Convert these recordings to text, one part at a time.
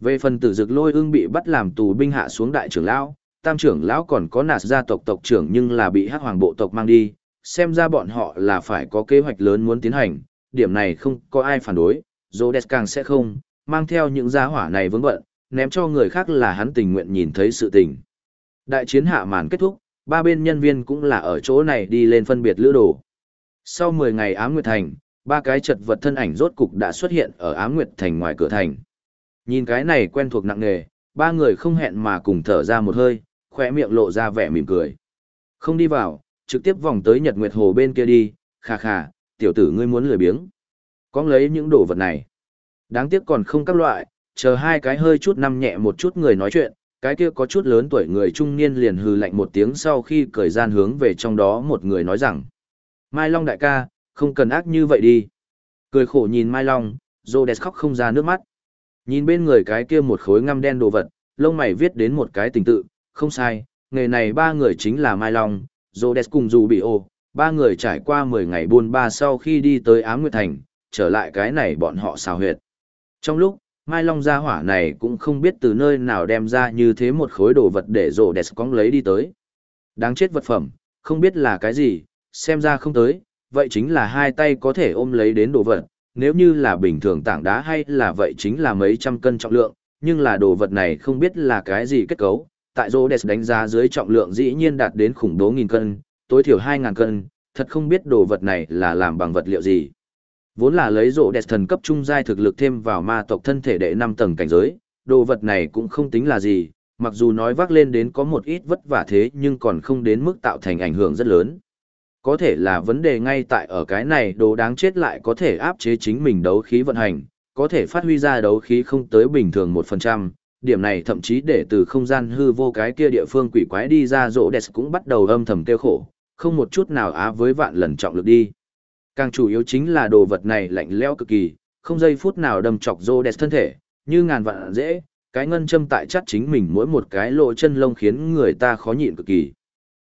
Về phần tử dực lôi ưng bị bắt làm tù binh hạ xuống đại trưởng lão, tam trưởng lão còn có nạt gia tộc tộc trưởng nhưng là bị hắc hoàng bộ tộc mang đi, xem ra bọn họ là phải có kế hoạch lớn muốn tiến hành, điểm này không có ai phản đối, Rhodes càng sẽ không, mang theo những gia hỏa này vướng bận, ném cho người khác là hắn tình nguyện nhìn thấy sự tình. Đại chiến hạ màn kết thúc, ba bên nhân viên cũng là ở chỗ này đi lên phân biệt lữ đồ. Sau 10 ngày ám nguyệt thành, ba cái chật vật thân ảnh rốt cục đã xuất hiện ở ám nguyệt thành ngoài cửa thành. Nhìn cái này quen thuộc nặng nề, ba người không hẹn mà cùng thở ra một hơi, khỏe miệng lộ ra vẻ mỉm cười. Không đi vào, trực tiếp vòng tới Nhật Nguyệt Hồ bên kia đi, khà khà, tiểu tử ngươi muốn lười biếng. có lấy những đồ vật này. Đáng tiếc còn không các loại, chờ hai cái hơi chút năm nhẹ một chút người nói chuyện, cái kia có chút lớn tuổi người trung niên liền hừ lạnh một tiếng sau khi cởi gian hướng về trong đó một người nói rằng. Mai Long đại ca, không cần ác như vậy đi. Cười khổ nhìn Mai Long, Rhodes khóc không ra nước mắt. Nhìn bên người cái kia một khối ngăm đen đồ vật, lông mày viết đến một cái tình tự, không sai, nghề này ba người chính là Mai Long, Rhodes cùng dù bị ô, ba người trải qua 10 ngày buôn ba sau khi đi tới Ám Nguyệt Thành, trở lại cái này bọn họ xào huyệt. Trong lúc, Mai Long gia hỏa này cũng không biết từ nơi nào đem ra như thế một khối đồ vật để rổ đẹp cong lấy đi tới. Đáng chết vật phẩm, không biết là cái gì, xem ra không tới, vậy chính là hai tay có thể ôm lấy đến đồ vật, nếu như là bình thường tảng đá hay là vậy chính là mấy trăm cân trọng lượng, nhưng là đồ vật này không biết là cái gì kết cấu, tại rổ đẹp đánh giá dưới trọng lượng dĩ nhiên đạt đến khủng bố nghìn cân, tối thiểu hai ngàn cân, thật không biết đồ vật này là làm bằng vật liệu gì. Vốn là lấy rộ đẹp thần cấp trung giai thực lực thêm vào ma tộc thân thể đệ năm tầng cảnh giới, đồ vật này cũng không tính là gì, mặc dù nói vác lên đến có một ít vất vả thế nhưng còn không đến mức tạo thành ảnh hưởng rất lớn. Có thể là vấn đề ngay tại ở cái này đồ đáng chết lại có thể áp chế chính mình đấu khí vận hành, có thể phát huy ra đấu khí không tới bình thường 1%, điểm này thậm chí để từ không gian hư vô cái kia địa phương quỷ quái đi ra rỗ đẹp cũng bắt đầu âm thầm tiêu khổ, không một chút nào á với vạn lần trọng lực đi. Càng chủ yếu chính là đồ vật này lạnh lẽo cực kỳ, không giây phút nào đâm chọc rô đẹp thân thể, như ngàn vạn dễ, cái ngân châm tại chắc chính mình mỗi một cái lộ chân lông khiến người ta khó nhịn cực kỳ.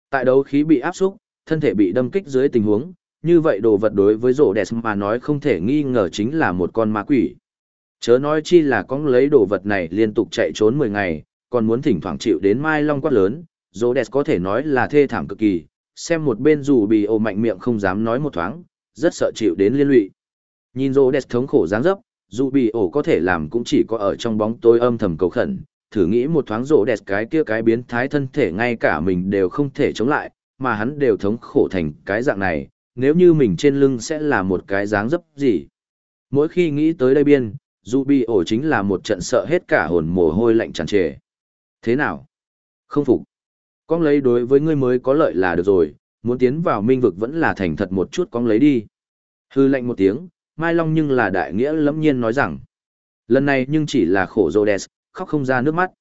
Tại đấu khí bị áp xúc, thân thể bị đâm kích dưới tình huống, như vậy đồ vật đối với rổ đẹp mà nói không thể nghi ngờ chính là một con ma quỷ. Chớ nói chi là con lấy đồ vật này liên tục chạy trốn 10 ngày, còn muốn thỉnh thoảng chịu đến mai long quát lớn, rổ đẹp có thể nói là thê thảm cực kỳ, xem một bên dù bị ồ mạnh miệng không dám nói một thoáng, rất sợ chịu đến liên lụy. Nhìn rổ đẹp thống khổ dáng dấp, dù bị ổ có thể làm cũng chỉ có ở trong bóng tối âm thầm cầu khẩn, thử nghĩ một thoáng rổ đẹp cái kia cái biến thái thân thể ngay cả mình đều không thể chống lại, mà hắn đều thống khổ thành cái dạng này, nếu như mình trên lưng sẽ là một cái dáng dấp gì. Mỗi khi nghĩ tới đây biên, dù bị ổ chính là một trận sợ hết cả hồn mồ hôi lạnh tràn trề. Thế nào? Không phục. Con lấy đối với ngươi mới có lợi là được rồi, muốn tiến vào minh vực vẫn là thành thật một chút con lấy đi. Hư lệnh một tiếng, Mai Long nhưng là đại nghĩa lẫm nhiên nói rằng, lần này nhưng chỉ là khổ Rhodes, khóc không ra nước mắt.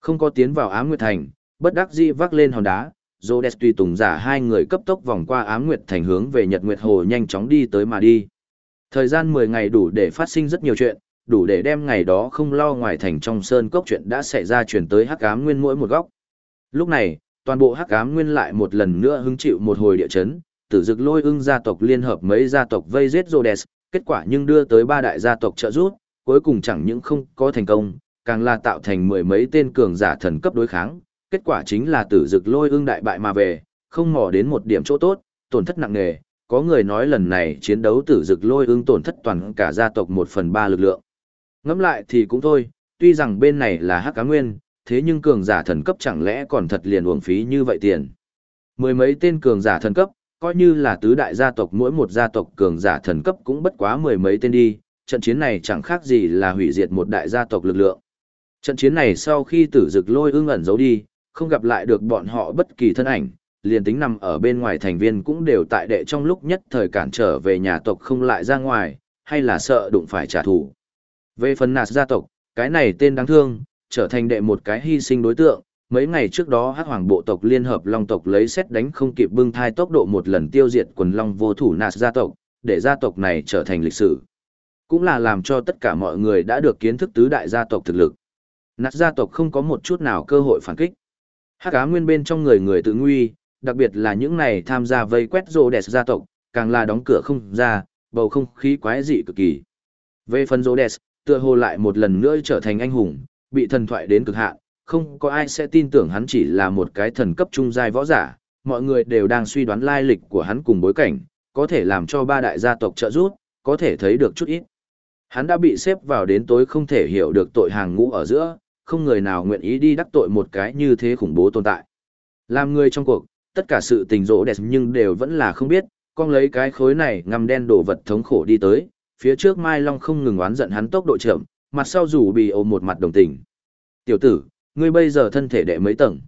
Không có tiến vào ám nguyệt thành, bất đắc dĩ vác lên hòn đá, Rhodes tùy tùng giả hai người cấp tốc vòng qua ám nguyệt thành hướng về Nhật Nguyệt Hồ nhanh chóng đi tới mà đi. Thời gian 10 ngày đủ để phát sinh rất nhiều chuyện, đủ để đem ngày đó không lo ngoài thành trong sơn cốc chuyện đã xảy ra truyền tới hắc ám nguyên mỗi một góc. Lúc này, toàn bộ hắc ám nguyên lại một lần nữa hứng chịu một hồi địa chấn, tử dực lôi ưng gia tộc liên hợp mấy gia tộc vây giết Rhodes, kết quả nhưng đưa tới ba đại gia tộc trợ giúp, cuối cùng chẳng những không có thành công, càng là tạo thành mười mấy tên cường giả thần cấp đối kháng, kết quả chính là tử dực lôi ưng đại bại mà về, không mò đến một điểm chỗ tốt, tổn thất nặng nề, có người nói lần này chiến đấu tử dực lôi ưng tổn thất toàn cả gia tộc một phần ba lực lượng. Ngẫm lại thì cũng thôi, tuy rằng bên này là hắc cá nguyên, thế nhưng cường giả thần cấp chẳng lẽ còn thật liền uổng phí như vậy tiền. Mười mấy tên cường giả thần cấp, coi như là tứ đại gia tộc mỗi một gia tộc cường giả thần cấp cũng bất quá mười mấy tên đi, trận chiến này chẳng khác gì là hủy diệt một đại gia tộc lực lượng. Trận chiến này sau khi tử dực lôi ưng ẩn giấu đi, không gặp lại được bọn họ bất kỳ thân ảnh, liền tính nằm ở bên ngoài thành viên cũng đều tại đệ trong lúc nhất thời cản trở về nhà tộc không lại ra ngoài, hay là sợ đụng phải trả thù. Về phần nạt gia tộc, cái này tên đáng thương, trở thành đệ một cái hy sinh đối tượng. Mấy ngày trước đó hắc hoàng bộ tộc liên hợp long tộc lấy xét đánh không kịp bưng thai tốc độ một lần tiêu diệt quần long vô thủ nạt gia tộc, để gia tộc này trở thành lịch sử. Cũng là làm cho tất cả mọi người đã được kiến thức tứ đại gia tộc thực lực. Nạt gia tộc không có một chút nào cơ hội phản kích. Hắc cá nguyên bên trong người người tự nguy, đặc biệt là những này tham gia vây quét rô đẹp gia tộc, càng là đóng cửa không ra, bầu không khí quái dị cực kỳ. Về phần rô đẹp, Tựa hồ lại một lần nữa trở thành anh hùng, bị thần thoại đến cực hạn, không có ai sẽ tin tưởng hắn chỉ là một cái thần cấp trung giai võ giả, mọi người đều đang suy đoán lai lịch của hắn cùng bối cảnh, có thể làm cho ba đại gia tộc trợ giúp, có thể thấy được chút ít. Hắn đã bị xếp vào đến tối không thể hiểu được tội hàng ngũ ở giữa, không người nào nguyện ý đi đắc tội một cái như thế khủng bố tồn tại. Làm người trong cuộc, tất cả sự tình rỗ đẹp nhưng đều vẫn là không biết, con lấy cái khối này ngầm đen đổ vật thống khổ đi tới, phía trước Mai Long không ngừng oán giận hắn tốc độ chậm, mặt sau rủ bị ôm một mặt đồng tình. Tiểu tử, ngươi bây giờ thân thể đệ mấy tầng?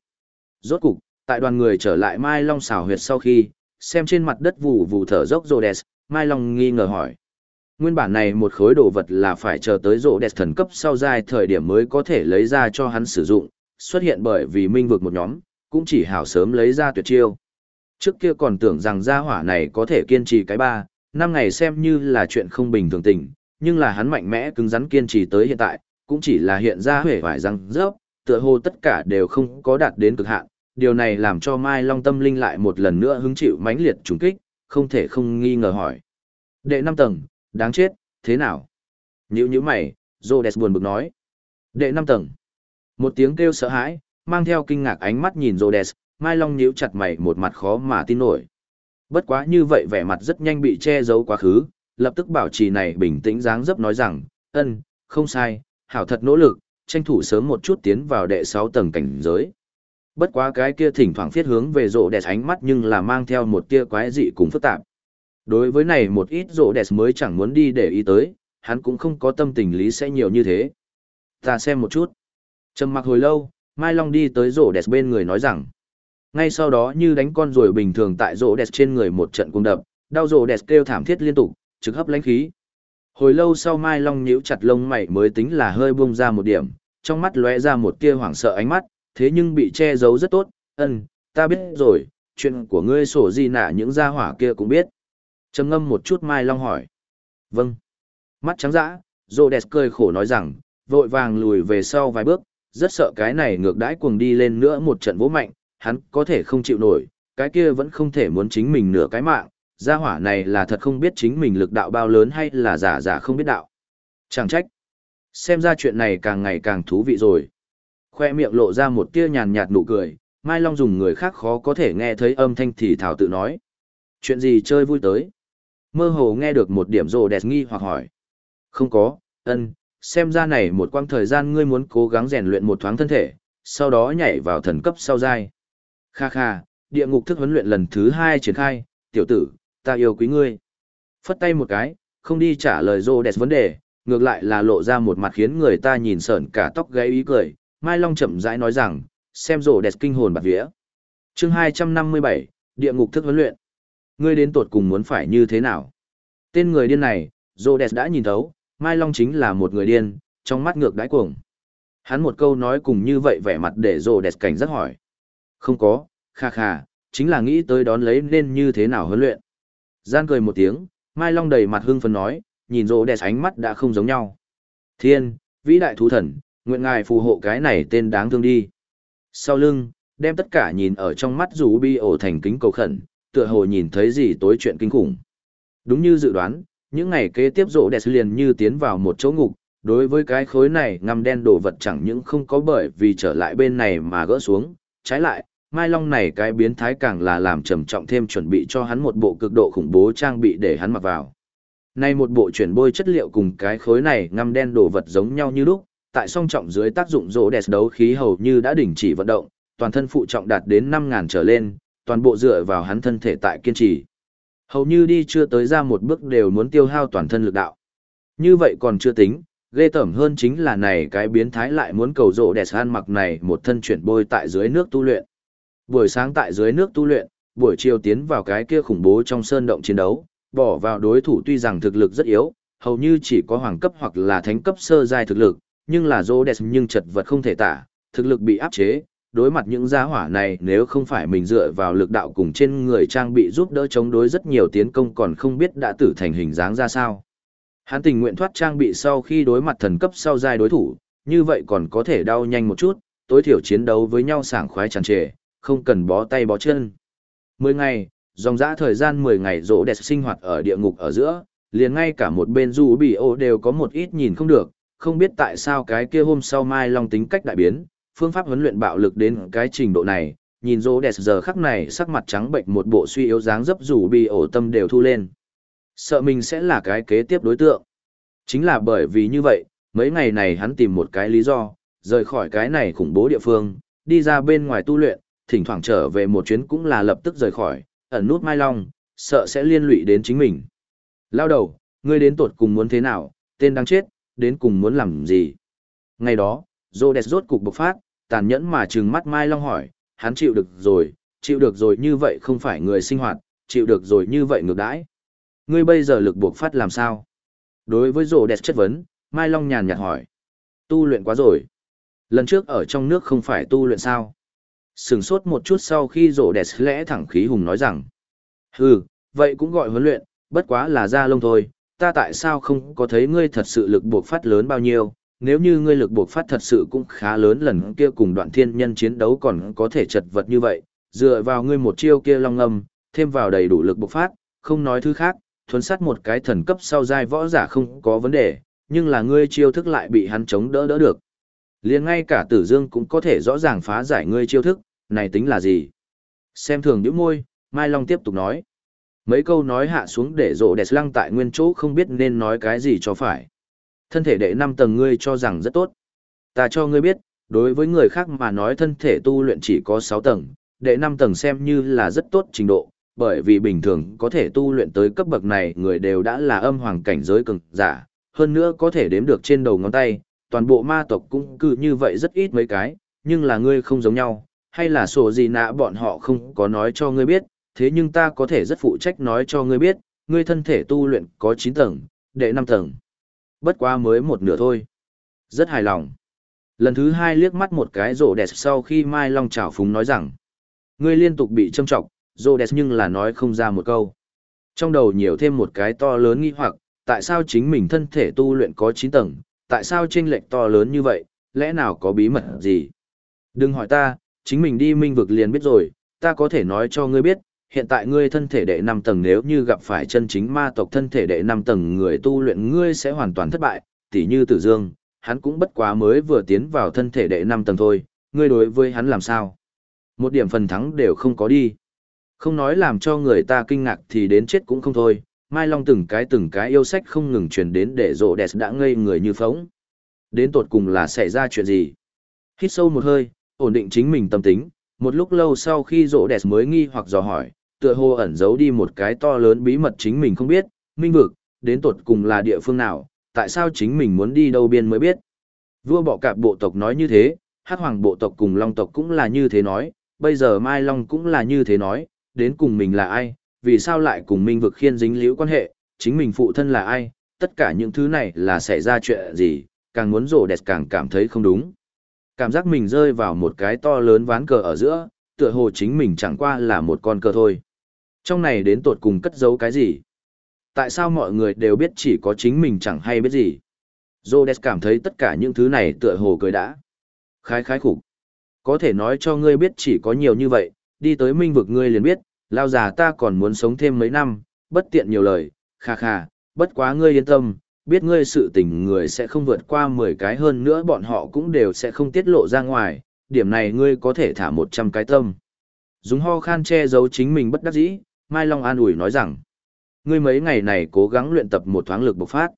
Rốt cục, tại đoàn người trở lại Mai Long xảo huyệt sau khi, xem trên mặt đất vụ vụ thở dốc rồ đẹp, Mai Long nghi ngờ hỏi. Nguyên bản này một khối đồ vật là phải chờ tới rộ đẹp thần cấp sau dài thời điểm mới có thể lấy ra cho hắn sử dụng, xuất hiện bởi vì minh vực một nhóm, cũng chỉ hảo sớm lấy ra tuyệt chiêu. Trước kia còn tưởng rằng gia hỏa này có thể kiên trì cái ba, năm ngày xem như là chuyện không bình thường tình, nhưng là hắn mạnh mẽ cứng rắn kiên trì tới hiện tại, cũng chỉ là hiện ra huệ vải răng rớp, tựa hồ tất cả đều không có đạt đến cực hạn. Điều này làm cho Mai Long tâm linh lại một lần nữa hứng chịu mãnh liệt trùng kích, không thể không nghi ngờ hỏi. Đệ năm tầng, đáng chết, thế nào? Nhữ như mày, Rhodes buồn bực nói. Đệ năm tầng. Một tiếng kêu sợ hãi, mang theo kinh ngạc ánh mắt nhìn Rhodes, Mai Long nhíu chặt mày một mặt khó mà tin nổi. Bất quá như vậy vẻ mặt rất nhanh bị che giấu quá khứ, lập tức bảo trì này bình tĩnh dáng dấp nói rằng, ân, không sai, hảo thật nỗ lực, tranh thủ sớm một chút tiến vào đệ 6 tầng cảnh giới. Bất quá cái kia thỉnh thoảng phiết hướng về rộ đẹp ánh mắt nhưng là mang theo một tia quái dị cùng phức tạp. Đối với này một ít rộ đẹp mới chẳng muốn đi để ý tới, hắn cũng không có tâm tình lý sẽ nhiều như thế. Ta xem một chút. Trầm mặc hồi lâu, Mai Long đi tới rộ đẹp bên người nói rằng, ngay sau đó như đánh con rồi bình thường tại rộ đẹp trên người một trận cung đập, đau rộ đẹp kêu thảm thiết liên tục, trực hấp lãnh khí. Hồi lâu sau Mai Long nhíu chặt lông mày mới tính là hơi buông ra một điểm, trong mắt lóe ra một tia hoảng sợ ánh mắt, thế nhưng bị che giấu rất tốt, ân, ta biết rồi, chuyện của ngươi sổ gì nả những gia hỏa kia cũng biết trầm ngâm một chút Mai Long hỏi. Vâng. Mắt trắng dã, Rô Đẹp cười khổ nói rằng, vội vàng lùi về sau vài bước, rất sợ cái này ngược đãi cuồng đi lên nữa một trận vỗ mạnh, hắn có thể không chịu nổi, cái kia vẫn không thể muốn chính mình nửa cái mạng, gia hỏa này là thật không biết chính mình lực đạo bao lớn hay là giả giả không biết đạo. Chẳng trách. Xem ra chuyện này càng ngày càng thú vị rồi. Khoe miệng lộ ra một tia nhàn nhạt nụ cười, Mai Long dùng người khác khó có thể nghe thấy âm thanh thì thảo tự nói. Chuyện gì chơi vui tới? Mơ hồ nghe được một điểm rồ đẹp nghi hoặc hỏi. Không có, ân, xem ra này một quãng thời gian ngươi muốn cố gắng rèn luyện một thoáng thân thể, sau đó nhảy vào thần cấp sau giai. Kha kha, địa ngục thức huấn luyện lần thứ hai triển khai, tiểu tử, ta yêu quý ngươi. Phất tay một cái, không đi trả lời rô đẹp vấn đề, ngược lại là lộ ra một mặt khiến người ta nhìn sợn cả tóc gáy ý cười. Mai Long chậm rãi nói rằng, xem rô đẹp kinh hồn bạc vía. chương 257, địa ngục thức huấn luyện. Ngươi đến tột cùng muốn phải như thế nào? Tên người điên này, rô đẹp đã nhìn thấu, Mai Long chính là một người điên, trong mắt ngược đáy cuồng. Hắn một câu nói cùng như vậy vẻ mặt để rô đẹp cảnh giác hỏi. Không có, kha kha, chính là nghĩ tới đón lấy nên như thế nào huấn luyện. Gian cười một tiếng, Mai Long đầy mặt hưng phấn nói, nhìn rô đẹp ánh mắt đã không giống nhau. Thiên, vĩ đại thú thần, nguyện ngài phù hộ cái này tên đáng thương đi. Sau lưng, đem tất cả nhìn ở trong mắt rủ bi ổ thành kính cầu khẩn, tựa hồ nhìn thấy gì tối chuyện kinh khủng. Đúng như dự đoán, những ngày kế tiếp rộ đẹp liền như tiến vào một chỗ ngục, đối với cái khối này ngăm đen đồ vật chẳng những không có bởi vì trở lại bên này mà gỡ xuống, trái lại, Mai Long này cái biến thái càng là làm trầm trọng thêm chuẩn bị cho hắn một bộ cực độ khủng bố trang bị để hắn mặc vào. Nay một bộ chuyển bôi chất liệu cùng cái khối này ngăm đen đồ vật giống nhau như lúc, tại song trọng dưới tác dụng rỗ đẹp đấu khí hầu như đã đình chỉ vận động, toàn thân phụ trọng đạt đến 5.000 trở lên, toàn bộ dựa vào hắn thân thể tại kiên trì. Hầu như đi chưa tới ra một bước đều muốn tiêu hao toàn thân lực đạo. Như vậy còn chưa tính, ghê tởm hơn chính là này cái biến thái lại muốn cầu rỗ đẹp han mặc này một thân chuyển bôi tại dưới nước tu luyện. Buổi sáng tại dưới nước tu luyện, buổi chiều tiến vào cái kia khủng bố trong sơn động chiến đấu, bỏ vào đối thủ tuy rằng thực lực rất yếu, hầu như chỉ có hoàng cấp hoặc là thánh cấp sơ giai thực lực, nhưng là Rhodes nhưng chật vật không thể tả, thực lực bị áp chế, đối mặt những gia hỏa này nếu không phải mình dựa vào lực đạo cùng trên người trang bị giúp đỡ chống đối rất nhiều tiến công còn không biết đã tử thành hình dáng ra sao. Hắn tình nguyện thoát trang bị sau khi đối mặt thần cấp sau giai đối thủ, như vậy còn có thể đau nhanh một chút, tối thiểu chiến đấu với nhau sảng khoái tràn trề, không cần bó tay bó chân. Mười ngày, dòng dã thời gian mười ngày rỗ đẹp sinh hoạt ở địa ngục ở giữa, liền ngay cả một bên du bị ô đều có một ít nhìn không được, không biết tại sao cái kia hôm sau Mai Long tính cách đại biến, phương pháp huấn luyện bạo lực đến cái trình độ này, nhìn rô đẹp giờ khắc này sắc mặt trắng bệnh một bộ suy yếu dáng dấp rủ bị ổ tâm đều thu lên. Sợ mình sẽ là cái kế tiếp đối tượng. Chính là bởi vì như vậy, mấy ngày này hắn tìm một cái lý do, rời khỏi cái này khủng bố địa phương, đi ra bên ngoài tu luyện, thỉnh thoảng trở về một chuyến cũng là lập tức rời khỏi, ẩn nút Mai Long, sợ sẽ liên lụy đến chính mình. Lao đầu, ngươi đến tột cùng muốn thế nào, tên đang chết, đến cùng muốn làm gì? Ngày đó, Rhodes rốt cục bộc phát, tàn nhẫn mà trừng mắt Mai Long hỏi, hắn chịu được rồi, chịu được rồi như vậy không phải người sinh hoạt, chịu được rồi như vậy ngược đãi. Ngươi bây giờ lực buộc phát làm sao? Đối với Rhodes chất vấn, Mai Long nhàn nhạt hỏi. Tu luyện quá rồi. Lần trước ở trong nước không phải tu luyện sao? Sừng sốt một chút sau khi Rhodes lẽ thẳng khí hùng nói rằng. Hừ, vậy cũng gọi huấn luyện, bất quá là da lông thôi, ta tại sao không có thấy ngươi thật sự lực buộc phát lớn bao nhiêu, nếu như ngươi lực buộc phát thật sự cũng khá lớn lần kia cùng đoạn thiên nhân chiến đấu còn có thể chật vật như vậy, dựa vào ngươi một chiêu kia long âm, thêm vào đầy đủ lực buộc phát, không nói thứ khác, thuấn sát một cái thần cấp sau giai võ giả không có vấn đề, nhưng là ngươi chiêu thức lại bị hắn chống đỡ đỡ được. liền ngay cả tử dương cũng có thể rõ ràng phá giải ngươi chiêu thức, này tính là gì? Xem thường những môi, Mai Long tiếp tục nói. Mấy câu nói hạ xuống để rộ đẹp lăng tại nguyên chỗ không biết nên nói cái gì cho phải. Thân thể đệ năm tầng ngươi cho rằng rất tốt. Ta cho ngươi biết, đối với người khác mà nói thân thể tu luyện chỉ có 6 tầng, đệ năm tầng xem như là rất tốt trình độ, bởi vì bình thường có thể tu luyện tới cấp bậc này người đều đã là âm hoàng cảnh giới cường giả, hơn nữa có thể đếm được trên đầu ngón tay, toàn bộ ma tộc cũng cứ như vậy rất ít mấy cái, nhưng là ngươi không giống nhau, hay là sổ gì nạ bọn họ không có nói cho ngươi biết, thế nhưng ta có thể rất phụ trách nói cho ngươi biết, ngươi thân thể tu luyện có 9 tầng, đệ 5 tầng. Bất quá mới một nửa thôi. Rất hài lòng. Lần thứ hai liếc mắt một cái rổ đẹp sau khi Mai Long trào phúng nói rằng, ngươi liên tục bị châm trọng, rổ đẹp nhưng là nói không ra một câu. Trong đầu nhiều thêm một cái to lớn nghi hoặc, tại sao chính mình thân thể tu luyện có 9 tầng, tại sao chênh lệch to lớn như vậy, lẽ nào có bí mật gì? Đừng hỏi ta, chính mình đi minh vực liền biết rồi, ta có thể nói cho ngươi biết, hiện tại ngươi thân thể đệ năm tầng nếu như gặp phải chân chính ma tộc thân thể đệ năm tầng người tu luyện ngươi sẽ hoàn toàn thất bại, tỉ như Tử Dương, hắn cũng bất quá mới vừa tiến vào thân thể đệ năm tầng thôi, ngươi đối với hắn làm sao? Một điểm phần thắng đều không có đi. Không nói làm cho người ta kinh ngạc thì đến chết cũng không thôi, Mai Long từng cái từng cái yêu sách không ngừng truyền đến để rộ đẹp đã ngây người như phóng. Đến tột cùng là xảy ra chuyện gì? Hít sâu một hơi, ổn định chính mình tâm tính, một lúc lâu sau khi rộ đẹp mới nghi hoặc dò hỏi, tựa hồ ẩn giấu đi một cái to lớn bí mật chính mình không biết, minh vực, đến tột cùng là địa phương nào, tại sao chính mình muốn đi đâu biên mới biết. Vua bọ cạp bộ tộc nói như thế, hát hoàng bộ tộc cùng long tộc cũng là như thế nói, bây giờ Mai Long cũng là như thế nói, đến cùng mình là ai, vì sao lại cùng minh vực khiên dính liễu quan hệ, chính mình phụ thân là ai, tất cả những thứ này là xảy ra chuyện gì, càng muốn rổ đẹp càng cảm thấy không đúng. Cảm giác mình rơi vào một cái to lớn ván cờ ở giữa, tựa hồ chính mình chẳng qua là một con cờ thôi. Trong này đến tột cùng cất giấu cái gì? Tại sao mọi người đều biết chỉ có chính mình chẳng hay biết gì? Rhodes cảm thấy tất cả những thứ này tựa hồ cười đã. Khái khái khủng. Có thể nói cho ngươi biết chỉ có nhiều như vậy, đi tới minh vực ngươi liền biết, lao già ta còn muốn sống thêm mấy năm, bất tiện nhiều lời, kha kha, bất quá ngươi yên tâm, biết ngươi sự tình người sẽ không vượt qua 10 cái hơn nữa bọn họ cũng đều sẽ không tiết lộ ra ngoài, điểm này ngươi có thể thả 100 cái tâm. Dùng ho khan che giấu chính mình bất đắc dĩ, Mai Long an ủi nói rằng, ngươi mấy ngày này cố gắng luyện tập một thoáng lực bộc phát.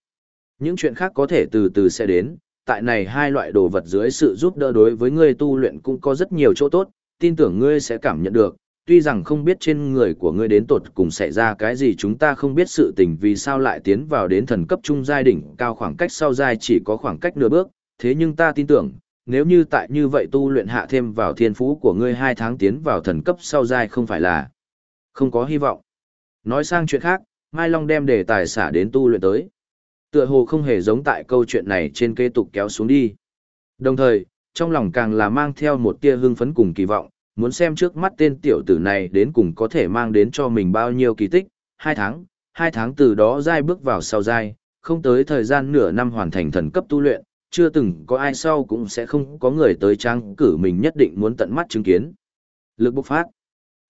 Những chuyện khác có thể từ từ sẽ đến, tại này hai loại đồ vật dưới sự giúp đỡ đối với ngươi tu luyện cũng có rất nhiều chỗ tốt, tin tưởng ngươi sẽ cảm nhận được, tuy rằng không biết trên người của ngươi đến tột cùng xảy ra cái gì chúng ta không biết sự tình vì sao lại tiến vào đến thần cấp trung giai đỉnh cao khoảng cách sau giai chỉ có khoảng cách nửa bước, thế nhưng ta tin tưởng, nếu như tại như vậy tu luyện hạ thêm vào thiên phú của ngươi hai tháng tiến vào thần cấp sau giai không phải là không có hy vọng. Nói sang chuyện khác, Mai Long đem đề tài xả đến tu luyện tới. Tựa hồ không hề giống tại câu chuyện này trên kế tục kéo xuống đi. Đồng thời, trong lòng càng là mang theo một tia hưng phấn cùng kỳ vọng, muốn xem trước mắt tên tiểu tử này đến cùng có thể mang đến cho mình bao nhiêu kỳ tích. Hai tháng, hai tháng từ đó dai bước vào sau dai, không tới thời gian nửa năm hoàn thành thần cấp tu luyện, chưa từng có ai sau cũng sẽ không có người tới trang cử mình nhất định muốn tận mắt chứng kiến. Lực bộc phát.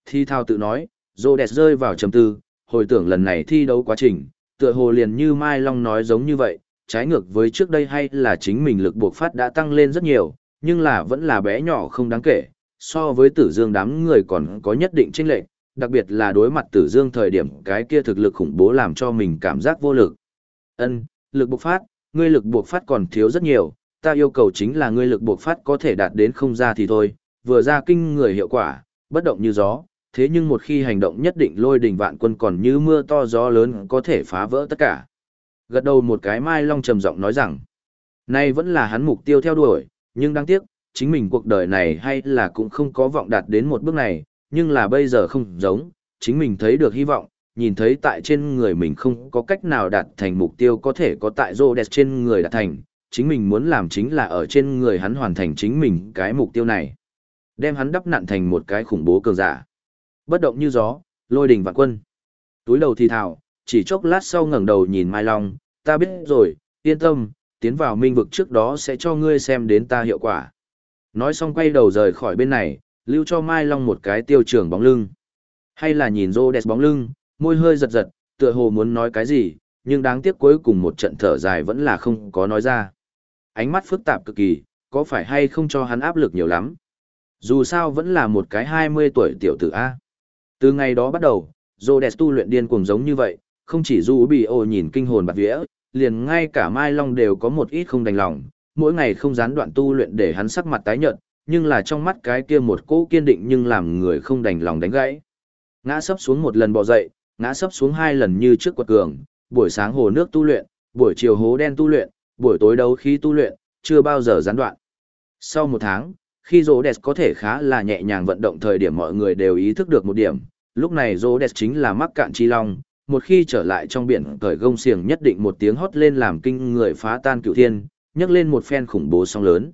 Thi thao tự nói, Rhodes rơi vào trầm tư, hồi tưởng lần này thi đấu quá trình, tựa hồ liền như Mai Long nói giống như vậy, trái ngược với trước đây hay là chính mình lực buộc phát đã tăng lên rất nhiều, nhưng là vẫn là bé nhỏ không đáng kể, so với tử dương đám người còn có nhất định chênh lệch, đặc biệt là đối mặt tử dương thời điểm cái kia thực lực khủng bố làm cho mình cảm giác vô lực. Ân, lực buộc phát, ngươi lực buộc phát còn thiếu rất nhiều, ta yêu cầu chính là ngươi lực buộc phát có thể đạt đến không ra thì thôi, vừa ra kinh người hiệu quả, bất động như gió, thế nhưng một khi hành động nhất định lôi đỉnh vạn quân còn như mưa to gió lớn có thể phá vỡ tất cả. Gật đầu một cái Mai Long trầm giọng nói rằng, nay vẫn là hắn mục tiêu theo đuổi, nhưng đáng tiếc, chính mình cuộc đời này hay là cũng không có vọng đạt đến một bước này, nhưng là bây giờ không giống, chính mình thấy được hy vọng, nhìn thấy tại trên người mình không có cách nào đạt thành mục tiêu có thể có tại rô đẹp trên người đạt thành, chính mình muốn làm chính là ở trên người hắn hoàn thành chính mình cái mục tiêu này. Đem hắn đắp nặn thành một cái khủng bố cường giả. Bất động như gió, lôi đình vạn quân. Túi đầu thì thảo chỉ chốc lát sau ngẩng đầu nhìn Mai Long, ta biết rồi, yên tâm, tiến vào minh vực trước đó sẽ cho ngươi xem đến ta hiệu quả. Nói xong quay đầu rời khỏi bên này, lưu cho Mai Long một cái tiêu trường bóng lưng. Hay là nhìn rô đẹp bóng lưng, môi hơi giật giật, tựa hồ muốn nói cái gì, nhưng đáng tiếc cuối cùng một trận thở dài vẫn là không có nói ra. Ánh mắt phức tạp cực kỳ, có phải hay không cho hắn áp lực nhiều lắm. Dù sao vẫn là một cái 20 tuổi tiểu tử A. Từ ngày đó bắt đầu, Rhodes tu luyện điên cuồng giống như vậy, không chỉ du bị ô nhìn kinh hồn bạt vía, liền ngay cả Mai Long đều có một ít không đành lòng, mỗi ngày không gián đoạn tu luyện để hắn sắc mặt tái nhợt, nhưng là trong mắt cái kia một cỗ kiên định nhưng làm người không đành lòng đánh gãy. Ngã sấp xuống một lần bò dậy, ngã sấp xuống hai lần như trước quật cường, buổi sáng hồ nước tu luyện, buổi chiều hố đen tu luyện, buổi tối đấu khí tu luyện, chưa bao giờ gián đoạn. Sau một tháng, khi rô đẹp có thể khá là nhẹ nhàng vận động thời điểm mọi người đều ý thức được một điểm, lúc này rô đẹp chính là mắc cạn chi long, một khi trở lại trong biển cởi gông xiềng nhất định một tiếng hót lên làm kinh người phá tan cựu thiên, nhấc lên một phen khủng bố song lớn.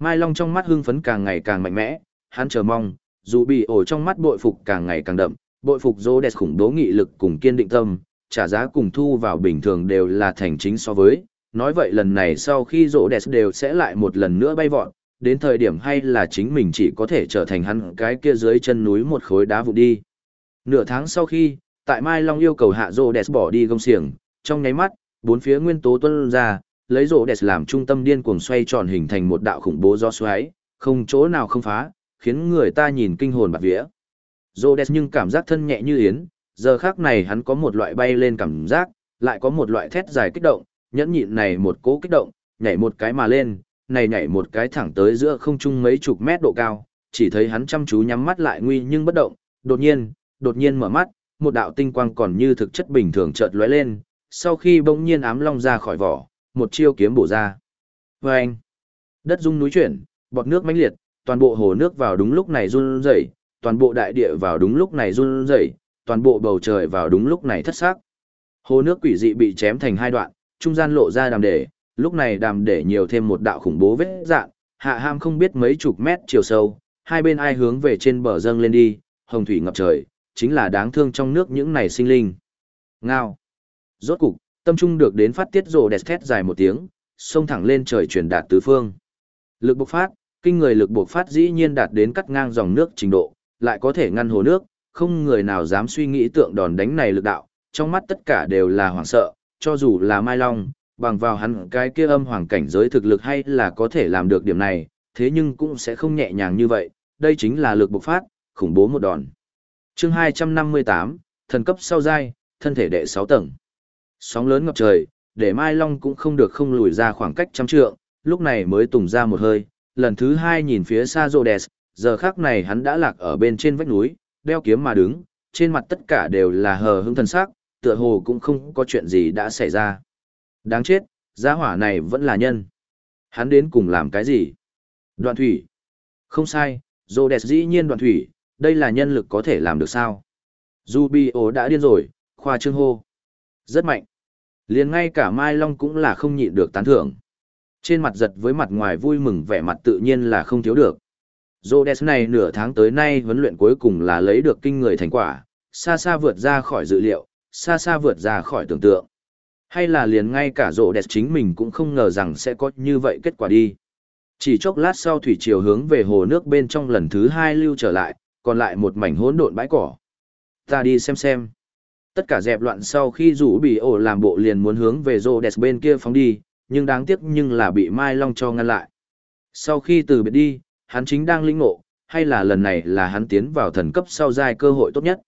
Mai Long trong mắt hưng phấn càng ngày càng mạnh mẽ, hắn chờ mong, dù bị ổ trong mắt bội phục càng ngày càng đậm, bội phục rô đẹp khủng bố nghị lực cùng kiên định tâm, trả giá cùng thu vào bình thường đều là thành chính so với. Nói vậy lần này sau khi rô đẹp đều sẽ lại một lần nữa bay vọt, đến thời điểm hay là chính mình chỉ có thể trở thành hắn cái kia dưới chân núi một khối đá vụ đi. Nửa tháng sau khi, tại Mai Long yêu cầu hạ rô đẹp bỏ đi gông xiềng, trong nháy mắt, bốn phía nguyên tố tuân ra, lấy rô đẹp làm trung tâm điên cuồng xoay tròn hình thành một đạo khủng bố do xoáy, không chỗ nào không phá, khiến người ta nhìn kinh hồn bạt vía. Rô đẹp nhưng cảm giác thân nhẹ như yến, giờ khác này hắn có một loại bay lên cảm giác, lại có một loại thét dài kích động, nhẫn nhịn này một cố kích động, nhảy một cái mà lên, này nhảy một cái thẳng tới giữa không trung mấy chục mét độ cao, chỉ thấy hắn chăm chú nhắm mắt lại nguy nhưng bất động, đột nhiên, đột nhiên mở mắt, một đạo tinh quang còn như thực chất bình thường chợt lóe lên, sau khi bỗng nhiên ám long ra khỏi vỏ, một chiêu kiếm bổ ra. Vâng! Đất rung núi chuyển, bọt nước mãnh liệt, toàn bộ hồ nước vào đúng lúc này run rẩy, toàn bộ đại địa vào đúng lúc này run rẩy, toàn bộ bầu trời vào đúng lúc này thất sắc. Hồ nước quỷ dị bị chém thành hai đoạn, trung gian lộ ra đàm để, lúc này đàm để nhiều thêm một đạo khủng bố vết dạn, hạ ham không biết mấy chục mét chiều sâu, hai bên ai hướng về trên bờ dâng lên đi, hồng thủy ngập trời, chính là đáng thương trong nước những này sinh linh. Ngao. Rốt cục, tâm trung được đến phát tiết rồ đẹp thét dài một tiếng, xông thẳng lên trời truyền đạt tứ phương. Lực bộc phát, kinh người lực bộc phát dĩ nhiên đạt đến cắt ngang dòng nước trình độ, lại có thể ngăn hồ nước, không người nào dám suy nghĩ tượng đòn đánh này lực đạo, trong mắt tất cả đều là hoảng sợ, cho dù là Mai Long, bằng vào hắn cái kia âm hoàng cảnh giới thực lực hay là có thể làm được điểm này, thế nhưng cũng sẽ không nhẹ nhàng như vậy, đây chính là lực bộc phát, khủng bố một đòn. Chương 258, thần cấp sau giai, thân thể đệ 6 tầng. Sóng lớn ngập trời, để Mai Long cũng không được không lùi ra khoảng cách trăm trượng, lúc này mới tùng ra một hơi, lần thứ hai nhìn phía xa Rhodes, giờ khác này hắn đã lạc ở bên trên vách núi, đeo kiếm mà đứng, trên mặt tất cả đều là hờ hững thần sắc, tựa hồ cũng không có chuyện gì đã xảy ra. Đáng chết, gia hỏa này vẫn là nhân. Hắn đến cùng làm cái gì? Đoạn thủy. Không sai, Rhodes dĩ nhiên đoạn thủy, đây là nhân lực có thể làm được sao? Rubio đã điên rồi, khoa trương hô. Rất mạnh. liền ngay cả Mai Long cũng là không nhịn được tán thưởng. Trên mặt giật với mặt ngoài vui mừng vẻ mặt tự nhiên là không thiếu được. Rhodes này nửa tháng tới nay huấn luyện cuối cùng là lấy được kinh người thành quả, xa xa vượt ra khỏi dự liệu, xa xa vượt ra khỏi tưởng tượng. Hay là liền ngay cả Rhodes chính mình cũng không ngờ rằng sẽ có như vậy kết quả đi. Chỉ chốc lát sau thủy chiều hướng về hồ nước bên trong lần thứ hai lưu trở lại, còn lại một mảnh hỗn độn bãi cỏ. Ta đi xem xem. Tất cả dẹp loạn sau khi rủ bị ổ làm bộ liền muốn hướng về rô đẹp bên kia phóng đi, nhưng đáng tiếc nhưng là bị Mai Long cho ngăn lại. Sau khi từ biệt đi, hắn chính đang linh ngộ, hay là lần này là hắn tiến vào thần cấp sau giai cơ hội tốt nhất.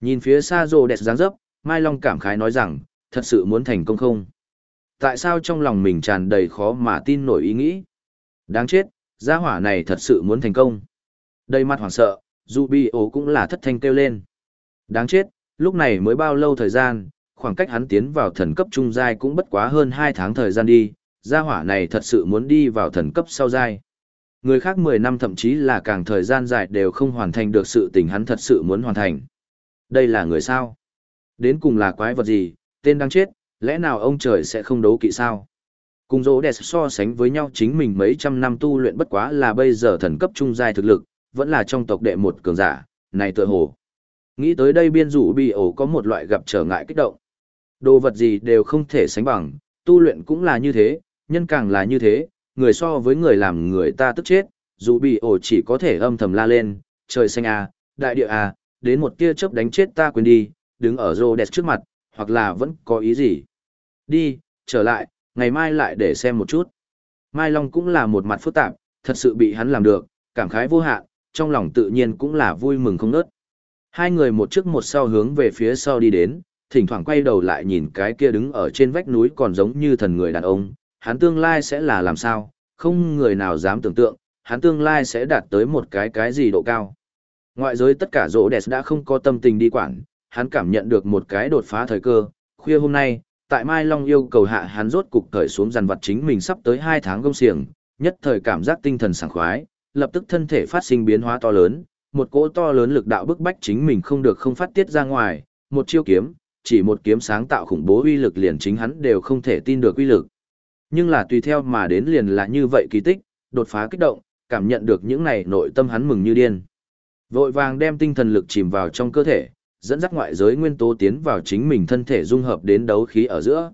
Nhìn phía xa rô đẹp dáng dấp, Mai Long cảm khái nói rằng, thật sự muốn thành công không? Tại sao trong lòng mình tràn đầy khó mà tin nổi ý nghĩ? Đáng chết, gia hỏa này thật sự muốn thành công. Đầy mặt hoảng sợ, dù bị ổ cũng là thất thanh kêu lên. Đáng chết, lúc này mới bao lâu thời gian, khoảng cách hắn tiến vào thần cấp trung giai cũng bất quá hơn 2 tháng thời gian đi, gia hỏa này thật sự muốn đi vào thần cấp sau giai. Người khác 10 năm thậm chí là càng thời gian dài đều không hoàn thành được sự tình hắn thật sự muốn hoàn thành. Đây là người sao? Đến cùng là quái vật gì, tên đang chết, lẽ nào ông trời sẽ không đấu kỵ sao? Cùng dỗ đẹp so sánh với nhau chính mình mấy trăm năm tu luyện bất quá là bây giờ thần cấp trung giai thực lực, vẫn là trong tộc đệ một cường giả, này tựa hồ. Nghĩ tới đây biên rủ bị ổ có một loại gặp trở ngại kích động. Đồ vật gì đều không thể sánh bằng, tu luyện cũng là như thế, nhân càng là như thế, người so với người làm người ta tức chết, dù bị ổ chỉ có thể âm thầm la lên, trời xanh à, đại địa à, đến một tia chớp đánh chết ta quên đi, đứng ở rô đẹp trước mặt, hoặc là vẫn có ý gì. Đi, trở lại, ngày mai lại để xem một chút. Mai Long cũng là một mặt phức tạp, thật sự bị hắn làm được, cảm khái vô hạn, trong lòng tự nhiên cũng là vui mừng không nớt. Hai người một trước một sau hướng về phía sau đi đến, thỉnh thoảng quay đầu lại nhìn cái kia đứng ở trên vách núi còn giống như thần người đàn ông, hắn tương lai sẽ là làm sao, không người nào dám tưởng tượng, hắn tương lai sẽ đạt tới một cái cái gì độ cao. Ngoại giới tất cả rỗ đẹp đã không có tâm tình đi quản, hắn cảm nhận được một cái đột phá thời cơ, khuya hôm nay, tại Mai Long yêu cầu hạ hắn rốt cục cởi xuống dàn vật chính mình sắp tới 2 tháng công xiềng, nhất thời cảm giác tinh thần sảng khoái, lập tức thân thể phát sinh biến hóa to lớn, một cỗ to lớn lực đạo bức bách chính mình không được không phát tiết ra ngoài, một chiêu kiếm, chỉ một kiếm sáng tạo khủng bố uy lực liền chính hắn đều không thể tin được uy lực. Nhưng là tùy theo mà đến liền là như vậy kỳ tích, đột phá kích động, cảm nhận được những này nội tâm hắn mừng như điên. Vội vàng đem tinh thần lực chìm vào trong cơ thể, dẫn dắt ngoại giới nguyên tố tiến vào chính mình thân thể dung hợp đến đấu khí ở giữa.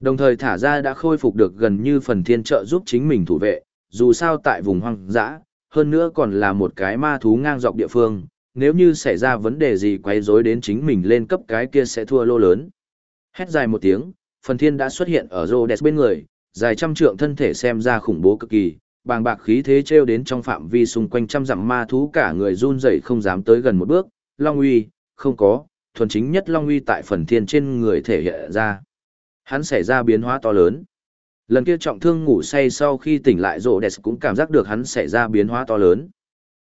Đồng thời thả ra đã khôi phục được gần như phần thiên trợ giúp chính mình thủ vệ, dù sao tại vùng hoang dã, hơn nữa còn là một cái ma thú ngang dọc địa phương, nếu như xảy ra vấn đề gì quấy rối đến chính mình lên cấp cái kia sẽ thua lô lớn. Hét dài một tiếng, phần thiên đã xuất hiện ở Rhodes bên người, dài trăm trượng thân thể xem ra khủng bố cực kỳ, bàng bạc khí thế treo đến trong phạm vi xung quanh trăm dặm ma thú cả người run rẩy không dám tới gần một bước, Long uy, không có, thuần chính nhất Long uy tại phần thiên trên người thể hiện ra. Hắn xảy ra biến hóa to lớn. Lần kia trọng thương ngủ say sau khi tỉnh lại rộ đẹp cũng cảm giác được hắn xảy ra biến hóa to lớn.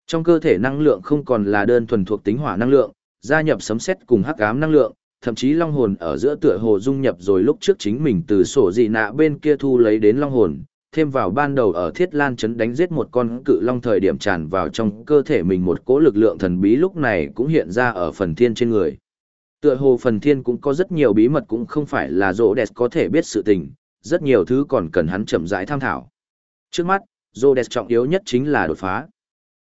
Trong cơ thể năng lượng không còn là đơn thuần thuộc tính hỏa năng lượng, gia nhập sấm sét cùng hắc ám năng lượng, thậm chí long hồn ở giữa tựa hồ dung nhập rồi lúc trước chính mình từ sổ dị nạ bên kia thu lấy đến long hồn, thêm vào ban đầu ở thiết lan chấn đánh giết một con cự long thời điểm tràn vào trong cơ thể mình một cỗ lực lượng thần bí lúc này cũng hiện ra ở phần thiên trên người. Tựa hồ phần thiên cũng có rất nhiều bí mật cũng không phải là rỗ đẹp có thể biết sự tình, rất nhiều thứ còn cần hắn chậm rãi tham thảo. Trước mắt, Rhodes trọng yếu nhất chính là đột phá.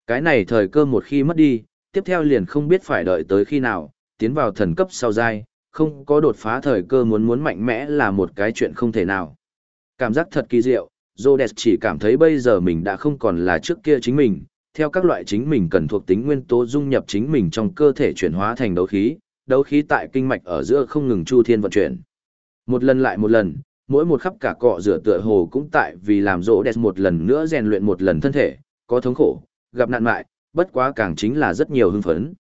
Cái này thời cơ một khi mất đi, tiếp theo liền không biết phải đợi tới khi nào, tiến vào thần cấp sau giai, không có đột phá thời cơ muốn muốn mạnh mẽ là một cái chuyện không thể nào. Cảm giác thật kỳ diệu, Rhodes chỉ cảm thấy bây giờ mình đã không còn là trước kia chính mình, theo các loại chính mình cần thuộc tính nguyên tố dung nhập chính mình trong cơ thể chuyển hóa thành đấu khí, đấu khí tại kinh mạch ở giữa không ngừng chu thiên vận chuyển. Một lần lại một lần, mỗi một khắp cả cọ rửa tựa hồ cũng tại vì làm Rhodes một lần nữa rèn luyện một lần thân thể, có thống khổ, gặp nạn mại, bất quá càng chính là rất nhiều hưng phấn.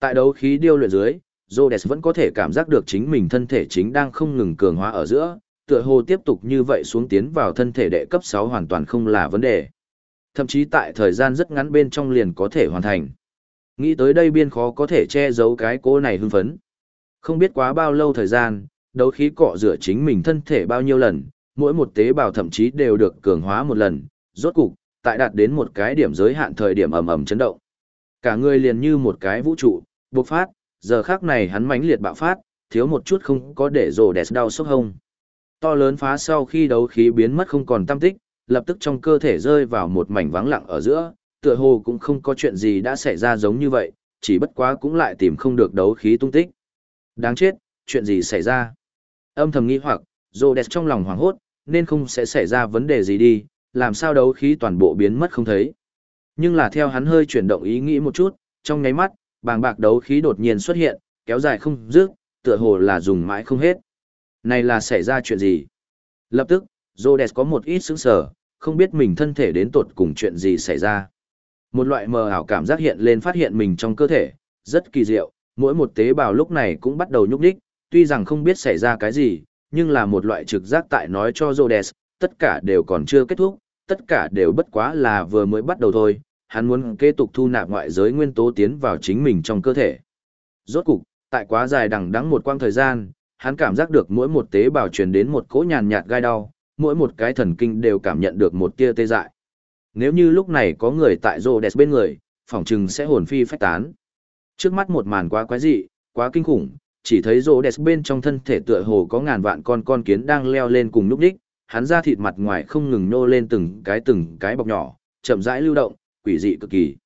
Tại đấu khí điêu luyện dưới, Rhodes vẫn có thể cảm giác được chính mình thân thể chính đang không ngừng cường hóa ở giữa, tựa hồ tiếp tục như vậy xuống tiến vào thân thể đệ cấp 6 hoàn toàn không là vấn đề. Thậm chí tại thời gian rất ngắn bên trong liền có thể hoàn thành. Nghĩ tới đây biên khó có thể che giấu cái cô này hưng phấn. Không biết quá bao lâu thời gian, đấu khí cọ rửa chính mình thân thể bao nhiêu lần, mỗi một tế bào thậm chí đều được cường hóa một lần, rốt cục, tại đạt đến một cái điểm giới hạn thời điểm ầm ầm chấn động. Cả người liền như một cái vũ trụ, bộc phát, giờ khác này hắn mãnh liệt bạo phát, thiếu một chút không có để rồ đẹp đau sốc hông. To lớn phá sau khi đấu khí biến mất không còn tâm tích, lập tức trong cơ thể rơi vào một mảnh vắng lặng ở giữa, tựa hồ cũng không có chuyện gì đã xảy ra giống như vậy, chỉ bất quá cũng lại tìm không được đấu khí tung tích. Đáng chết, chuyện gì xảy ra? Âm thầm nghĩ hoặc, rồ đẹp trong lòng hoảng hốt, nên không sẽ xảy ra vấn đề gì đi, làm sao đấu khí toàn bộ biến mất không thấy. Nhưng là theo hắn hơi chuyển động ý nghĩ một chút, trong nháy mắt, bàng bạc đấu khí đột nhiên xuất hiện, kéo dài không dứt, tựa hồ là dùng mãi không hết. Này là xảy ra chuyện gì? Lập tức, Rhodes có một ít sững sờ, không biết mình thân thể đến tột cùng chuyện gì xảy ra. Một loại mờ ảo cảm giác hiện lên phát hiện mình trong cơ thể, rất kỳ diệu, mỗi một tế bào lúc này cũng bắt đầu nhúc nhích, tuy rằng không biết xảy ra cái gì, nhưng là một loại trực giác tại nói cho Rhodes, tất cả đều còn chưa kết thúc, tất cả đều bất quá là vừa mới bắt đầu thôi, hắn muốn kế tục thu nạp ngoại giới nguyên tố tiến vào chính mình trong cơ thể. Rốt cục, tại quá dài đằng đẵng một quãng thời gian, hắn cảm giác được mỗi một tế bào truyền đến một cỗ nhàn nhạt gai đau, mỗi một cái thần kinh đều cảm nhận được một tia tê dại. Nếu như lúc này có người tại Rhodes bên người, phỏng chừng sẽ hồn phi phách tán. Trước mắt một màn quá quái dị, quá kinh khủng, chỉ thấy Rhodes bên trong thân thể tựa hồ có ngàn vạn con con kiến đang leo lên cùng lúc đích, hắn ra thịt mặt ngoài không ngừng nô lên từng cái từng cái bọc nhỏ, chậm rãi lưu động, quỷ dị cực kỳ.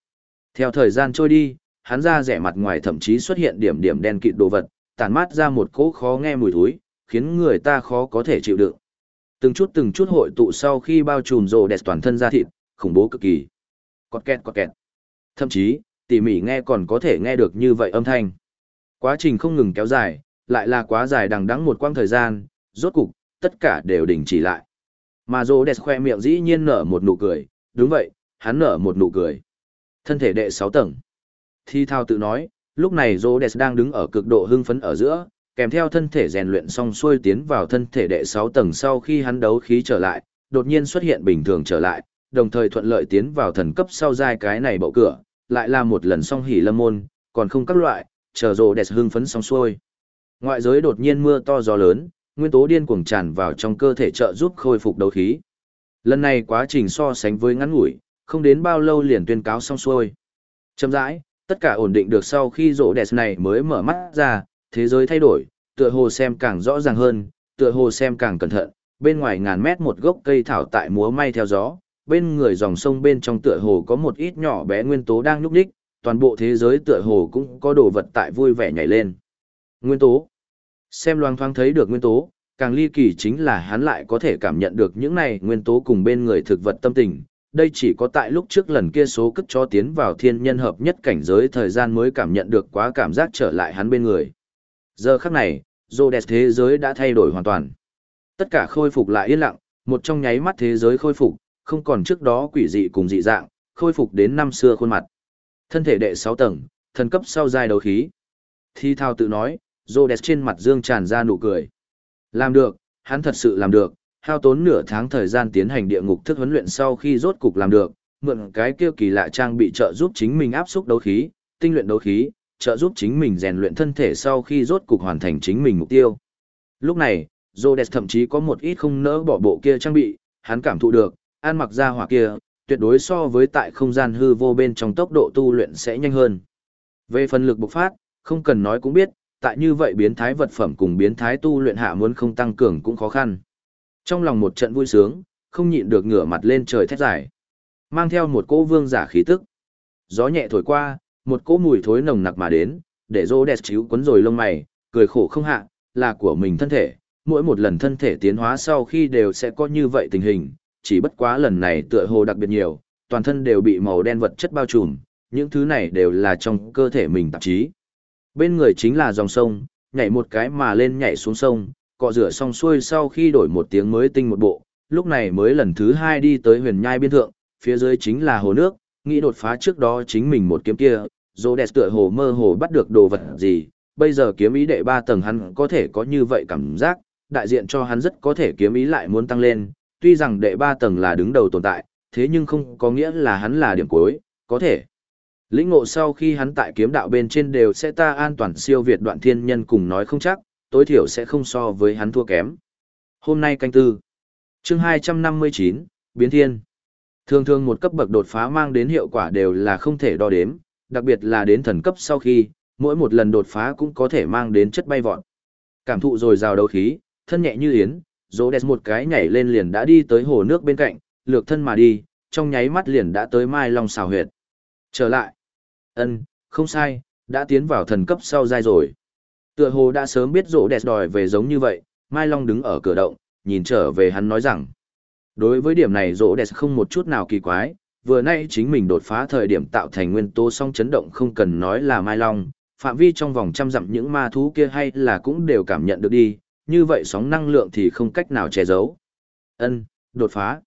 Theo thời gian trôi đi, hắn ra rẻ mặt ngoài thậm chí xuất hiện điểm điểm đen kịt đồ vật, tản mát ra một cỗ khó nghe mùi thối, khiến người ta khó có thể chịu đựng. Từng chút từng chút hội tụ sau khi bao trùm rồ đẹp toàn thân ra thịt, khủng bố cực kỳ. Cọt kẹt cọt kẹt. Thậm chí, tỉ mỉ nghe còn có thể nghe được như vậy âm thanh. Quá trình không ngừng kéo dài, lại là quá dài đằng đẵng một quãng thời gian, rốt cục, tất cả đều đình chỉ lại. Mà rồ đẹp khoe miệng dĩ nhiên nở một nụ cười, đúng vậy, hắn nở một nụ cười. Thân thể đệ 6 tầng. Thi thao tự nói, lúc này Rhodes đang đứng ở cực độ hưng phấn ở giữa, kèm theo thân thể rèn luyện xong xuôi tiến vào thân thể đệ 6 tầng sau khi hắn đấu khí trở lại, đột nhiên xuất hiện bình thường trở lại, đồng thời thuận lợi tiến vào thần cấp sau giai cái này bậu cửa, lại là một lần song hỉ lâm môn, còn không các loại, chờ Rhodes hưng phấn xong xuôi. Ngoại giới đột nhiên mưa to gió lớn, nguyên tố điên cuồng tràn vào trong cơ thể trợ giúp khôi phục đấu khí. Lần này quá trình so sánh với ngắn ngủi, không đến bao lâu liền tuyên cáo xong xuôi. Chậm rãi, tất cả ổn định được sau khi rộ đẹp này mới mở mắt ra, thế giới thay đổi, tựa hồ xem càng rõ ràng hơn, tựa hồ xem càng cẩn thận, bên ngoài ngàn mét một gốc cây thảo tại múa may theo gió, bên người dòng sông bên trong tựa hồ có một ít nhỏ bé nguyên tố đang núp đích, toàn bộ thế giới tựa hồ cũng có đồ vật tại vui vẻ nhảy lên. Nguyên tố. Xem loang thoáng thấy được nguyên tố, càng ly kỳ chính là hắn lại có thể cảm nhận được những này nguyên tố cùng bên người thực vật tâm tình, đây chỉ có tại lúc trước lần kia số cất cho tiến vào thiên nhân hợp nhất cảnh giới thời gian mới cảm nhận được quá cảm giác trở lại hắn bên người. Giờ khắc này, Rhodes thế giới đã thay đổi hoàn toàn. Tất cả khôi phục lại yên lặng, một trong nháy mắt thế giới khôi phục, không còn trước đó quỷ dị cùng dị dạng, khôi phục đến năm xưa khuôn mặt. Thân thể đệ 6 tầng, thần cấp sau giai đấu khí. Thi thao tự nói, Rhodes trên mặt dương tràn ra nụ cười. Làm được, hắn thật sự làm được, hao tốn nửa tháng thời gian tiến hành địa ngục thức huấn luyện sau khi rốt cục làm được, mượn cái kia kỳ lạ trang bị trợ giúp chính mình áp xúc đấu khí, tinh luyện đấu khí, trợ giúp chính mình rèn luyện thân thể sau khi rốt cục hoàn thành chính mình mục tiêu. Lúc này, Rhodes thậm chí có một ít không nỡ bỏ bộ kia trang bị, hắn cảm thụ được, an mặc ra hỏa kia, tuyệt đối so với tại không gian hư vô bên trong tốc độ tu luyện sẽ nhanh hơn. Về phần lực bộc phát, không cần nói cũng biết, tại như vậy biến thái vật phẩm cùng biến thái tu luyện hạ muốn không tăng cường cũng khó khăn. Trong lòng một trận vui sướng, không nhịn được ngửa mặt lên trời thét dài. Mang theo một cỗ vương giả khí tức. Gió nhẹ thổi qua, một cỗ mùi thối nồng nặc mà đến, để rô đẹp chíu quấn rồi lông mày, cười khổ không hạ, là của mình thân thể. Mỗi một lần thân thể tiến hóa sau khi đều sẽ có như vậy tình hình, chỉ bất quá lần này tựa hồ đặc biệt nhiều, toàn thân đều bị màu đen vật chất bao trùm, những thứ này đều là trong cơ thể mình tạp chí. Bên người chính là dòng sông, nhảy một cái mà lên nhảy xuống sông, cọ rửa xong xuôi sau khi đổi một tiếng mới tinh một bộ, lúc này mới lần thứ hai đi tới huyền nhai biên thượng, phía dưới chính là hồ nước, nghĩ đột phá trước đó chính mình một kiếm kia, dô đẹp tựa hồ mơ hồ bắt được đồ vật gì, bây giờ kiếm ý đệ ba tầng hắn có thể có như vậy cảm giác, đại diện cho hắn rất có thể kiếm ý lại muốn tăng lên, tuy rằng đệ ba tầng là đứng đầu tồn tại, thế nhưng không có nghĩa là hắn là điểm cuối, có thể. Lĩnh ngộ sau khi hắn tại kiếm đạo bên trên đều sẽ ta an toàn siêu việt đoạn thiên nhân cùng nói không chắc, tối thiểu sẽ không so với hắn thua kém. Hôm nay canh tư. chương 259, Biến Thiên. Thường thường một cấp bậc đột phá mang đến hiệu quả đều là không thể đo đếm, đặc biệt là đến thần cấp sau khi, mỗi một lần đột phá cũng có thể mang đến chất bay vọt. Cảm thụ rồi rào đấu khí, thân nhẹ như yến, rô đẹp một cái nhảy lên liền đã đi tới hồ nước bên cạnh, lược thân mà đi, trong nháy mắt liền đã tới mai long xào huyệt. Trở lại. ân không sai, đã tiến vào thần cấp sau dai rồi. Tựa hồ đã sớm biết rỗ đẹp đòi về giống như vậy, Mai Long đứng ở cửa động, nhìn trở về hắn nói rằng. Đối với điểm này rỗ đẹp không một chút nào kỳ quái, vừa nay chính mình đột phá thời điểm tạo thành nguyên tố song chấn động không cần nói là Mai Long, phạm vi trong vòng trăm dặm những ma thú kia hay là cũng đều cảm nhận được đi, như vậy sóng năng lượng thì không cách nào che giấu. Ân, đột phá.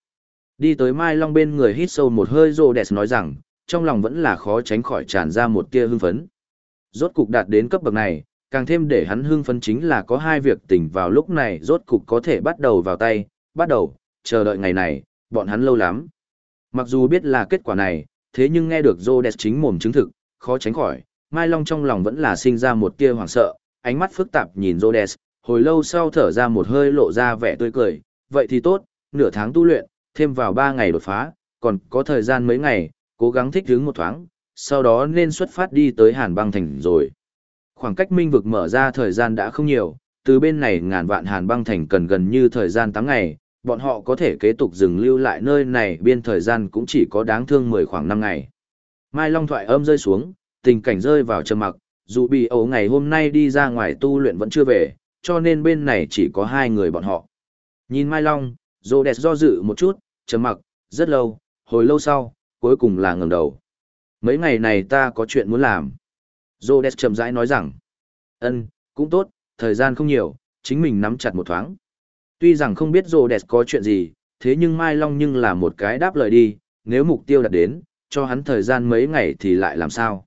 Đi tới Mai Long bên người hít sâu một hơi rồ đẹp nói rằng, trong lòng vẫn là khó tránh khỏi tràn ra một tia hưng phấn. Rốt cục đạt đến cấp bậc này, càng thêm để hắn hưng phấn chính là có hai việc tỉnh vào lúc này rốt cục có thể bắt đầu vào tay, bắt đầu, chờ đợi ngày này, bọn hắn lâu lắm. Mặc dù biết là kết quả này, thế nhưng nghe được Rhodes chính mồm chứng thực, khó tránh khỏi, Mai Long trong lòng vẫn là sinh ra một tia hoảng sợ, ánh mắt phức tạp nhìn Rhodes, hồi lâu sau thở ra một hơi lộ ra vẻ tươi cười, vậy thì tốt, nửa tháng tu luyện, thêm vào ba ngày đột phá, còn có thời gian mấy ngày, cố gắng thích ứng một thoáng, sau đó nên xuất phát đi tới Hàn băng thành rồi. Khoảng cách minh vực mở ra thời gian đã không nhiều, từ bên này ngàn vạn Hàn băng thành cần gần như thời gian 8 ngày, bọn họ có thể kế tục dừng lưu lại nơi này biên thời gian cũng chỉ có đáng thương 10 khoảng 5 ngày. Mai Long thoại âm rơi xuống, tình cảnh rơi vào trầm mặc, dù bị ấu ngày hôm nay đi ra ngoài tu luyện vẫn chưa về, cho nên bên này chỉ có hai người bọn họ. Nhìn Mai Long, Rhodes do dự một chút, trầm mặc, rất lâu, hồi lâu sau, cuối cùng là ngẩng đầu. Mấy ngày này ta có chuyện muốn làm. Rhodes chậm rãi nói rằng, ân, cũng tốt, thời gian không nhiều, chính mình nắm chặt một thoáng. Tuy rằng không biết Rhodes có chuyện gì, thế nhưng Mai Long nhưng là một cái đáp lời đi, nếu mục tiêu đạt đến, cho hắn thời gian mấy ngày thì lại làm sao.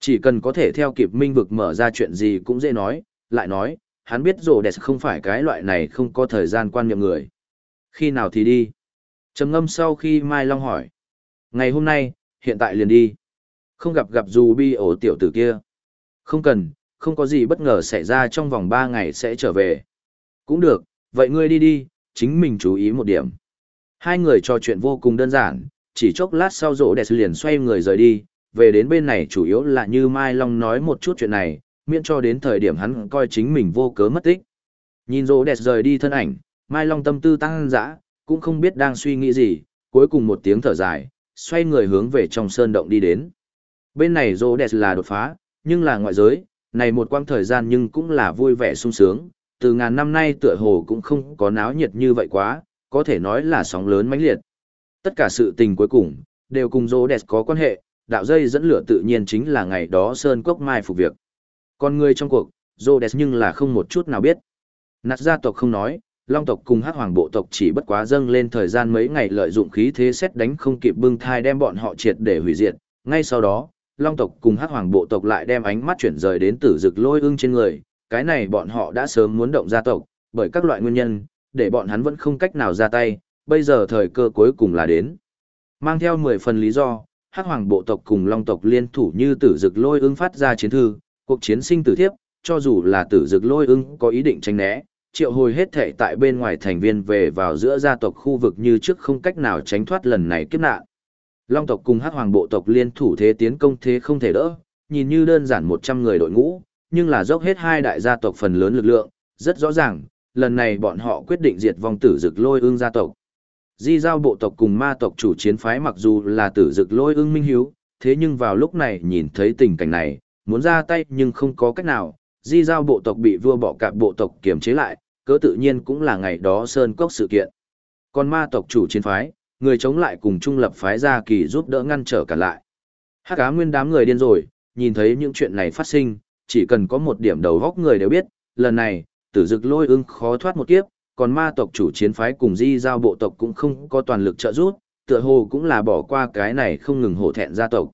Chỉ cần có thể theo kịp minh vực mở ra chuyện gì cũng dễ nói, lại nói, hắn biết Rhodes không phải cái loại này không có thời gian quan niệm người. Khi nào thì đi? trầm ngâm sau khi Mai Long hỏi. Ngày hôm nay, hiện tại liền đi. Không gặp gặp dù bi ổ tiểu tử kia. Không cần, không có gì bất ngờ xảy ra trong vòng 3 ngày sẽ trở về. Cũng được, vậy ngươi đi đi, chính mình chú ý một điểm. Hai người trò chuyện vô cùng đơn giản, chỉ chốc lát sau rỗ đẹp liền xoay người rời đi, về đến bên này chủ yếu là như Mai Long nói một chút chuyện này, miễn cho đến thời điểm hắn coi chính mình vô cớ mất tích. Nhìn rô đẹp rời đi thân ảnh, Mai Long tâm tư tăng dã, cũng không biết đang suy nghĩ gì, cuối cùng một tiếng thở dài, xoay người hướng về trong sơn động đi đến. Bên này rô đẹp là đột phá, nhưng là ngoại giới, này một quãng thời gian nhưng cũng là vui vẻ sung sướng, từ ngàn năm nay tựa hồ cũng không có náo nhiệt như vậy quá, có thể nói là sóng lớn mãnh liệt. Tất cả sự tình cuối cùng, đều cùng rô đẹp có quan hệ, đạo dây dẫn lửa tự nhiên chính là ngày đó Sơn Cốc Mai phục việc. Còn người trong cuộc, rỗ nhưng là không một chút nào biết. Nạt gia tộc không nói, Long tộc cùng Hắc Hoàng bộ tộc chỉ bất quá dâng lên thời gian mấy ngày lợi dụng khí thế xét đánh không kịp bưng thai đem bọn họ triệt để hủy diệt. Ngay sau đó, Long tộc cùng Hắc Hoàng bộ tộc lại đem ánh mắt chuyển rời đến Tử Dực Lôi Ưng trên người, cái này bọn họ đã sớm muốn động gia tộc, bởi các loại nguyên nhân, để bọn hắn vẫn không cách nào ra tay, bây giờ thời cơ cuối cùng là đến. Mang theo 10 phần lý do, Hắc Hoàng bộ tộc cùng Long tộc liên thủ như Tử Dực Lôi Ưng phát ra chiến thư, cuộc chiến sinh tử thiếp, cho dù là Tử Dực Lôi Ưng có ý định tránh né, triệu hồi hết thể tại bên ngoài thành viên về vào giữa gia tộc khu vực như trước không cách nào tránh thoát lần này kiếp nạn. Long tộc cùng hắc hoàng bộ tộc liên thủ thế tiến công thế không thể đỡ, nhìn như đơn giản 100 người đội ngũ, nhưng là dốc hết hai đại gia tộc phần lớn lực lượng, rất rõ ràng, lần này bọn họ quyết định diệt vong tử dực lôi ương gia tộc. Di giao bộ tộc cùng ma tộc chủ chiến phái mặc dù là tử dực lôi ương minh hiếu, thế nhưng vào lúc này nhìn thấy tình cảnh này, muốn ra tay nhưng không có cách nào, di giao bộ tộc bị vua bọ cạp bộ tộc kiềm chế lại, cớ tự nhiên cũng là ngày đó sơn cốc sự kiện. Còn ma tộc chủ chiến phái, người chống lại cùng trung lập phái gia kỳ giúp đỡ ngăn trở cả lại. Hắc cá nguyên đám người điên rồi, nhìn thấy những chuyện này phát sinh, chỉ cần có một điểm đầu góc người đều biết, lần này, tử dực lôi ưng khó thoát một kiếp, còn ma tộc chủ chiến phái cùng di giao bộ tộc cũng không có toàn lực trợ giúp, tựa hồ cũng là bỏ qua cái này không ngừng hổ thẹn gia tộc.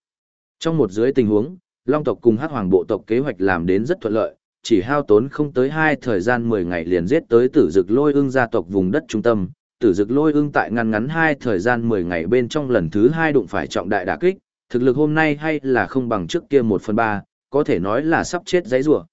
Trong một dưới tình huống, Long tộc cùng Hắc Hoàng bộ tộc kế hoạch làm đến rất thuận lợi, chỉ hao tốn không tới hai thời gian 10 ngày liền giết tới tử dực lôi ưng gia tộc vùng đất trung tâm. Tử dực lôi ưng tại ngăn ngắn hai thời gian 10 ngày bên trong lần thứ hai đụng phải trọng đại đả kích, thực lực hôm nay hay là không bằng trước kia 1 phần 3, có thể nói là sắp chết giấy rủa.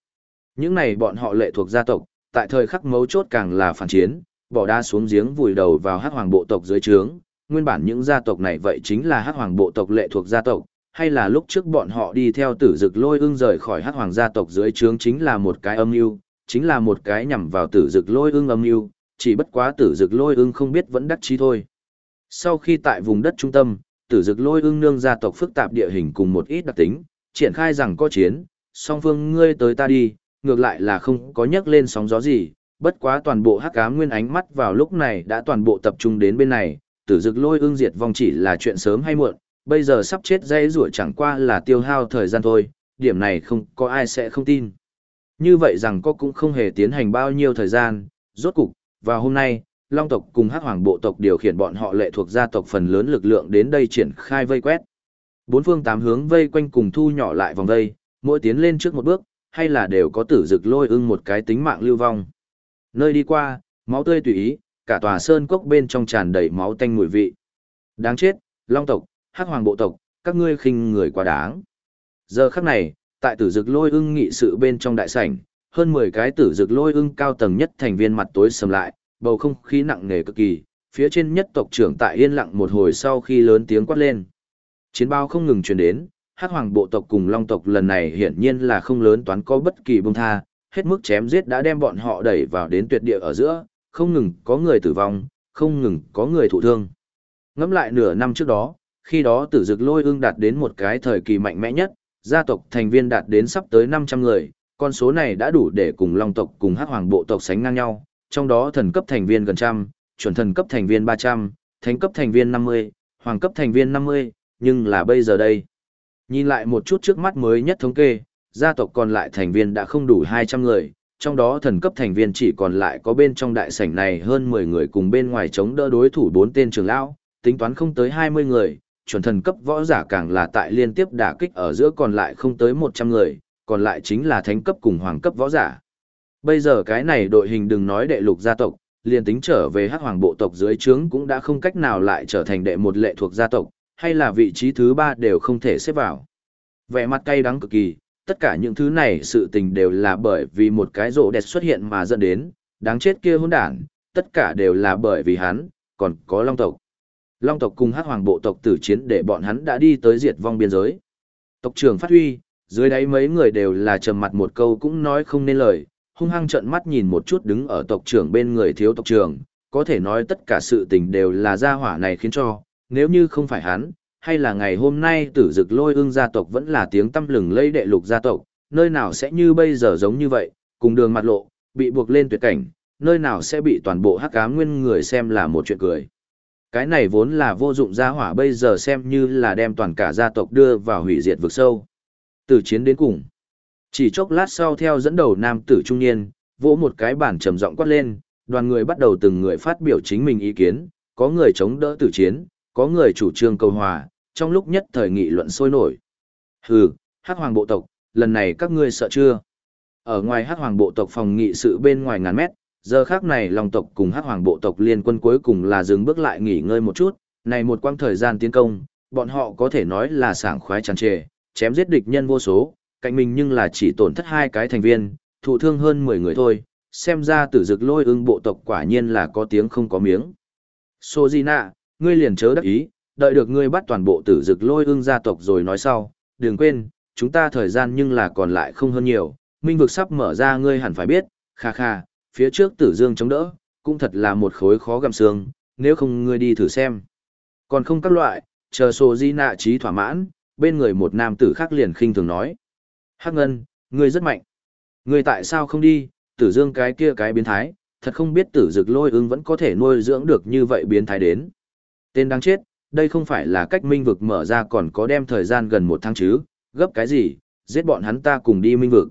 Những này bọn họ lệ thuộc gia tộc, tại thời khắc mấu chốt càng là phản chiến, bỏ đa xuống giếng vùi đầu vào hắc hoàng bộ tộc dưới trướng. Nguyên bản những gia tộc này vậy chính là hắc hoàng bộ tộc lệ thuộc gia tộc, hay là lúc trước bọn họ đi theo tử dực lôi ưng rời khỏi hắc hoàng gia tộc dưới trướng chính là một cái âm mưu, chính là một cái nhằm vào tử dực lôi ưng âm mưu, chỉ bất quá tử dực lôi ưng không biết vẫn đắc chí thôi. Sau khi tại vùng đất trung tâm, tử dực lôi ưng nương gia tộc phức tạp địa hình cùng một ít đặc tính, triển khai rằng có chiến, song phương, ngươi tới ta đi, ngược lại là không có nhắc lên sóng gió gì, bất quá toàn bộ hắc cá nguyên ánh mắt vào lúc này đã toàn bộ tập trung đến bên này, tử dực lôi ưng diệt vong chỉ là chuyện sớm hay muộn bây giờ sắp chết dây rủa chẳng qua là tiêu hao thời gian thôi, điểm này không có ai sẽ không tin. Như vậy rằng có cũng không hề tiến hành bao nhiêu thời gian, rốt cục, vào hôm nay, Long tộc cùng Hắc Hoàng bộ tộc điều khiển bọn họ lệ thuộc gia tộc phần lớn lực lượng đến đây triển khai vây quét. Bốn phương tám hướng vây quanh cùng thu nhỏ lại vòng vây, mỗi tiến lên trước một bước, hay là đều có tử dực lôi ưng một cái tính mạng lưu vong. Nơi đi qua, máu tươi tùy ý, cả tòa sơn cốc bên trong tràn đầy máu tanh mùi vị. Đáng chết, Long tộc, Hắc Hoàng bộ tộc, các ngươi khinh người quá đáng. Giờ khắc này, tại tử dực lôi ưng nghị sự bên trong đại sảnh, hơn 10 cái tử dực lôi ưng cao tầng nhất thành viên mặt tối sầm lại, bầu không khí nặng nề cực kỳ, phía trên nhất tộc trưởng tại yên lặng một hồi sau khi lớn tiếng quát lên. Chiến bao không ngừng truyền đến, Hắc Hoàng bộ tộc cùng Long tộc lần này hiển nhiên là không lớn toán có bất kỳ bông tha, hết mức chém giết đã đem bọn họ đẩy vào đến tuyệt địa ở giữa, không ngừng có người tử vong, không ngừng có người thụ thương. Ngẫm lại nửa năm trước đó, khi đó tử dực lôi ương đạt đến một cái thời kỳ mạnh mẽ nhất, gia tộc thành viên đạt đến sắp tới 500 người, con số này đã đủ để cùng Long tộc cùng Hắc Hoàng bộ tộc sánh ngang nhau, trong đó thần cấp thành viên gần trăm, chuẩn thần cấp thành viên 300, thánh cấp thành viên 50, hoàng cấp thành viên 50, nhưng là bây giờ đây. Nhìn lại một chút trước mắt mới nhất thống kê, gia tộc còn lại thành viên đã không đủ 200 người, trong đó thần cấp thành viên chỉ còn lại có bên trong đại sảnh này hơn 10 người cùng bên ngoài chống đỡ đối thủ bốn tên trưởng lão, tính toán không tới 20 người, chuẩn thần cấp võ giả càng là tại liên tiếp đả kích ở giữa còn lại không tới 100 người, còn lại chính là thánh cấp cùng hoàng cấp võ giả. Bây giờ cái này đội hình đừng nói đệ lục gia tộc, liền tính trở về hắc hoàng bộ tộc dưới trướng cũng đã không cách nào lại trở thành đệ một lệ thuộc gia tộc, hay là vị trí thứ ba đều không thể xếp vào. Vẻ mặt cay đắng cực kỳ, tất cả những thứ này sự tình đều là bởi vì một cái rộ đẹp xuất hiện mà dẫn đến, đáng chết kia hỗn đản, tất cả đều là bởi vì hắn, còn có long tộc. Long tộc cùng hắc hoàng bộ tộc tử chiến để bọn hắn đã đi tới diệt vong biên giới. Tộc trưởng phát huy, dưới đáy mấy người đều là trầm mặt một câu cũng nói không nên lời, hung hăng trợn mắt nhìn một chút đứng ở tộc trưởng bên người thiếu tộc trưởng, có thể nói tất cả sự tình đều là gia hỏa này khiến cho, nếu như không phải hắn, hay là ngày hôm nay tử dực lôi ương gia tộc vẫn là tiếng tâm lừng lây đệ lục gia tộc, nơi nào sẽ như bây giờ giống như vậy, cùng đường mặt lộ, bị buộc lên tuyệt cảnh, nơi nào sẽ bị toàn bộ hắc ám nguyên người xem là một chuyện cười. Cái này vốn là vô dụng gia hỏa bây giờ xem như là đem toàn cả gia tộc đưa vào hủy diệt vực sâu. Từ chiến đến cùng. Chỉ chốc lát sau theo dẫn đầu nam tử trung niên, vỗ một cái bản trầm giọng quát lên, đoàn người bắt đầu từng người phát biểu chính mình ý kiến, có người chống đỡ tử chiến, có người chủ trương cầu hòa, trong lúc nhất thời nghị luận sôi nổi. Hừ, hắc hoàng bộ tộc, lần này các ngươi sợ chưa? Ở ngoài hắc hoàng bộ tộc phòng nghị sự bên ngoài ngàn mét, giờ khác này lòng tộc cùng hắc hoàng bộ tộc liên quân cuối cùng là dừng bước lại nghỉ ngơi một chút, này một quãng thời gian tiến công, bọn họ có thể nói là sảng khoái tràn trề, chém giết địch nhân vô số, cạnh mình nhưng là chỉ tổn thất hai cái thành viên, thụ thương hơn 10 người thôi, xem ra tử dực lôi ưng bộ tộc quả nhiên là có tiếng không có miếng. Sojina, ngươi liền chớ đắc ý, đợi được ngươi bắt toàn bộ tử dực lôi ưng gia tộc rồi nói sau, đừng quên, chúng ta thời gian nhưng là còn lại không hơn nhiều, minh vực sắp mở ra ngươi hẳn phải biết, kha kha, phía trước tử dương chống đỡ, cũng thật là một khối khó gặm xương, nếu không ngươi đi thử xem. Còn không các loại, chờ sổ di nạ trí thỏa mãn, bên người một nam tử khác liền khinh thường nói. Hắc Ngân, ngươi rất mạnh. Ngươi tại sao không đi, tử dương cái kia cái biến thái, thật không biết tử dực lôi ưng vẫn có thể nuôi dưỡng được như vậy biến thái đến. Tên đáng chết, đây không phải là cách minh vực mở ra còn có đem thời gian gần một tháng chứ, gấp cái gì, giết bọn hắn ta cùng đi minh vực.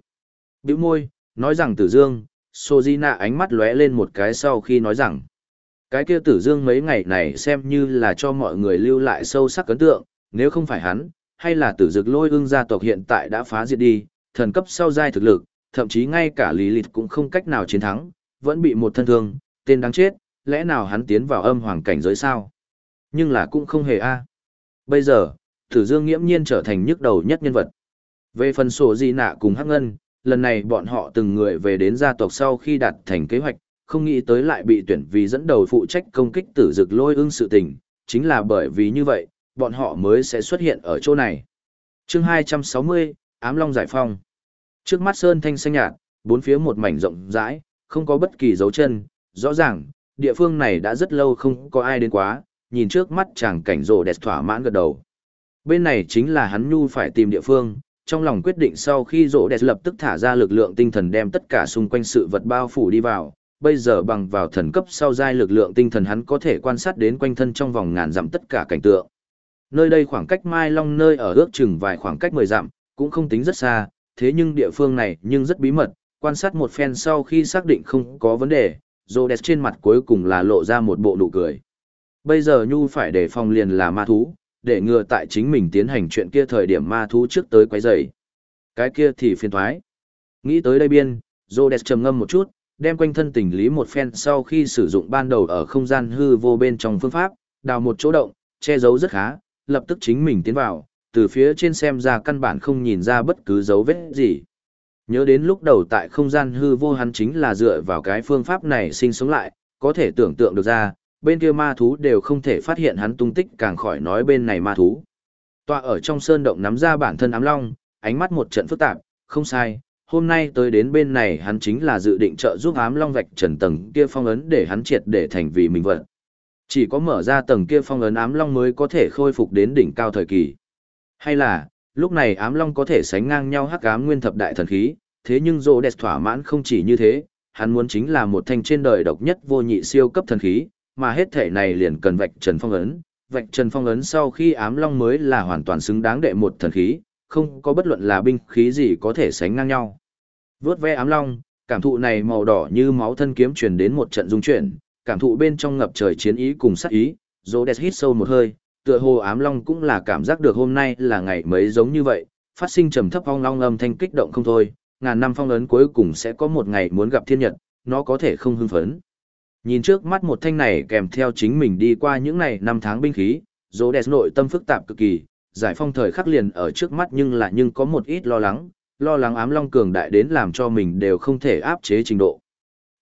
Biểu môi, nói rằng tử dương, Sojina ánh mắt lóe lên một cái sau khi nói rằng, cái kia tử dương mấy ngày này xem như là cho mọi người lưu lại sâu sắc ấn tượng, nếu không phải hắn, hay là tử dực lôi ương gia tộc hiện tại đã phá diệt đi, thần cấp sau giai thực lực, thậm chí ngay cả lý lịch cũng không cách nào chiến thắng, vẫn bị một thân thương, tên đáng chết, lẽ nào hắn tiến vào âm hoàng cảnh giới sao? Nhưng là cũng không hề a. Bây giờ, Tử Dương nghiễm nhiên trở thành nhức đầu nhất nhân vật. Về phần sổ di nạ cùng Hắc Ngân, lần này bọn họ từng người về đến gia tộc sau khi đạt thành kế hoạch, không nghĩ tới lại bị tuyển vì dẫn đầu phụ trách công kích tử dực lôi ưng sự tình, chính là bởi vì như vậy, bọn họ mới sẽ xuất hiện ở chỗ này. chương 260, Ám Long Giải Phong. Trước mắt sơn thanh xanh nhạt, bốn phía một mảnh rộng rãi, không có bất kỳ dấu chân, rõ ràng, địa phương này đã rất lâu không có ai đến quá, nhìn trước mắt chàng cảnh rồ đẹp thỏa mãn gật đầu. Bên này chính là hắn nhu phải tìm địa phương, trong lòng quyết định sau khi rỗ đẹp lập tức thả ra lực lượng tinh thần đem tất cả xung quanh sự vật bao phủ đi vào, bây giờ bằng vào thần cấp sau giai lực lượng tinh thần hắn có thể quan sát đến quanh thân trong vòng ngàn dặm tất cả cảnh tượng. Nơi đây khoảng cách Mai Long nơi ở ước chừng vài khoảng cách 10 dặm, cũng không tính rất xa, thế nhưng địa phương này nhưng rất bí mật, quan sát một phen sau khi xác định không có vấn đề, rô đẹp trên mặt cuối cùng là lộ ra một bộ nụ cười. Bây giờ Nhu phải để phòng liền là ma thú, để ngừa tại chính mình tiến hành chuyện kia thời điểm ma thú trước tới quấy rầy. Cái kia thì phiền thoái. Nghĩ tới đây biên, Rhodes trầm ngâm một chút, đem quanh thân tình lý một phen sau khi sử dụng ban đầu ở không gian hư vô bên trong phương pháp, đào một chỗ động, che giấu rất khá, lập tức chính mình tiến vào, từ phía trên xem ra căn bản không nhìn ra bất cứ dấu vết gì. Nhớ đến lúc đầu tại không gian hư vô hắn chính là dựa vào cái phương pháp này sinh sống lại, có thể tưởng tượng được ra, bên kia ma thú đều không thể phát hiện hắn tung tích càng khỏi nói bên này ma thú. Tọa ở trong sơn động nắm ra bản thân ám long, ánh mắt một trận phức tạp, không sai, hôm nay tới đến bên này hắn chính là dự định trợ giúp ám long vạch trần tầng kia phong ấn để hắn triệt để thành vì mình vật. Chỉ có mở ra tầng kia phong ấn ám long mới có thể khôi phục đến đỉnh cao thời kỳ. Hay là, lúc này ám long có thể sánh ngang nhau hắc ám nguyên thập đại thần khí, thế nhưng rô đẹp thỏa mãn không chỉ như thế, hắn muốn chính là một thanh trên đời độc nhất vô nhị siêu cấp thần khí, mà hết thể này liền cần vạch trần phong ấn. Vạch trần phong ấn sau khi ám long mới là hoàn toàn xứng đáng đệ một thần khí, không có bất luận là binh khí gì có thể sánh ngang nhau. Vướt ve ám long, cảm thụ này màu đỏ như máu thân kiếm truyền đến một trận dung chuyển, cảm thụ bên trong ngập trời chiến ý cùng sát ý, Rhodes hít sâu một hơi, tựa hồ ám long cũng là cảm giác được hôm nay là ngày mấy giống như vậy, phát sinh trầm thấp phong long âm thanh kích động không thôi, ngàn năm phong ấn cuối cùng sẽ có một ngày muốn gặp thiên nhật, nó có thể không hưng phấn. Nhìn trước mắt một thanh này kèm theo chính mình đi qua những ngày năm tháng binh khí, Rhodes nội tâm phức tạp cực kỳ, giải phong thời khắc liền ở trước mắt nhưng là nhưng có một ít lo lắng, lo lắng ám long cường đại đến làm cho mình đều không thể áp chế trình độ.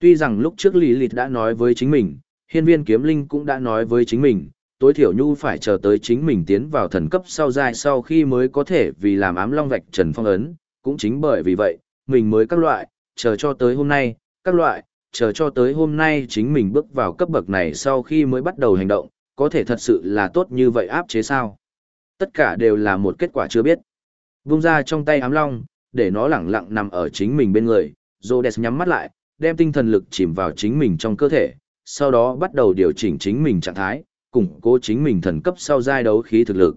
Tuy rằng lúc trước Lý Lịt đã nói với chính mình, hiên viên kiếm linh cũng đã nói với chính mình, tối thiểu nhu phải chờ tới chính mình tiến vào thần cấp sau dài sau khi mới có thể vì làm ám long vạch trần phong ấn, cũng chính bởi vì vậy, mình mới các loại, chờ cho tới hôm nay, các loại, chờ cho tới hôm nay chính mình bước vào cấp bậc này sau khi mới bắt đầu hành động, có thể thật sự là tốt như vậy áp chế sao. Tất cả đều là một kết quả chưa biết. Vung ra trong tay ám long, để nó lẳng lặng nằm ở chính mình bên người, Rhodes nhắm mắt lại, đem tinh thần lực chìm vào chính mình trong cơ thể, sau đó bắt đầu điều chỉnh chính mình trạng thái, củng cố chính mình thần cấp sau giai đấu khí thực lực.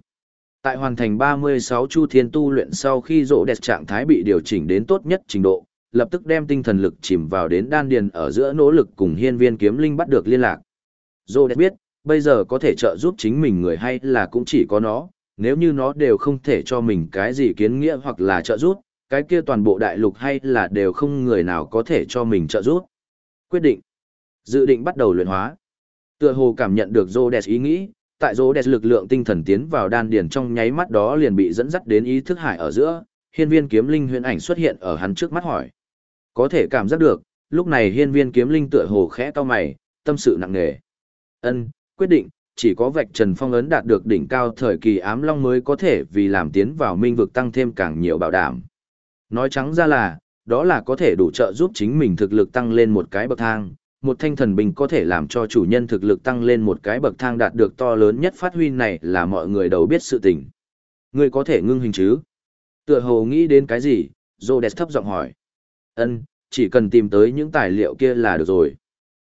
Tại hoàn thành 36 chu thiên tu luyện sau khi rộ đẹp trạng thái bị điều chỉnh đến tốt nhất trình độ, lập tức đem tinh thần lực chìm vào đến đan điền ở giữa nỗ lực cùng hiên viên kiếm linh bắt được liên lạc. Dô đẹp biết, bây giờ có thể trợ giúp chính mình người hay là cũng chỉ có nó, nếu như nó đều không thể cho mình cái gì kiến nghĩa hoặc là trợ giúp, cái kia toàn bộ đại lục hay là đều không người nào có thể cho mình trợ giúp. Quyết định. Dự định bắt đầu luyện hóa. Tựa hồ cảm nhận được Rhodes ý nghĩ, tại Rhodes lực lượng tinh thần tiến vào đan điền trong nháy mắt đó liền bị dẫn dắt đến ý thức hải ở giữa, hiên viên kiếm linh huyền ảnh xuất hiện ở hắn trước mắt hỏi. Có thể cảm giác được, lúc này hiên viên kiếm linh tựa hồ khẽ to mày, tâm sự nặng nề. Ân, quyết định, chỉ có vạch trần phong ấn đạt được đỉnh cao thời kỳ ám long mới có thể vì làm tiến vào minh vực tăng thêm càng nhiều bảo đảm. Nói trắng ra là, đó là có thể đủ trợ giúp chính mình thực lực tăng lên một cái bậc thang, một thanh thần bình có thể làm cho chủ nhân thực lực tăng lên một cái bậc thang đạt được to lớn nhất phát huy này là mọi người đều biết sự tình. Ngươi có thể ngưng hình chứ? Tựa hồ nghĩ đến cái gì? Rhodes thấp giọng hỏi. Ân, chỉ cần tìm tới những tài liệu kia là được rồi.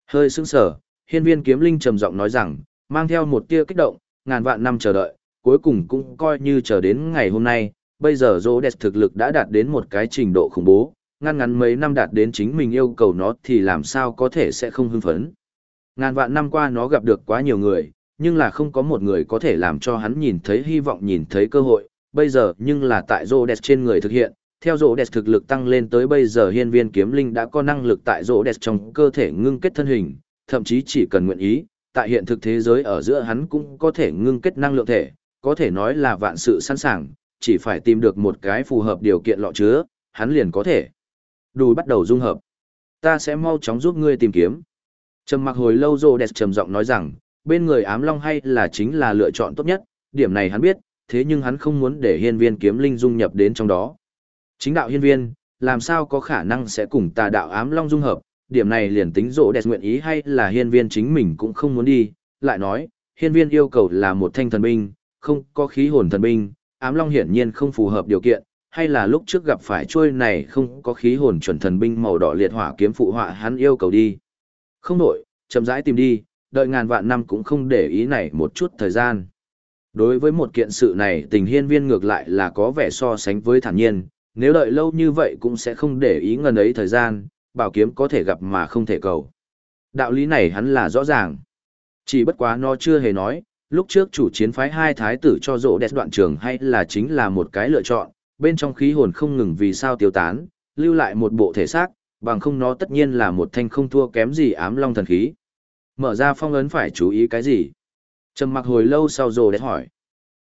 Hơi sững sờ, hiên viên kiếm linh trầm giọng nói rằng, mang theo một tia kích động, ngàn vạn năm chờ đợi, cuối cùng cũng coi như chờ đến ngày hôm nay, bây giờ Rhodes thực lực đã đạt đến một cái trình độ khủng bố, ngăn ngắn mấy năm đạt đến chính mình yêu cầu nó thì làm sao có thể sẽ không hưng phấn. Ngàn vạn năm qua nó gặp được quá nhiều người, nhưng là không có một người có thể làm cho hắn nhìn thấy hy vọng nhìn thấy cơ hội, bây giờ nhưng là tại Rhodes trên người thực hiện, theo Rhodes thực lực tăng lên tới bây giờ hiên viên kiếm linh đã có năng lực tại Rhodes trong cơ thể ngưng kết thân hình, thậm chí chỉ cần nguyện ý, tại hiện thực thế giới ở giữa hắn cũng có thể ngưng kết năng lượng thể, có thể nói là vạn sự sẵn sàng, chỉ phải tìm được một cái phù hợp điều kiện lọ chứa, hắn liền có thể. Đủ bắt đầu dung hợp. Ta sẽ mau chóng giúp ngươi tìm kiếm. Trầm mặc hồi lâu rồ đẹp trầm giọng nói rằng, bên người ám long hay là chính là lựa chọn tốt nhất, điểm này hắn biết, thế nhưng hắn không muốn để hiên viên kiếm linh dung nhập đến trong đó. Chính đạo hiên viên, làm sao có khả năng sẽ cùng tà đạo ám long dung hợp, điểm này liền tính rỗ đẹp nguyện ý hay là hiên viên chính mình cũng không muốn đi, lại nói, hiên viên yêu cầu là một thanh thần binh, không có khí hồn thần binh, ám long hiển nhiên không phù hợp điều kiện, hay là lúc trước gặp phải trôi này không có khí hồn chuẩn thần binh màu đỏ liệt hỏa kiếm phụ họa hắn yêu cầu đi. Không đổi, chậm rãi tìm đi, đợi ngàn vạn năm cũng không để ý này một chút thời gian. Đối với một kiện sự này tình hiên viên ngược lại là có vẻ so sánh với thản nhiên, nếu đợi lâu như vậy cũng sẽ không để ý ngần ấy thời gian, bảo kiếm có thể gặp mà không thể cầu. Đạo lý này hắn là rõ ràng. Chỉ bất quá nó chưa hề nói, lúc trước chủ chiến phái hai thái tử cho rộ đẹp đoạn trường hay là chính là một cái lựa chọn, bên trong khí hồn không ngừng vì sao tiêu tán, lưu lại một bộ thể xác, bằng không nó tất nhiên là một thanh không thua kém gì ám long thần khí. Mở ra phong ấn phải chú ý cái gì? Trầm mặc hồi lâu sau rồ đẹp hỏi.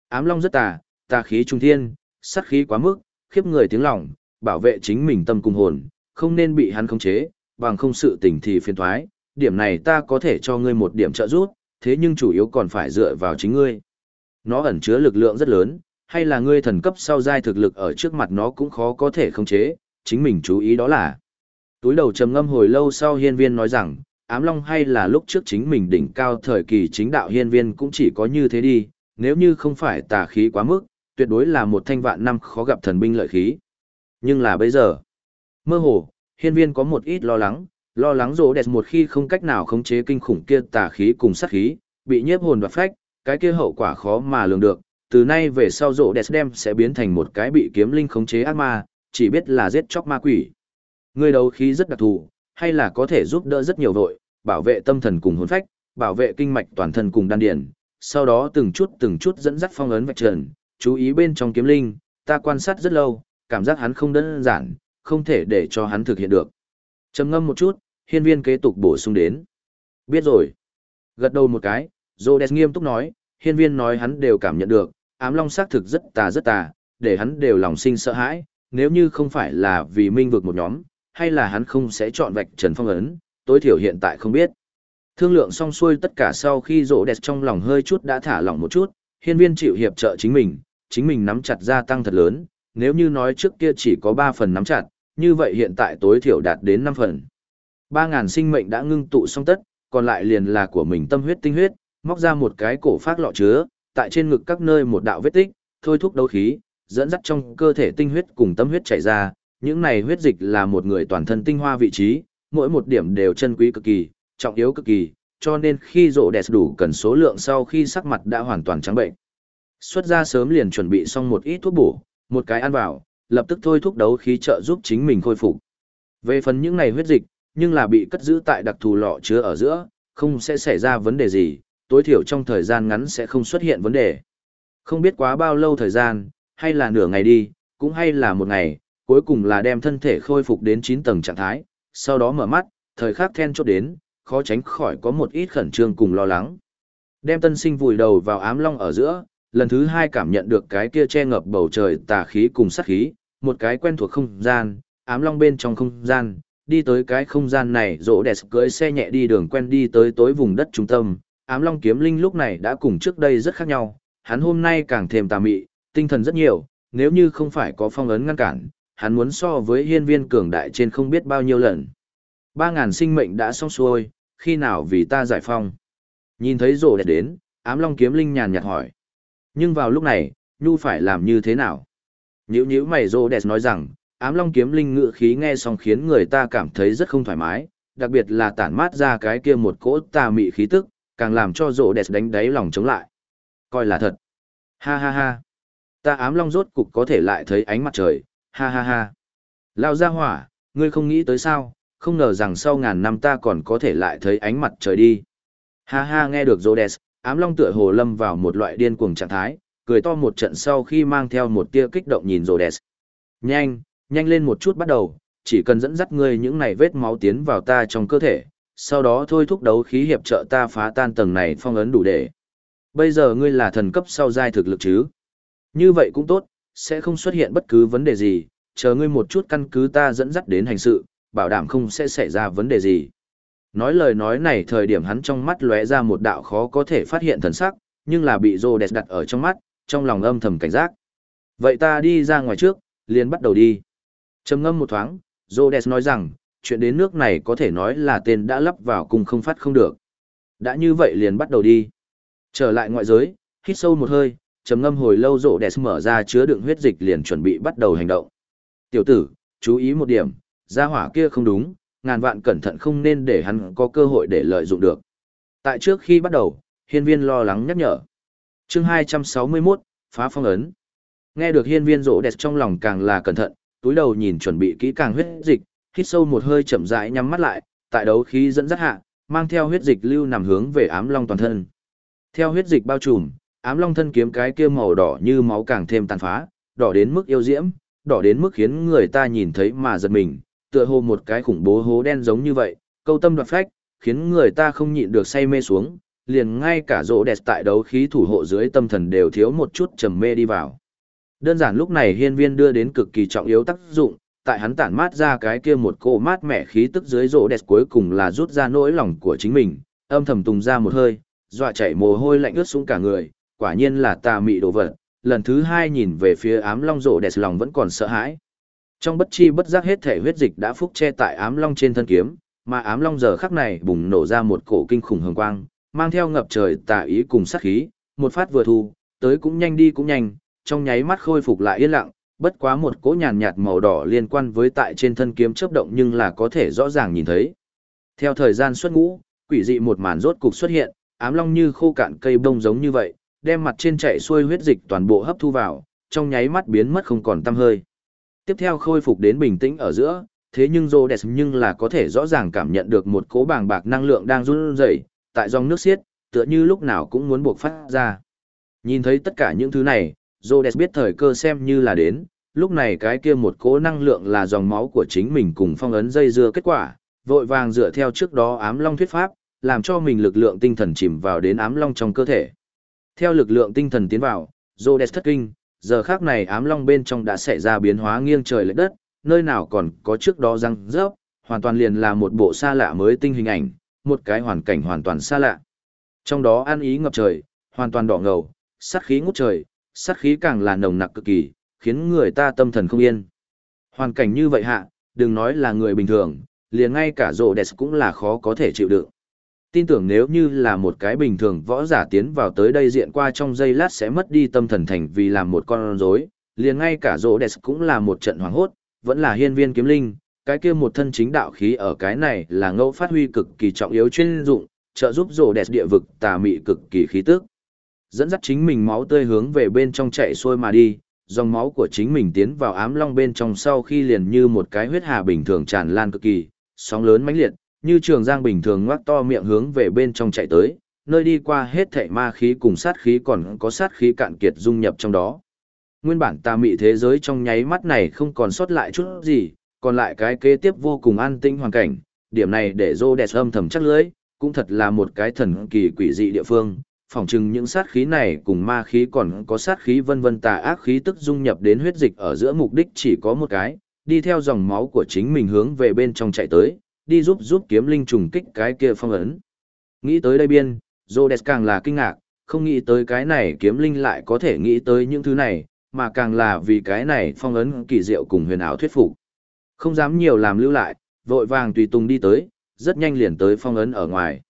Ám long rất tà, tà khí trung thiên, sát khí quá mức, khiếp người tiếng lòng, bảo vệ chính mình tâm cùng hồn, không nên bị hắn khống chế, bằng không sự tình thì phiền thoái, điểm này ta có thể cho ngươi một điểm trợ giúp, thế nhưng chủ yếu còn phải dựa vào chính ngươi. Nó ẩn chứa lực lượng rất lớn, hay là ngươi thần cấp sau giai thực lực ở trước mặt nó cũng khó có thể khống chế, chính mình chú ý đó là. Túi đầu trầm ngâm hồi lâu sau hiên viên nói rằng, ám long hay là lúc trước chính mình đỉnh cao thời kỳ chính đạo hiên viên cũng chỉ có như thế đi, nếu như không phải tà khí quá mức, tuyệt đối là một thanh vạn năm khó gặp thần binh lợi khí. Nhưng là bây giờ, mơ hồ, hiên viên có một ít lo lắng, lo lắng rỗ đẹp một khi không cách nào khống chế kinh khủng kia tà khí cùng sát khí, bị nhiếp hồn và phách, cái kia hậu quả khó mà lường được, từ nay về sau rỗ đẹp đem sẽ biến thành một cái bị kiếm linh khống chế ác ma, chỉ biết là giết chóc ma quỷ. Người đấu khí rất đặc thù, hay là có thể giúp đỡ rất nhiều vội, bảo vệ tâm thần cùng hồn phách, bảo vệ kinh mạch toàn thân cùng đan điền, sau đó từng chút từng chút dẫn dắt phong ấn vạch trần, chú ý bên trong kiếm linh, ta quan sát rất lâu, cảm giác hắn không đơn giản, không thể để cho hắn thực hiện được. Trầm ngâm một chút, hiên viên kế tục bổ sung đến. Biết rồi. Gật đầu một cái, Rhodes nghiêm túc nói, hiên viên nói hắn đều cảm nhận được, ám long xác thực rất tà rất tà, để hắn đều lòng sinh sợ hãi, nếu như không phải là vì minh vực một nhóm, hay là hắn không sẽ chọn vạch trần phong ấn, tối thiểu hiện tại không biết. Thương lượng xong xuôi tất cả sau khi rỗ đẹp trong lòng hơi chút đã thả lỏng một chút, hiên viên chịu hiệp trợ chính mình, chính mình nắm chặt gia tăng thật lớn, nếu như nói trước kia chỉ có 3 phần nắm chặt, như vậy hiện tại tối thiểu đạt đến 5 phần. 3.000 sinh mệnh đã ngưng tụ xong tất, còn lại liền là của mình tâm huyết tinh huyết, móc ra một cái cổ phát lọ chứa, tại trên ngực các nơi một đạo vết tích, thôi thúc đấu khí, dẫn dắt trong cơ thể tinh huyết cùng tâm huyết chảy ra, những này huyết dịch là một người toàn thân tinh hoa vị trí, mỗi một điểm đều chân quý cực kỳ, trọng yếu cực kỳ, cho nên khi rộ đẹp đủ cần số lượng sau khi sắc mặt đã hoàn toàn trắng bệnh. Xuất ra sớm liền chuẩn bị xong một ít thuốc bổ, một cái ăn vào, lập tức thôi thúc đấu khí trợ giúp chính mình khôi phục. Về phần những này huyết dịch, nhưng là bị cất giữ tại đặc thù lọ chứa ở giữa, không sẽ xảy ra vấn đề gì, tối thiểu trong thời gian ngắn sẽ không xuất hiện vấn đề. Không biết quá bao lâu thời gian, hay là nửa ngày đi, cũng hay là một ngày, cuối cùng là đem thân thể khôi phục đến 9 tầng trạng thái, sau đó mở mắt, thời khắc then chốt đến, khó tránh khỏi có một ít khẩn trương cùng lo lắng. Đem tân sinh vùi đầu vào ám long ở giữa, lần thứ hai cảm nhận được cái kia che ngập bầu trời tà khí cùng sát khí, một cái quen thuộc không gian, ám long bên trong không gian, đi tới cái không gian này rỗ đẹp cưỡi xe nhẹ đi đường quen đi tới tối vùng đất trung tâm, ám long kiếm linh lúc này đã cùng trước đây rất khác nhau, hắn hôm nay càng thêm tà mị, tinh thần rất nhiều, nếu như không phải có phong ấn ngăn cản, hắn muốn so với hiên viên cường đại trên không biết bao nhiêu lần. Ba ngàn sinh mệnh đã xong xuôi, khi nào vì ta giải phong? Nhìn thấy rỗ đẹp đến, ám long kiếm linh nhàn nhạt hỏi. Nhưng vào lúc này, Nhu phải làm như thế nào? Nhữ nhữ mày rô đẹp nói rằng, ám long kiếm linh ngự khí nghe xong khiến người ta cảm thấy rất không thoải mái, đặc biệt là tản mát ra cái kia một cỗ tà mị khí tức, càng làm cho rô đẹp đánh đáy lòng chống lại. Coi là thật. Ha ha ha. Ta ám long rốt cục có thể lại thấy ánh mặt trời, ha ha ha. Lao ra hỏa, ngươi không nghĩ tới sao, không ngờ rằng sau ngàn năm ta còn có thể lại thấy ánh mặt trời đi. Ha ha nghe được Rhodes, ám long tựa hồ lâm vào một loại điên cuồng trạng thái, cười to một trận sau khi mang theo một tia kích động nhìn Rhodes. Nhanh, nhanh lên một chút bắt đầu, chỉ cần dẫn dắt ngươi những này vết máu tiến vào ta trong cơ thể, sau đó thôi thúc đấu khí hiệp trợ ta phá tan tầng này phong ấn đủ để. Bây giờ ngươi là thần cấp sau giai thực lực chứ? Như vậy cũng tốt, sẽ không xuất hiện bất cứ vấn đề gì, chờ ngươi một chút căn cứ ta dẫn dắt đến hành sự, bảo đảm không sẽ xảy ra vấn đề gì. Nói lời nói này thời điểm hắn trong mắt lóe ra một đạo khó có thể phát hiện thần sắc, nhưng là bị Rhodes đặt ở trong mắt, trong lòng âm thầm cảnh giác. Vậy ta đi ra ngoài trước, liền bắt đầu đi. Trầm ngâm một thoáng, Rhodes nói rằng, chuyện đến nước này có thể nói là tên đã lắp vào cùng không phát không được. Đã như vậy liền bắt đầu đi. Trở lại ngoại giới, hít sâu một hơi, trầm ngâm hồi lâu rộ đẹp mở ra chứa đựng huyết dịch liền chuẩn bị bắt đầu hành động. Tiểu tử, chú ý một điểm, gia hỏa kia không đúng, ngàn vạn cẩn thận không nên để hắn có cơ hội để lợi dụng được. Tại trước khi bắt đầu, hiên viên lo lắng nhắc nhở. chương 261, phá phong ấn. Nghe được hiên viên rỗ đẹp trong lòng càng là cẩn thận, túi đầu nhìn chuẩn bị kỹ càng huyết dịch, hít sâu một hơi chậm rãi nhắm mắt lại, tại đấu khí dẫn dắt hạ, mang theo huyết dịch lưu nằm hướng về ám long toàn thân. Theo huyết dịch bao trùm, ám long thân kiếm cái kia màu đỏ như máu càng thêm tàn phá, đỏ đến mức yêu diễm, đỏ đến mức khiến người ta nhìn thấy mà giật mình, tựa hồ một cái khủng bố hố đen giống như vậy, câu tâm đoạt phách, khiến người ta không nhịn được say mê xuống, liền ngay cả rỗ đẹp tại đấu khí thủ hộ dưới tâm thần đều thiếu một chút trầm mê đi vào. Đơn giản lúc này hiên viên đưa đến cực kỳ trọng yếu tác dụng, tại hắn tản mát ra cái kia một cô mát mẻ khí tức dưới rỗ đẹp cuối cùng là rút ra nỗi lòng của chính mình, âm thầm tùng ra một hơi, dọa chảy mồ hôi lạnh ướt xuống cả người, quả nhiên là tà mị đồ vật. Lần thứ hai nhìn về phía ám long rỗ đẹp lòng vẫn còn sợ hãi. Trong bất chi bất giác hết thể huyết dịch đã phúc che tại ám long trên thân kiếm, mà ám long giờ khắc này bùng nổ ra một cổ kinh khủng hồng quang, mang theo ngập trời tà ý cùng sát khí, một phát vừa thu, tới cũng nhanh đi cũng nhanh, trong nháy mắt khôi phục lại yên lặng, bất quá một cỗ nhàn nhạt màu đỏ liên quan với tại trên thân kiếm chớp động nhưng là có thể rõ ràng nhìn thấy. Theo thời gian xuất ngũ, quỷ dị một màn rốt cục xuất hiện, ám long như khô cạn cây bông giống như vậy, đem mặt trên chạy xuôi huyết dịch toàn bộ hấp thu vào, trong nháy mắt biến mất không còn tăm hơi. Tiếp theo khôi phục đến bình tĩnh ở giữa, thế nhưng Rhodes nhưng là có thể rõ ràng cảm nhận được một cỗ bàng bạc năng lượng đang run rẩy, tại dòng nước xiết, tựa như lúc nào cũng muốn buộc phát ra. Nhìn thấy tất cả những thứ này, Rhodes biết thời cơ xem như là đến, lúc này cái kia một cỗ năng lượng là dòng máu của chính mình cùng phong ấn dây dưa kết quả, vội vàng dựa theo trước đó ám long thuyết pháp, làm cho mình lực lượng tinh thần chìm vào đến ám long trong cơ thể. Theo lực lượng tinh thần tiến vào, Rhodes thất kinh, giờ khác này ám long bên trong đã xảy ra biến hóa nghiêng trời lệch đất, nơi nào còn có trước đó răng rớp, hoàn toàn liền là một bộ xa lạ mới tinh hình ảnh, một cái hoàn cảnh hoàn toàn xa lạ. Trong đó an ý ngập trời, hoàn toàn đỏ ngầu, sát khí ngút trời, sát khí càng là nồng nặc cực kỳ, khiến người ta tâm thần không yên. Hoàn cảnh như vậy hạ, đừng nói là người bình thường, liền ngay cả rộ đẹp cũng là khó có thể chịu đựng. Tin tưởng nếu như là một cái bình thường võ giả tiến vào tới đây diện qua trong giây lát sẽ mất đi tâm thần thành vì làm một con rối, liền ngay cả rỗ đẹp cũng là một trận hoảng hốt, vẫn là hiên viên kiếm linh, cái kia một thân chính đạo khí ở cái này là ngẫu phát huy cực kỳ trọng yếu chuyên dụng, trợ giúp rỗ đẹp địa vực tà mị cực kỳ khí tức. Dẫn dắt chính mình máu tươi hướng về bên trong chạy xuôi mà đi, dòng máu của chính mình tiến vào ám long bên trong sau khi liền như một cái huyết hà bình thường tràn lan cực kỳ, sóng lớn mãnh liệt, như trường giang bình thường ngoác to miệng hướng về bên trong chạy tới, nơi đi qua hết thảy ma khí cùng sát khí còn có sát khí cạn kiệt dung nhập trong đó. Nguyên bản tà mị thế giới trong nháy mắt này không còn sót lại chút gì, còn lại cái kế tiếp vô cùng an tĩnh hoàn cảnh, điểm này để rô đẹp âm thầm chắc lưới, cũng thật là một cái thần kỳ quỷ dị địa phương, phỏng chừng những sát khí này cùng ma khí còn có sát khí vân vân tà ác khí tức dung nhập đến huyết dịch ở giữa mục đích chỉ có một cái, đi theo dòng máu của chính mình hướng về bên trong chạy tới, đi giúp giúp kiếm linh trùng kích cái kia phong ấn. Nghĩ tới đây biên, Rhodes càng là kinh ngạc, không nghĩ tới cái này kiếm linh lại có thể nghĩ tới những thứ này, mà càng là vì cái này phong ấn kỳ diệu cùng huyền ảo thuyết phục. Không dám nhiều làm lưu lại, vội vàng tùy tùng đi tới, rất nhanh liền tới phong ấn ở ngoài.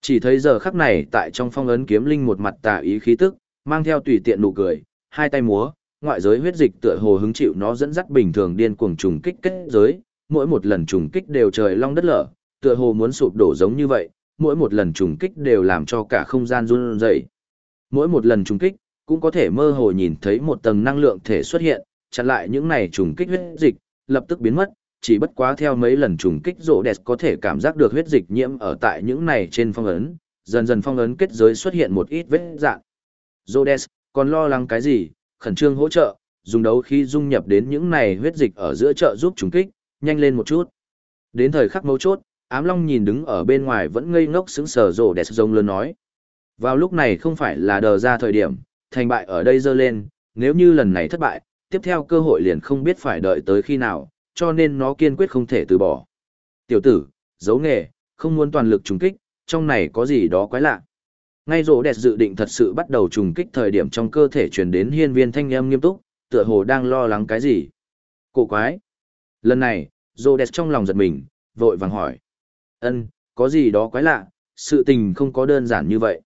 Chỉ thấy giờ khắc này tại trong phong ấn kiếm linh một mặt tà ý khí tức, mang theo tùy tiện nụ cười, hai tay múa, ngoại giới huyết dịch tựa hồ hứng chịu nó dẫn dắt bình thường điên cuồng trùng kích kết giới, mỗi một lần trùng kích đều trời long đất lở, tựa hồ muốn sụp đổ giống như vậy, mỗi một lần trùng kích đều làm cho cả không gian run rẩy. Mỗi một lần trùng kích, cũng có thể mơ hồ nhìn thấy một tầng năng lượng thể xuất hiện, chặn lại những này trùng kích huyết dịch, lập tức biến mất, chỉ bất quá theo mấy lần trùng kích rộ đẹp có thể cảm giác được huyết dịch nhiễm ở tại những này trên phong ấn, dần dần phong ấn kết giới xuất hiện một ít vết dạng. Rhodes, còn lo lắng cái gì, khẩn trương hỗ trợ, dùng đấu khi dung nhập đến những này huyết dịch ở giữa chợ giúp trùng kích, nhanh lên một chút. Đến thời khắc mấu chốt, ám long nhìn đứng ở bên ngoài vẫn ngây ngốc sững sờ rổ đẹp rông lớn nói. Vào lúc này không phải là đờ ra thời điểm, thành bại ở đây dơ lên, nếu như lần này thất bại, tiếp theo cơ hội liền không biết phải đợi tới khi nào, cho nên nó kiên quyết không thể từ bỏ. Tiểu tử, giấu nghề, không muốn toàn lực trùng kích, trong này có gì đó quái lạ. Ngay rổ đẹp dự định thật sự bắt đầu trùng kích thời điểm trong cơ thể truyền đến hiên viên thanh âm nghiêm túc, tựa hồ đang lo lắng cái gì. Cổ quái. Lần này, rổ đẹp trong lòng giật mình, vội vàng hỏi. ân có gì đó quái lạ, sự tình không có đơn giản như vậy.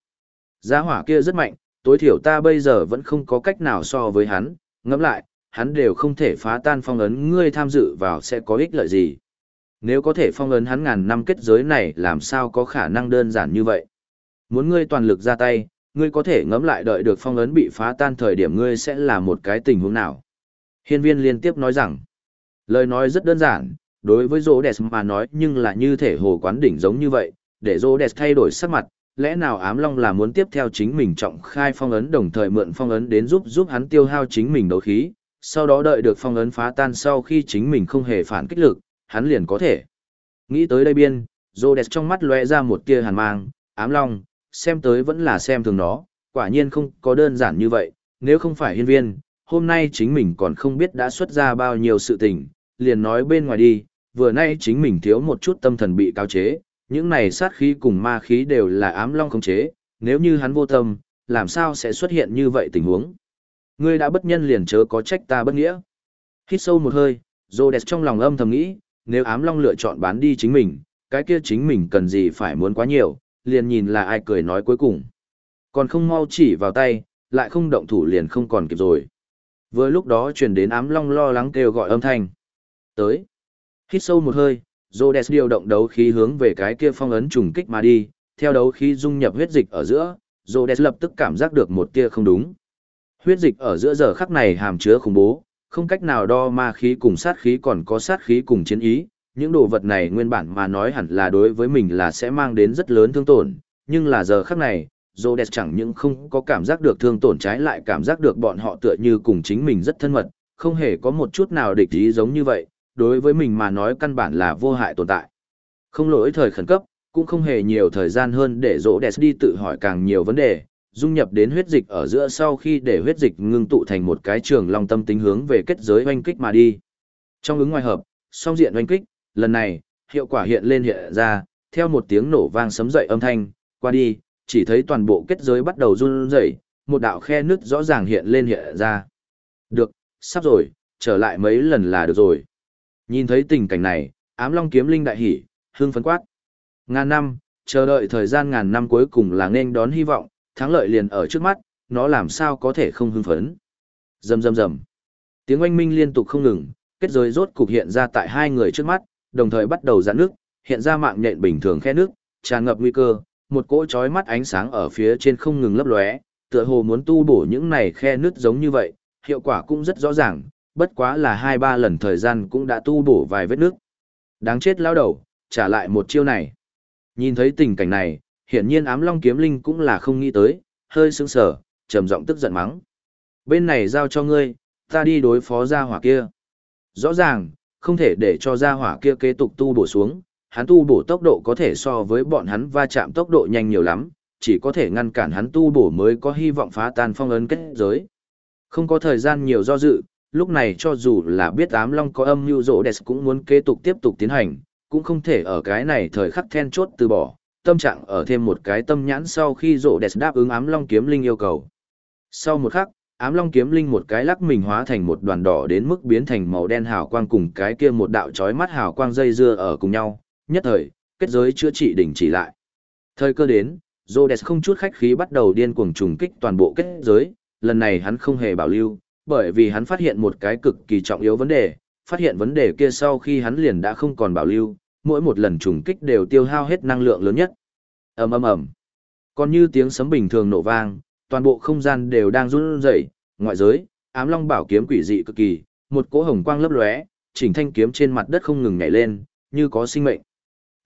Giá hỏa kia rất mạnh, tối thiểu ta bây giờ vẫn không có cách nào so với hắn, ngẫm lại, hắn đều không thể phá tan phong ấn ngươi tham dự vào sẽ có ích lợi gì. Nếu có thể phong ấn hắn ngàn năm kết giới này làm sao có khả năng đơn giản như vậy. Muốn ngươi toàn lực ra tay, ngươi có thể ngẫm lại đợi được phong ấn bị phá tan thời điểm ngươi sẽ là một cái tình huống nào. Hiên viên liên tiếp nói rằng, lời nói rất đơn giản, đối với rô mà nói nhưng là như thể hồ quán đỉnh giống như vậy, để rô thay đổi sắc mặt, lẽ nào ám long là muốn tiếp theo chính mình trọng khai phong ấn đồng thời mượn phong ấn đến giúp giúp hắn tiêu hao chính mình đấu khí, sau đó đợi được phong ấn phá tan sau khi chính mình không hề phản kích lực, hắn liền có thể. Nghĩ tới đây biên, Rhodes trong mắt lóe ra một tia hàn mang, ám long, xem tới vẫn là xem thường nó, quả nhiên không có đơn giản như vậy, nếu không phải hiên viên, hôm nay chính mình còn không biết đã xuất ra bao nhiêu sự tình, liền nói bên ngoài đi, vừa nay chính mình thiếu một chút tâm thần bị cao chế, những này sát khí cùng ma khí đều là ám long khống chế, nếu như hắn vô tâm, làm sao sẽ xuất hiện như vậy tình huống. Ngươi đã bất nhân liền chớ có trách ta bất nghĩa. Hít sâu một hơi, Rhodes trong lòng âm thầm nghĩ, nếu ám long lựa chọn bán đi chính mình, cái kia chính mình cần gì phải muốn quá nhiều, liền nhìn là ai cười nói cuối cùng. Còn không mau chỉ vào tay, lại không động thủ liền không còn kịp rồi. Vừa lúc đó truyền đến ám long lo lắng kêu gọi âm thanh. Tới. Hít sâu một hơi, Rhodes điều động đấu khí hướng về cái kia phong ấn trùng kích mà đi, theo đấu khí dung nhập huyết dịch ở giữa, Rhodes lập tức cảm giác được một tia không đúng. Huyết dịch ở giữa giờ khắc này hàm chứa khủng bố, không cách nào đo ma khí cùng sát khí còn có sát khí cùng chiến ý, những đồ vật này nguyên bản mà nói hẳn là đối với mình là sẽ mang đến rất lớn thương tổn, nhưng là giờ khắc này, Rhodes chẳng những không có cảm giác được thương tổn trái lại cảm giác được bọn họ tựa như cùng chính mình rất thân mật, không hề có một chút nào địch ý giống như vậy, đối với mình mà nói căn bản là vô hại tồn tại. Không lỗi thời khẩn cấp, cũng không hề nhiều thời gian hơn để rỗ đẹp đi tự hỏi càng nhiều vấn đề, dung nhập đến huyết dịch ở giữa sau khi để huyết dịch ngưng tụ thành một cái trường long tâm tính hướng về kết giới oanh kích mà đi. Trong ứng ngoài hợp, song diện oanh kích, lần này, hiệu quả hiện lên hiện ra, theo một tiếng nổ vang sấm dậy âm thanh, qua đi, chỉ thấy toàn bộ kết giới bắt đầu run rẩy, một đạo khe nứt rõ ràng hiện lên hiện ra. Được, sắp rồi, trở lại mấy lần là được rồi. Nhìn thấy tình cảnh này, ám long kiếm linh đại hỉ, hương phấn quát. Ngàn năm, chờ đợi thời gian ngàn năm cuối cùng là nên đón hy vọng, thắng lợi liền ở trước mắt, nó làm sao có thể không hưng phấn. Rầm rầm rầm. Tiếng oanh minh liên tục không ngừng, kết giới rốt cục hiện ra tại hai người trước mắt, đồng thời bắt đầu giãn nước, hiện ra mạng nhện bình thường khe nước, tràn ngập nguy cơ, một cỗ chói mắt ánh sáng ở phía trên không ngừng lấp lóe, tựa hồ muốn tu bổ những này khe nước giống như vậy, hiệu quả cũng rất rõ ràng, bất quá là hai ba lần thời gian cũng đã tu bổ vài vết nước. Đáng chết lao đầu, trả lại một chiêu này. Nhìn thấy tình cảnh này, hiển nhiên ám long kiếm linh cũng là không nghĩ tới, hơi sững sờ, trầm giọng tức giận mắng. Bên này giao cho ngươi, ta đi đối phó gia hỏa kia. Rõ ràng, không thể để cho gia hỏa kia kế tục tu bổ xuống, hắn tu bổ tốc độ có thể so với bọn hắn va chạm tốc độ nhanh nhiều lắm, chỉ có thể ngăn cản hắn tu bổ mới có hy vọng phá tan phong ấn kết giới. Không có thời gian nhiều do dự, lúc này cho dù là biết ám long có âm mưu rỗ đẹp cũng muốn kế tục tiếp tục tiến hành, cũng không thể ở cái này thời khắc then chốt từ bỏ, tâm trạng ở thêm một cái tâm nhãn sau khi rỗ đẹp đáp ứng ám long kiếm linh yêu cầu. Sau một khắc, ám long kiếm linh một cái lắc mình hóa thành một đoàn đỏ đến mức biến thành màu đen hào quang cùng cái kia một đạo chói mắt hào quang dây dưa ở cùng nhau, nhất thời, kết giới chữa trị đỉnh chỉ lại. Thời cơ đến, Rhodes không chút khách khí bắt đầu điên cuồng trùng kích toàn bộ kết giới, lần này hắn không hề bảo lưu, bởi vì hắn phát hiện một cái cực kỳ trọng yếu vấn đề, phát hiện vấn đề kia sau khi hắn liền đã không còn bảo lưu, mỗi một lần trùng kích đều tiêu hao hết năng lượng lớn nhất. ầm ầm ầm, còn như tiếng sấm bình thường nổ vang, toàn bộ không gian đều đang run rẩy. Ngoại giới, ám long bảo kiếm quỷ dị cực kỳ, một cỗ hồng quang lấp lóe, chỉnh thanh kiếm trên mặt đất không ngừng nhảy lên, như có sinh mệnh.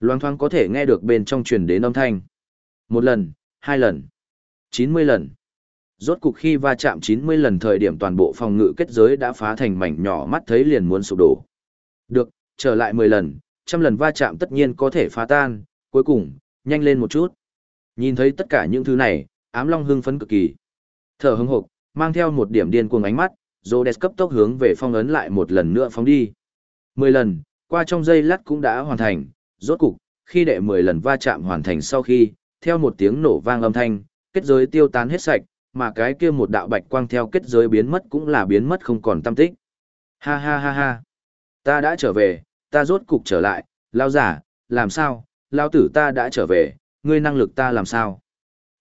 Loang thoáng có thể nghe được bên trong truyền đến âm thanh. Một lần, hai lần, chín mươi lần. Rốt cục khi va chạm 90 lần thời điểm toàn bộ phòng ngự kết giới đã phá thành mảnh nhỏ mắt thấy liền muốn sụp đổ. Được, trở lại 10 lần, trăm lần va chạm tất nhiên có thể phá tan, cuối cùng, nhanh lên một chút. Nhìn thấy tất cả những thứ này, ám long hưng phấn cực kỳ. Thở hứng hộp, mang theo một điểm điên cuồng ánh mắt, Rhodes cấp tốc hướng về phong ấn lại một lần nữa phóng đi. 10 lần, qua trong giây lát cũng đã hoàn thành, rốt cục, khi đệ 10 lần va chạm hoàn thành sau khi, theo một tiếng nổ vang âm thanh, kết giới tiêu tán hết sạch, mà cái kia một đạo bạch quang theo kết giới biến mất cũng là biến mất không còn tâm tích. Ha ha ha ha. Ta đã trở về, ta rốt cục trở lại, lao giả, làm sao, lao tử ta đã trở về, ngươi năng lực ta làm sao.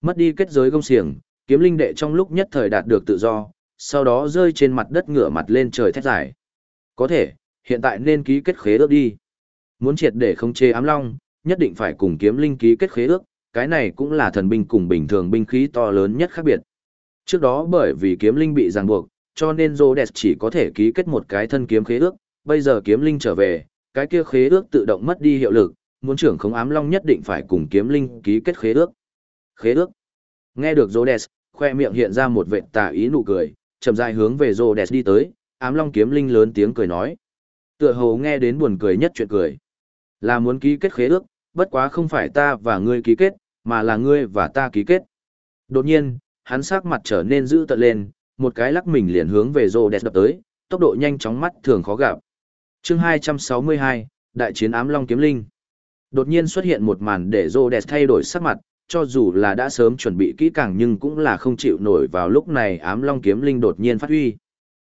Mất đi kết giới gông xiềng, kiếm linh đệ trong lúc nhất thời đạt được tự do, sau đó rơi trên mặt đất ngửa mặt lên trời thét dài. Có thể, hiện tại nên ký kết khế ước đi. Muốn triệt để không chê ám long, nhất định phải cùng kiếm linh ký kết khế ước, cái này cũng là thần binh cùng bình thường binh khí to lớn nhất khác biệt. Trước đó bởi vì kiếm linh bị ràng buộc, cho nên Rhodes chỉ có thể ký kết một cái thân kiếm khế ước, bây giờ kiếm linh trở về, cái kia khế ước tự động mất đi hiệu lực, muốn trưởng không ám long nhất định phải cùng kiếm linh ký kết khế ước. Khế ước. Nghe được Rhodes, khoe miệng hiện ra một vệt tà ý nụ cười, chậm rãi hướng về Rhodes đi tới, ám long kiếm linh lớn tiếng cười nói. Tựa hồ nghe đến buồn cười nhất chuyện cười. Là muốn ký kết khế ước, bất quá không phải ta và ngươi ký kết, mà là ngươi và ta ký kết. Đột nhiên, hắn sắc mặt trở nên dữ tợn lên, một cái lắc mình liền hướng về Rhodes đập tới, tốc độ nhanh chóng mắt thường khó gặp. Chương 262, Đại chiến ám long kiếm linh. Đột nhiên xuất hiện một màn để Rhodes thay đổi sắc mặt, cho dù là đã sớm chuẩn bị kỹ càng nhưng cũng là không chịu nổi vào lúc này ám long kiếm linh đột nhiên phát huy.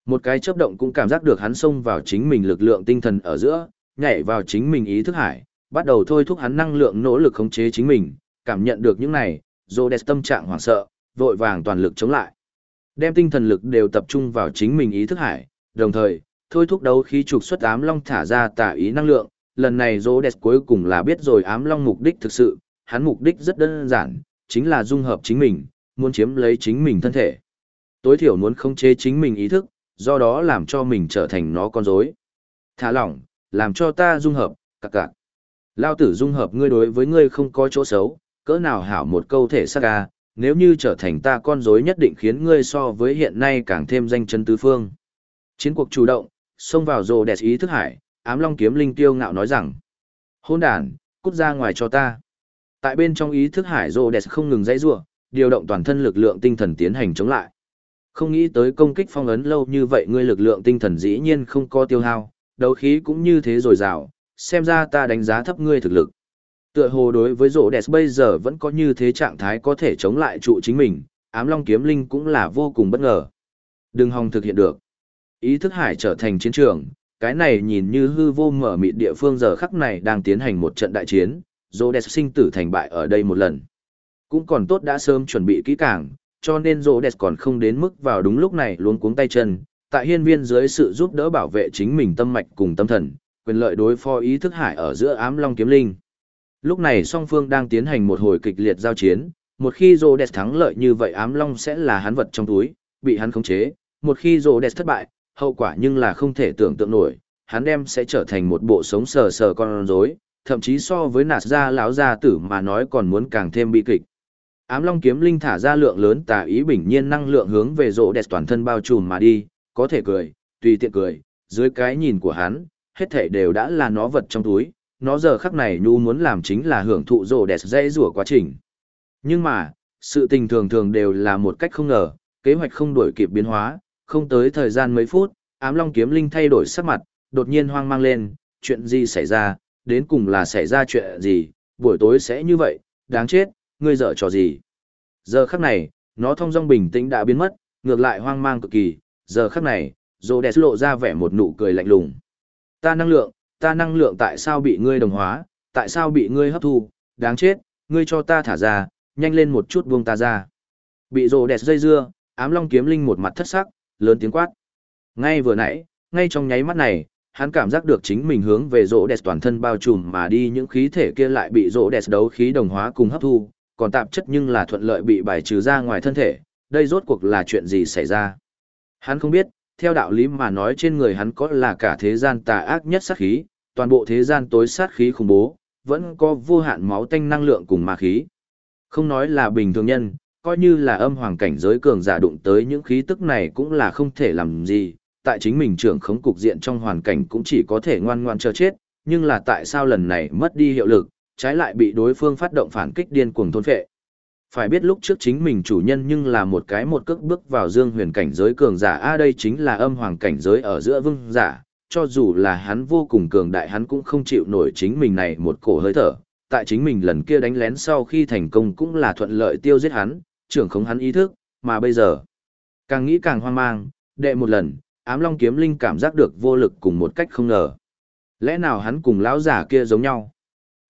Một cái chớp động cũng cảm giác được hắn xông vào chính mình lực lượng tinh thần ở giữa, nhảy vào chính mình ý thức hải, bắt đầu thôi thúc hắn năng lượng nỗ lực khống chế chính mình, cảm nhận được những này, Rhodes tâm trạng hoảng sợ, vội vàng toàn lực chống lại. Đem tinh thần lực đều tập trung vào chính mình ý thức hải, đồng thời, thôi thúc đấu khí trục xuất ám long thả ra tả ý năng lượng, lần này Rhodes cuối cùng là biết rồi ám long mục đích thực sự, hắn mục đích rất đơn giản, chính là dung hợp chính mình, muốn chiếm lấy chính mình thân thể. Tối thiểu muốn khống chế chính mình ý thức, do đó làm cho mình trở thành nó con rối. Thả lỏng, làm cho ta dung hợp, cặc cặc. Lao tử dung hợp ngươi đối với ngươi không có chỗ xấu, cỡ nào hảo một câu thể sắc ca, à, nếu như trở thành ta con rối nhất định khiến ngươi so với hiện nay càng thêm danh chân tứ phương. Chiến cuộc chủ động, xông vào rồ đẹp ý thức hải, ám long kiếm linh tiêu ngạo nói rằng. Hôn đàn, cút ra ngoài cho ta. Tại bên trong ý thức hải rồ đẹp không ngừng dãy rua, điều động toàn thân lực lượng tinh thần tiến hành chống lại. Không nghĩ tới công kích phong ấn lâu như vậy ngươi lực lượng tinh thần dĩ nhiên không có tiêu hao, đấu khí cũng như thế rồi rào, xem ra ta đánh giá thấp ngươi thực lực. Tựa hồ đối với rổ đẹp bây giờ vẫn có như thế trạng thái có thể chống lại trụ chính mình, ám long kiếm linh cũng là vô cùng bất ngờ. Đừng hòng thực hiện được. Ý thức hải trở thành chiến trường, cái này nhìn như hư vô mở mịt địa phương giờ khắc này đang tiến hành một trận đại chiến, rổ đẹp sinh tử thành bại ở đây một lần. Cũng còn tốt đã sớm chuẩn bị kỹ càng, cho nên rổ đẹp còn không đến mức vào đúng lúc này luống cuống tay chân, tại hiên viên dưới sự giúp đỡ bảo vệ chính mình tâm mạch cùng tâm thần, quyền lợi đối phó ý thức hải ở giữa ám long kiếm linh. Lúc này song phương đang tiến hành một hồi kịch liệt giao chiến, một khi Rhodes thắng lợi như vậy ám long sẽ là hắn vật trong túi, bị hắn khống chế, một khi Rhodes thất bại, hậu quả nhưng là không thể tưởng tượng nổi, hắn đem sẽ trở thành một bộ sống sờ sờ con rối, thậm chí so với nạt gia lão gia tử mà nói còn muốn càng thêm bi kịch. Ám long kiếm linh thả ra lượng lớn tà ý bình nhiên năng lượng hướng về Rhodes toàn thân bao trùm mà đi, có thể cười, tùy tiện cười, dưới cái nhìn của hắn, hết thảy đều đã là nó vật trong túi, nó giờ khắc này nhu muốn làm chính là hưởng thụ rồ đẹp dây rủa quá trình. Nhưng mà, sự tình thường thường đều là một cách không ngờ, kế hoạch không đổi kịp biến hóa, không tới thời gian mấy phút, ám long kiếm linh thay đổi sắc mặt, đột nhiên hoang mang lên, chuyện gì xảy ra, đến cùng là xảy ra chuyện gì, buổi tối sẽ như vậy, đáng chết, ngươi dở trò gì. Giờ khắc này, nó thông dong bình tĩnh đã biến mất, ngược lại hoang mang cực kỳ, giờ khắc này, rồ đẹp lộ ra vẻ một nụ cười lạnh lùng. Ta năng lượng, ta năng lượng tại sao bị ngươi đồng hóa, tại sao bị ngươi hấp thu, đáng chết, ngươi cho ta thả ra, nhanh lên một chút buông ta ra. Bị rồ đẹp dây dưa, ám long kiếm linh một mặt thất sắc, lớn tiếng quát. Ngay vừa nãy, ngay trong nháy mắt này, hắn cảm giác được chính mình hướng về rỗ đẹp toàn thân bao trùm mà đi những khí thể kia lại bị rỗ đẹp đấu khí đồng hóa cùng hấp thu, còn tạp chất nhưng là thuận lợi bị bài trừ ra ngoài thân thể, đây rốt cuộc là chuyện gì xảy ra. Hắn không biết, theo đạo lý mà nói trên người hắn có là cả thế gian tà ác nhất sát khí, toàn bộ thế gian tối sát khí khủng bố, vẫn có vô hạn máu tanh năng lượng cùng ma khí. Không nói là bình thường nhân, coi như là âm hoàng cảnh giới cường giả đụng tới những khí tức này cũng là không thể làm gì, tại chính mình trưởng khống cục diện trong hoàn cảnh cũng chỉ có thể ngoan ngoan chờ chết, nhưng là tại sao lần này mất đi hiệu lực, trái lại bị đối phương phát động phản kích điên cuồng thôn phệ. Phải biết lúc trước chính mình chủ nhân nhưng là một cái một cước bước vào dương huyền cảnh giới cường giả a đây chính là âm hoàng cảnh giới ở giữa vương giả, cho dù là hắn vô cùng cường đại hắn cũng không chịu nổi chính mình này một cổ hơi thở, tại chính mình lần kia đánh lén sau khi thành công cũng là thuận lợi tiêu giết hắn, trưởng khống hắn ý thức, mà bây giờ, càng nghĩ càng hoang mang, đệ một lần, ám long kiếm linh cảm giác được vô lực cùng một cách không ngờ. Lẽ nào hắn cùng lão giả kia giống nhau?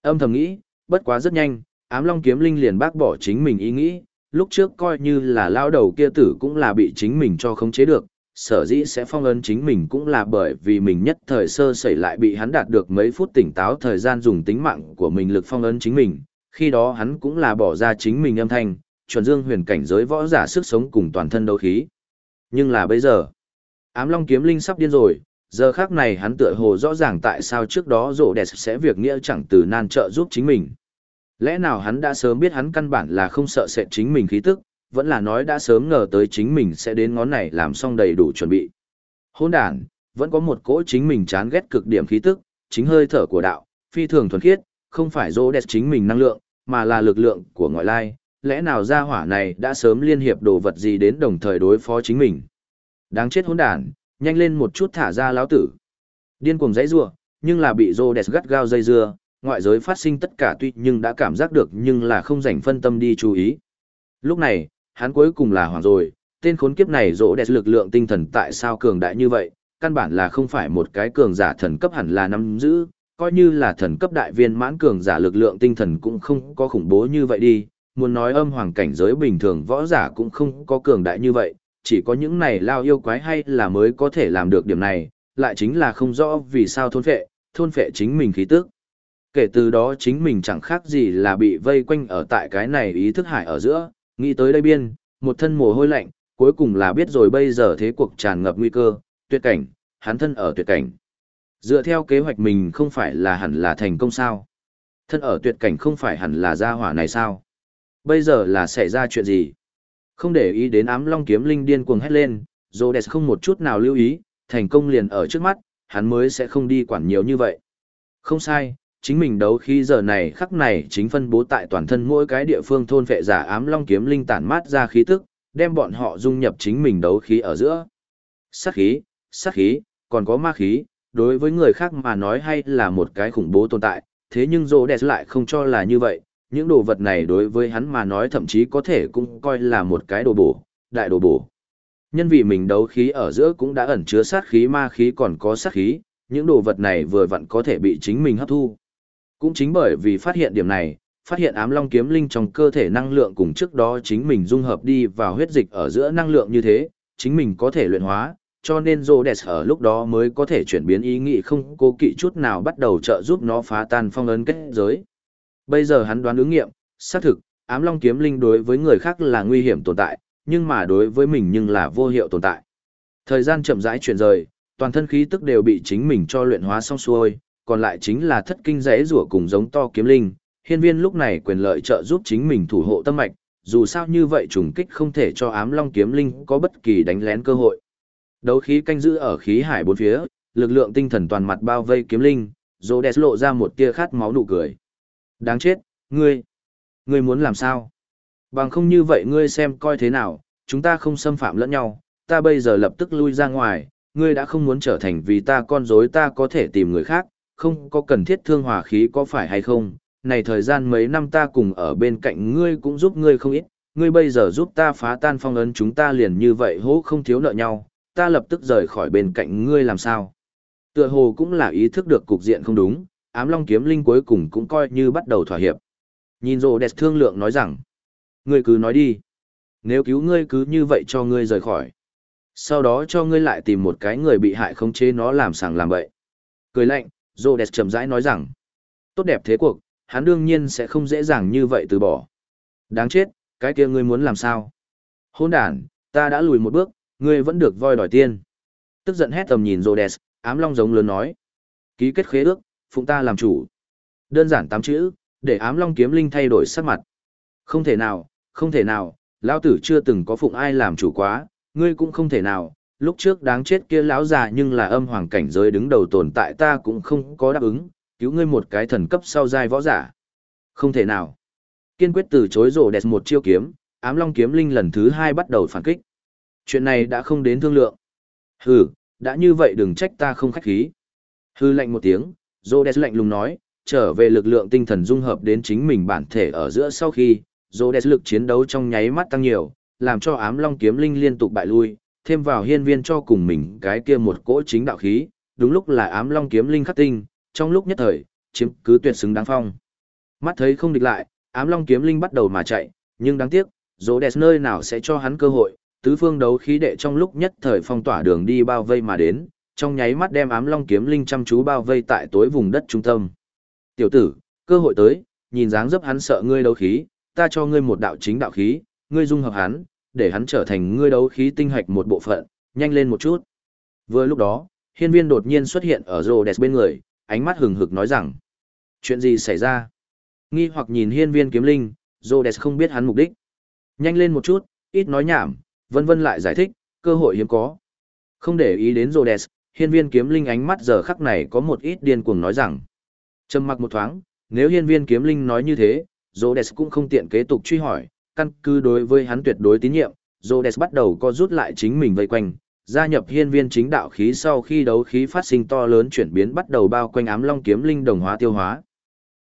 Âm thầm nghĩ, bất quá rất nhanh, ám long kiếm linh liền bác bỏ chính mình ý nghĩ, lúc trước coi như là lao đầu kia tử cũng là bị chính mình cho khống chế được, sở dĩ sẽ phong ấn chính mình cũng là bởi vì mình nhất thời sơ sẩy lại bị hắn đạt được mấy phút tỉnh táo thời gian dùng tính mạng của mình lực phong ấn chính mình, Khi đó hắn cũng là bỏ ra chính mình âm thanh, chuẩn dương huyền cảnh giới võ giả sức sống cùng toàn thân đấu khí. Nhưng là bây giờ, ám long kiếm linh sắp điên rồi, giờ khác này hắn tựa hồ rõ ràng tại sao trước đó rổ đẹp sẽ việc nghĩa chẳng từ nan trợ giúp chính mình. Lẽ nào hắn đã sớm biết hắn căn bản là không sợ sệt chính mình khí tức, vẫn là nói đã sớm ngờ tới chính mình sẽ đến ngón này làm xong đầy đủ chuẩn bị. Hôn đàn, vẫn có một cỗ chính mình chán ghét cực điểm khí tức, chính hơi thở của đạo, phi thường thuần khiết, không phải dỗ đẹp chính mình năng lượng, mà là lực lượng của ngoại lai, lẽ nào gia hỏa này đã sớm liên hiệp đồ vật gì đến đồng thời đối phó chính mình. Đáng chết hỗn đàn, nhanh lên một chút thả ra lão tử. Điên cuồng dãy rua, nhưng là bị rô đẹp gắt gao dây dưa, ngoại giới phát sinh tất cả tuy nhưng đã cảm giác được nhưng là không dành phân tâm đi chú ý. Lúc này, hắn cuối cùng là hoàng rồi, tên khốn kiếp này rỗ đẹp lực lượng tinh thần tại sao cường đại như vậy, căn bản là không phải một cái cường giả thần cấp hẳn là nắm giữ, coi như là thần cấp đại viên mãn cường giả lực lượng tinh thần cũng không có khủng bố như vậy đi, muốn nói âm hoàng cảnh giới bình thường võ giả cũng không có cường đại như vậy, chỉ có những này lao yêu quái hay là mới có thể làm được điểm này, lại chính là không rõ vì sao thôn phệ, thôn phệ chính mình khí tức. Kể từ đó chính mình chẳng khác gì là bị vây quanh ở tại cái này ý thức hải ở giữa, nghĩ tới đây biên, một thân mồ hôi lạnh, cuối cùng là biết rồi bây giờ thế cuộc tràn ngập nguy cơ, tuyệt cảnh, hắn thân ở tuyệt cảnh. Dựa theo kế hoạch mình không phải là hẳn là thành công sao? Thân ở tuyệt cảnh không phải hẳn là gia hỏa này sao? Bây giờ là xảy ra chuyện gì? Không để ý đến ám long kiếm linh điên cuồng hét lên, Rhodes không một chút nào lưu ý, thành công liền ở trước mắt, hắn mới sẽ không đi quản nhiều như vậy. Không sai, chính mình đấu khi giờ này khắc này chính phân bố tại toàn thân mỗi cái địa phương thôn vệ giả ám long kiếm linh tản mát ra khí tức, đem bọn họ dung nhập chính mình đấu khí ở giữa. Sát khí, sát khí, còn có ma khí, đối với người khác mà nói hay là một cái khủng bố tồn tại, thế nhưng Rô Đẹp lại không cho là như vậy, những đồ vật này đối với hắn mà nói thậm chí có thể cũng coi là một cái đồ bổ, đại đồ bổ. Nhân vì mình đấu khí ở giữa cũng đã ẩn chứa sát khí ma khí còn có sát khí, những đồ vật này vừa vặn có thể bị chính mình hấp thu. Cũng chính bởi vì phát hiện điểm này, phát hiện ám long kiếm linh trong cơ thể năng lượng cùng trước đó chính mình dung hợp đi vào huyết dịch ở giữa năng lượng như thế, chính mình có thể luyện hóa, cho nên Rhodes ở lúc đó mới có thể chuyển biến ý nghĩ không cố kỵ chút nào bắt đầu trợ giúp nó phá tan phong ấn kết giới. Bây giờ hắn đoán ứng nghiệm, xác thực, ám long kiếm linh đối với người khác là nguy hiểm tồn tại, nhưng mà đối với mình nhưng là vô hiệu tồn tại. Thời gian chậm rãi chuyển rời, toàn thân khí tức đều bị chính mình cho luyện hóa xong xuôi, còn lại chính là thất kinh rẽ rủa cùng giống to kiếm linh. Hiên viên lúc này quyền lợi trợ giúp chính mình thủ hộ tâm mạch, dù sao như vậy trùng kích không thể cho ám long kiếm linh có bất kỳ đánh lén cơ hội. Đấu khí canh giữ ở khí hải bốn phía, lực lượng tinh thần toàn mặt bao vây kiếm linh, Rhodes lộ ra một tia khát máu nụ cười. Đáng chết, ngươi, ngươi muốn làm sao? Bằng không như vậy ngươi xem coi thế nào, chúng ta không xâm phạm lẫn nhau, ta bây giờ lập tức lui ra ngoài, ngươi đã không muốn trở thành vì ta con rối ta có thể tìm người khác, không có cần thiết thương hòa khí có phải hay không? Này thời gian mấy năm ta cùng ở bên cạnh ngươi cũng giúp ngươi không ít, ngươi bây giờ giúp ta phá tan phong ấn chúng ta liền như vậy hố không thiếu nợ nhau, ta lập tức rời khỏi bên cạnh ngươi làm sao. Tựa hồ cũng là ý thức được cục diện không đúng, ám long kiếm linh cuối cùng cũng coi như bắt đầu thỏa hiệp. Nhìn rồ đẹp thương lượng nói rằng, ngươi cứ nói đi. Nếu cứu ngươi cứ như vậy cho ngươi rời khỏi. Sau đó cho ngươi lại tìm một cái người bị hại không chế nó làm sàng làm bậy. Cười lạnh, rồ đẹp chậm rãi nói rằng, tốt đẹp thế cuộc, hắn đương nhiên sẽ không dễ dàng như vậy từ bỏ. Đáng chết, cái kia ngươi muốn làm sao? Hôn đàn, ta đã lùi một bước, Ngươi vẫn được voi đòi tiên. Tức giận hét tầm nhìn Rhodes, ám long giống lớn nói. Ký kết khế ước, phụng ta làm chủ. Đơn giản tám chữ, để ám long kiếm linh thay đổi sắc mặt. Không thể nào, không thể nào, lão tử chưa từng có phụng ai làm chủ quá, ngươi cũng không thể nào. Lúc trước đáng chết kia lão già nhưng là âm hoàng cảnh giới đứng đầu tồn tại ta cũng không có đáp ứng, cứu ngươi một cái thần cấp sau giai võ giả. Không thể nào. Kiên quyết từ chối rổ đẹp một chiêu kiếm, ám long kiếm linh lần thứ hai bắt đầu phản kích. Chuyện này đã không đến thương lượng. Hừ, đã như vậy đừng trách ta không khách khí. Hừ lạnh một tiếng, Rhodes lạnh lùng nói, trở về lực lượng tinh thần dung hợp đến chính mình bản thể ở giữa sau khi, Rhodes lực chiến đấu trong nháy mắt tăng nhiều, làm cho ám long kiếm linh liên tục bại lui, thêm vào hiên viên cho cùng mình cái kia một cỗ chính đạo khí, đúng lúc là ám long kiếm linh khắc tinh, trong lúc nhất thời, chiếm cứ tuyệt xứng đáng phong. Mắt thấy không địch lại, ám long kiếm linh bắt đầu mà chạy, nhưng đáng tiếc, Rhodes nơi nào sẽ cho hắn cơ hội, tứ phương đấu khí đệ trong lúc nhất thời phong tỏa đường đi bao vây mà đến, trong nháy mắt đem ám long kiếm linh chăm chú bao vây tại tối vùng đất trung tâm. Tiểu tử, cơ hội tới, nhìn dáng dấp hắn sợ ngươi đấu khí, ta cho ngươi một đạo chính đạo khí, ngươi dung hợp hắn, để hắn trở thành ngươi đấu khí tinh hạch một bộ phận, nhanh lên một chút. Vừa lúc đó, hiên viên đột nhiên xuất hiện ở Rhodes bên người, ánh mắt hừng hực nói rằng, chuyện gì xảy ra? Nghi hoặc nhìn hiên viên kiếm linh, Rhodes không biết hắn mục đích. Nhanh lên một chút, ít nói nhảm, vân vân lại giải thích, cơ hội hiếm có. Không để ý đến Rhodes, hiên viên kiếm linh ánh mắt giờ khắc này có một ít điên cuồng nói rằng. Trầm mặc một thoáng, nếu hiên viên kiếm linh nói như thế, Rhodes cũng không tiện kế tục truy hỏi, căn cứ đối với hắn tuyệt đối tín nhiệm, Rhodes bắt đầu co rút lại chính mình vây quanh, gia nhập hiên viên chính đạo khí sau khi đấu khí phát sinh to lớn chuyển biến bắt đầu bao quanh ám long kiếm linh đồng hóa tiêu hóa.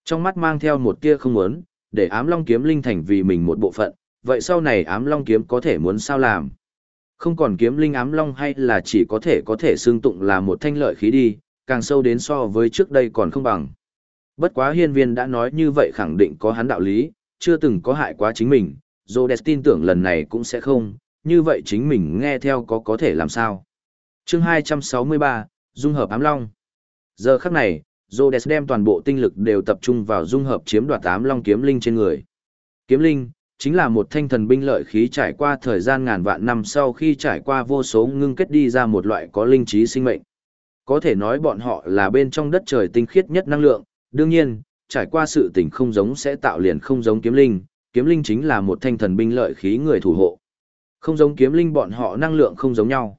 Trong mắt mang theo một tia không muốn, để ám long kiếm linh thành vì mình một bộ phận, vậy sau này ám long kiếm có thể muốn sao làm? Không còn kiếm linh ám long hay là chỉ có thể có thể xương tụng là một thanh lợi khí đi, càng sâu đến so với trước đây còn không bằng. Bất quá hiên viên đã nói như vậy khẳng định có hắn đạo lý, chưa từng có hại quá chính mình, Rhodes tin tưởng lần này cũng sẽ không, như vậy chính mình nghe theo có có thể làm sao. chương 263, Dung hợp ám long. Giờ khắc này, Rhodes đem toàn bộ tinh lực đều tập trung vào dung hợp chiếm đoạt ám long kiếm linh trên người. Kiếm linh, chính là một thanh thần binh lợi khí trải qua thời gian ngàn vạn năm sau khi trải qua vô số ngưng kết đi ra một loại có linh trí sinh mệnh. Có thể nói bọn họ là bên trong đất trời tinh khiết nhất năng lượng, đương nhiên, trải qua sự tình không giống sẽ tạo liền không giống kiếm linh, kiếm linh chính là một thanh thần binh lợi khí người thủ hộ. Không giống kiếm linh bọn họ năng lượng không giống nhau.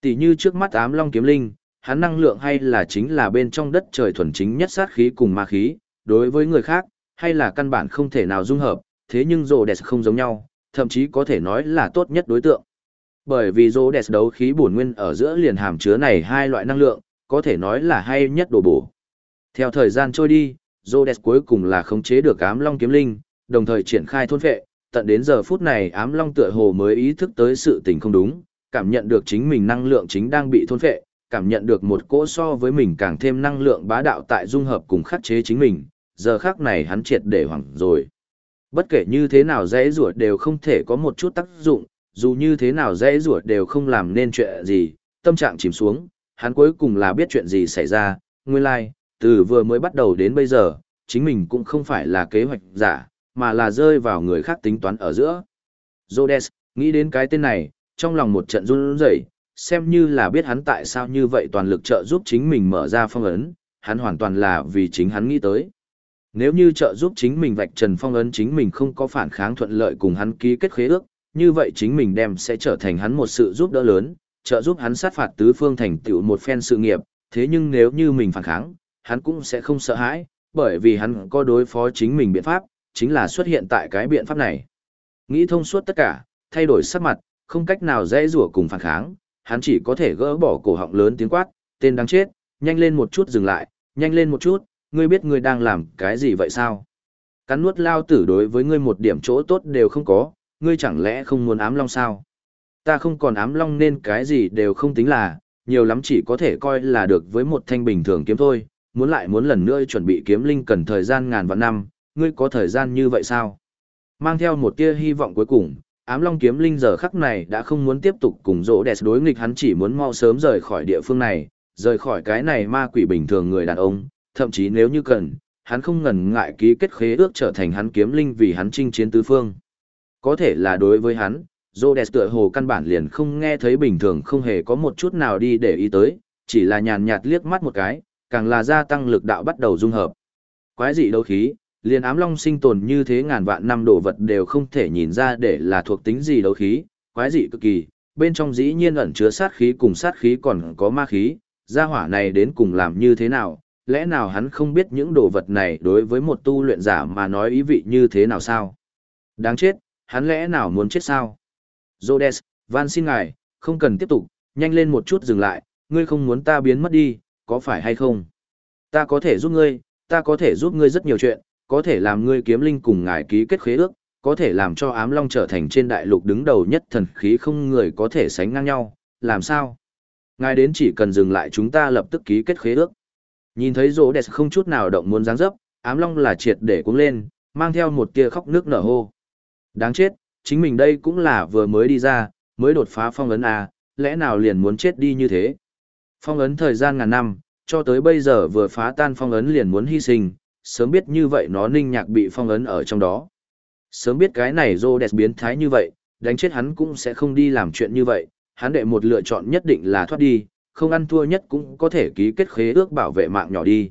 Tỷ như trước mắt ám long kiếm linh, hắn năng lượng hay là chính là bên trong đất trời thuần chính nhất sát khí cùng ma khí, đối với người khác, hay là căn bản không thể nào dung hợp, thế nhưng rồ đẹp không giống nhau, thậm chí có thể nói là tốt nhất đối tượng. Bởi vì rồ đẹp đấu khí bổn nguyên ở giữa liền hàm chứa này hai loại năng lượng, có thể nói là hay nhất đồ bổ. Theo thời gian trôi đi, Rhodes cuối cùng là khống chế được ám long kiếm linh, đồng thời triển khai thôn vệ, tận đến giờ phút này ám long tựa hồ mới ý thức tới sự tình không đúng, cảm nhận được chính mình năng lượng chính đang bị thôn vệ, cảm nhận được một cỗ so với mình càng thêm năng lượng bá đạo tại dung hợp cùng khắc chế chính mình, giờ khác này hắn triệt để hoảng rồi. Bất kể như thế nào dễ ruột đều không thể có một chút tác dụng, dù như thế nào dễ ruột đều không làm nên chuyện gì, tâm trạng chìm xuống, hắn cuối cùng là biết chuyện gì xảy ra, nguyên lai, like, từ vừa mới bắt đầu đến bây giờ, chính mình cũng không phải là kế hoạch giả, mà là rơi vào người khác tính toán ở giữa. Rhodes, nghĩ đến cái tên này, trong lòng một trận run rẩy, xem như là biết hắn tại sao như vậy toàn lực trợ giúp chính mình mở ra phong ấn, hắn hoàn toàn là vì chính hắn nghĩ tới. Nếu như trợ giúp chính mình vạch trần phong ấn chính mình không có phản kháng thuận lợi cùng hắn ký kết khế ước, như vậy chính mình đem sẽ trở thành hắn một sự giúp đỡ lớn, trợ giúp hắn sát phạt tứ phương thành tựu một phen sự nghiệp, thế nhưng nếu như mình phản kháng, hắn cũng sẽ không sợ hãi, bởi vì hắn có đối phó chính mình biện pháp, chính là xuất hiện tại cái biện pháp này. Nghĩ thông suốt tất cả, thay đổi sắc mặt, không cách nào dễ rủa cùng phản kháng, hắn chỉ có thể gỡ bỏ cổ họng lớn tiếng quát, tên đáng chết, nhanh lên một chút dừng lại, nhanh lên một chút, ngươi biết ngươi đang làm cái gì vậy sao? Cắn nuốt lao tử đối với ngươi một điểm chỗ tốt đều không có, ngươi chẳng lẽ không muốn ám long sao? Ta không còn ám long nên cái gì đều không tính là, nhiều lắm chỉ có thể coi là được với một thanh bình thường kiếm thôi, muốn lại muốn lần nữa chuẩn bị kiếm linh cần thời gian ngàn vạn năm, ngươi có thời gian như vậy sao? Mang theo một tia hy vọng cuối cùng, ám long kiếm linh giờ khắc này đã không muốn tiếp tục cùng rỗ đẹp đối nghịch hắn chỉ muốn mau sớm rời khỏi địa phương này, rời khỏi cái này ma quỷ bình thường người đàn ông, thậm chí nếu như cần, hắn không ngần ngại ký kết khế ước trở thành hắn kiếm linh vì hắn chinh chiến tứ phương. Có thể là đối với hắn, Rhodes tựa hồ căn bản liền không nghe thấy bình thường không hề có một chút nào đi để ý tới, chỉ là nhàn nhạt liếc mắt một cái, càng là gia tăng lực đạo bắt đầu dung hợp. Quái dị đấu khí, liền ám long sinh tồn như thế ngàn vạn năm đồ vật đều không thể nhìn ra để là thuộc tính gì đấu khí, quái dị cực kỳ, bên trong dĩ nhiên ẩn chứa sát khí cùng sát khí còn có ma khí, gia hỏa này đến cùng làm như thế nào, lẽ nào hắn không biết những đồ vật này đối với một tu luyện giả mà nói ý vị như thế nào sao? Đáng chết, hắn lẽ nào muốn chết sao? Rhodes, van xin ngài, không cần tiếp tục, nhanh lên một chút dừng lại, ngươi không muốn ta biến mất đi, có phải hay không? Ta có thể giúp ngươi, ta có thể giúp ngươi rất nhiều chuyện, có thể làm ngươi kiếm linh cùng ngài ký kết khế ước, có thể làm cho ám long trở thành trên đại lục đứng đầu nhất thần khí không người có thể sánh ngang nhau, làm sao? Ngài đến chỉ cần dừng lại chúng ta lập tức ký kết khế ước. Nhìn thấy rỗ đẹp không chút nào động muốn dáng dấp, ám long là triệt để cuống lên, mang theo một tia khóc nước nở hô. Đáng chết, chính mình đây cũng là vừa mới đi ra, mới đột phá phong ấn à, lẽ nào liền muốn chết đi như thế? Phong ấn thời gian ngàn năm, cho tới bây giờ vừa phá tan phong ấn liền muốn hy sinh, sớm biết như vậy nó ninh nhạc bị phong ấn ở trong đó. Sớm biết cái này rô đẹp biến thái như vậy, đánh chết hắn cũng sẽ không đi làm chuyện như vậy, hắn đệ một lựa chọn nhất định là thoát đi, không ăn thua nhất cũng có thể ký kết khế ước bảo vệ mạng nhỏ đi.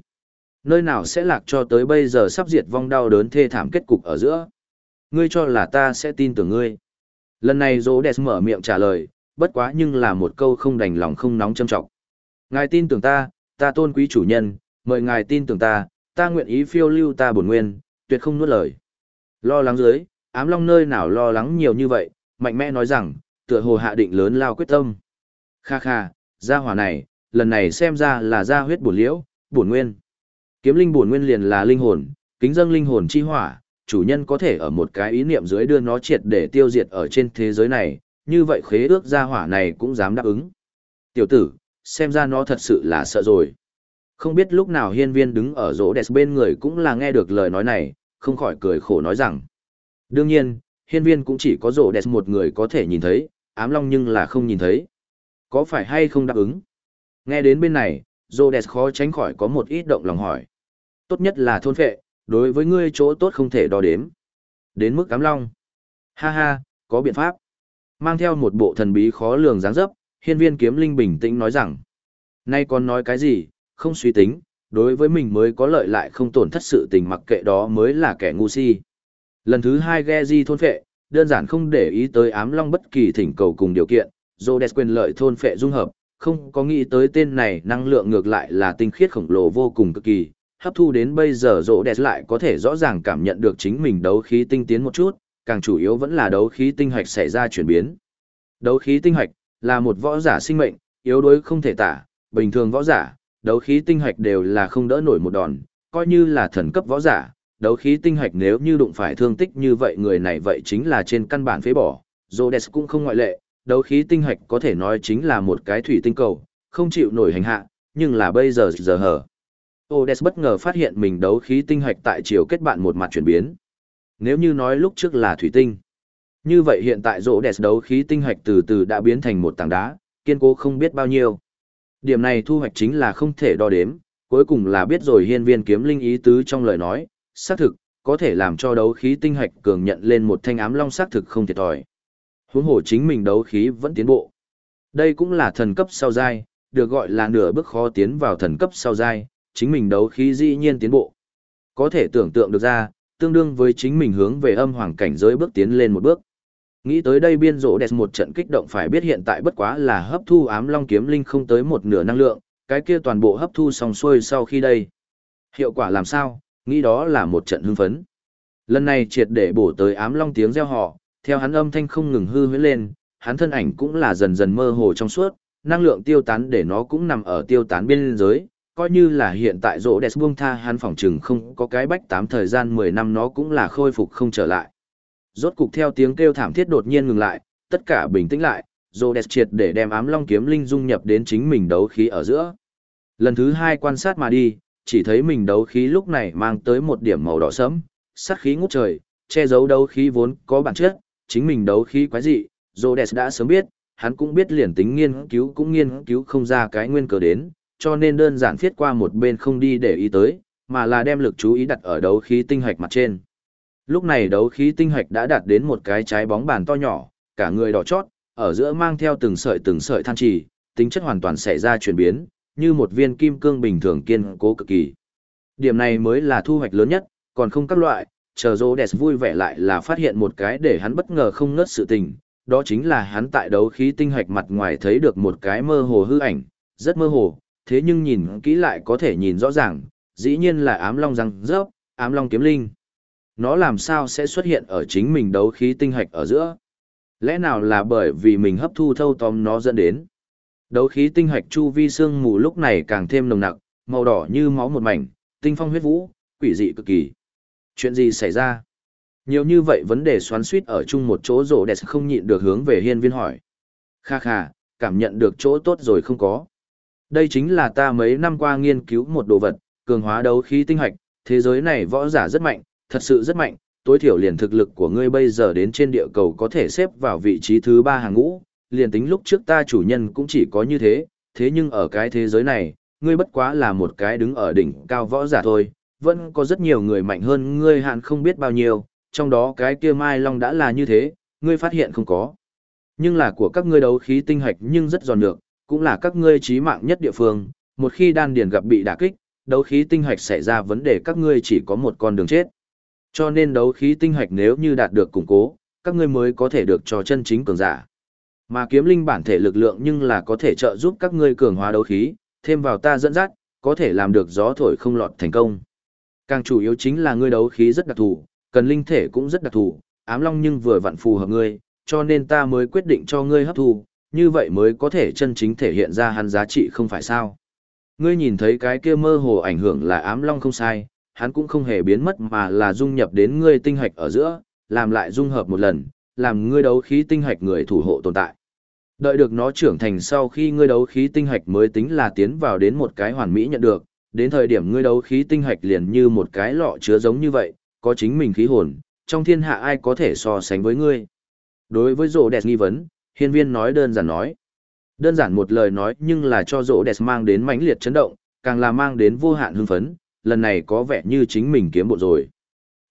Nơi nào sẽ lạc cho tới bây giờ sắp diệt vong đau đớn thê thảm kết cục ở giữa. Ngươi cho là ta sẽ tin tưởng ngươi. Lần này Rhodes mở miệng trả lời, bất quá nhưng là một câu không đành lòng không nóng châm trọng. Ngài tin tưởng ta, ta tôn quý chủ nhân, mời ngài tin tưởng ta, ta nguyện ý phiêu lưu ta bổn nguyên, tuyệt không nuốt lời. Lo lắng dưới, ám long nơi nào lo lắng nhiều như vậy, mạnh mẽ nói rằng, tựa hồ hạ định lớn lao quyết tâm. Kha kha, gia hỏa này, lần này xem ra là gia huyết bổn liễu, bổn nguyên. Kiếm linh bổn nguyên liền là linh hồn, kính dâng linh hồn chi hỏa, chủ nhân có thể ở một cái ý niệm dưới đưa nó triệt để tiêu diệt ở trên thế giới này, như vậy khế ước gia hỏa này cũng dám đáp ứng. Tiểu tử, xem ra nó thật sự là sợ rồi. Không biết lúc nào hiên viên đứng ở rỗ đẹp bên người cũng là nghe được lời nói này, không khỏi cười khổ nói rằng. Đương nhiên, hiên viên cũng chỉ có rỗ đẹp một người có thể nhìn thấy, ám long nhưng là không nhìn thấy. Có phải hay không đáp ứng? Nghe đến bên này, rỗ đẹp khó tránh khỏi có một ít động lòng hỏi. Tốt nhất là thôn phệ, đối với ngươi chỗ tốt không thể đo đếm. Đến mức ám long. Ha ha, có biện pháp. Mang theo một bộ thần bí khó lường dáng dấp, hiên viên kiếm linh bình tĩnh nói rằng. Nay còn nói cái gì, không suy tính, đối với mình mới có lợi lại không tổn thất sự tình mặc kệ đó mới là kẻ ngu si. Lần thứ hai Geji thôn phệ, đơn giản không để ý tới ám long bất kỳ thỉnh cầu cùng điều kiện, Rhodes quyền lợi thôn phệ dung hợp, không có nghĩ tới tên này năng lượng ngược lại là tinh khiết khổng lồ vô cùng cực kỳ, hấp thu đến bây giờ Rhodes lại có thể rõ ràng cảm nhận được chính mình đấu khí tinh tiến một chút, càng chủ yếu vẫn là đấu khí tinh hạch xảy ra chuyển biến. Đấu khí tinh hạch là một võ giả sinh mệnh, yếu đuối không thể tả, bình thường võ giả, đấu khí tinh hạch đều là không đỡ nổi một đòn, coi như là thần cấp võ giả, đấu khí tinh hạch nếu như đụng phải thương tích như vậy người này vậy chính là trên căn bản phế bỏ, Rhodes cũng không ngoại lệ, đấu khí tinh hạch có thể nói chính là một cái thủy tinh cầu, không chịu nổi hành hạ, nhưng là bây giờ giờ hở. Rhodes bất ngờ phát hiện mình đấu khí tinh hạch tại chiều kết bạn một mặt chuyển biến. Nếu như nói lúc trước là thủy tinh, như vậy hiện tại rỗ đẹp đấu khí tinh hạch từ từ đã biến thành một tảng đá, kiên cố không biết bao nhiêu. Điểm này thu hoạch chính là không thể đo đếm, cuối cùng là biết rồi hiên viên kiếm linh ý tứ trong lời nói, xác thực, có thể làm cho đấu khí tinh hạch cường nhận lên một thanh ám long xác thực không thiệt thòi. Huống hồ chính mình đấu khí vẫn tiến bộ. Đây cũng là thần cấp sau giai, được gọi là nửa bước khó tiến vào thần cấp sau giai, chính mình đấu khí dĩ nhiên tiến bộ. Có thể tưởng tượng được ra, tương đương với chính mình hướng về âm hoàng cảnh giới bước tiến lên một bước. Nghĩ tới đây biên rỗ đẹp một trận kích động phải biết hiện tại bất quá là hấp thu ám long kiếm linh không tới một nửa năng lượng, cái kia toàn bộ hấp thu xong xuôi sau khi đây. Hiệu quả làm sao, nghĩ đó là một trận hưng phấn. Lần này triệt để bổ tới ám long tiếng reo họ, theo hắn âm thanh không ngừng hư huyễn lên, hắn thân ảnh cũng là dần dần mơ hồ trong suốt, năng lượng tiêu tán để nó cũng nằm ở tiêu tán biên giới, coi như là hiện tại rỗ đẹp buông tha hắn phỏng chừng không có cái bách tám thời gian 10 năm nó cũng là khôi phục không trở lại. Rốt cục theo tiếng kêu thảm thiết đột nhiên ngừng lại, tất cả bình tĩnh lại, Rhodes triệt để đem ám long kiếm linh dung nhập đến chính mình đấu khí ở giữa. Lần thứ hai quan sát mà đi, chỉ thấy mình đấu khí lúc này mang tới một điểm màu đỏ sẫm, sát khí ngút trời, che giấu đấu khí vốn có bản chất, chính mình đấu khí quái dị, Rhodes đã sớm biết, hắn cũng biết liền tính nghiên cứu cũng nghiên cứu không ra cái nguyên cớ đến, cho nên đơn giản thiết qua một bên không đi để ý tới, mà là đem lực chú ý đặt ở đấu khí tinh hạch mặt trên. Lúc này đấu khí tinh hạch đã đạt đến một cái trái bóng bàn to nhỏ, cả người đỏ chót, ở giữa mang theo từng sợi từng sợi than trì, tính chất hoàn toàn xảy ra chuyển biến, như một viên kim cương bình thường kiên cố cực kỳ. Điểm này mới là thu hoạch lớn nhất, còn không các loại, chờ rô đẹp vui vẻ lại là phát hiện một cái để hắn bất ngờ không ngớt sự tình, đó chính là hắn tại đấu khí tinh hạch mặt ngoài thấy được một cái mơ hồ hư ảnh, rất mơ hồ, thế nhưng nhìn kỹ lại có thể nhìn rõ ràng, dĩ nhiên là ám long răng rớp, ám long kiếm linh. Nó làm sao sẽ xuất hiện ở chính mình đấu khí tinh hạch ở giữa? Lẽ nào là bởi vì mình hấp thu thâu tóm nó dẫn đến? Đấu khí tinh hạch chu vi xương mù lúc này càng thêm nồng nặc, màu đỏ như máu một mảnh, tinh phong huyết vũ, quỷ dị cực kỳ. Chuyện gì xảy ra? Nhiều như vậy vấn đề xoắn suýt ở chung một chỗ rổ đẹp không nhịn được hướng về hiên viên hỏi. Kha kha, cảm nhận được chỗ tốt rồi không có. Đây chính là ta mấy năm qua nghiên cứu một đồ vật, cường hóa đấu khí tinh hạch, thế giới này võ giả rất mạnh, thật sự rất mạnh, tối thiểu liền thực lực của ngươi bây giờ đến trên địa cầu có thể xếp vào vị trí thứ ba hàng ngũ, liền tính lúc trước ta chủ nhân cũng chỉ có như thế, thế nhưng ở cái thế giới này, ngươi bất quá là một cái đứng ở đỉnh cao võ giả thôi, vẫn có rất nhiều người mạnh hơn ngươi hạn không biết bao nhiêu, trong đó cái kia Mai Long đã là như thế, ngươi phát hiện không có. Nhưng là của các ngươi đấu khí tinh hạch nhưng rất giòn được, cũng là các ngươi trí mạng nhất địa phương, một khi đan điền gặp bị đả kích, đấu khí tinh hạch xảy ra vấn đề các ngươi chỉ có một con đường chết. Cho nên đấu khí tinh hạch nếu như đạt được củng cố, các ngươi mới có thể được cho chân chính cường giả. Mà kiếm linh bản thể lực lượng nhưng là có thể trợ giúp các ngươi cường hóa đấu khí, thêm vào ta dẫn dắt, có thể làm được gió thổi không lọt thành công. Càng chủ yếu chính là ngươi đấu khí rất đặc thù, cần linh thể cũng rất đặc thù, ám long nhưng vừa vặn phù hợp ngươi, cho nên ta mới quyết định cho ngươi hấp thu, như vậy mới có thể chân chính thể hiện ra hắn giá trị không phải sao. Ngươi nhìn thấy cái kia mơ hồ ảnh hưởng là ám long không sai, hắn cũng không hề biến mất mà là dung nhập đến ngươi tinh hạch ở giữa, làm lại dung hợp một lần, làm ngươi đấu khí tinh hạch người thủ hộ tồn tại. Đợi được nó trưởng thành sau khi ngươi đấu khí tinh hạch mới tính là tiến vào đến một cái hoàn mỹ nhận được, đến thời điểm ngươi đấu khí tinh hạch liền như một cái lọ chứa giống như vậy, có chính mình khí hồn, trong thiên hạ ai có thể so sánh với ngươi. Đối với rổ đẹp nghi vấn, hiên viên nói đơn giản nói. Đơn giản một lời nói nhưng là cho rổ đẹp mang đến mãnh liệt chấn động, càng là mang đến vô hạn hưng phấn, lần này có vẻ như chính mình kiếm bộ rồi.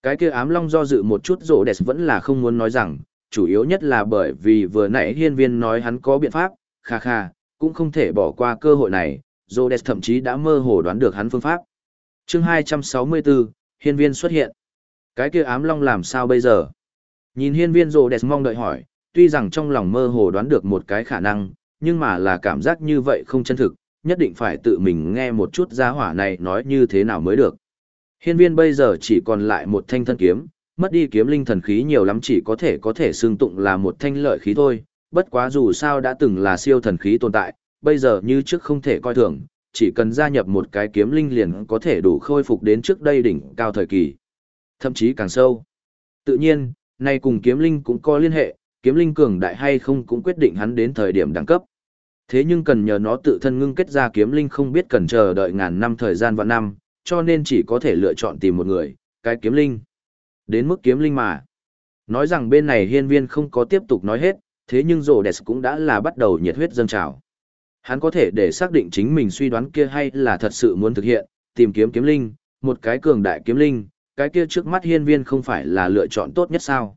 Cái kia ám long do dự một chút rổ đẹp vẫn là không muốn nói rằng, chủ yếu nhất là bởi vì vừa nãy hiên viên nói hắn có biện pháp, kha kha, cũng không thể bỏ qua cơ hội này, rổ đẹp thậm chí đã mơ hồ đoán được hắn phương pháp. chương 264, hiên viên xuất hiện. Cái kia ám long làm sao bây giờ? Nhìn hiên viên rổ đẹp mong đợi hỏi, tuy rằng trong lòng mơ hồ đoán được một cái khả năng, nhưng mà là cảm giác như vậy không chân thực, nhất định phải tự mình nghe một chút gia hỏa này nói như thế nào mới được. Hiên viên bây giờ chỉ còn lại một thanh thân kiếm, mất đi kiếm linh thần khí nhiều lắm chỉ có thể có thể xương tụng là một thanh lợi khí thôi, bất quá dù sao đã từng là siêu thần khí tồn tại, bây giờ như trước không thể coi thường, chỉ cần gia nhập một cái kiếm linh liền có thể đủ khôi phục đến trước đây đỉnh cao thời kỳ, thậm chí càng sâu. Tự nhiên, nay cùng kiếm linh cũng có liên hệ, kiếm linh cường đại hay không cũng quyết định hắn đến thời điểm đẳng cấp. Thế nhưng cần nhờ nó tự thân ngưng kết ra kiếm linh không biết cần chờ đợi ngàn năm thời gian và năm, cho nên chỉ có thể lựa chọn tìm một người, cái kiếm linh. Đến mức kiếm linh mà. Nói rằng bên này hiên viên không có tiếp tục nói hết, thế nhưng rồ đẹp cũng đã là bắt đầu nhiệt huyết dâng trào. Hắn có thể để xác định chính mình suy đoán kia hay là thật sự muốn thực hiện, tìm kiếm kiếm linh, một cái cường đại kiếm linh, cái kia trước mắt hiên viên không phải là lựa chọn tốt nhất sao.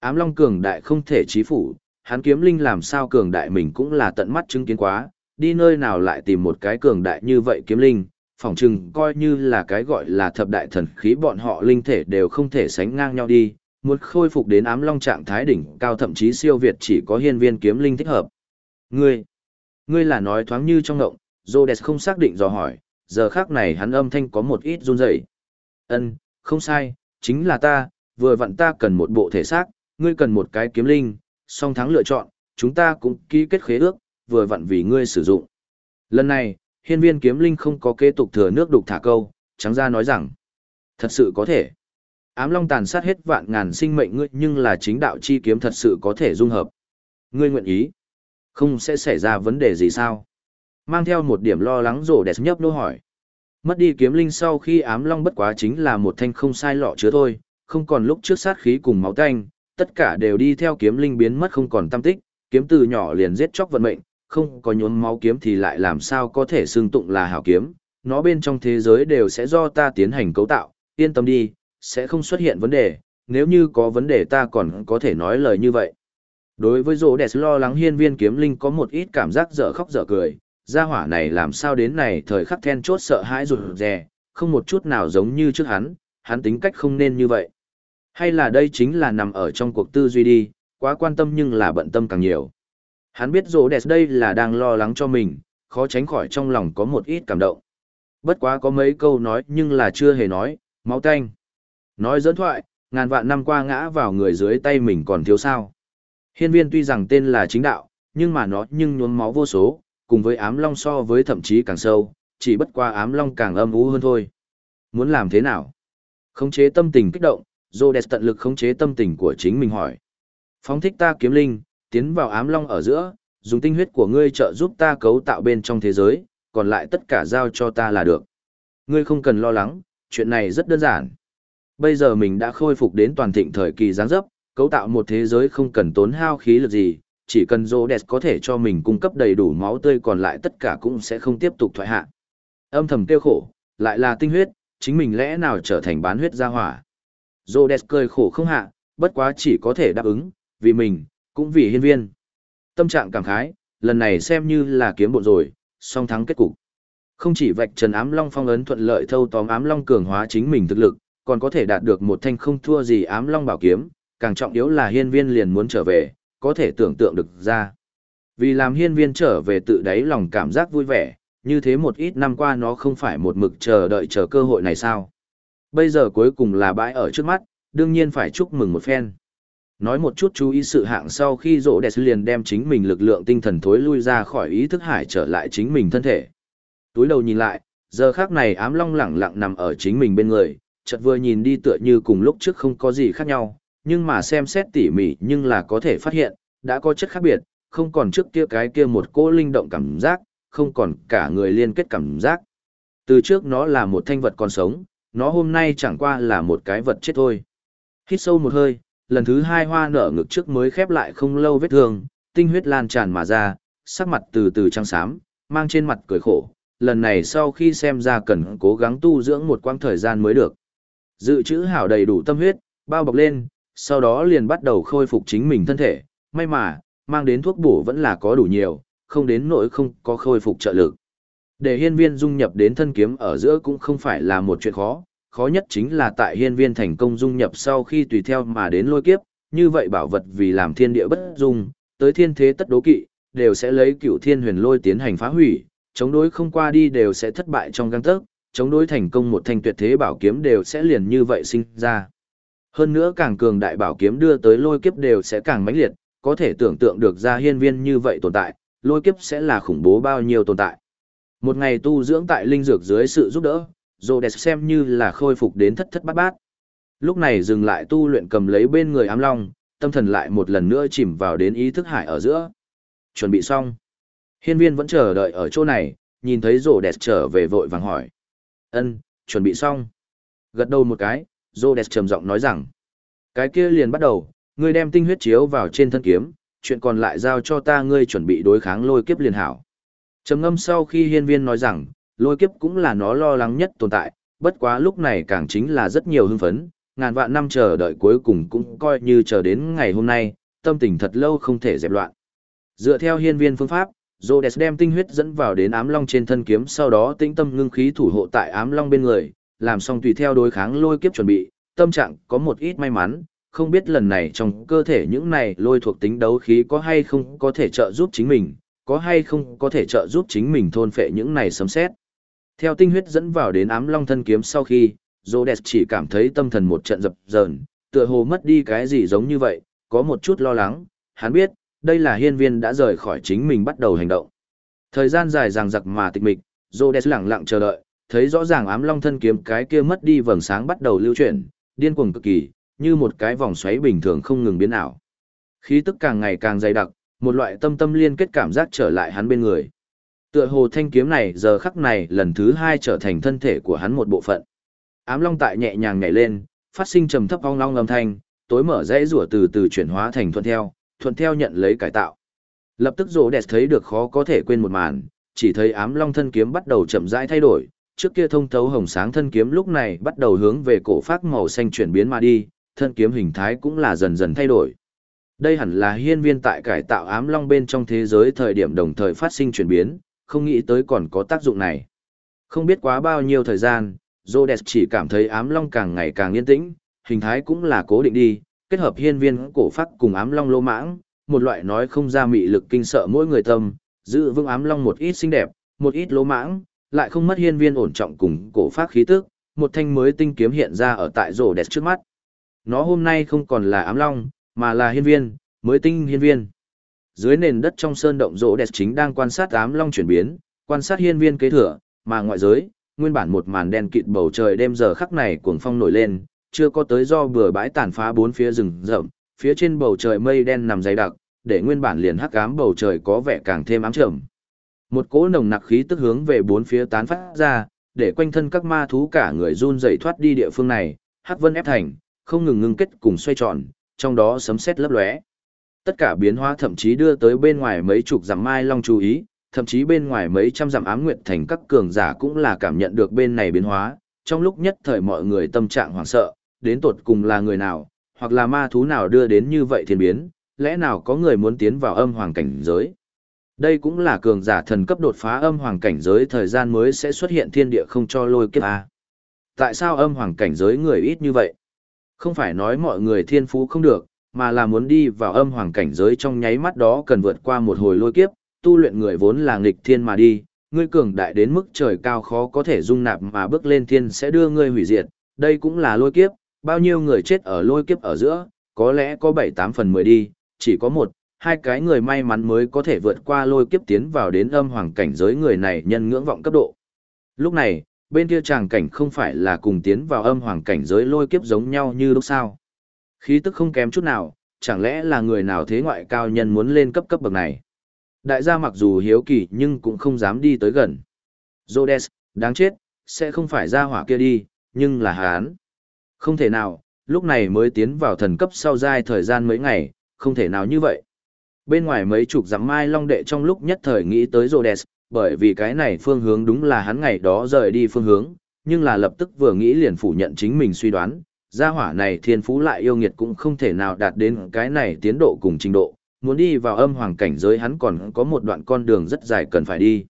Ám long cường đại không thể chí phủ, hắn kiếm linh làm sao cường đại mình cũng là tận mắt chứng kiến quá, đi nơi nào lại tìm một cái cường đại như vậy kiếm linh, phỏng chừng coi như là cái gọi là thập đại thần khí bọn họ linh thể đều không thể sánh ngang nhau đi, muốn khôi phục đến ám long trạng thái đỉnh cao thậm chí siêu việt chỉ có hiên viên kiếm linh thích hợp. Ngươi, ngươi là nói thoáng như trong ngộng, Rhodes không xác định dò hỏi, giờ khác này hắn âm thanh có một ít run rẩy. Ân, không sai, chính là ta, vừa vặn ta cần một bộ thể xác, ngươi cần một cái kiếm linh, song thắng lựa chọn, chúng ta cũng ký kết khế ước, vừa vặn vì ngươi sử dụng. Lần này, hiên viên kiếm linh không có kế tục thừa nước đục thả câu, trắng ra nói rằng, thật sự có thể. Ám long tàn sát hết vạn ngàn sinh mệnh ngươi nhưng là chính đạo chi kiếm thật sự có thể dung hợp. Ngươi nguyện ý, không sẽ xảy ra vấn đề gì sao? Mang theo một điểm lo lắng rổ đẹp nhấp nô hỏi. Mất đi kiếm linh sau khi ám long bất quá chính là một thanh không sai lọ chứa thôi, không còn lúc trước sát khí cùng máu tanh, tất cả đều đi theo kiếm linh biến mất không còn tâm tích, kiếm từ nhỏ liền giết chóc vận mệnh, không có nhuốm máu kiếm thì lại làm sao có thể xưng tụng là hảo kiếm, nó bên trong thế giới đều sẽ do ta tiến hành cấu tạo, yên tâm đi, sẽ không xuất hiện vấn đề, nếu như có vấn đề ta còn có thể nói lời như vậy. Đối với rỗ đẹp lo lắng hiên viên kiếm linh có một ít cảm giác dở khóc dở cười, gia hỏa này làm sao đến này thời khắc then chốt sợ hãi rụt rè, không một chút nào giống như trước hắn, hắn tính cách không nên như vậy. Hay là đây chính là nằm ở trong cuộc tư duy đi, quá quan tâm nhưng là bận tâm càng nhiều. Hắn biết rỗ đẹp đây là đang lo lắng cho mình, khó tránh khỏi trong lòng có một ít cảm động. Bất quá có mấy câu nói nhưng là chưa hề nói, máu tanh. Nói dẫn thoại, ngàn vạn năm qua ngã vào người dưới tay mình còn thiếu sao. Hiên viên tuy rằng tên là chính đạo, nhưng mà nó nhưng nhuốm máu vô số, cùng với ám long so với thậm chí càng sâu, chỉ bất qua ám long càng âm ú hơn thôi. Muốn làm thế nào? Khống chế tâm tình kích động, Rhodes tận lực khống chế tâm tình của chính mình hỏi. Phóng thích ta kiếm linh, tiến vào ám long ở giữa, dùng tinh huyết của ngươi trợ giúp ta cấu tạo bên trong thế giới, còn lại tất cả giao cho ta là được. Ngươi không cần lo lắng, chuyện này rất đơn giản. Bây giờ mình đã khôi phục đến toàn thịnh thời kỳ giáng dấp, cấu tạo một thế giới không cần tốn hao khí lực gì, chỉ cần Rhodes có thể cho mình cung cấp đầy đủ máu tươi còn lại tất cả cũng sẽ không tiếp tục thoại hạ. Âm thầm tiêu khổ, lại là tinh huyết, chính mình lẽ nào trở thành bán huyết gia hỏa. Rhodes cười khổ không hạ, bất quá chỉ có thể đáp ứng, vì mình, cũng vì hiên viên. Tâm trạng cảm khái, lần này xem như là kiếm bộ rồi, song thắng kết cục. Không chỉ vạch trần ám long phong ấn thuận lợi thâu tóm ám long cường hóa chính mình thực lực, còn có thể đạt được một thanh không thua gì ám long bảo kiếm, càng trọng yếu là hiên viên liền muốn trở về, có thể tưởng tượng được ra. Vì làm hiên viên trở về tự đáy lòng cảm giác vui vẻ, như thế một ít năm qua nó không phải một mực chờ đợi chờ cơ hội này sao. Bây giờ cuối cùng là bãi ở trước mắt, đương nhiên phải chúc mừng một phen. Nói một chút chú ý sự hạng sau khi rỗ đẹp liền đem chính mình lực lượng tinh thần thối lui ra khỏi ý thức hải trở lại chính mình thân thể. Túi đầu nhìn lại, giờ khác này ám long lẳng lặng nằm ở chính mình bên người, chợt vừa nhìn đi tựa như cùng lúc trước không có gì khác nhau, nhưng mà xem xét tỉ mỉ nhưng là có thể phát hiện, đã có chất khác biệt, không còn trước kia cái kia một cô linh động cảm giác, không còn cả người liên kết cảm giác. Từ trước nó là một thanh vật còn sống, nó hôm nay chẳng qua là một cái vật chết thôi. Hít sâu một hơi, lần thứ hai hoa nở ngực trước mới khép lại không lâu vết thương, tinh huyết lan tràn mà ra, sắc mặt từ từ trắng xám, mang trên mặt cười khổ. Lần này sau khi xem ra cần cố gắng tu dưỡng một quãng thời gian mới được. Dự trữ hảo đầy đủ tâm huyết, bao bọc lên, sau đó liền bắt đầu khôi phục chính mình thân thể. May mà, mang đến thuốc bổ vẫn là có đủ nhiều, không đến nỗi không có khôi phục trợ lực. Để hiên viên dung nhập đến thân kiếm ở giữa cũng không phải là một chuyện khó, khó nhất chính là tại hiên viên thành công dung nhập sau khi tùy theo mà đến lôi kiếp, như vậy bảo vật vì làm thiên địa bất dung, tới thiên thế tất đố kỵ, đều sẽ lấy cựu thiên huyền lôi tiến hành phá hủy, chống đối không qua đi đều sẽ thất bại trong găng tấc, chống đối thành công một thanh tuyệt thế bảo kiếm đều sẽ liền như vậy sinh ra. Hơn nữa càng cường đại bảo kiếm đưa tới lôi kiếp đều sẽ càng mãnh liệt, có thể tưởng tượng được ra hiên viên như vậy tồn tại, lôi kiếp sẽ là khủng bố bao nhiêu tồn tại. Một ngày tu dưỡng tại linh dược dưới sự giúp đỡ, Rhodes xem như là khôi phục đến thất thất bát bát. Lúc này dừng lại tu luyện cầm lấy bên người ám long, tâm thần lại một lần nữa chìm vào đến ý thức hải ở giữa. Chuẩn bị xong. Hiên viên vẫn chờ đợi ở chỗ này, nhìn thấy Rhodes trở về vội vàng hỏi. Ân, chuẩn bị xong. Gật đầu một cái, Rhodes trầm giọng nói rằng. Cái kia liền bắt đầu, ngươi đem tinh huyết chiếu vào trên thân kiếm, chuyện còn lại giao cho ta ngươi chuẩn bị đối kháng lôi kiếp liền hảo. Trầm ngâm sau khi hiên viên nói rằng, lôi kiếp cũng là nó lo lắng nhất tồn tại, bất quá lúc này càng chính là rất nhiều hưng phấn, ngàn vạn năm chờ đợi cuối cùng cũng coi như chờ đến ngày hôm nay, tâm tình thật lâu không thể dẹp loạn. Dựa theo hiên viên phương pháp, Rhodes đem tinh huyết dẫn vào đến ám long trên thân kiếm sau đó tĩnh tâm ngưng khí thủ hộ tại ám long bên người, làm xong tùy theo đối kháng lôi kiếp chuẩn bị, tâm trạng có một ít may mắn, không biết lần này trong cơ thể những này lôi thuộc tính đấu khí có hay không có thể trợ giúp chính mình, có hay không có thể trợ giúp chính mình thôn phệ những này sấm xét. Theo tinh huyết dẫn vào đến ám long thân kiếm sau khi, Rhodes chỉ cảm thấy tâm thần một trận dập dờn, tựa hồ mất đi cái gì giống như vậy, có một chút lo lắng, hắn biết, đây là hiên viên đã rời khỏi chính mình bắt đầu hành động. Thời gian dài dằng dặc mà tịch mịch, Rhodes lặng lặng chờ đợi, thấy rõ ràng ám long thân kiếm cái kia mất đi vầng sáng bắt đầu lưu chuyển, điên cuồng cực kỳ, như một cái vòng xoáy bình thường không ngừng biến ảo. Khí tức càng ngày càng dày đặc, một loại tâm tâm liên kết cảm giác trở lại hắn bên người. Tựa hồ thanh kiếm này giờ khắc này lần thứ hai trở thành thân thể của hắn một bộ phận. Ám long tại nhẹ nhàng nhảy lên, phát sinh trầm thấp ong long âm thanh, tối mở dãy rủa từ từ chuyển hóa thành thuận theo, thuận theo nhận lấy cải tạo. Lập tức rồ đẹp thấy được khó có thể quên một màn, chỉ thấy ám long thân kiếm bắt đầu chậm rãi thay đổi, trước kia thông thấu hồng sáng thân kiếm lúc này bắt đầu hướng về cổ phát màu xanh chuyển biến mà đi, thân kiếm hình thái cũng là dần dần thay đổi. Đây hẳn là hiên viên tại cải tạo ám long bên trong thế giới thời điểm đồng thời phát sinh chuyển biến, không nghĩ tới còn có tác dụng này. Không biết quá bao nhiêu thời gian, Rhodes chỉ cảm thấy ám long càng ngày càng yên tĩnh, hình thái cũng là cố định đi, kết hợp hiên viên cổ phát cùng ám long lô mãng, một loại nói không ra mị lực kinh sợ mỗi người tâm, giữ vững ám long một ít xinh đẹp, một ít lô mãng, lại không mất hiên viên ổn trọng cùng cổ phát khí tức, một thanh mới tinh kiếm hiện ra ở tại Rhodes trước mắt. Nó hôm nay không còn là ám long, mà là hiên viên, mới tinh hiên viên. Dưới nền đất trong sơn động rỗ đẹp chính đang quan sát ám long chuyển biến, quan sát hiên viên kế thừa, mà ngoại giới, nguyên bản một màn đen kịt bầu trời đêm giờ khắc này cuồng phong nổi lên, chưa có tới do bừa bãi tàn phá bốn phía rừng rậm, phía trên bầu trời mây đen nằm dày đặc, để nguyên bản liền hắc ám bầu trời có vẻ càng thêm ám trầm. Một cỗ nồng nặc khí tức hướng về bốn phía tán phát ra, để quanh thân các ma thú cả người run rẩy thoát đi địa phương này, hắc vân ép thành, không ngừng ngưng kết cùng xoay tròn, trong đó sấm sét lấp lóe. Tất cả biến hóa thậm chí đưa tới bên ngoài mấy chục dặm mai long chú ý, thậm chí bên ngoài mấy trăm dặm ám nguyệt thành các cường giả cũng là cảm nhận được bên này biến hóa, trong lúc nhất thời mọi người tâm trạng hoảng sợ, đến tột cùng là người nào, hoặc là ma thú nào đưa đến như vậy thiên biến, lẽ nào có người muốn tiến vào âm hoàng cảnh giới. Đây cũng là cường giả thần cấp đột phá âm hoàng cảnh giới thời gian mới sẽ xuất hiện thiên địa không cho lôi kiếp A. Tại sao âm hoàng cảnh giới người ít như vậy? Không phải nói mọi người thiên phú không được, mà là muốn đi vào âm hoàng cảnh giới trong nháy mắt đó cần vượt qua một hồi lôi kiếp, tu luyện người vốn là nghịch thiên mà đi, ngươi cường đại đến mức trời cao khó có thể dung nạp mà bước lên thiên sẽ đưa ngươi hủy diệt, đây cũng là lôi kiếp, bao nhiêu người chết ở lôi kiếp ở giữa, có lẽ có 7-8 phần 10 đi, chỉ có một, hai cái người may mắn mới có thể vượt qua lôi kiếp tiến vào đến âm hoàng cảnh giới người này nhân ngưỡng vọng cấp độ. Lúc này, bên kia tràng cảnh không phải là cùng tiến vào âm hoàng cảnh giới lôi kiếp giống nhau như lúc sao. Khí tức không kém chút nào, chẳng lẽ là người nào thế ngoại cao nhân muốn lên cấp cấp bậc này. Đại gia mặc dù hiếu kỳ nhưng cũng không dám đi tới gần. Rhodes, đáng chết, sẽ không phải ra hỏa kia đi, nhưng là hán. Không thể nào, lúc này mới tiến vào thần cấp sau giai thời gian mấy ngày, không thể nào như vậy. Bên ngoài mấy chục dặm mai long đệ trong lúc nhất thời nghĩ tới Rhodes, bởi vì cái này phương hướng đúng là hắn ngày đó rời đi phương hướng, nhưng là lập tức vừa nghĩ liền phủ nhận chính mình suy đoán, gia hỏa này thiên phú lại yêu nghiệt cũng không thể nào đạt đến cái này tiến độ cùng trình độ, muốn đi vào âm hoàng cảnh giới hắn còn có một đoạn con đường rất dài cần phải đi.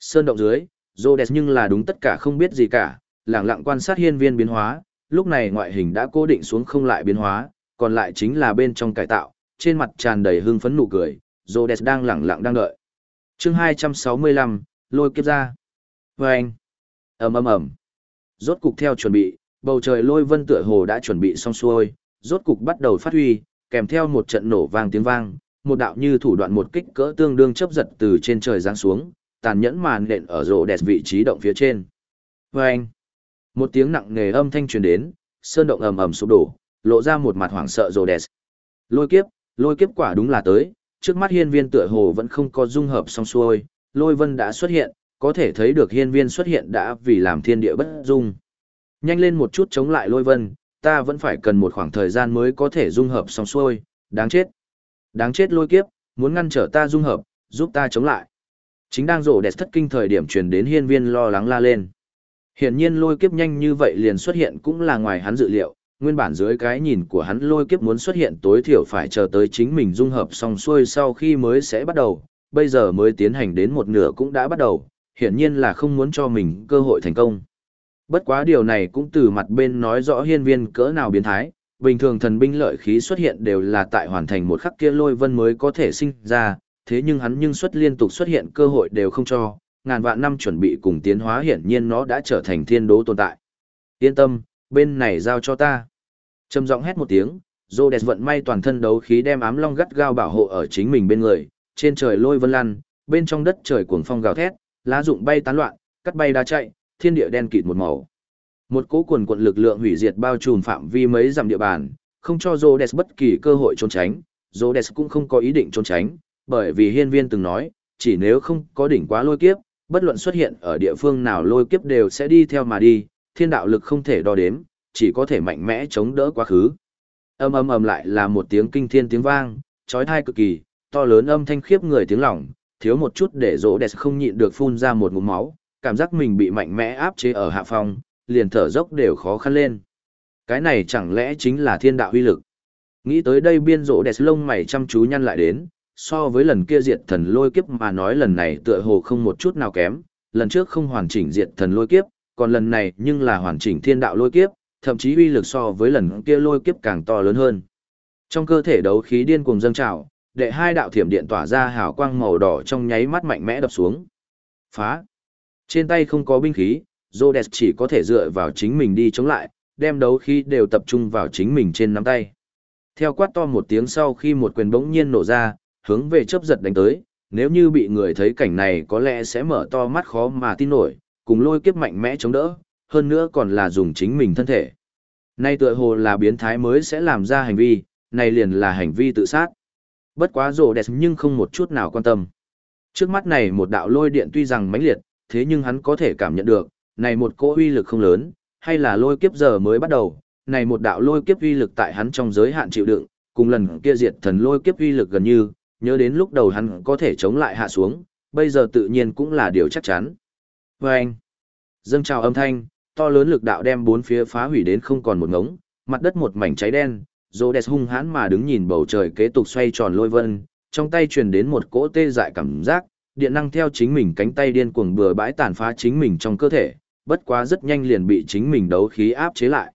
Sơn động dưới, Rhodes nhưng là đúng tất cả không biết gì cả, lặng lặng quan sát hiên viên biến hóa, lúc này ngoại hình đã cố định xuống không lại biến hóa, còn lại chính là bên trong cải tạo, trên mặt tràn đầy hưng phấn nụ cười, Rhodes đang lặng lặng đang đợi. Chương 265, lôi kiếp ra. Vâng! ầm ầm ầm. Rốt cục theo chuẩn bị, bầu trời lôi vân tựa hồ đã chuẩn bị xong xuôi, rốt cục bắt đầu phát huy, kèm theo một trận nổ vang tiếng vang, một đạo như thủ đoạn một kích cỡ tương đương chấp giật từ trên trời giáng xuống, tàn nhẫn màn nện ở rổ đẹp vị trí động phía trên. Vâng! Một tiếng nặng nề âm thanh truyền đến, sơn động ầm ầm sụp đổ, lộ ra một mặt hoảng sợ rổ đẹp. Lôi kiếp, lôi kiếp quả đúng là tới, trước mắt hiên viên tựa hồ vẫn không có dung hợp xong xuôi, lôi vân đã xuất hiện, có thể thấy được hiên viên xuất hiện đã vì làm thiên địa bất dung. Nhanh lên một chút chống lại lôi vân, ta vẫn phải cần một khoảng thời gian mới có thể dung hợp xong xuôi, đáng chết. Đáng chết lôi kiếp, muốn ngăn trở ta dung hợp, giúp ta chống lại. Chính đang rổ đẹp thất kinh thời điểm truyền đến hiên viên lo lắng la lên. Hiển nhiên lôi kiếp nhanh như vậy liền xuất hiện cũng là ngoài hắn dự liệu, nguyên bản dưới cái nhìn của hắn lôi kiếp muốn xuất hiện tối thiểu phải chờ tới chính mình dung hợp xong xuôi sau khi mới sẽ bắt đầu, bây giờ mới tiến hành đến một nửa cũng đã bắt đầu, hiển nhiên là không muốn cho mình cơ hội thành công. Bất quá điều này cũng từ mặt bên nói rõ hiên viên cỡ nào biến thái, bình thường thần binh lợi khí xuất hiện đều là tại hoàn thành một khắc kia lôi vân mới có thể sinh ra, thế nhưng hắn nhưng xuất liên tục xuất hiện cơ hội đều không cho, ngàn vạn năm chuẩn bị cùng tiến hóa hiển nhiên nó đã trở thành thiên đố tồn tại. Yên tâm, bên này giao cho ta. Trầm giọng hét một tiếng, Rhodes vận may toàn thân đấu khí đem ám long gắt gao bảo hộ ở chính mình bên người, trên trời lôi vân lăn, bên trong đất trời cuồng phong gào thét, lá rụng bay tán loạn, cắt bay đá chạy, thiên địa đen kịt một màu. Một cỗ cuồn cuộn lực lượng hủy diệt bao trùm phạm vi mấy dặm địa bàn, không cho Rhodes bất kỳ cơ hội trốn tránh, Rhodes cũng không có ý định trốn tránh, bởi vì hiên viên từng nói, chỉ nếu không có đỉnh quá lôi kiếp, bất luận xuất hiện ở địa phương nào lôi kiếp đều sẽ đi theo mà đi, thiên đạo lực không thể đo đếm, chỉ có thể mạnh mẽ chống đỡ quá khứ. Âm âm ầm lại là một tiếng kinh thiên tiếng vang, chói tai cực kỳ, to lớn âm thanh khiếp người tiếng lòng, thiếu một chút để rỗ đẹp không nhịn được phun ra một ngụm máu, cảm giác mình bị mạnh mẽ áp chế ở hạ phong, liền thở dốc đều khó khăn lên. Cái này chẳng lẽ chính là thiên đạo uy lực? Nghĩ tới đây biên rỗ đẹp lông mày chăm chú nhăn lại đến, so với lần kia diệt thần lôi kiếp mà nói lần này tựa hồ không một chút nào kém, lần trước không hoàn chỉnh diệt thần lôi kiếp, còn lần này nhưng là hoàn chỉnh thiên đạo lôi kiếp, thậm chí uy lực so với lần kia lôi kiếp càng to lớn hơn. Trong cơ thể đấu khí điên cuồng dâng trào, đệ hai đạo thiểm điện tỏa ra hào quang màu đỏ trong nháy mắt mạnh mẽ đập xuống. Phá! Trên tay không có binh khí, Rhodes chỉ có thể dựa vào chính mình đi chống lại, đem đấu khí đều tập trung vào chính mình trên nắm tay. Theo quát to một tiếng sau khi một quyền bỗng nhiên nổ ra, hướng về chớp giật đánh tới, nếu như bị người thấy cảnh này có lẽ sẽ mở to mắt khó mà tin nổi, cùng lôi kiếp mạnh mẽ chống đỡ, hơn nữa còn là dùng chính mình thân thể. Nay tựa hồ là biến thái mới sẽ làm ra hành vi, này liền là hành vi tự sát. Bất quá rồ đẹp nhưng không một chút nào quan tâm. Trước mắt này một đạo lôi điện tuy rằng mãnh liệt, thế nhưng hắn có thể cảm nhận được, này một cỗ uy lực không lớn, hay là lôi kiếp giờ mới bắt đầu, này một đạo lôi kiếp uy lực tại hắn trong giới hạn chịu đựng, cùng lần kia diệt thần lôi kiếp uy lực gần như, nhớ đến lúc đầu hắn có thể chống lại hạ xuống, bây giờ tự nhiên cũng là điều chắc chắn. Và anh, dâng trào âm thanh, to lớn lực đạo đem bốn phía phá hủy đến không còn một ngống, mặt đất một mảnh cháy đen, Rhodes hung hãn mà đứng nhìn bầu trời kế tục xoay tròn lôi vân, trong tay truyền đến một cỗ tê dại cảm giác, điện năng theo chính mình cánh tay điên cuồng bừa bãi tàn phá chính mình trong cơ thể, bất quá rất nhanh liền bị chính mình đấu khí áp chế lại.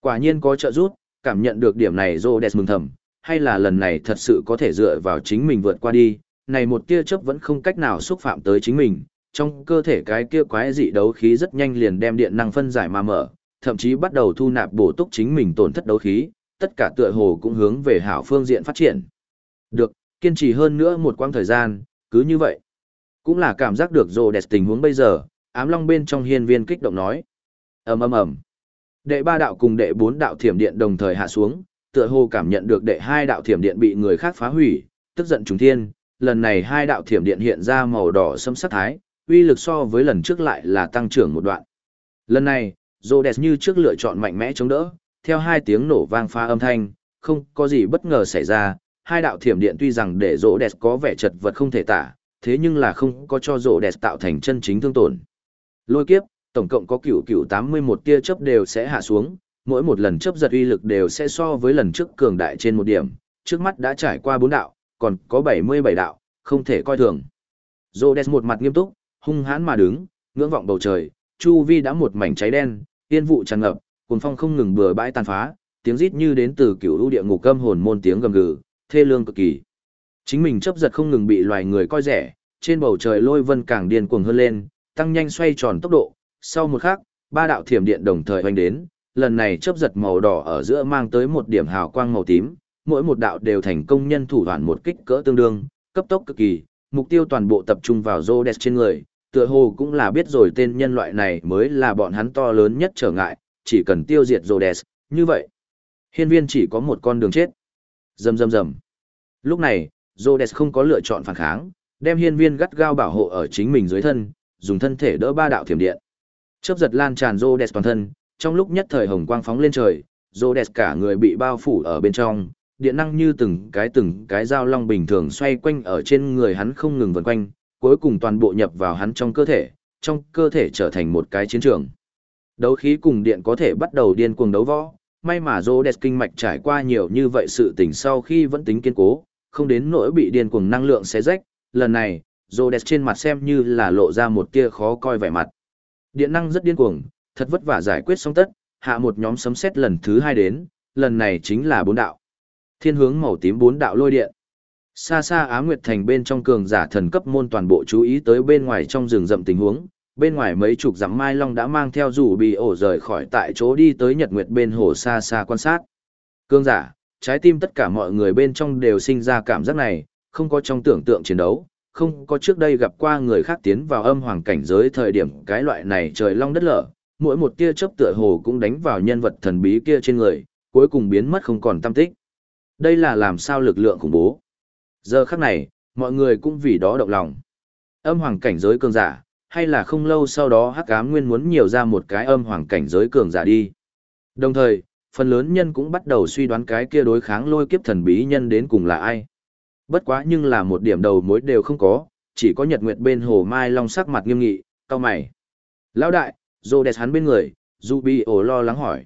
Quả nhiên có trợ giúp, cảm nhận được điểm này Rhodes mừng thầm, hay là lần này thật sự có thể dựa vào chính mình vượt qua đi, này một tia chớp vẫn không cách nào xúc phạm tới chính mình, trong cơ thể cái kia quái dị đấu khí rất nhanh liền đem điện năng phân giải mà mở, thậm chí bắt đầu thu nạp bổ túc chính mình tổn thất đấu khí, tất cả tựa hồ cũng hướng về hảo phương diện phát triển. Được, kiên trì hơn nữa một quãng thời gian, cứ như vậy. Cũng là cảm giác được rồ đẹp tình huống bây giờ, ám long bên trong hiên viên kích động nói. ầm ầm ầm Đệ ba đạo cùng đệ bốn đạo thiểm điện đồng thời hạ xuống, tựa hồ cảm nhận được đệ hai đạo thiểm điện bị người khác phá hủy, tức giận trùng thiên, lần này hai đạo thiểm điện hiện ra màu đỏ sẫm sắc thái, uy lực so với lần trước lại là tăng trưởng một đoạn. Lần này, Rhodes như trước lựa chọn mạnh mẽ chống đỡ, theo hai tiếng nổ vang phá âm thanh, không có gì bất ngờ xảy ra, hai đạo thiểm điện tuy rằng để Rhodes có vẻ chật vật không thể tả, thế nhưng là không có cho Rhodes tạo thành chân chính thương tổn. Lôi kiếp, tổng cộng có cửu cửu 81 tia chớp đều sẽ hạ xuống, mỗi một lần chớp giật uy lực đều sẽ so với lần trước cường đại trên một điểm, trước mắt đã trải qua bốn đạo, còn có 77 đạo, không thể coi thường. Rhodes một mặt nghiêm túc, hung hãn mà đứng, ngưỡng vọng bầu trời, chu vi đã một mảnh cháy đen, tiên vụ tràn ngập, cuồng phong không ngừng bừa bãi tàn phá, tiếng rít như đến từ cựu lũ địa ngục cơm hồn môn tiếng gầm gừ, thê lương cực kỳ. Chính mình chấp giật không ngừng bị loài người coi rẻ, trên bầu trời lôi vân càng điên cuồng hơn lên, tăng nhanh xoay tròn tốc độ, sau một khắc, ba đạo thiểm điện đồng thời hoành đến, lần này chấp giật màu đỏ ở giữa mang tới một điểm hào quang màu tím, mỗi một đạo đều thành công nhân thủ đoạn một kích cỡ tương đương, cấp tốc cực kỳ, mục tiêu toàn bộ tập trung vào Rhodes trên người, tựa hồ cũng là biết rồi tên nhân loại này mới là bọn hắn to lớn nhất trở ngại, chỉ cần tiêu diệt Rhodes, như vậy. Hiên viên chỉ có một con đường chết. Rầm rầm rầm. Lúc này, Rhodes không có lựa chọn phản kháng, đem hiên viên gắt gao bảo hộ ở chính mình dưới thân, dùng thân thể đỡ ba đạo thiểm điện. Chớp giật lan tràn Rhodes toàn thân, trong lúc nhất thời hồng quang phóng lên trời, Rhodes cả người bị bao phủ ở bên trong, điện năng như từng cái từng cái dao long bình thường xoay quanh ở trên người hắn không ngừng vần quanh, cuối cùng toàn bộ nhập vào hắn trong cơ thể, trong cơ thể trở thành một cái chiến trường. Đấu khí cùng điện có thể bắt đầu điên cuồng đấu võ, may mà Rhodes kinh mạch trải qua nhiều như vậy sự tình sau khi vẫn tính kiên cố, không đến nỗi bị điên cuồng năng lượng xé rách, lần này, Rhodes trên mặt xem như là lộ ra một tia khó coi vẻ mặt. Điện năng rất điên cuồng, thật vất vả giải quyết xong tất, hạ một nhóm sấm xét lần thứ hai đến, lần này chính là bốn đạo. Thiên hướng màu tím bốn đạo lôi điện. Xa xa Á Nguyệt Thành bên trong cường giả thần cấp môn toàn bộ chú ý tới bên ngoài trong rừng rậm tình huống, bên ngoài mấy chục dặm Mai Long đã mang theo rủ bị ổ rời khỏi tại chỗ đi tới Nhật Nguyệt bên hồ xa xa quan sát. Cường giả, trái tim tất cả mọi người bên trong đều sinh ra cảm giác này, không có trong tưởng tượng chiến đấu, không có trước đây gặp qua người khác tiến vào âm hoàng cảnh giới thời điểm cái loại này trời long đất lở, mỗi một tia chớp tựa hồ cũng đánh vào nhân vật thần bí kia trên người, cuối cùng biến mất không còn tâm tích. Đây là làm sao lực lượng khủng bố. Giờ khắc này, mọi người cũng vì đó động lòng. Âm hoàng cảnh giới cường giả, hay là không lâu sau đó hắc ám nguyên muốn nhiều ra một cái âm hoàng cảnh giới cường giả đi. Đồng thời, phần lớn nhân cũng bắt đầu suy đoán cái kia đối kháng lôi kiếp thần bí nhân đến cùng là ai. Bất quá nhưng là một điểm đầu mối đều không có, chỉ có nhật nguyệt bên hồ mai long sắc mặt nghiêm nghị, cao mày. Lão đại, rô đẹp hắn bên người, dù bị ổ lo lắng hỏi.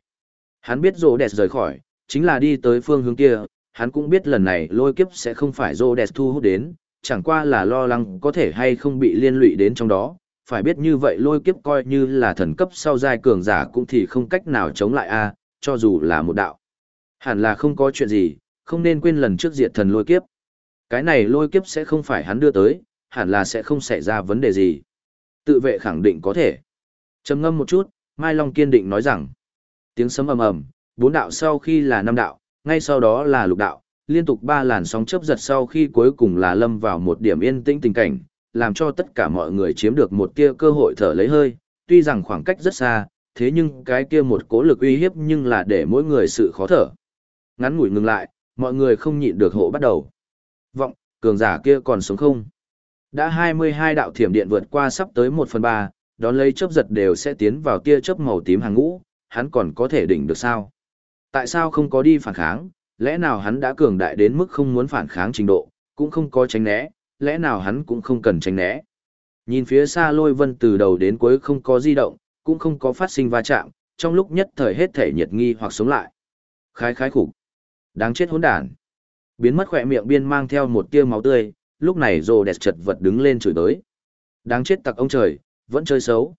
Hắn biết rô đẹp rời khỏi, chính là đi tới phương hướng kia, hắn cũng biết lần này lôi kiếp sẽ không phải rô đẹp thu hút đến, chẳng qua là lo lắng có thể hay không bị liên lụy đến trong đó. Phải biết như vậy lôi kiếp coi như là thần cấp sau giai cường giả cũng thì không cách nào chống lại a cho dù là một đạo. Hẳn là không có chuyện gì, không nên quên lần trước diệt thần lôi kiếp. Cái này lôi kiếp sẽ không phải hắn đưa tới, hẳn là sẽ không xảy ra vấn đề gì. Tự vệ khẳng định có thể. trầm ngâm một chút, Mai Long kiên định nói rằng, tiếng sấm ầm ầm, bốn đạo sau khi là năm đạo, ngay sau đó là lục đạo, liên tục ba làn sóng chớp giật sau khi cuối cùng là lâm vào một điểm yên tĩnh tình cảnh, làm cho tất cả mọi người chiếm được một tia cơ hội thở lấy hơi, tuy rằng khoảng cách rất xa, thế nhưng cái kia một cố lực uy hiếp nhưng là để mỗi người sự khó thở. Ngắn ngủi ngừng lại, mọi người không nhịn được hộ bắt đầu. Vọng, cường giả kia còn sống không? Đã 22 đạo thiểm điện vượt qua sắp tới 1 phần 3, đón lấy chớp giật đều sẽ tiến vào tia chớp màu tím hàng ngũ, hắn còn có thể đỉnh được sao? Tại sao không có đi phản kháng, lẽ nào hắn đã cường đại đến mức không muốn phản kháng trình độ, cũng không có tránh né, lẽ nào hắn cũng không cần tránh né. Nhìn phía xa lôi vân từ đầu đến cuối không có di động, cũng không có phát sinh va chạm, trong lúc nhất thời hết thể nhiệt nghi hoặc sống lại. Khái khái khủng. Đáng chết hỗn đản. Biến mất khỏe miệng biên mang theo một tia máu tươi, lúc này rồ đẹp chật vật đứng lên chửi tới. Đáng chết tặc ông trời, vẫn chơi xấu.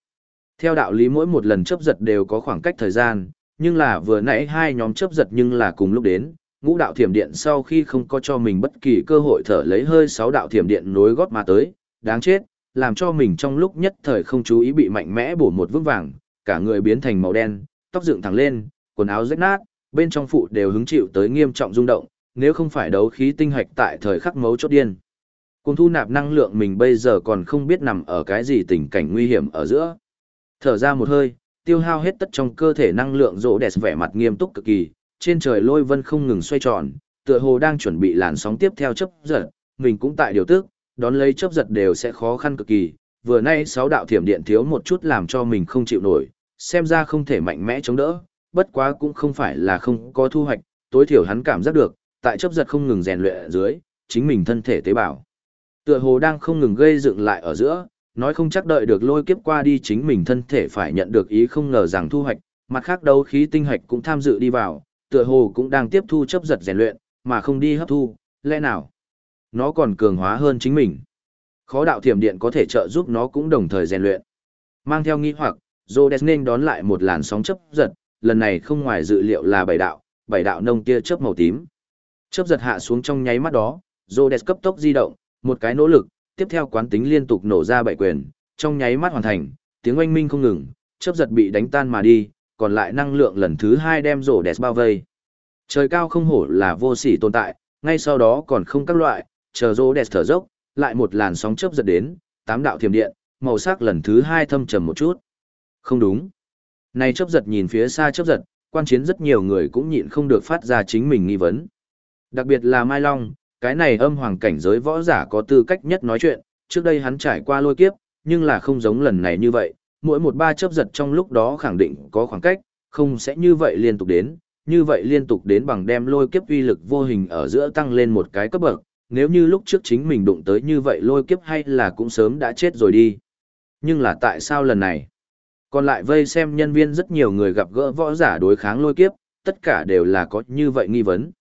Theo đạo lý mỗi một lần chấp giật đều có khoảng cách thời gian, nhưng là vừa nãy hai nhóm chấp giật nhưng là cùng lúc đến, ngũ đạo thiểm điện sau khi không có cho mình bất kỳ cơ hội thở lấy hơi sáu đạo thiểm điện nối gót mà tới, đáng chết, làm cho mình trong lúc nhất thời không chú ý bị mạnh mẽ bổ một vững vàng, cả người biến thành màu đen, tóc dựng thẳng lên, quần áo rách nát, bên trong phụ đều hứng chịu tới nghiêm trọng rung động, nếu không phải đấu khí tinh hạch tại thời khắc mấu chốt điên. Cùng thu nạp năng lượng mình bây giờ còn không biết nằm ở cái gì tình cảnh nguy hiểm ở giữa. Thở ra một hơi, tiêu hao hết tất trong cơ thể năng lượng rỗ đẹp vẻ mặt nghiêm túc cực kỳ, trên trời lôi vân không ngừng xoay tròn, tựa hồ đang chuẩn bị làn sóng tiếp theo chấp giật, mình cũng tại điều tức, đón lấy chấp giật đều sẽ khó khăn cực kỳ, vừa nay sáu đạo thiểm điện thiếu một chút làm cho mình không chịu nổi, xem ra không thể mạnh mẽ chống đỡ, bất quá cũng không phải là không có thu hoạch, tối thiểu hắn cảm giác được, tại chấp giật không ngừng rèn luyện ở dưới, chính mình thân thể tế bào. Tựa hồ đang không ngừng gây dựng lại ở giữa, nói không chắc đợi được lôi kiếp qua đi chính mình thân thể phải nhận được ý không ngờ rằng thu hoạch, mặt khác đấu khí tinh hạch cũng tham dự đi vào, tựa hồ cũng đang tiếp thu chấp giật rèn luyện, mà không đi hấp thu, lẽ nào? Nó còn cường hóa hơn chính mình. Khó đạo thiểm điện có thể trợ giúp nó cũng đồng thời rèn luyện. Mang theo nghi hoặc, Rhodes nên đón lại một làn sóng chấp giật, lần này không ngoài dự liệu là bảy đạo, bảy đạo nông tia chớp màu tím. Chớp giật hạ xuống trong nháy mắt đó, Rhodes cấp tốc di động, một cái nỗ lực, tiếp theo quán tính liên tục nổ ra bảy quyền, trong nháy mắt hoàn thành, tiếng oanh minh không ngừng, chớp giật bị đánh tan mà đi, còn lại năng lượng lần thứ hai đem rổ đẹp bao vây. Trời cao không hổ là vô sỉ tồn tại, ngay sau đó còn không các loại, chờ Rhodes thở dốc, lại một làn sóng chớp giật đến, tám đạo thiểm điện, màu sắc lần thứ hai thâm trầm một chút. Không đúng. Này chớp giật nhìn phía xa chớp giật, quan chiến rất nhiều người cũng nhịn không được phát ra chính mình nghi vấn. Đặc biệt là Mai Long, cái này âm hoàng cảnh giới võ giả có tư cách nhất nói chuyện, trước đây hắn trải qua lôi kiếp, nhưng là không giống lần này như vậy, mỗi một ba chớp giật trong lúc đó khẳng định có khoảng cách, không sẽ như vậy liên tục đến, như vậy liên tục đến bằng đem lôi kiếp uy lực vô hình ở giữa tăng lên một cái cấp bậc, nếu như lúc trước chính mình đụng tới như vậy lôi kiếp hay là cũng sớm đã chết rồi đi. Nhưng là tại sao lần này? Còn lại vây xem nhân viên rất nhiều người gặp gỡ võ giả đối kháng lôi kiếp, tất cả đều là có như vậy nghi vấn.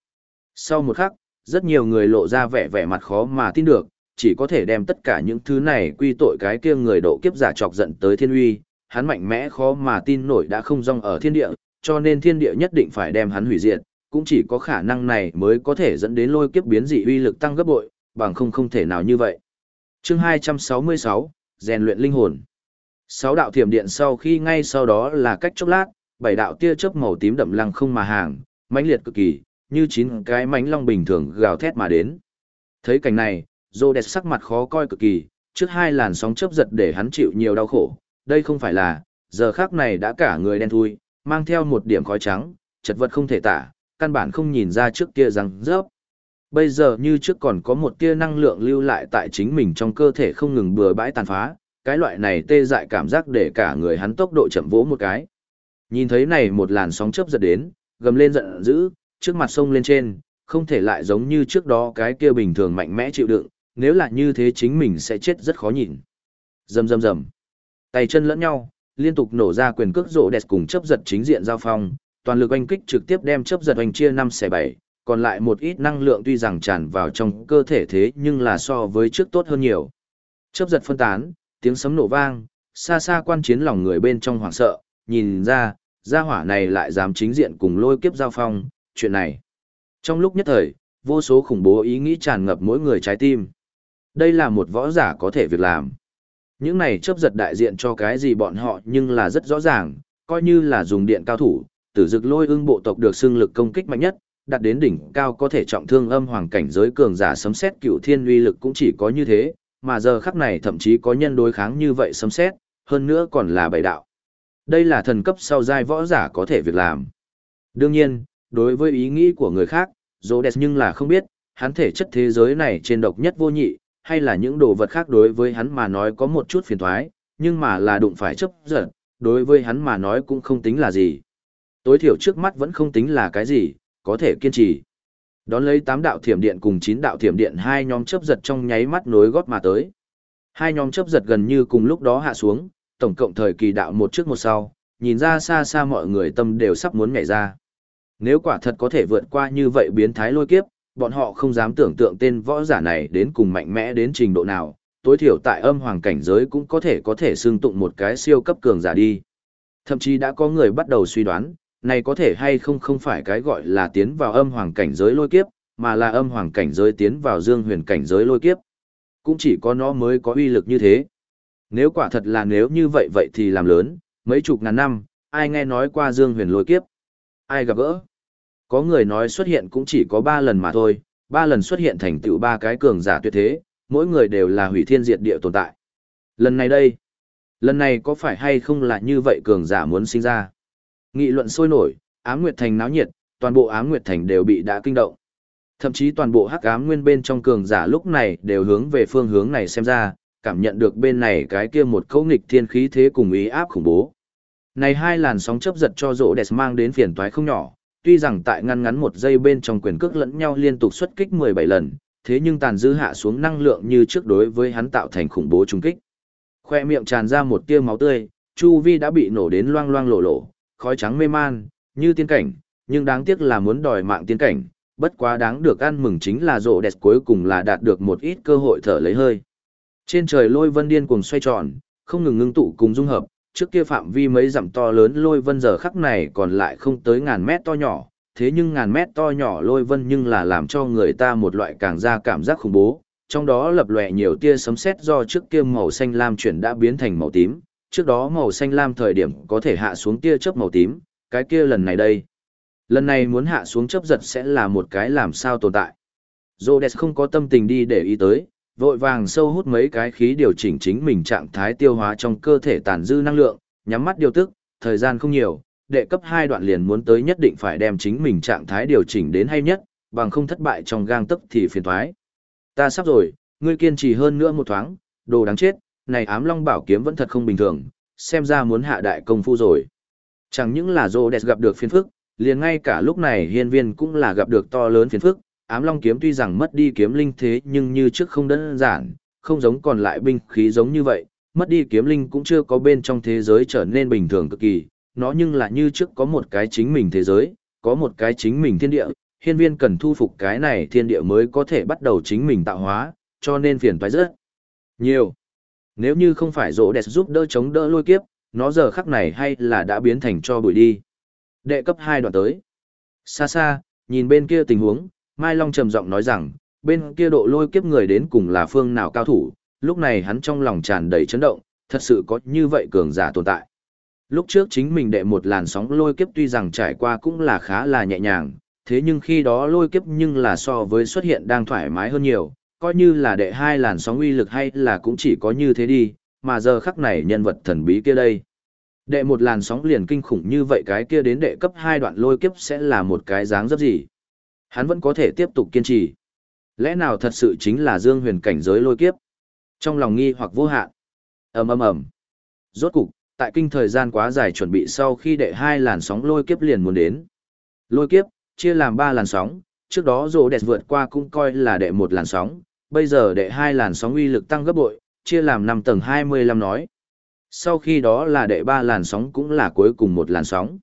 Sau một khắc, rất nhiều người lộ ra vẻ vẻ mặt khó mà tin được, chỉ có thể đem tất cả những thứ này quy tội cái kia người độ kiếp giả chọc giận tới thiên uy, hắn mạnh mẽ khó mà tin nổi đã không rong ở thiên địa, cho nên thiên địa nhất định phải đem hắn hủy diệt, cũng chỉ có khả năng này mới có thể dẫn đến lôi kiếp biến dị uy lực tăng gấp bội, bằng không không thể nào như vậy. Chương 266, rèn luyện linh hồn. Sáu đạo thiểm điện sau khi ngay sau đó là cách chốc lát, bảy đạo tia chớp màu tím đậm lăng không mà hàng, mãnh liệt cực kỳ, như chín cái mánh long bình thường gào thét mà đến. Thấy cảnh này, Rhodes sắc mặt khó coi cực kỳ, trước hai làn sóng chớp giật để hắn chịu nhiều đau khổ, đây không phải là, giờ khác này đã cả người đen thui, mang theo một điểm khói trắng, chật vật không thể tả, căn bản không nhìn ra trước kia răng rớp. Bây giờ như trước còn có một tia năng lượng lưu lại tại chính mình trong cơ thể không ngừng bừa bãi tàn phá, cái loại này tê dại cảm giác để cả người hắn tốc độ chậm vỗ một cái. Nhìn thấy này một làn sóng chớp giật đến, gầm lên giận dữ, trước mặt sông lên trên, không thể lại giống như trước đó cái kia bình thường mạnh mẽ chịu đựng, nếu là như thế chính mình sẽ chết rất khó nhìn. Rầm rầm rầm. Tay chân lẫn nhau, liên tục nổ ra quyền cước rộ đẹp cùng chấp giật chính diện giao phong, toàn lực oanh kích trực tiếp đem chấp giật oanh chia 5 xẻ 7, còn lại một ít năng lượng tuy rằng tràn vào trong cơ thể thế nhưng là so với trước tốt hơn nhiều. Chấp giật phân tán, tiếng sấm nổ vang, xa xa quan chiến lòng người bên trong hoảng sợ, nhìn ra, gia hỏa này lại dám chính diện cùng lôi kiếp giao phong, chuyện này. Trong lúc nhất thời, vô số khủng bố ý nghĩ tràn ngập mỗi người trái tim. Đây là một võ giả có thể việc làm. Những này chấp giật đại diện cho cái gì bọn họ nhưng là rất rõ ràng, coi như là dùng điện cao thủ, tử dực lôi ưng bộ tộc được xưng lực công kích mạnh nhất, đạt đến đỉnh cao có thể trọng thương âm hoàng cảnh giới cường giả sấm xét cựu thiên uy lực cũng chỉ có như thế, mà giờ khắc này thậm chí có nhân đối kháng như vậy sấm xét, hơn nữa còn là bảy đạo. Đây là thần cấp sau giai võ giả có thể việc làm. Đương nhiên, đối với ý nghĩ của người khác, Rhodes nhưng là không biết, hắn thể chất thế giới này trên độc nhất vô nhị, hay là những đồ vật khác đối với hắn mà nói có một chút phiền thoái, nhưng mà là đụng phải chấp giật, đối với hắn mà nói cũng không tính là gì. Tối thiểu trước mắt vẫn không tính là cái gì, có thể kiên trì. Đón lấy tám đạo thiểm điện cùng chín đạo thiểm điện hai nhóm chấp giật trong nháy mắt nối gót mà tới. Hai nhóm chấp giật gần như cùng lúc đó hạ xuống, tổng cộng thời kỳ đạo một trước một sau, nhìn ra xa xa mọi người tâm đều sắp muốn nhảy ra. Nếu quả thật có thể vượt qua như vậy biến thái lôi kiếp, bọn họ không dám tưởng tượng tên võ giả này đến cùng mạnh mẽ đến trình độ nào, tối thiểu tại âm hoàng cảnh giới cũng có thể có thể xương tụng một cái siêu cấp cường giả đi. Thậm chí đã có người bắt đầu suy đoán, này có thể hay không không phải cái gọi là tiến vào âm hoàng cảnh giới lôi kiếp, mà là âm hoàng cảnh giới tiến vào dương huyền cảnh giới lôi kiếp. Cũng chỉ có nó mới có uy lực như thế. Nếu quả thật là nếu như vậy vậy thì làm lớn, mấy chục ngàn năm, ai nghe nói qua dương huyền lôi kiếp? Ai gặp gỡ? Có người nói xuất hiện cũng chỉ có ba lần mà thôi, ba lần xuất hiện thành tựu ba cái cường giả tuyệt thế, mỗi người đều là hủy thiên diệt địa tồn tại. Lần này đây, lần này có phải hay không là như vậy cường giả muốn sinh ra? Nghị luận sôi nổi, ám nguyệt thành náo nhiệt, toàn bộ ám nguyệt thành đều bị đã kinh động. Thậm chí toàn bộ hắc ám nguyên bên trong cường giả lúc này đều hướng về phương hướng này xem ra, cảm nhận được bên này cái kia một câu nghịch thiên khí thế cùng ý áp khủng bố. Này hai làn sóng chấp giật cho rỗ đẹp mang đến phiền toái không nhỏ, tuy rằng tại ngăn ngắn một giây bên trong quyền cước lẫn nhau liên tục xuất kích 17 lần, thế nhưng tàn dư hạ xuống năng lượng như trước đối với hắn tạo thành khủng bố trung kích. Khoe miệng tràn ra một tia máu tươi, chu vi đã bị nổ đến loang loang lổ lổ, khói trắng mê man, như tiên cảnh, nhưng đáng tiếc là muốn đòi mạng tiên cảnh, bất quá đáng được ăn mừng chính là rộ đẹp cuối cùng là đạt được một ít cơ hội thở lấy hơi. Trên trời lôi vân điên cuồng xoay tròn, không ngừng ngưng tụ cùng dung hợp, trước kia phạm vi mấy dặm to lớn lôi vân giờ khắc này còn lại không tới ngàn mét to nhỏ, thế nhưng ngàn mét to nhỏ lôi vân nhưng là làm cho người ta một loại càng ra cảm giác khủng bố, trong đó lập lòe nhiều tia sấm sét do trước kia màu xanh lam chuyển đã biến thành màu tím, trước đó màu xanh lam thời điểm có thể hạ xuống tia chớp màu tím, cái kia lần này đây. Lần này muốn hạ xuống chớp giật sẽ là một cái làm sao tồn tại. Rhodes không có tâm tình đi để ý tới, vội vàng sâu hút mấy cái khí điều chỉnh chính mình trạng thái tiêu hóa trong cơ thể tàn dư năng lượng, nhắm mắt điều tức, thời gian không nhiều, đệ cấp 2 đoạn liền muốn tới nhất định phải đem chính mình trạng thái điều chỉnh đến hay nhất, bằng không thất bại trong gang tấc thì phiền thoái. Ta sắp rồi, ngươi kiên trì hơn nữa một thoáng, đồ đáng chết, này ám long bảo kiếm vẫn thật không bình thường, xem ra muốn hạ đại công phu rồi. Chẳng những là Rhodes gặp được phiền phức, liền ngay cả lúc này hiên viên cũng là gặp được to lớn phiền phức, ám long kiếm tuy rằng mất đi kiếm linh thế nhưng như trước không đơn giản, không giống còn lại binh khí giống như vậy, mất đi kiếm linh cũng chưa có bên trong thế giới trở nên bình thường cực kỳ, nó nhưng là như trước có một cái chính mình thế giới, có một cái chính mình thiên địa, hiên viên cần thu phục cái này thiên địa mới có thể bắt đầu chính mình tạo hóa, cho nên phiền toái rất nhiều. Nếu như không phải rỗ đẹp giúp đỡ chống đỡ lôi kiếp, nó giờ khắc này hay là đã biến thành cho bụi đi. Đệ cấp 2 đoạn tới. Xa xa, nhìn bên kia tình huống, Mai Long trầm giọng nói rằng, bên kia độ lôi kiếp người đến cùng là phương nào cao thủ, lúc này hắn trong lòng tràn đầy chấn động, thật sự có như vậy cường giả tồn tại. Lúc trước chính mình đệ một làn sóng lôi kiếp tuy rằng trải qua cũng là khá là nhẹ nhàng, thế nhưng khi đó lôi kiếp nhưng là so với xuất hiện đang thoải mái hơn nhiều, coi như là đệ hai làn sóng uy lực hay là cũng chỉ có như thế đi, mà giờ khắc này nhân vật thần bí kia đây. Đệ một làn sóng liền kinh khủng như vậy cái kia đến đệ cấp hai đoạn lôi kiếp sẽ là một cái dáng dấp gì? Hắn vẫn có thể tiếp tục kiên trì. Lẽ nào thật sự chính là Dương Huyền cảnh giới lôi kiếp? Trong lòng nghi hoặc vô hạn. Ầm ầm ầm. Rốt cục, tại kinh thời gian quá dài chuẩn bị sau khi đệ hai làn sóng lôi kiếp liền muốn đến. Lôi kiếp chia làm ba làn sóng, trước đó rồ đẹp vượt qua cũng coi là đệ một làn sóng, bây giờ đệ hai làn sóng uy lực tăng gấp bội, chia làm năm tầng hai mươi lăm nói. Sau khi đó là đệ ba làn sóng cũng là cuối cùng một làn sóng.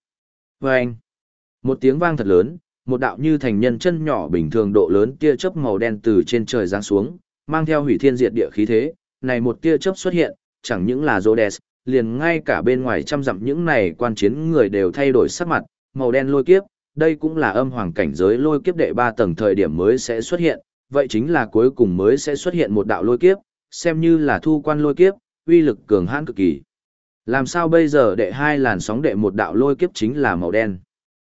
Vâng! Một tiếng vang thật lớn, một đạo như thành nhân chân nhỏ bình thường độ lớn tia chớp màu đen từ trên trời giáng xuống, mang theo hủy thiên diệt địa khí thế, này một tia chớp xuất hiện, chẳng những là Rhodes, liền ngay cả bên ngoài trăm dặm những này quan chiến người đều thay đổi sắc mặt, màu đen lôi kiếp, đây cũng là âm hoàng cảnh giới lôi kiếp đệ ba tầng thời điểm mới sẽ xuất hiện, vậy chính là cuối cùng mới sẽ xuất hiện một đạo lôi kiếp, xem như là thu quan lôi kiếp, uy lực cường hãn cực kỳ. Làm sao bây giờ đệ hai làn sóng đệ một đạo lôi kiếp chính là màu đen.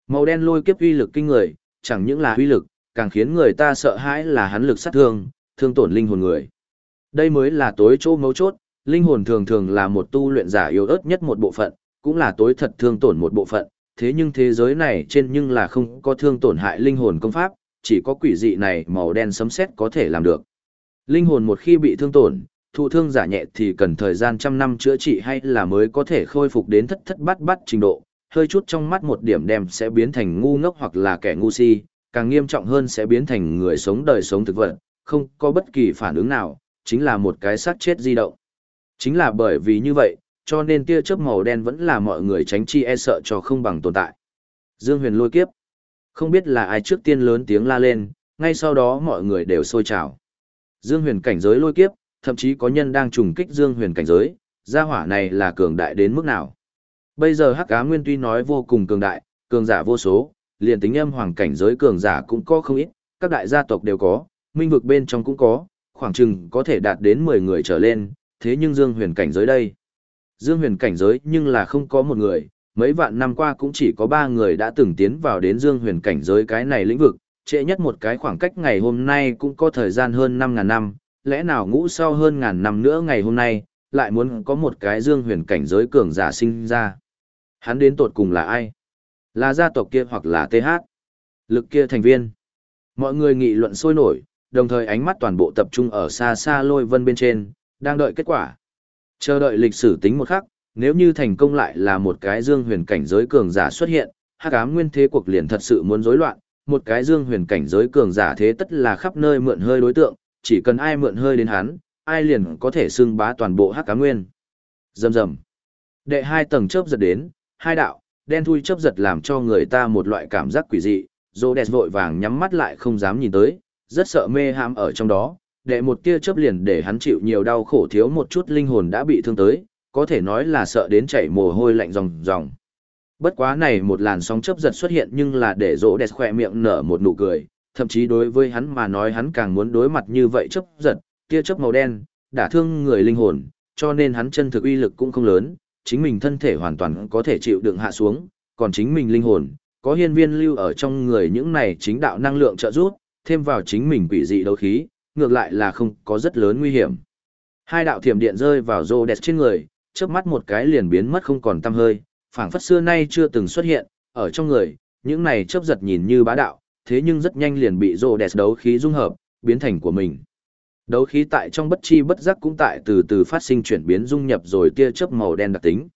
Màu đen lôi kiếp uy lực kinh người, chẳng những là uy lực, càng khiến người ta sợ hãi là hắn lực sát thương, thương tổn linh hồn người. Đây mới là tối chỗ mấu chốt, linh hồn thường thường là một tu luyện giả yếu ớt nhất một bộ phận, cũng là tối thật thương tổn một bộ phận, thế nhưng thế giới này trên nhưng là không có thương tổn hại linh hồn công pháp, chỉ có quỷ dị này màu đen sấm sét có thể làm được. Linh hồn một khi bị thương tổn, thụ thương giả nhẹ thì cần thời gian trăm năm chữa trị hay là mới có thể khôi phục đến thất thất bát bát trình độ, hơi chút trong mắt một điểm đem sẽ biến thành ngu ngốc hoặc là kẻ ngu si, càng nghiêm trọng hơn sẽ biến thành người sống đời sống thực vật, không có bất kỳ phản ứng nào, chính là một cái xác chết di động. Chính là bởi vì như vậy, cho nên tia chớp màu đen vẫn là mọi người tránh chi e sợ cho không bằng tồn tại. Dương Huyền lôi kiếp. Không biết là ai trước tiên lớn tiếng la lên, ngay sau đó mọi người đều sôi trào. Dương Huyền cảnh giới lôi kiếp, thậm chí có nhân đang trùng kích Dương Huyền cảnh giới, gia hỏa này là cường đại đến mức nào. Bây giờ Hắc Á Nguyên tuy nói vô cùng cường đại, cường giả vô số, liền tính âm hoàng cảnh giới cường giả cũng có không ít, các đại gia tộc đều có, minh vực bên trong cũng có, khoảng chừng có thể đạt đến 10 người trở lên, thế nhưng Dương Huyền cảnh giới đây. Dương Huyền cảnh giới nhưng là không có một người, mấy vạn năm qua cũng chỉ có 3 người đã từng tiến vào đến Dương Huyền cảnh giới cái này lĩnh vực, trễ nhất một cái khoảng cách ngày hôm nay cũng có thời gian hơn năm ngàn năm, lẽ nào ngũ sau hơn ngàn năm nữa ngày hôm nay, lại muốn có một cái Dương Huyền cảnh giới cường giả sinh ra. Hắn đến tột cùng là ai? Là gia tộc kia hoặc là TH? Lực kia thành viên? Mọi người nghị luận sôi nổi, đồng thời ánh mắt toàn bộ tập trung ở xa xa lôi vân bên trên, đang đợi kết quả. Chờ đợi lịch sử tính một khắc, nếu như thành công lại là một cái dương huyền cảnh giới cường giả xuất hiện, hắc ám nguyên thế cuộc liền thật sự muốn rối loạn, một cái dương huyền cảnh giới cường giả thế tất là khắp nơi mượn hơi đối tượng, chỉ cần ai mượn hơi đến hắn, ai liền có thể xưng bá toàn bộ hắc ám nguyên. Rầm rầm. Đệ hai tầng chớp giật đến, hai đạo, đen thui chớp giật làm cho người ta một loại cảm giác quỷ dị, Rô đẹp vội vàng nhắm mắt lại không dám nhìn tới, rất sợ mê hãm ở trong đó, đệ một tia chớp liền để hắn chịu nhiều đau khổ thiếu một chút linh hồn đã bị thương tới, có thể nói là sợ đến chảy mồ hôi lạnh ròng ròng. Bất quá này một làn sóng chớp giật xuất hiện nhưng là để rỗ đẹp khỏe miệng nở một nụ cười, thậm chí đối với hắn mà nói hắn càng muốn đối mặt như vậy chớp giật, tia chớp màu đen, đã thương người linh hồn, cho nên hắn chân thực uy lực cũng không lớn, chính mình thân thể hoàn toàn có thể chịu đựng hạ xuống, còn chính mình linh hồn, có hiên viên lưu ở trong người những này chính đạo năng lượng trợ giúp, thêm vào chính mình quỷ dị đấu khí, ngược lại là không có rất lớn nguy hiểm. Hai đạo thiểm điện rơi vào rô đẹp trên người, chớp mắt một cái liền biến mất không còn tăm hơi, phảng phất xưa nay chưa từng xuất hiện, ở trong người, những này chớp giật nhìn như bá đạo, thế nhưng rất nhanh liền bị rô đẹp đấu khí dung hợp, biến thành của mình. Đấu khí tại trong bất chi bất giác cũng tại từ từ phát sinh chuyển biến dung nhập rồi tia chớp màu đen đặc tính.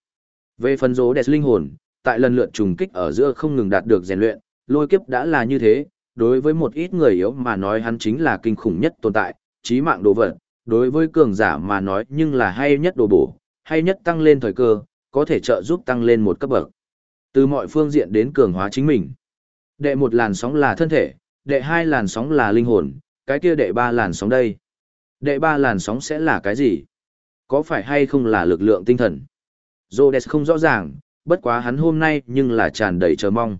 Về phần rô đẹp linh hồn, tại lần lượt trùng kích ở giữa không ngừng đạt được rèn luyện, lôi kiếp đã là như thế, đối với một ít người yếu mà nói hắn chính là kinh khủng nhất tồn tại, trí mạng đồ vật, đối với cường giả mà nói nhưng là hay nhất đồ bổ, hay nhất tăng lên thời cơ, có thể trợ giúp tăng lên một cấp bậc. Từ mọi phương diện đến cường hóa chính mình. Đệ một làn sóng là thân thể, đệ hai làn sóng là linh hồn, cái kia đệ ba làn sóng đây. Đệ ba làn sóng sẽ là cái gì? Có phải hay không là lực lượng tinh thần? Rhodes không rõ ràng, bất quá hắn hôm nay nhưng là tràn đầy chờ mong.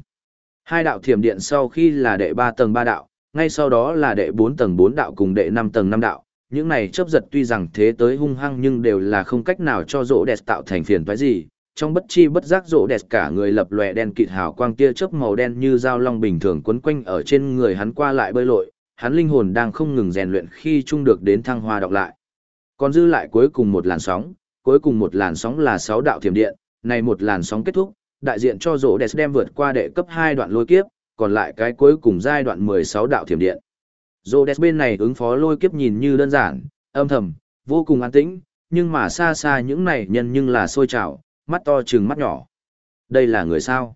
Hai đạo thiểm điện sau khi là đệ ba tầng ba đạo, ngay sau đó là đệ bốn tầng bốn đạo cùng đệ năm tầng năm đạo. Những này chấp giật tuy rằng thế tới hung hăng nhưng đều là không cách nào cho rỗ đẹp tạo thành phiền toái gì. Trong bất chi bất giác rỗ đẹp cả người lập lòe đen kịt hào quang tia chớp màu đen như dao long bình thường quấn quanh ở trên người hắn qua lại bơi lội, hắn linh hồn đang không ngừng rèn luyện khi chung được đến thăng hoa đọc lại. Còn dư lại cuối cùng một làn sóng, cuối cùng một làn sóng là sáu đạo thiểm điện, này một làn sóng kết thúc, đại diện cho rỗ đẹp đem vượt qua đệ cấp 2 đoạn lôi kiếp, còn lại cái cuối cùng giai đoạn 16 đạo thiểm điện. Rỗ đẹp bên này ứng phó lôi kiếp nhìn như đơn giản, âm thầm, vô cùng an tĩnh, nhưng mà xa xa những này nhân nhưng là sôi trào, mắt to trừng mắt nhỏ. Đây là người sao?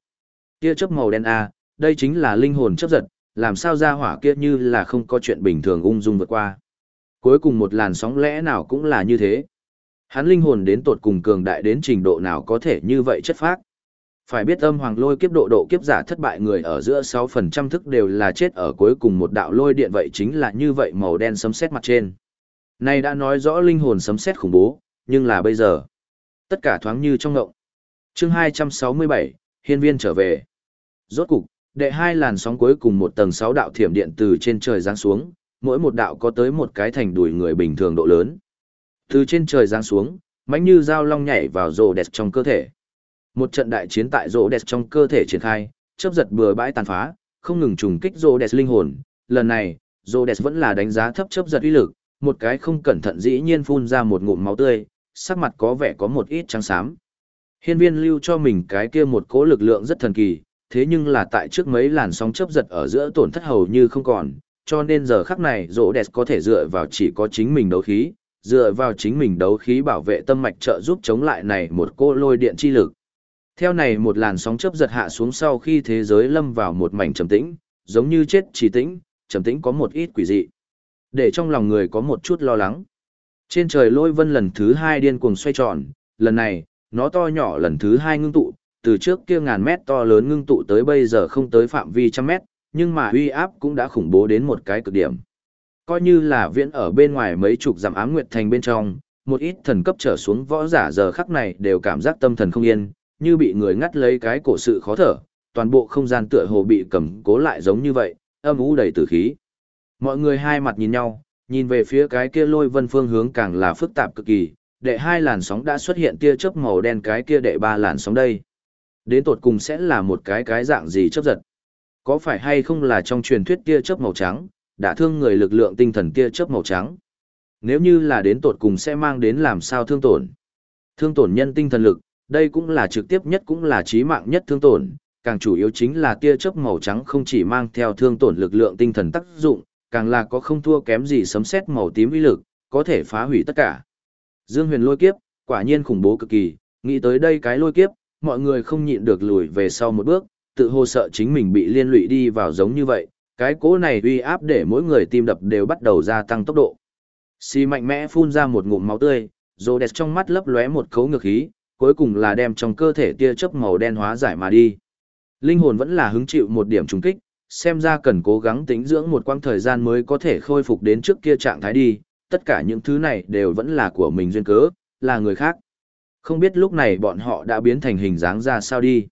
Tia chớp màu đen A, đây chính là linh hồn chấp giật, làm sao ra hỏa kia như là không có chuyện bình thường ung dung vượt qua. Cuối cùng một làn sóng lẽ nào cũng là như thế. Hắn linh hồn đến tột cùng cường đại đến trình độ nào có thể như vậy chất phác. Phải biết âm hoàng lôi kiếp độ độ kiếp giả thất bại người ở giữa 6% thức đều là chết ở cuối cùng một đạo lôi điện vậy chính là như vậy màu đen sấm sét mặt trên. Này đã nói rõ linh hồn sấm sét khủng bố, nhưng là bây giờ. Tất cả thoáng như trong ngộng. chương 267, hiên viên trở về. Rốt cục, đệ hai làn sóng cuối cùng một tầng sáu đạo thiểm điện từ trên trời giáng xuống, mỗi một đạo có tới một cái thành đùi người bình thường độ lớn. Từ trên trời giáng xuống, mãnh như dao long nhảy vào rồ đẹp trong cơ thể. Một trận đại chiến tại rô đẹp trong cơ thể triển khai, chớp giật bừa bãi tàn phá, không ngừng trùng kích rô đẹp linh hồn. Lần này, rô đẹp vẫn là đánh giá thấp chớp giật uy lực, một cái không cẩn thận dĩ nhiên phun ra một ngụm máu tươi, sắc mặt có vẻ có một ít trắng xám. Hiên viên lưu cho mình cái kia một cỗ lực lượng rất thần kỳ, thế nhưng là tại trước mấy làn sóng chớp giật ở giữa tổn thất hầu như không còn, cho nên giờ khắc này rỗ đẹp có thể dựa vào chỉ có chính mình đấu khí, dựa vào chính mình đấu khí bảo vệ tâm mạch trợ giúp chống lại này một cô lôi điện chi lực. Theo này một làn sóng chớp giật hạ xuống sau khi thế giới lâm vào một mảnh trầm tĩnh, giống như chết trì tĩnh, trầm tĩnh có một ít quỷ dị. Để trong lòng người có một chút lo lắng. Trên trời lôi vân lần thứ hai điên cuồng xoay tròn, lần này, nó to nhỏ lần thứ hai ngưng tụ, từ trước kia ngàn mét to lớn ngưng tụ tới bây giờ không tới phạm vi trăm mét, nhưng mà uy áp cũng đã khủng bố đến một cái cực điểm. Coi như là viễn ở bên ngoài mấy chục dặm ám nguyệt thành bên trong, một ít thần cấp trở xuống võ giả giờ khắc này đều cảm giác tâm thần không yên, như bị người ngắt lấy cái cổ sự khó thở, toàn bộ không gian tựa hồ bị cầm cố lại giống như vậy, âm u đầy tử khí. Mọi người hai mặt nhìn nhau, nhìn về phía cái kia lôi vân phương hướng càng là phức tạp cực kỳ, đệ hai làn sóng đã xuất hiện tia chớp màu đen cái kia đệ ba làn sóng đây. Đến tột cùng sẽ là một cái cái dạng gì chấp giật. Có phải hay không là trong truyền thuyết tia chớp màu trắng, đã thương người lực lượng tinh thần tia chớp màu trắng. Nếu như là đến tột cùng sẽ mang đến làm sao thương tổn. Thương tổn nhân tinh thần lực, đây cũng là trực tiếp nhất cũng là chí mạng nhất thương tổn, càng chủ yếu chính là tia chớp màu trắng không chỉ mang theo thương tổn lực lượng tinh thần tác dụng, càng là có không thua kém gì sấm sét màu tím uy lực, có thể phá hủy tất cả. Dương Huyền lôi kiếp, quả nhiên khủng bố cực kỳ, nghĩ tới đây cái lôi kiếp, mọi người không nhịn được lùi về sau một bước, tự hồ sợ chính mình bị liên lụy đi vào giống như vậy, cái cố này uy áp để mỗi người tim đập đều bắt đầu gia tăng tốc độ. Xì mạnh mẽ phun ra một ngụm máu tươi, Rhodes trong mắt lấp lóe một cấu ngược khí, cuối cùng là đem trong cơ thể tia chớp màu đen hóa giải mà đi. Linh hồn vẫn là hứng chịu một điểm trùng kích, xem ra cần cố gắng tĩnh dưỡng một quãng thời gian mới có thể khôi phục đến trước kia trạng thái đi, tất cả những thứ này đều vẫn là của mình duyên cớ, là người khác. Không biết lúc này bọn họ đã biến thành hình dáng ra sao đi.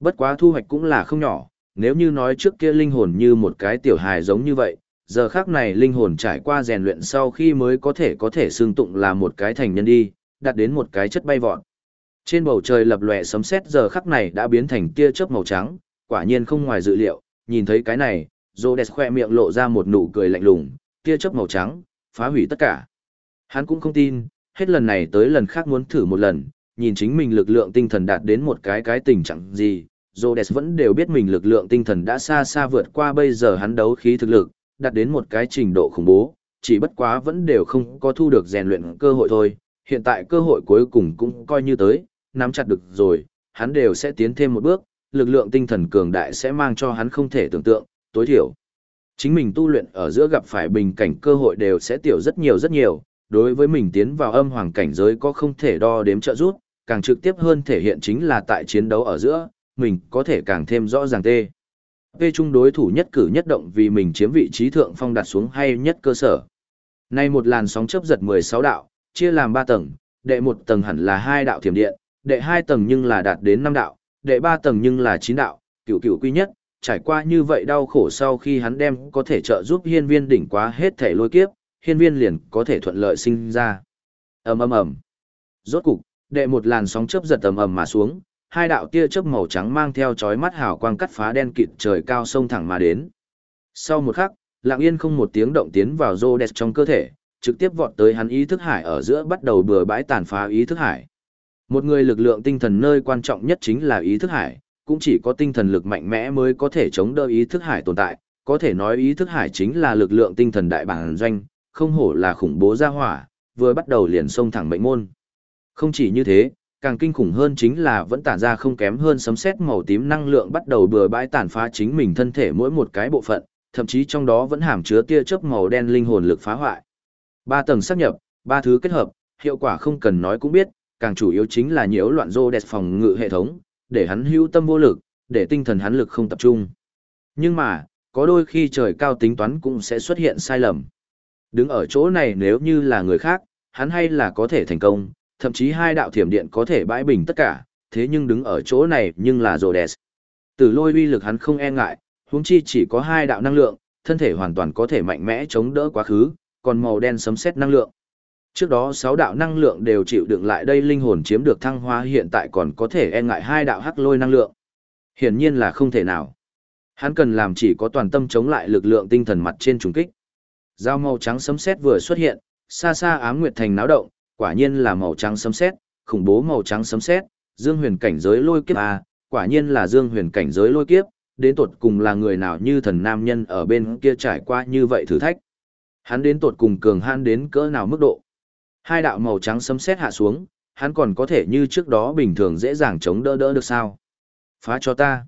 Bất quá thu hoạch cũng là không nhỏ, nếu như nói trước kia linh hồn như một cái tiểu hài giống như vậy, giờ khác này linh hồn trải qua rèn luyện sau khi mới có thể có thể xương tụng là một cái thành nhân đi, đạt đến một cái chất bay vọt. Trên bầu trời lập lòe sấm sét giờ khắc này đã biến thành tia chớp màu trắng, quả nhiên không ngoài dự liệu, nhìn thấy cái này, Rhodes khoe miệng lộ ra một nụ cười lạnh lùng, tia chớp màu trắng, phá hủy tất cả. Hắn cũng không tin, hết lần này tới lần khác muốn thử một lần, nhìn chính mình lực lượng tinh thần đạt đến một cái cái tình trạng gì, Rhodes vẫn đều biết mình lực lượng tinh thần đã xa xa vượt qua bây giờ hắn đấu khí thực lực, đạt đến một cái trình độ khủng bố, chỉ bất quá vẫn đều không có thu được rèn luyện cơ hội thôi, hiện tại cơ hội cuối cùng cũng coi như tới, nắm chặt được rồi, hắn đều sẽ tiến thêm một bước, lực lượng tinh thần cường đại sẽ mang cho hắn không thể tưởng tượng, tối thiểu. Chính mình tu luyện ở giữa gặp phải bình cảnh cơ hội đều sẽ tiểu rất nhiều rất nhiều, đối với mình tiến vào âm hoàng cảnh giới có không thể đo đếm trợ giúp, càng trực tiếp hơn thể hiện chính là tại chiến đấu ở giữa, mình có thể càng thêm rõ ràng tê. Vê chung đối thủ nhất cử nhất động vì mình chiếm vị trí thượng phong đặt xuống hay nhất cơ sở. Nay một làn sóng chấp giật 16 đạo, chia làm 3 tầng, đệ một tầng hẳn là hai đạo thiểm điện, đệ hai tầng nhưng là đạt đến 5 đạo, đệ ba tầng nhưng là 9 đạo, cửu cửu quy nhất, trải qua như vậy đau khổ sau khi hắn đem có thể trợ giúp hiên viên đỉnh quá hết thể lôi kiếp, hiên viên liền có thể thuận lợi sinh ra. ầm ầm ầm. Rốt cục, đệ một làn sóng chớp giật ầm ầm mà xuống, hai đạo tia chớp màu trắng mang theo chói mắt hào quang cắt phá đen kịt trời cao sông thẳng mà đến. Sau một khắc, Lặng Yên không một tiếng động tiến vào Rhodes trong cơ thể, trực tiếp vọt tới hắn ý thức hải ở giữa bắt đầu bừa bãi tàn phá ý thức hải. Một người lực lượng tinh thần nơi quan trọng nhất chính là ý thức hải, cũng chỉ có tinh thần lực mạnh mẽ mới có thể chống đỡ ý thức hải tồn tại, có thể nói ý thức hải chính là lực lượng tinh thần đại bản doanh, không hổ là khủng bố gia hỏa, vừa bắt đầu liền xông thẳng mệnh môn. Không chỉ như thế, càng kinh khủng hơn chính là vẫn tản ra không kém hơn sấm sét màu tím năng lượng bắt đầu bừa bãi tàn phá chính mình thân thể mỗi một cái bộ phận, thậm chí trong đó vẫn hàm chứa tia chớp màu đen linh hồn lực phá hoại. Ba tầng sáp nhập, ba thứ kết hợp, hiệu quả không cần nói cũng biết, càng chủ yếu chính là nhiễu loạn rô đẹp phòng ngự hệ thống, để hắn hữu tâm vô lực, để tinh thần hắn lực không tập trung. Nhưng mà, có đôi khi trời cao tính toán cũng sẽ xuất hiện sai lầm. Đứng ở chỗ này nếu như là người khác, hắn hay là có thể thành công, thậm chí hai đạo thiểm điện có thể bãi bình tất cả, thế nhưng đứng ở chỗ này nhưng là rồ đẹp. Từ lôi uy lực hắn không e ngại, huống chi chỉ có hai đạo năng lượng, thân thể hoàn toàn có thể mạnh mẽ chống đỡ quá khứ, còn màu đen sấm sét năng lượng. Trước đó sáu đạo năng lượng đều chịu đựng lại đây linh hồn chiếm được thăng hoa hiện tại còn có thể e ngại hai đạo hắc lôi năng lượng. Hiển nhiên là không thể nào. Hắn cần làm chỉ có toàn tâm chống lại lực lượng tinh thần mặt trên trùng kích. Dao màu trắng sấm sét vừa xuất hiện, xa xa ám nguyệt thành náo động, quả nhiên là màu trắng sấm sét, khủng bố màu trắng sấm sét, Dương Huyền cảnh giới lôi kiếp a, quả nhiên là Dương Huyền cảnh giới lôi kiếp, đến tột cùng là người nào như thần nam nhân ở bên kia trải qua như vậy thử thách. Hắn đến tột cùng cường han đến cỡ nào mức độ. Hai đạo màu trắng sấm sét hạ xuống, hắn còn có thể như trước đó bình thường dễ dàng chống đỡ đỡ được sao? Phá cho ta.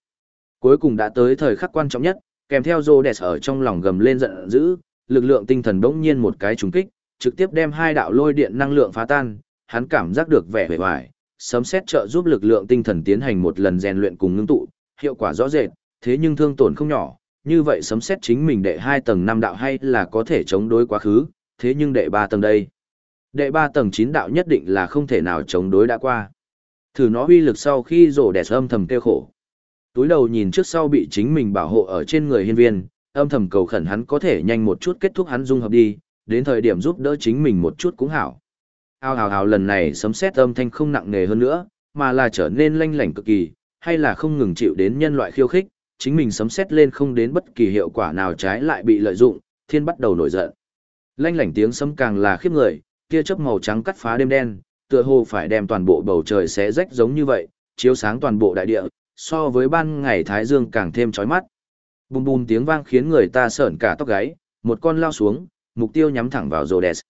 Cuối cùng đã tới thời khắc quan trọng nhất, kèm theo Rhodes ở trong lòng gầm lên giận dữ, lực lượng tinh thần bỗng nhiên một cái trùng kích, trực tiếp đem hai đạo lôi điện năng lượng phá tan, hắn cảm giác được vẻ vẻ vải, sấm xét trợ giúp lực lượng tinh thần tiến hành một lần rèn luyện cùng ngưng tụ, hiệu quả rõ rệt, thế nhưng thương tổn không nhỏ, như vậy sấm xét chính mình đệ hai tầng năm đạo hay là có thể chống đối quá khứ, thế nhưng đệ ba tầng đây. Đệ ba tầng chín đạo nhất định là không thể nào chống đối đã qua. Thử nó uy lực sau khi rổ đẻ âm thầm kêu khổ. Túi đầu nhìn trước sau bị chính mình bảo hộ ở trên người hiên viên, âm thầm cầu khẩn hắn có thể nhanh một chút kết thúc hắn dung hợp đi, đến thời điểm giúp đỡ chính mình một chút cũng hảo. Ao hào hào lần này sấm sét âm thanh không nặng nề hơn nữa, mà là trở nên lanh lảnh cực kỳ, hay là không ngừng chịu đến nhân loại khiêu khích, chính mình sấm sét lên không đến bất kỳ hiệu quả nào trái lại bị lợi dụng, thiên bắt đầu nổi giận. Lanh lảnh tiếng sấm càng là khiếp người, tia chớp màu trắng cắt phá đêm đen, tựa hồ phải đem toàn bộ bầu trời xé rách giống như vậy, chiếu sáng toàn bộ đại địa, so với ban ngày thái dương càng thêm chói mắt. Bùm bùm tiếng vang khiến người ta sởn cả tóc gáy, một con lao xuống, mục tiêu nhắm thẳng vào Rhodes.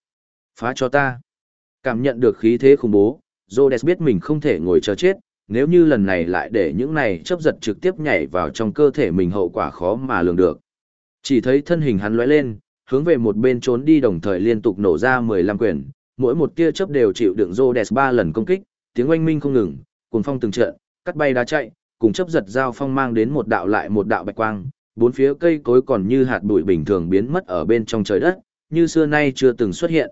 Phá cho ta. Cảm nhận được khí thế khủng bố, Rhodes biết mình không thể ngồi chờ chết, nếu như lần này lại để những này chấp giật trực tiếp nhảy vào trong cơ thể mình hậu quả khó mà lường được. Chỉ thấy thân hình hắn lóe lên, hướng về một bên trốn đi đồng thời liên tục nổ ra 15 quyền, mỗi một tia chớp đều chịu đựng Rhodes 3 lần công kích, tiếng oanh minh không ngừng, cuồng phong từng trận, cắt bay đá chạy, cùng chấp giật giao phong mang đến một đạo lại một đạo bạch quang, bốn phía cây cối còn như hạt bụi bình thường biến mất ở bên trong trời đất, như xưa nay chưa từng xuất hiện.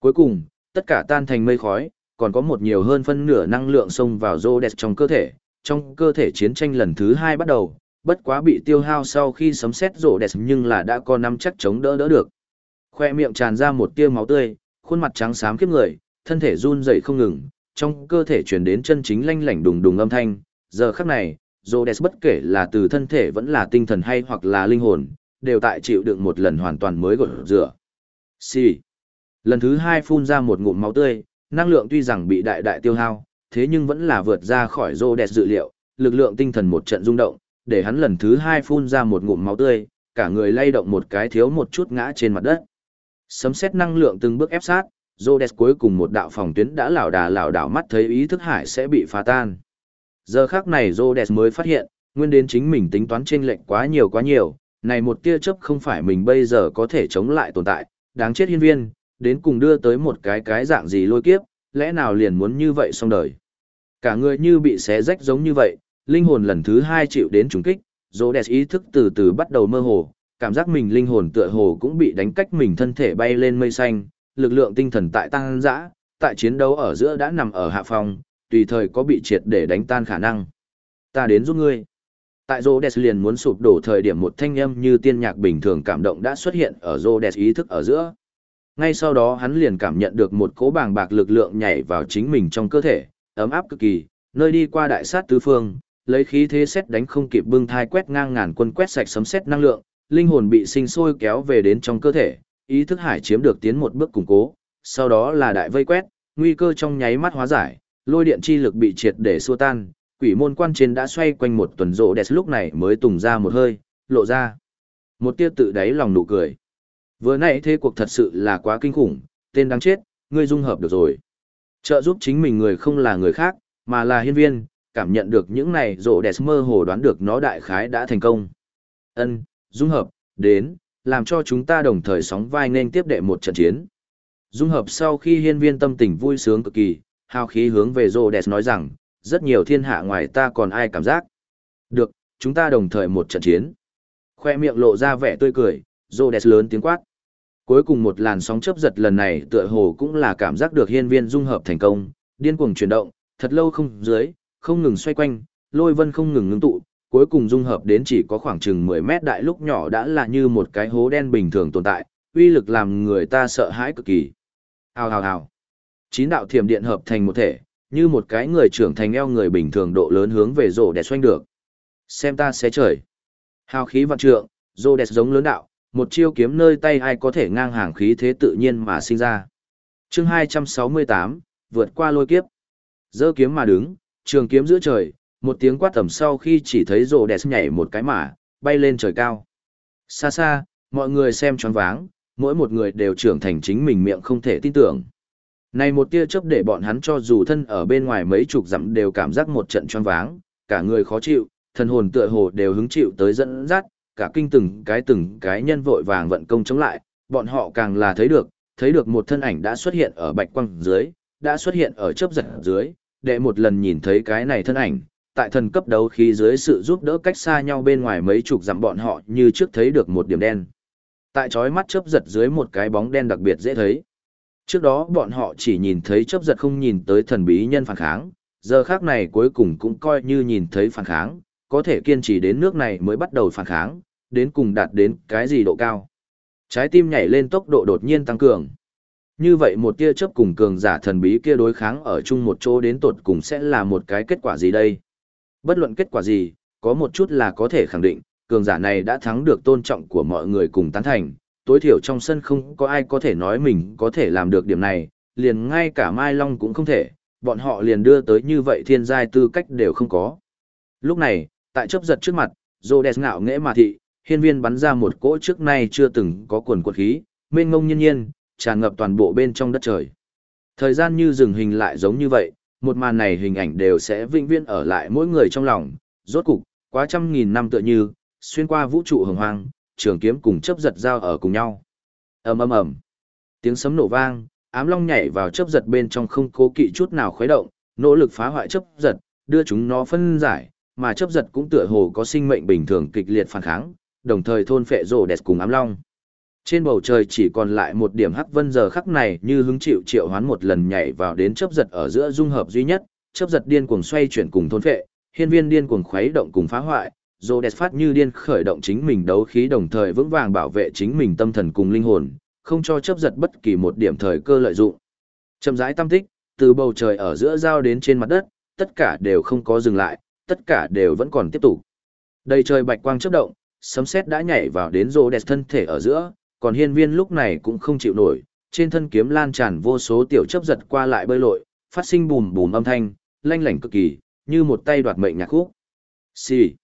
Cuối cùng, tất cả tan thành mây khói, còn có một nhiều hơn phân nửa năng lượng xông vào Rhodes trong cơ thể, trong cơ thể chiến tranh lần thứ hai bắt đầu, bất quá bị tiêu hao sau khi sấm xét Rhodes nhưng là đã có năm chắc chống đỡ đỡ được. Khoe miệng tràn ra một tia máu tươi, khuôn mặt trắng xám kiếp người, thân thể run rẩy không ngừng, trong cơ thể truyền đến chân chính lanh lảnh đùng đùng âm thanh, giờ khắc này, Rhodes bất kể là từ thân thể vẫn là tinh thần hay hoặc là linh hồn, đều tại chịu đựng một lần hoàn toàn mới gột rửa. Xì. Lần thứ hai phun ra một ngụm máu tươi, năng lượng tuy rằng bị đại đại tiêu hao, thế nhưng vẫn là vượt ra khỏi Rhodes dự liệu, lực lượng tinh thần một trận rung động, để hắn lần thứ hai phun ra một ngụm máu tươi, cả người lay động một cái thiếu một chút ngã trên mặt đất. Sấm xét năng lượng từng bước ép sát, Rhodes cuối cùng một đạo phòng tuyến đã lảo đà lảo đảo mắt thấy ý thức hải sẽ bị phá tan. Giờ khác này Rhodes mới phát hiện, nguyên đến chính mình tính toán chênh lệch quá nhiều quá nhiều, này một tia chớp không phải mình bây giờ có thể chống lại tồn tại, đáng chết hiên viên, đến cùng đưa tới một cái cái dạng gì lôi kiếp, lẽ nào liền muốn như vậy xong đời. Cả người như bị xé rách giống như vậy, linh hồn lần thứ hai chịu đến trùng kích, Rhodes ý thức từ từ bắt đầu mơ hồ, cảm giác mình linh hồn tựa hồ cũng bị đánh cách mình thân thể bay lên mây xanh, lực lượng tinh thần tại tăng dã, tại chiến đấu ở giữa đã nằm ở hạ phòng, tùy thời có bị triệt để đánh tan khả năng. Ta đến giúp ngươi. Tại Rhodes liền muốn sụp đổ thời điểm một thanh âm như tiên nhạc bình thường cảm động đã xuất hiện ở Rhodes ý thức ở giữa. Ngay sau đó hắn liền cảm nhận được một cỗ bàng bạc lực lượng nhảy vào chính mình trong cơ thể, ấm áp cực kỳ, nơi đi qua đại sát tứ phương, lấy khí thế xét đánh không kịp bưng thai quét ngang ngàn quân quét sạch sấm xét năng lượng, linh hồn bị sinh sôi kéo về đến trong cơ thể, ý thức hải chiếm được tiến một bước củng cố, sau đó là đại vây quét, nguy cơ trong nháy mắt hóa giải, lôi điện chi lực bị triệt để xua tan, quỷ môn quan trên đã xoay quanh một tuần rộ đẹp lúc này mới tùng ra một hơi, lộ ra. Một tia tự đáy lòng nụ cười. Vừa nãy thế cuộc thật sự là quá kinh khủng, tên đáng chết, ngươi dung hợp được rồi. Trợ giúp chính mình người không là người khác, mà là hiên viên, cảm nhận được những này rộ đẹp mơ hồ đoán được nó đại khái đã thành công. Ân, dung hợp, đến, làm cho chúng ta đồng thời sóng vai nên tiếp đệ một trận chiến. Dung hợp sau khi hiên viên tâm tình vui sướng cực kỳ, hào khí hướng về rô đẹp nói rằng, rất nhiều thiên hạ ngoài ta còn ai cảm giác. Được, chúng ta đồng thời một trận chiến. Khoe miệng lộ ra vẻ tươi cười, rô đẹp lớn tiếng quát. Cuối cùng một làn sóng chớp giật lần này tựa hồ cũng là cảm giác được hiên viên dung hợp thành công, điên cuồng chuyển động, thật lâu không dưới, không ngừng xoay quanh, lôi vân không ngừng ngưng tụ, cuối cùng dung hợp đến chỉ có khoảng chừng 10 mét đại lúc nhỏ đã là như một cái hố đen bình thường tồn tại, uy lực làm người ta sợ hãi cực kỳ. Hào hào hào. Chín đạo thiểm điện hợp thành một thể, như một cái người trưởng thành eo người bình thường độ lớn hướng về rổ đẹp xoanh được. Xem ta sẽ trời. Hào khí vạn trượng, rổ đẹp giống lớn đạo, một chiêu kiếm nơi tay ai có thể ngang hàng khí thế tự nhiên mà sinh ra. chương 268, vượt qua lôi kiếp. Dơ kiếm mà đứng, trường kiếm giữa trời, một tiếng quát tầm sau khi chỉ thấy rổ đẹp nhảy một cái mà, bay lên trời cao. Xa xa, mọi người xem choáng váng, mỗi một người đều trưởng thành chính mình miệng không thể tin tưởng. Này một tia chớp để bọn hắn cho dù thân ở bên ngoài mấy chục dặm đều cảm giác một trận choáng váng, cả người khó chịu, thần hồn tựa hồ đều hứng chịu tới dẫn dắt, cả kinh từng cái từng cái nhân vội vàng vận công chống lại, bọn họ càng là thấy được, thấy được một thân ảnh đã xuất hiện ở bạch quang dưới, đã xuất hiện ở chớp giật dưới, Để một lần nhìn thấy cái này thân ảnh, tại thần cấp đấu khí dưới sự giúp đỡ cách xa nhau bên ngoài mấy chục dặm bọn họ như trước thấy được một điểm đen. Tại chói mắt chớp giật dưới một cái bóng đen đặc biệt dễ thấy. Trước đó bọn họ chỉ nhìn thấy chớp giật không nhìn tới thần bí nhân phản kháng, giờ khác này cuối cùng cũng coi như nhìn thấy phản kháng, có thể kiên trì đến nước này mới bắt đầu phản kháng, đến cùng đạt đến cái gì độ cao. Trái tim nhảy lên tốc độ đột nhiên tăng cường. Như vậy một tia chớp cùng cường giả thần bí kia đối kháng ở chung một chỗ đến tột cùng sẽ là một cái kết quả gì đây? Bất luận kết quả gì, có một chút là có thể khẳng định, cường giả này đã thắng được tôn trọng của mọi người cùng tán thành, tối thiểu trong sân không có ai có thể nói mình có thể làm được điểm này, liền ngay cả Mai Long cũng không thể, bọn họ liền đưa tới như vậy thiên giai tư cách đều không có. Lúc này, tại chấp giật trước mặt, Rhodes ngạo nghễ mà thị, hiên viên bắn ra một cỗ trước nay chưa từng có quần quật khí, mênh ngông nhiên nhiên, tràn ngập toàn bộ bên trong đất trời. Thời gian như dừng hình lại giống như vậy, một màn này hình ảnh đều sẽ vĩnh viễn ở lại mỗi người trong lòng, rốt cục, quá trăm nghìn năm tựa như, xuyên qua vũ trụ hồng hoang, trường kiếm cùng chấp giật dao ở cùng nhau. ầm ầm ầm, tiếng sấm nổ vang, ám long nhảy vào chấp giật bên trong không cố kỵ chút nào khuấy động, nỗ lực phá hoại chấp giật, đưa chúng nó phân giải, mà chấp giật cũng tựa hồ có sinh mệnh bình thường kịch liệt phản kháng, đồng thời thôn phệ rồ đẹp cùng ám long. Trên bầu trời chỉ còn lại một điểm hắc vân giờ khắc này như hứng chịu triệu hoán một lần nhảy vào đến chấp giật ở giữa dung hợp duy nhất, chấp giật điên cuồng xoay chuyển cùng thôn phệ, hiên viên điên cuồng khuấy động cùng phá hoại, rồ đẹp phát như điên khởi động chính mình đấu khí đồng thời vững vàng bảo vệ chính mình tâm thần cùng linh hồn, không cho chấp giật bất kỳ một điểm thời cơ lợi dụng. Chậm rãi tâm tích, từ bầu trời ở giữa giao đến trên mặt đất, tất cả đều không có dừng lại, tất cả đều vẫn còn tiếp tục. Đầy trời bạch quang chớp động, sấm sét đã nhảy vào đến rô đẹp thân thể ở giữa, còn hiên viên lúc này cũng không chịu nổi, trên thân kiếm lan tràn vô số tiểu chấp giật qua lại bơi lội, phát sinh bùm bùm âm thanh, lanh lảnh cực kỳ, như một tay đoạt mệnh nhạc khúc. Xì.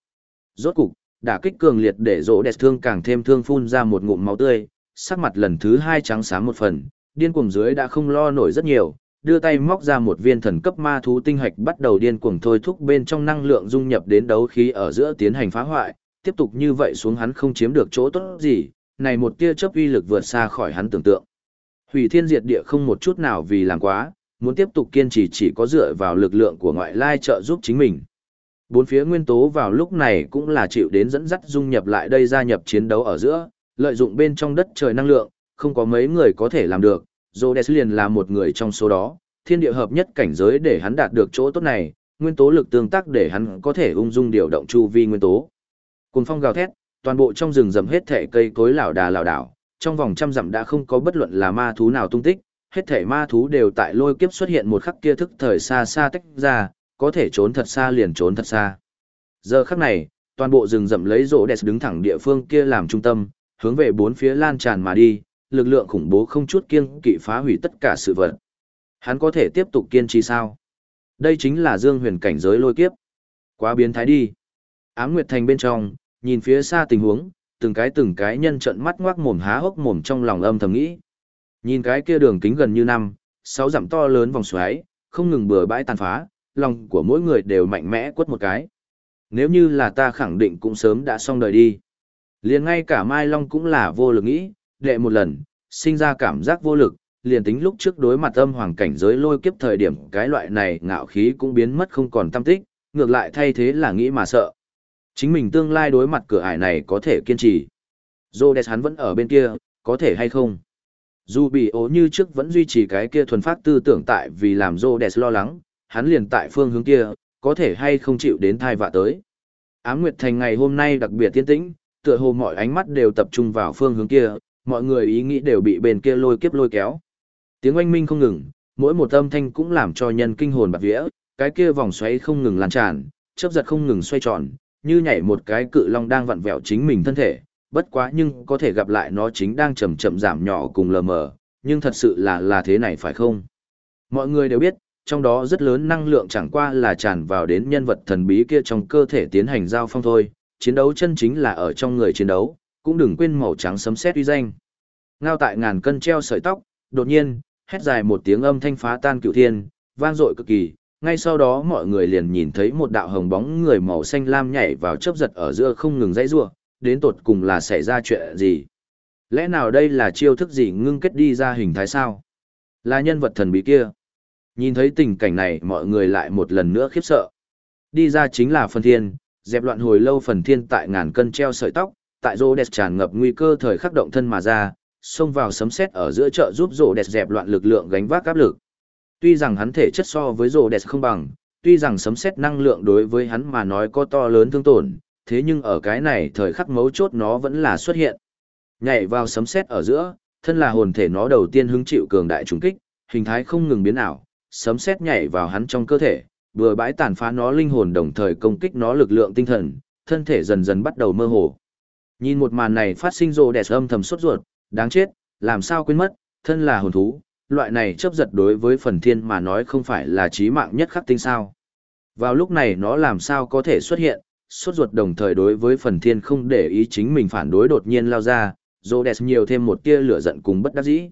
Rốt cục, đả kích cường liệt để rỗ đẹp thương càng thêm thương phun ra một ngụm máu tươi, sắc mặt lần thứ hai trắng sáng một phần, điên cuồng dưới đã không lo nổi rất nhiều, đưa tay móc ra một viên thần cấp ma thú tinh hạch bắt đầu điên cuồng thôi thúc bên trong năng lượng dung nhập đến đấu khí ở giữa tiến hành phá hoại, tiếp tục như vậy xuống hắn không chiếm được chỗ tốt gì, này một tia chớp uy lực vượt xa khỏi hắn tưởng tượng. Hủy thiên diệt địa không một chút nào vì làm quá, muốn tiếp tục kiên trì chỉ có dựa vào lực lượng của ngoại lai trợ giúp chính mình. Bốn phía nguyên tố vào lúc này cũng là chịu đến dẫn dắt dung nhập lại đây gia nhập chiến đấu ở giữa, lợi dụng bên trong đất trời năng lượng, không có mấy người có thể làm được, Rhodes liền là một người trong số đó, thiên địa hợp nhất cảnh giới để hắn đạt được chỗ tốt này, nguyên tố lực tương tác để hắn có thể ung dung điều động chu vi nguyên tố. Cùng phong gào thét, toàn bộ trong rừng rậm hết thể cây cối lảo đà lảo đảo, trong vòng trăm dặm đã không có bất luận là ma thú nào tung tích, hết thể ma thú đều tại lôi kiếp xuất hiện một khắc kia thức thời xa xa tách ra, có thể trốn thật xa liền trốn thật xa. Giờ khắc này, toàn bộ rừng rậm lấy rỗ đẹp đứng thẳng địa phương kia làm trung tâm, hướng về bốn phía lan tràn mà đi, lực lượng khủng bố không chút kiêng kỵ phá hủy tất cả sự vật. Hắn có thể tiếp tục kiên trì sao? Đây chính là Dương Huyền cảnh giới lôi kiếp. Quá biến thái đi. Ám Nguyệt Thành bên trong, nhìn phía xa tình huống, từng cái từng cái nhân trận mắt ngoác mồm há hốc mồm trong lòng âm thầm nghĩ. Nhìn cái kia đường kính gần như năm, sáu dặm to lớn vòng xoáy, không ngừng bừa bãi tàn phá, lòng của mỗi người đều mạnh mẽ quất một cái. Nếu như là ta khẳng định cũng sớm đã xong đời đi. Liền ngay cả Mai Long cũng là vô lực nghĩ, đệ một lần, sinh ra cảm giác vô lực, liền tính lúc trước đối mặt âm hoàng cảnh giới lôi kiếp thời điểm cái loại này ngạo khí cũng biến mất không còn tâm tích, ngược lại thay thế là nghĩ mà sợ. Chính mình tương lai đối mặt cửa ải này có thể kiên trì. Rhodes hắn vẫn ở bên kia, có thể hay không? Dù bị ố như trước vẫn duy trì cái kia thuần phát tư tưởng tại vì làm Rhodes lo lắng, hắn liền tại phương hướng kia, có thể hay không chịu đến thai vạ tới. Ám Nguyệt Thành ngày hôm nay đặc biệt tiên tĩnh, tựa hồ mọi ánh mắt đều tập trung vào phương hướng kia, mọi người ý nghĩ đều bị bên kia lôi kiếp lôi kéo. Tiếng oanh minh không ngừng, mỗi một âm thanh cũng làm cho nhân kinh hồn bạt vía, cái kia vòng xoáy không ngừng lan tràn, chớp giật không ngừng xoay tròn, như nhảy một cái cự long đang vặn vẹo chính mình thân thể, bất quá nhưng có thể gặp lại nó chính đang chậm chậm giảm nhỏ cùng lờ mờ, nhưng thật sự là là thế này phải không? Mọi người đều biết, trong đó rất lớn năng lượng chẳng qua là tràn vào đến nhân vật thần bí kia trong cơ thể tiến hành giao phong thôi, chiến đấu chân chính là ở trong người chiến đấu, cũng đừng quên màu trắng sấm sét uy danh. Ngao tại ngàn cân treo sợi tóc, đột nhiên, hét dài một tiếng âm thanh phá tan cửu thiên, vang dội cực kỳ, ngay sau đó mọi người liền nhìn thấy một đạo hồng bóng người màu xanh lam nhảy vào chớp giật ở giữa không ngừng dãy rủa, đến tột cùng là xảy ra chuyện gì? Lẽ nào đây là chiêu thức gì ngưng kết đi ra hình thái sao? Là nhân vật thần bí kia. Nhìn thấy tình cảnh này mọi người lại một lần nữa khiếp sợ. Đi ra chính là phần thiên, dẹp loạn hồi lâu phần thiên tại ngàn cân treo sợi tóc, tại rô đẹp tràn ngập nguy cơ thời khắc động thân mà ra, xông vào sấm sét ở giữa chợ giúp rô đẹp dẹp loạn lực lượng gánh vác áp lực. Tuy rằng hắn thể chất so với rô đẹp không bằng, tuy rằng sấm sét năng lượng đối với hắn mà nói có to lớn thương tổn, thế nhưng ở cái này thời khắc mấu chốt nó vẫn là xuất hiện. Nhảy vào sấm sét ở giữa, thân là hồn thể nó đầu tiên hứng chịu cường đại trùng kích, hình thái không ngừng biến ảo, sấm sét nhảy vào hắn trong cơ thể, vừa bãi tàn phá nó linh hồn đồng thời công kích nó lực lượng tinh thần, thân thể dần dần bắt đầu mơ hồ. Nhìn một màn này phát sinh rồ đẹp âm thầm sốt ruột, đáng chết, làm sao quên mất, thân là hồn thú, loại này chấp giật đối với phần thiên mà nói không phải là chí mạng nhất khắc tinh sao. Vào lúc này nó làm sao có thể xuất hiện, sốt ruột đồng thời đối với phần thiên không để ý chính mình phản đối đột nhiên lao ra, rồ đẹp nhiều thêm một tia lửa giận cùng bất đắc dĩ.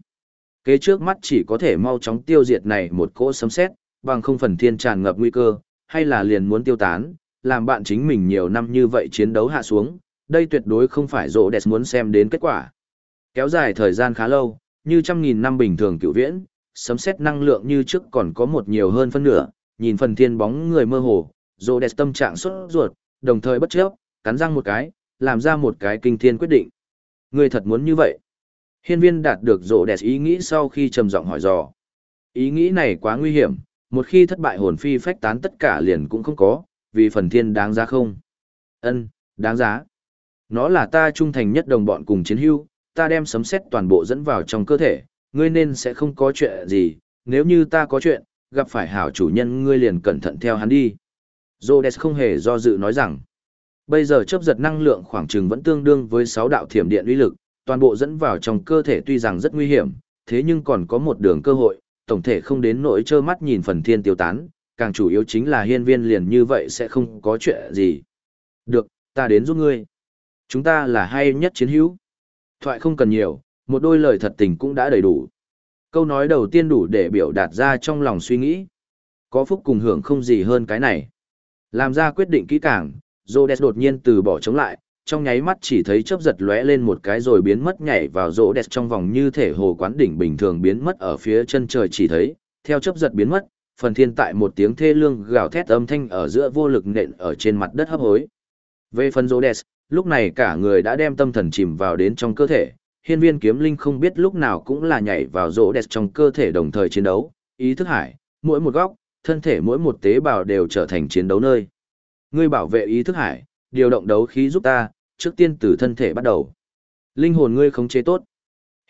Kế trước mắt chỉ có thể mau chóng tiêu diệt này một cỗ sấm sét, bằng không phần thiên tràn ngập nguy cơ, hay là liền muốn tiêu tán, làm bạn chính mình nhiều năm như vậy chiến đấu hạ xuống, đây tuyệt đối không phải rộ đẹp muốn xem đến kết quả. Kéo dài thời gian khá lâu, như trăm nghìn năm bình thường cựu viễn, sấm xét năng lượng như trước còn có một nhiều hơn phân nửa, nhìn phần thiên bóng người mơ hồ, rộ đẹp tâm trạng xuất ruột, đồng thời bất chấp, cắn răng một cái, làm ra một cái kinh thiên quyết định. Người thật muốn như vậy. Hiên viên đạt được rộ đẹp ý nghĩ sau khi trầm giọng hỏi dò. Ý nghĩ này quá nguy hiểm, một khi thất bại hồn phi phách tán tất cả liền cũng không có, vì phần thiên đáng giá không? Ân, đáng giá. Nó là ta trung thành nhất đồng bọn cùng chiến hưu, ta đem sấm xét toàn bộ dẫn vào trong cơ thể, ngươi nên sẽ không có chuyện gì, nếu như ta có chuyện, gặp phải hảo chủ nhân ngươi liền cẩn thận theo hắn đi. Rhodes không hề do dự nói rằng, bây giờ chấp giật năng lượng khoảng chừng vẫn tương đương với 6 đạo thiểm điện uy lực, toàn bộ dẫn vào trong cơ thể tuy rằng rất nguy hiểm, thế nhưng còn có một đường cơ hội, tổng thể không đến nỗi trơ mắt nhìn phần thiên tiêu tán, càng chủ yếu chính là hiên viên liền như vậy sẽ không có chuyện gì. Được, ta đến giúp ngươi. Chúng ta là hay nhất chiến hữu. Thoại không cần nhiều, một đôi lời thật tình cũng đã đầy đủ. Câu nói đầu tiên đủ để biểu đạt ra trong lòng suy nghĩ. Có phúc cùng hưởng không gì hơn cái này. Làm ra quyết định kỹ càng, Rhodes đột nhiên từ bỏ chống lại, trong nháy mắt chỉ thấy chớp giật lóe lên một cái rồi biến mất nhảy vào rỗ đẹp trong vòng như thể hồ quán đỉnh bình thường biến mất ở phía chân trời chỉ thấy, theo chớp giật biến mất, phần thiên tại một tiếng thê lương gào thét âm thanh ở giữa vô lực nện ở trên mặt đất hấp hối. Về phần rỗ đẹp, lúc này cả người đã đem tâm thần chìm vào đến trong cơ thể, hiên viên kiếm linh không biết lúc nào cũng là nhảy vào rỗ đẹp trong cơ thể đồng thời chiến đấu, ý thức hải, mỗi một góc, thân thể mỗi một tế bào đều trở thành chiến đấu nơi. Ngươi bảo vệ ý thức hải, điều động đấu khí giúp ta, trước tiên từ thân thể bắt đầu. Linh hồn ngươi khống chế tốt.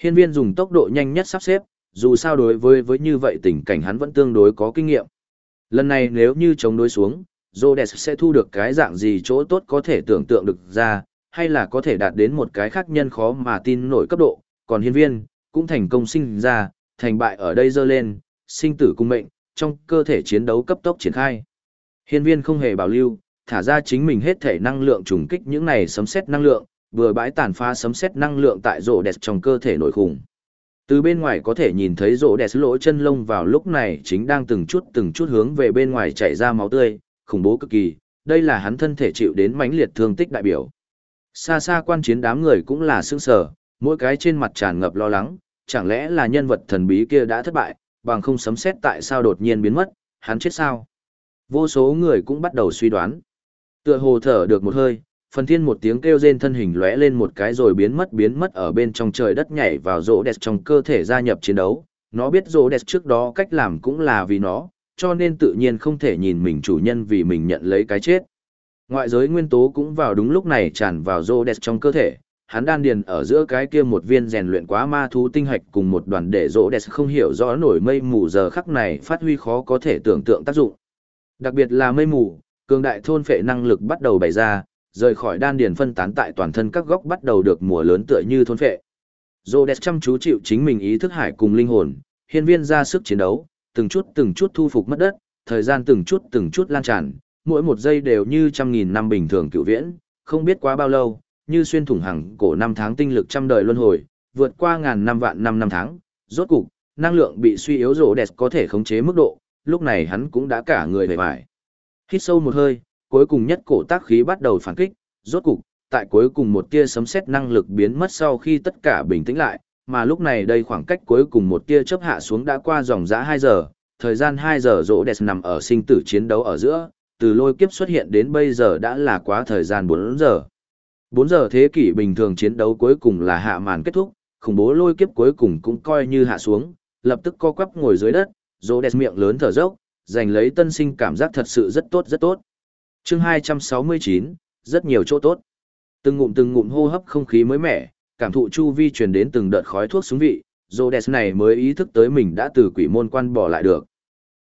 Hiên viên dùng tốc độ nhanh nhất sắp xếp, dù sao đối với với như vậy tình cảnh hắn vẫn tương đối có kinh nghiệm. Lần này nếu như chống đối xuống, Rhodes sẽ thu được cái dạng gì chỗ tốt có thể tưởng tượng được ra, hay là có thể đạt đến một cái khác nhân khó mà tin nổi cấp độ, còn hiên viên, cũng thành công sinh ra, thành bại ở đây dơ lên, sinh tử cung mệnh, trong cơ thể chiến đấu cấp tốc triển khai. Hiên viên không hề bảo lưu, thả ra chính mình hết thể năng lượng trùng kích những này sấm xét năng lượng, vừa bãi tàn phá sấm xét năng lượng tại rổ đẹp trong cơ thể nổi khủng. Từ bên ngoài có thể nhìn thấy rổ đẹp lỗ chân lông vào lúc này chính đang từng chút từng chút hướng về bên ngoài chảy ra máu tươi, khủng bố cực kỳ, đây là hắn thân thể chịu đến mãnh liệt thương tích đại biểu. Xa xa quan chiến đám người cũng là sững sờ, mỗi cái trên mặt tràn ngập lo lắng, chẳng lẽ là nhân vật thần bí kia đã thất bại, bằng không sấm xét tại sao đột nhiên biến mất, hắn chết sao? Vô số người cũng bắt đầu suy đoán. Tựa hồ thở được một hơi, phần thiên một tiếng kêu rên thân hình lóe lên một cái rồi biến mất biến mất ở bên trong trời đất nhảy vào rỗ đẹp trong cơ thể gia nhập chiến đấu. Nó biết rỗ đẹp trước đó cách làm cũng là vì nó, cho nên tự nhiên không thể nhìn mình chủ nhân vì mình nhận lấy cái chết. Ngoại giới nguyên tố cũng vào đúng lúc này tràn vào rỗ đẹp trong cơ thể, hắn đan điền ở giữa cái kia một viên rèn luyện quá ma thú tinh hạch cùng một đoàn để rỗ đẹp không hiểu rõ nổi mây mù giờ khắc này phát huy khó có thể tưởng tượng tác dụng. Đặc biệt là mây mù, cường đại thôn phệ năng lực bắt đầu bày ra, rời khỏi đan điền phân tán tại toàn thân các góc bắt đầu được mùa lớn tựa như thôn phệ. Rhodes chăm chú chịu chính mình ý thức hải cùng linh hồn, hiên viên ra sức chiến đấu, từng chút từng chút thu phục mất đất, thời gian từng chút từng chút lan tràn, mỗi một giây đều như trăm nghìn năm bình thường cựu viễn, không biết quá bao lâu, như xuyên thủng hàng cổ năm tháng tinh lực trăm đời luân hồi, vượt qua ngàn năm vạn năm năm tháng, rốt cục, năng lượng bị suy yếu Rhodes đẹp có thể khống chế mức độ, lúc này hắn cũng đã cả người về vải. Hít sâu một hơi, cuối cùng nhất cổ tác khí bắt đầu phản kích, rốt cục, tại cuối cùng một tia sấm sét năng lực biến mất sau khi tất cả bình tĩnh lại, mà lúc này đây khoảng cách cuối cùng một tia chớp hạ xuống đã qua dòng dã 2 giờ, thời gian 2 giờ rỗ đẹp nằm ở sinh tử chiến đấu ở giữa, từ lôi kiếp xuất hiện đến bây giờ đã là quá thời gian 4 giờ. 4 giờ thế kỷ bình thường chiến đấu cuối cùng là hạ màn kết thúc, khủng bố lôi kiếp cuối cùng cũng coi như hạ xuống, lập tức co quắp ngồi dưới đất, rỗ đẹp miệng lớn thở dốc, giành lấy tân sinh cảm giác thật sự rất tốt rất tốt. chương 269, rất nhiều chỗ tốt. Từng ngụm từng ngụm hô hấp không khí mới mẻ, cảm thụ chu vi truyền đến từng đợt khói thuốc súng vị, Rhodes này mới ý thức tới mình đã từ quỷ môn quan bỏ lại được.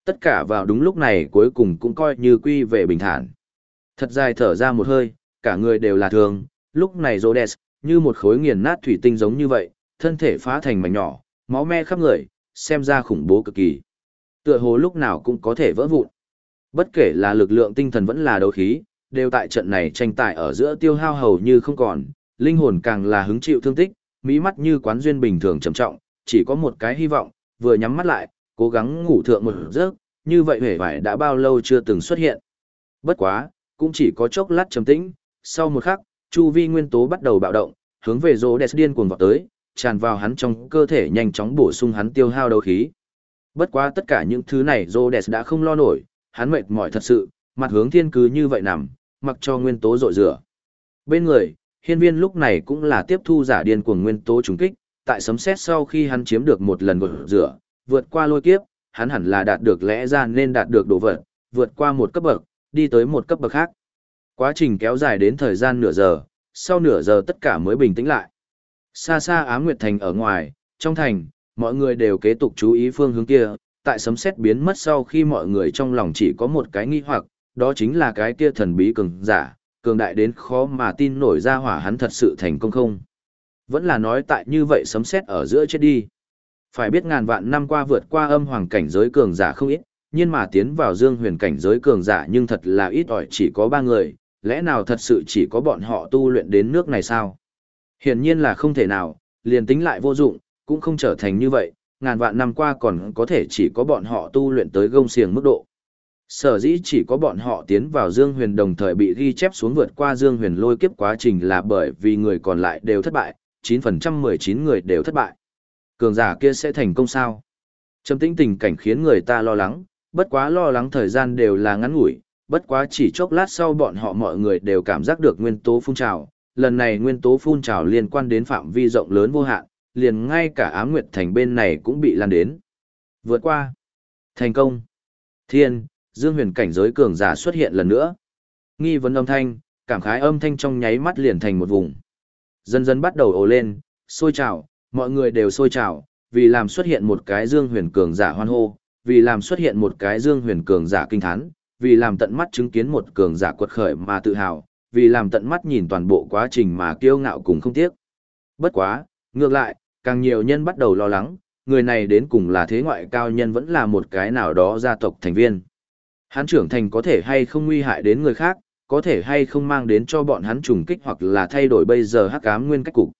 Tất cả vào đúng lúc này cuối cùng cũng coi như quy về bình thản. Thật dài thở ra một hơi, cả người đều là thường lúc này Rhodes, như một khối nghiền nát thủy tinh giống như vậy, thân thể phá thành mảnh nhỏ, máu me khắp người, xem ra khủng bố cực kỳ. Tựa hồ lúc nào cũng có thể vỡ vụn. Bất kể là lực lượng tinh thần vẫn là đấu khí, đều tại trận này tranh tài ở giữa tiêu hao hầu như không còn, linh hồn càng là hứng chịu thương tích, mỹ mắt như quán duyên bình thường trầm trọng, chỉ có một cái hy vọng, vừa nhắm mắt lại, cố gắng ngủ thượng một giấc, như vậy hề vải đã bao lâu chưa từng xuất hiện. Bất quá, cũng chỉ có chốc lát trầm tĩnh, sau một khắc, chu vi nguyên tố bắt đầu bạo động, hướng về rô đẹp điên cuồng vọt tới, tràn vào hắn trong cơ thể nhanh chóng bổ sung hắn tiêu hao đấu khí. Bất quá tất cả những thứ này rô đã không lo nổi, hắn mệt mỏi thật sự, mặt hướng thiên cứ như vậy nằm, mặc cho nguyên tố rội rửa. Bên người, hiên viên lúc này cũng là tiếp thu giả điên cuồng nguyên tố trùng kích, tại sấm xét sau khi hắn chiếm được một lần gột rửa, vượt qua lôi kiếp, hắn hẳn là đạt được lẽ ra nên đạt được đồ vật, vượt qua một cấp bậc, đi tới một cấp bậc khác. Quá trình kéo dài đến thời gian nửa giờ, sau nửa giờ tất cả mới bình tĩnh lại. Xa xa Ám Nguyệt Thành ở ngoài, trong thành, mọi người đều kế tục chú ý phương hướng kia, tại sấm sét biến mất sau khi mọi người trong lòng chỉ có một cái nghi hoặc, đó chính là cái kia thần bí cường giả, cường đại đến khó mà tin nổi ra hỏa hắn thật sự thành công không. Vẫn là nói tại như vậy sấm sét ở giữa chết đi. Phải biết ngàn vạn năm qua vượt qua âm hoàng cảnh giới cường giả không ít, nhưng mà tiến vào dương huyền cảnh giới cường giả nhưng thật là ít ỏi chỉ có ba người, lẽ nào thật sự chỉ có bọn họ tu luyện đến nước này sao? Hiển nhiên là không thể nào, liền tính lại vô dụng, cũng không trở thành như vậy, ngàn vạn năm qua còn có thể chỉ có bọn họ tu luyện tới gông xiềng mức độ. Sở dĩ chỉ có bọn họ tiến vào Dương Huyền đồng thời bị ghi chép xuống vượt qua Dương Huyền lôi kiếp quá trình là bởi vì người còn lại đều thất bại, 9% 19 người đều thất bại. Cường giả kia sẽ thành công sao? Trầm tĩnh tình cảnh khiến người ta lo lắng, bất quá lo lắng thời gian đều là ngắn ngủi, bất quá chỉ chốc lát sau bọn họ mọi người đều cảm giác được nguyên tố phun trào. Lần này nguyên tố phun trào liên quan đến phạm vi rộng lớn vô hạn, liền ngay cả ám nguyệt thành bên này cũng bị lan đến. Vượt qua. Thành công. Thiên, dương huyền cảnh giới cường giả xuất hiện lần nữa. Nghi vấn âm thanh, cảm khái âm thanh trong nháy mắt liền thành một vùng. Dần dần bắt đầu ồ lên, sôi trào, mọi người đều sôi trào, vì làm xuất hiện một cái dương huyền cường giả hoan hô, vì làm xuất hiện một cái dương huyền cường giả kinh thán, vì làm tận mắt chứng kiến một cường giả quật khởi mà tự hào, vì làm tận mắt nhìn toàn bộ quá trình mà kiêu ngạo cùng không tiếc. Bất quá, ngược lại, càng nhiều nhân bắt đầu lo lắng, người này đến cùng là thế ngoại cao nhân vẫn là một cái nào đó gia tộc thành viên. Hắn trưởng thành có thể hay không nguy hại đến người khác, có thể hay không mang đến cho bọn hắn trùng kích hoặc là thay đổi bây giờ hắc ám nguyên cách cục.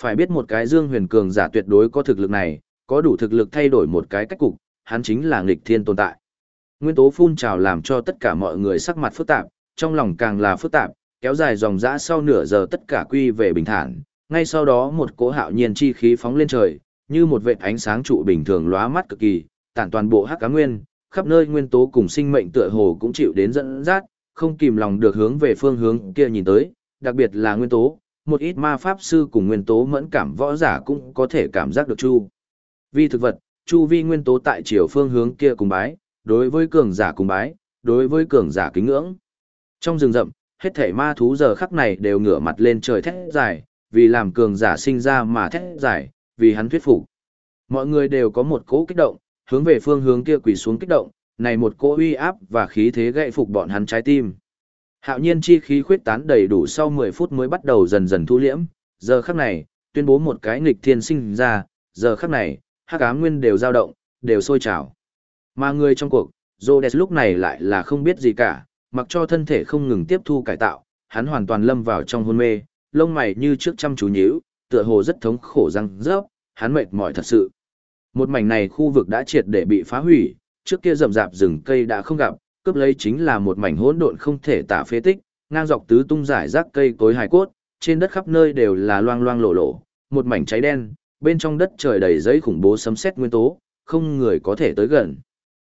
Phải biết một cái Dương Huyền cường giả tuyệt đối có thực lực này, có đủ thực lực thay đổi một cái cách cục, hắn chính là nghịch thiên tồn tại. Nguyên tố phun trào làm cho tất cả mọi người sắc mặt phức tạp, trong lòng càng là phức tạp, kéo dài dòng dã sau nửa giờ tất cả quy về bình thản, ngay sau đó một cỗ hạo nhiên chi khí phóng lên trời, như một vệt ánh sáng trụ bình thường lóa mắt cực kỳ, tản toàn bộ hắc cá nguyên, khắp nơi nguyên tố cùng sinh mệnh tựa hồ cũng chịu đến dẫn dắt, không kìm lòng được hướng về phương hướng kia nhìn tới, đặc biệt là nguyên tố, một ít ma pháp sư cùng nguyên tố mẫn cảm võ giả cũng có thể cảm giác được chu. Vi thực vật, chu vi nguyên tố tại chiều phương hướng kia cùng bái, đối với cường giả cùng bái, đối với cường giả kính ngưỡng. Trong rừng rậm, hết thảy ma thú giờ khắc này đều ngửa mặt lên trời thét dài, vì làm cường giả sinh ra mà thét giải, vì hắn thuyết phục. Mọi người đều có một cỗ kích động, hướng về phương hướng kia quỳ xuống kích động, này một cỗ uy áp và khí thế gậy phục bọn hắn trái tim. Hạo nhiên chi khí khuyết tán đầy đủ sau 10 phút mới bắt đầu dần dần thu liễm, giờ khắc này, tuyên bố một cái nghịch thiên sinh ra, giờ khắc này, hắc ám nguyên đều dao động, đều sôi trào. Mà người trong cuộc, Rhodes lúc này lại là không biết gì cả, mặc cho thân thể không ngừng tiếp thu cải tạo, hắn hoàn toàn lâm vào trong hôn mê, lông mày như trước chăm chú nhíu, tựa hồ rất thống khổ răng rớp, hắn mệt mỏi thật sự. Một mảnh này khu vực đã triệt để bị phá hủy, trước kia rậm rạp rừng cây đã không gặp, cướp lấy chính là một mảnh hỗn độn không thể tả phế tích, ngang dọc tứ tung rải rác cây cối hài cốt, trên đất khắp nơi đều là loang loang lổ lổ, một mảnh cháy đen, bên trong đất trời đầy giấy khủng bố sấm sét nguyên tố, không người có thể tới gần.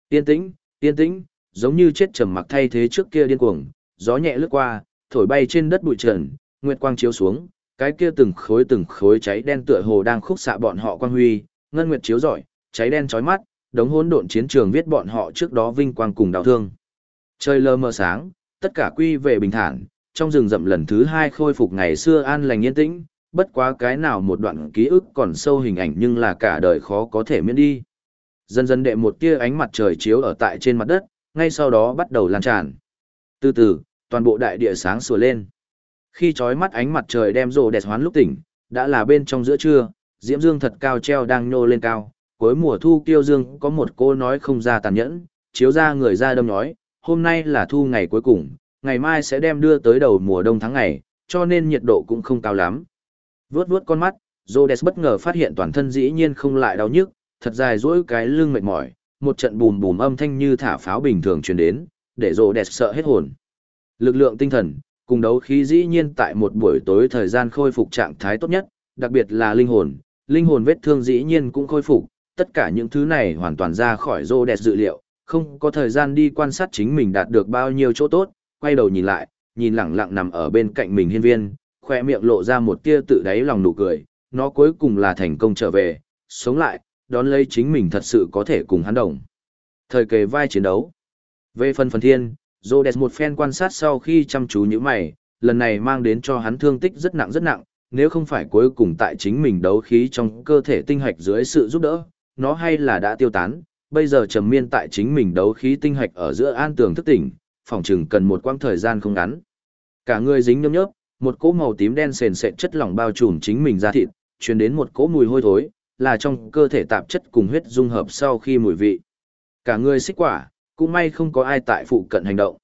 Yên tĩnh, yên tĩnh, giống như chết trầm mặc thay thế trước kia điên cuồng, gió nhẹ lướt qua, thổi bay trên đất bụi trần, nguyệt quang chiếu xuống, cái kia từng khối từng khối cháy đen tựa hồ đang khúc xạ bọn họ quang huy, ngân nguyệt chiếu rọi, cháy đen chói mắt, đống hỗn độn chiến trường viết bọn họ trước đó vinh quang cùng đau thương. Trời lờ mờ sáng, tất cả quy về bình thản, trong rừng rậm lần thứ hai khôi phục ngày xưa an lành yên tĩnh, bất quá cái nào một đoạn ký ức còn sâu hình ảnh nhưng là cả đời khó có thể miễn đi. Dần dần đệ một tia ánh mặt trời chiếu ở tại trên mặt đất, ngay sau đó bắt đầu lan tràn. Từ từ, toàn bộ đại địa sáng sủa lên. Khi chói mắt ánh mặt trời đem rồ đẹp hoán lúc tỉnh, đã là bên trong giữa trưa, diễm dương thật cao treo đang nhô lên cao, cuối mùa thu kiêu dương có một cô nói không ra tàn nhẫn, chiếu ra người ra đâm nói, hôm nay là thu ngày cuối cùng, ngày mai sẽ đem đưa tới đầu mùa đông tháng ngày, cho nên nhiệt độ cũng không cao lắm. Vướt vướt con mắt, Rhodes bất ngờ phát hiện toàn thân dĩ nhiên không lại đau nhức, thật dài dỗi cái lưng mệt mỏi, một trận bùm bùm âm thanh như thả pháo bình thường truyền đến, để Rhodes sợ hết hồn. Lực lượng tinh thần, cùng đấu khí dĩ nhiên tại một buổi tối thời gian khôi phục trạng thái tốt nhất, đặc biệt là linh hồn, linh hồn vết thương dĩ nhiên cũng khôi phục, tất cả những thứ này hoàn toàn ra khỏi rô đẹp dự liệu, không có thời gian đi quan sát chính mình đạt được bao nhiêu chỗ tốt, quay đầu nhìn lại, nhìn lẳng lặng nằm ở bên cạnh mình hiên viên, khoe miệng lộ ra một tia tự đáy lòng nụ cười, nó cuối cùng là thành công trở về, sống lại, đón lấy chính mình thật sự có thể cùng hắn đồng. Thời kề vai chiến đấu. Về phần phần thiên, Rhodes một phen quan sát sau khi chăm chú như mày, lần này mang đến cho hắn thương tích rất nặng rất nặng, nếu không phải cuối cùng tại chính mình đấu khí trong cơ thể tinh hạch dưới sự giúp đỡ, nó hay là đã tiêu tán, bây giờ trầm miên tại chính mình đấu khí tinh hạch ở giữa an tường thức tỉnh, phòng chừng cần một quãng thời gian không ngắn. Cả người dính nhớp nhớp, một cỗ màu tím đen sền sệt chất lỏng bao trùm chính mình ra thịt, truyền đến một cỗ mùi hôi thối, là trong cơ thể tạp chất cùng huyết dung hợp sau khi mùi vị. Cả người xích quả, cũng may không có ai tại phụ cận hành động.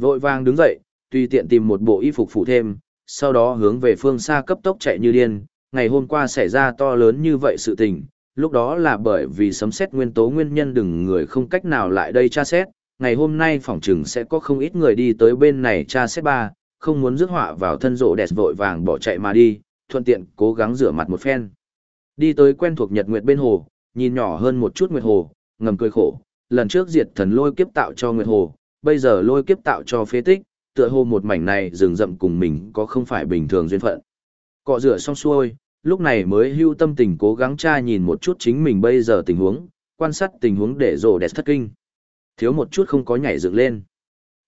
Vội vàng đứng dậy, tùy tiện tìm một bộ y phục phụ thêm, sau đó hướng về phương xa cấp tốc chạy như điên, ngày hôm qua xảy ra to lớn như vậy sự tình, lúc đó là bởi vì sấm xét nguyên tố nguyên nhân đừng người không cách nào lại đây tra xét, ngày hôm nay phỏng chừng sẽ có không ít người đi tới bên này tra xét ba, không muốn rước họa vào thân rộ đẹp vội vàng bỏ chạy mà đi, thuận tiện cố gắng rửa mặt một phen. Đi tới quen thuộc nhật nguyệt bên hồ, nhìn nhỏ hơn một chút nguyệt hồ, ngầm cười khổ, lần trước diệt thần lôi kiếp tạo cho nguyệt hồ, bây giờ lôi kiếp tạo cho phế tích, tựa hồ một mảnh này rừng rậm cùng mình có không phải bình thường duyên phận. Cọ rửa xong xuôi, lúc này mới hưu tâm tình cố gắng tra nhìn một chút chính mình bây giờ tình huống, quan sát tình huống để rồ đẹp thất kinh. Thiếu một chút không có nhảy dựng lên.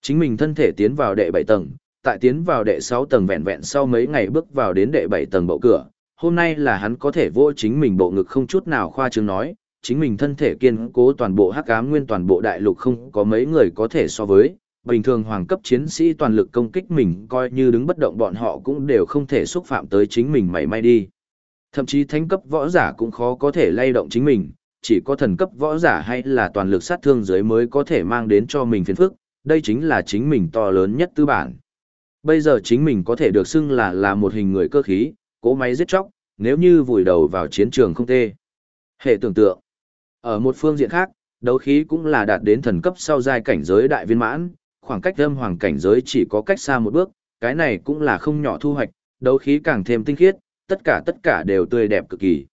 Chính mình thân thể tiến vào đệ bảy tầng, tại tiến vào đệ sáu tầng vẹn vẹn sau mấy ngày bước vào đến đệ bảy tầng bậu cửa. Hôm nay là hắn có thể vô chính mình bộ ngực không chút nào khoa trương nói, chính mình thân thể kiên cố toàn bộ hắc ám nguyên toàn bộ đại lục không có mấy người có thể so với. Bình thường hoàng cấp chiến sĩ toàn lực công kích mình coi như đứng bất động bọn họ cũng đều không thể xúc phạm tới chính mình mảy may đi. Thậm chí thánh cấp võ giả cũng khó có thể lay động chính mình, chỉ có thần cấp võ giả hay là toàn lực sát thương dưới mới có thể mang đến cho mình phiền phức, đây chính là chính mình to lớn nhất tư bản. Bây giờ chính mình có thể được xưng là là một hình người cơ khí, cỗ máy giết chóc, nếu như vùi đầu vào chiến trường không tê. Hệ tưởng tượng. Ở một phương diện khác, đấu khí cũng là đạt đến thần cấp sau giai cảnh giới đại viên mãn, khoảng cách âm hoàng cảnh giới chỉ có cách xa một bước, cái này cũng là không nhỏ thu hoạch, đấu khí càng thêm tinh khiết, tất cả tất cả đều tươi đẹp cực kỳ.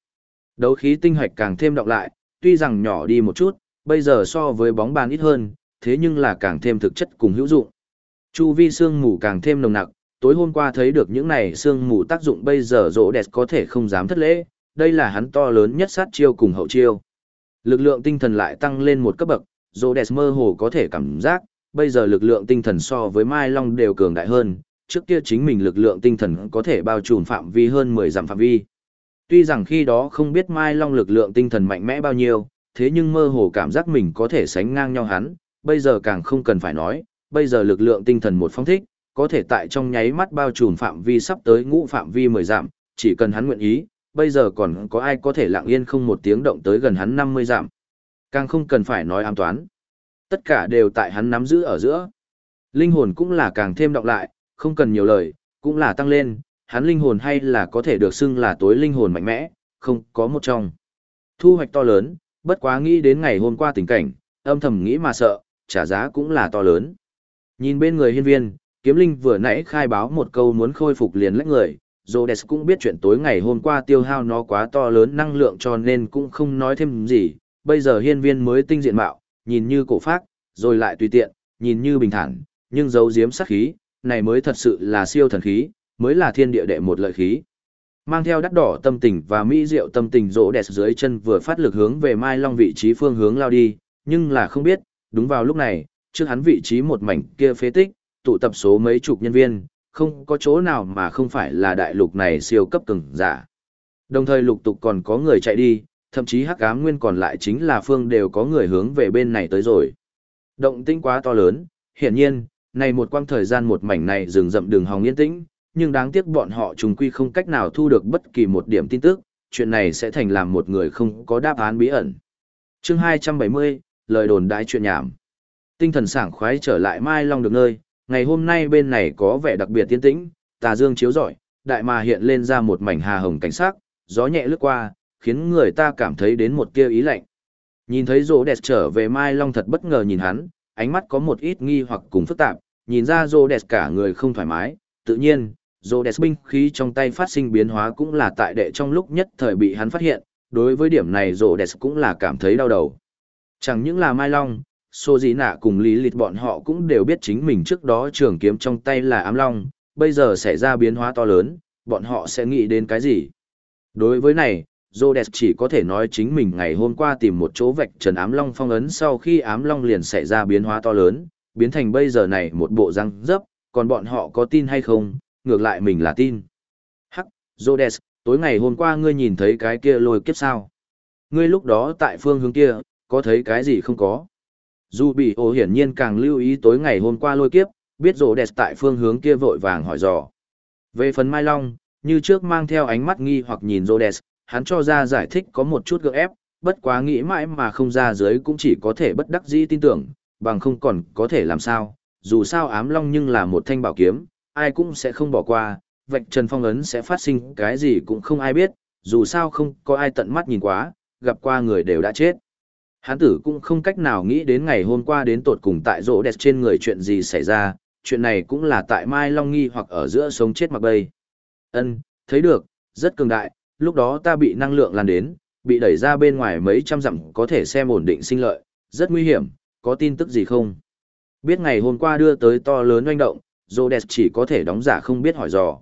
Đấu khí tinh hoạch càng thêm đọc lại, tuy rằng nhỏ đi một chút, bây giờ so với bóng bàn ít hơn, thế nhưng là càng thêm thực chất cùng hữu dụng. Chu vi sương mù càng thêm nồng nặc, tối hôm qua thấy được những này sương mù tác dụng bây giờ rỗ đẹp có thể không dám thất lễ, đây là hắn to lớn nhất sát chiêu cùng hậu chiêu. Lực lượng tinh thần lại tăng lên một cấp bậc, rỗ đẹp mơ hồ có thể cảm giác, bây giờ lực lượng tinh thần so với Mai Long đều cường đại hơn, trước kia chính mình lực lượng tinh thần có thể bao trùm phạm vi hơn 10 dặm phạm vi. Tuy rằng khi đó không biết Mai Long lực lượng tinh thần mạnh mẽ bao nhiêu, thế nhưng mơ hồ cảm giác mình có thể sánh ngang nhau hắn, bây giờ càng không cần phải nói, bây giờ lực lượng tinh thần một phong thích, có thể tại trong nháy mắt bao trùm phạm vi sắp tới ngũ phạm vi 10 giảm, chỉ cần hắn nguyện ý, bây giờ còn có ai có thể lặng yên không một tiếng động tới gần hắn 50 giảm. Càng không cần phải nói ám toán. Tất cả đều tại hắn nắm giữ ở giữa. Linh hồn cũng là càng thêm động lại, không cần nhiều lời, cũng là tăng lên, hắn linh hồn hay là có thể được xưng là tối linh hồn mạnh mẽ, không có một trong. Thu hoạch to lớn, bất quá nghĩ đến ngày hôm qua tình cảnh, âm thầm nghĩ mà sợ, trả giá cũng là to lớn. Nhìn bên người hiên viên, kiếm linh vừa nãy khai báo một câu muốn khôi phục liền lách người, Rhodes cũng biết chuyện tối ngày hôm qua tiêu hao nó quá to lớn năng lượng cho nên cũng không nói thêm gì, bây giờ hiên viên mới tinh diện mạo, nhìn như cổ phác, rồi lại tùy tiện, nhìn như bình thản, nhưng giấu giếm sát khí, này mới thật sự là siêu thần khí, mới là thiên địa đệ một lợi khí. Mang theo đắt đỏ tâm tình và mỹ diệu tâm tình rỗ đẹp dưới chân vừa phát lực hướng về Mai Long vị trí phương hướng lao đi, nhưng là không biết, đúng vào lúc này, trước hắn vị trí một mảnh kia phế tích, tụ tập số mấy chục nhân viên, không có chỗ nào mà không phải là đại lục này siêu cấp cường giả. Đồng thời lục tục còn có người chạy đi, thậm chí hắc ám nguyên còn lại chính là phương đều có người hướng về bên này tới rồi. Động tĩnh quá to lớn, hiển nhiên, này một quang thời gian một mảnh này rừng rậm đường hòng yên tĩnh, nhưng đáng tiếc bọn họ trùng quy không cách nào thu được bất kỳ một điểm tin tức, chuyện này sẽ thành làm một người không có đáp án bí ẩn. Chương 270, lời đồn đại chuyện nhảm. Tinh thần sảng khoái trở lại Mai Long được nơi, ngày hôm nay bên này có vẻ đặc biệt tiên tĩnh, tà dương chiếu rọi, đại mà hiện lên ra một mảnh hà hồng cảnh sắc, gió nhẹ lướt qua, khiến người ta cảm thấy đến một tia ý lạnh. Nhìn thấy rô đẹp trở về Mai Long thật bất ngờ nhìn hắn, ánh mắt có một ít nghi hoặc cùng phức tạp, nhìn ra rô đẹp cả người không thoải mái, tự nhiên, rô đẹp binh khí trong tay phát sinh biến hóa cũng là tại đệ trong lúc nhất thời bị hắn phát hiện, đối với điểm này rô đẹp cũng là cảm thấy đau đầu. Chẳng những là Mai Long, Sô Dĩ Nạ cùng Lý Lịt bọn họ cũng đều biết chính mình trước đó trường kiếm trong tay là ám long, bây giờ xảy ra biến hóa to lớn, bọn họ sẽ nghĩ đến cái gì? Đối với này, Rhodes chỉ có thể nói chính mình ngày hôm qua tìm một chỗ vạch trần ám long phong ấn sau khi ám long liền xảy ra biến hóa to lớn, biến thành bây giờ này một bộ răng dấp, còn bọn họ có tin hay không, ngược lại mình là tin. Hắc, Rhodes, tối ngày hôm qua ngươi nhìn thấy cái kia lôi kiếp sao? Ngươi lúc đó tại phương hướng kia, có thấy cái gì không có? Dù bị ổ hiển nhiên càng lưu ý tối ngày hôm qua lôi kiếp, biết rổ đẹp tại phương hướng kia vội vàng hỏi dò. Về phần Mai Long, như trước mang theo ánh mắt nghi hoặc nhìn rổ đẹp, hắn cho ra giải thích có một chút gượng ép, bất quá nghĩ mãi mà không ra dưới cũng chỉ có thể bất đắc dĩ tin tưởng, bằng không còn có thể làm sao, dù sao ám long nhưng là một thanh bảo kiếm, ai cũng sẽ không bỏ qua, vạch trần phong ấn sẽ phát sinh cái gì cũng không ai biết, dù sao không có ai tận mắt nhìn quá, gặp qua người đều đã chết. Hán tử cũng không cách nào nghĩ đến ngày hôm qua đến tột cùng tại rỗ đẹp trên người chuyện gì xảy ra, chuyện này cũng là tại Mai Long nghi hoặc ở giữa sống chết mặc bay. Ân, thấy được, rất cường đại, lúc đó ta bị năng lượng lan đến, bị đẩy ra bên ngoài mấy trăm dặm có thể xem ổn định sinh lợi, rất nguy hiểm, có tin tức gì không? Biết ngày hôm qua đưa tới to lớn oanh động, Rhodes chỉ có thể đóng giả không biết hỏi dò.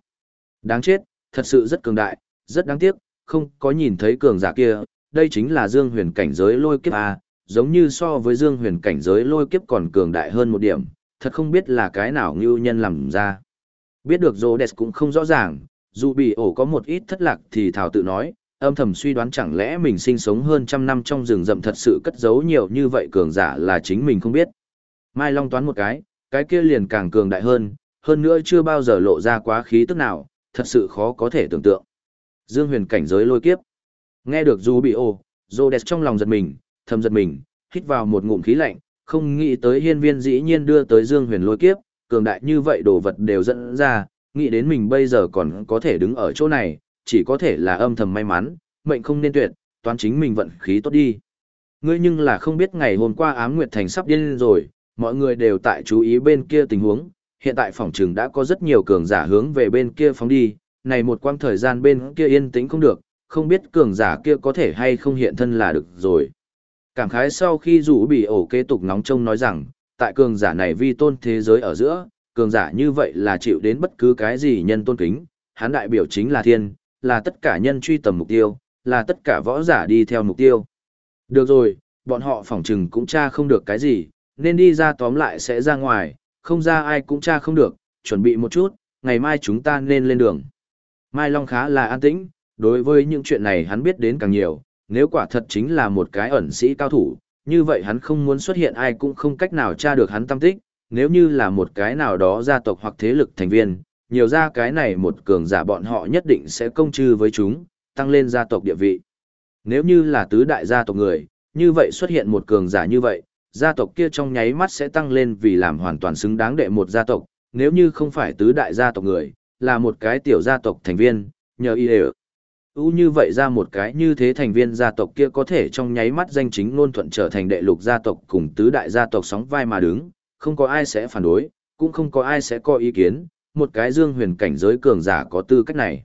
Đáng chết, thật sự rất cường đại, rất đáng tiếc, không có nhìn thấy cường giả kia, đây chính là dương huyền cảnh giới lôi kiếp A, giống như so với dương huyền cảnh giới lôi kiếp còn cường đại hơn một điểm, thật không biết là cái nào ngưu nhân làm ra. Biết được Rhodes cũng không rõ ràng, dù bị ổ có một ít thất lạc thì thảo tự nói, âm thầm suy đoán chẳng lẽ mình sinh sống hơn trăm năm trong rừng rậm thật sự cất giấu nhiều như vậy cường giả là chính mình không biết. Mai Long toán một cái, cái kia liền càng cường đại hơn, hơn nữa chưa bao giờ lộ ra quá khí tức nào, thật sự khó có thể tưởng tượng. Dương huyền cảnh giới lôi kiếp. Nghe được dù bị ồ, Rhodes trong lòng giật mình, thầm giật mình, hít vào một ngụm khí lạnh, không nghĩ tới hiên viên dĩ nhiên đưa tới Dương huyền lôi kiếp, cường đại như vậy đồ vật đều dẫn ra, nghĩ đến mình bây giờ còn có thể đứng ở chỗ này, chỉ có thể là âm thầm may mắn, mệnh không nên tuyệt, toán chính mình vận khí tốt đi. Ngươi nhưng là không biết ngày hôm qua ám nguyệt thành sắp điên rồi, mọi người đều tại chú ý bên kia tình huống, hiện tại phòng trường đã có rất nhiều cường giả hướng về bên kia phóng đi, này một quãng thời gian bên kia yên tĩnh không được, không biết cường giả kia có thể hay không hiện thân là được rồi. Cảm khái sau khi rủ bị ổ kế tục nóng trông nói rằng, tại cường giả này vi tôn thế giới ở giữa, cường giả như vậy là chịu đến bất cứ cái gì nhân tôn kính, hắn đại biểu chính là thiên, là tất cả nhân truy tầm mục tiêu, là tất cả võ giả đi theo mục tiêu. Được rồi, bọn họ phỏng chừng cũng tra không được cái gì, nên đi ra tóm lại sẽ ra ngoài, không ra ai cũng tra không được, chuẩn bị một chút, ngày mai chúng ta nên lên đường. Mai Long khá là an tĩnh, đối với những chuyện này hắn biết đến càng nhiều, nếu quả thật chính là một cái ẩn sĩ cao thủ, như vậy hắn không muốn xuất hiện ai cũng không cách nào tra được hắn tâm tích, nếu như là một cái nào đó gia tộc hoặc thế lực thành viên, nhiều ra cái này một cường giả bọn họ nhất định sẽ công chư với chúng, tăng lên gia tộc địa vị. Nếu như là tứ đại gia tộc người, như vậy xuất hiện một cường giả như vậy, gia tộc kia trong nháy mắt sẽ tăng lên vì làm hoàn toàn xứng đáng đệ một gia tộc, nếu như không phải tứ đại gia tộc người, là một cái tiểu gia tộc thành viên, nhờ y đều ưu như vậy ra một cái như thế thành viên gia tộc kia có thể trong nháy mắt danh chính ngôn thuận trở thành đệ lục gia tộc cùng tứ đại gia tộc sóng vai mà đứng, không có ai sẽ phản đối, cũng không có ai sẽ có ý kiến, một cái dương huyền cảnh giới cường giả có tư cách này.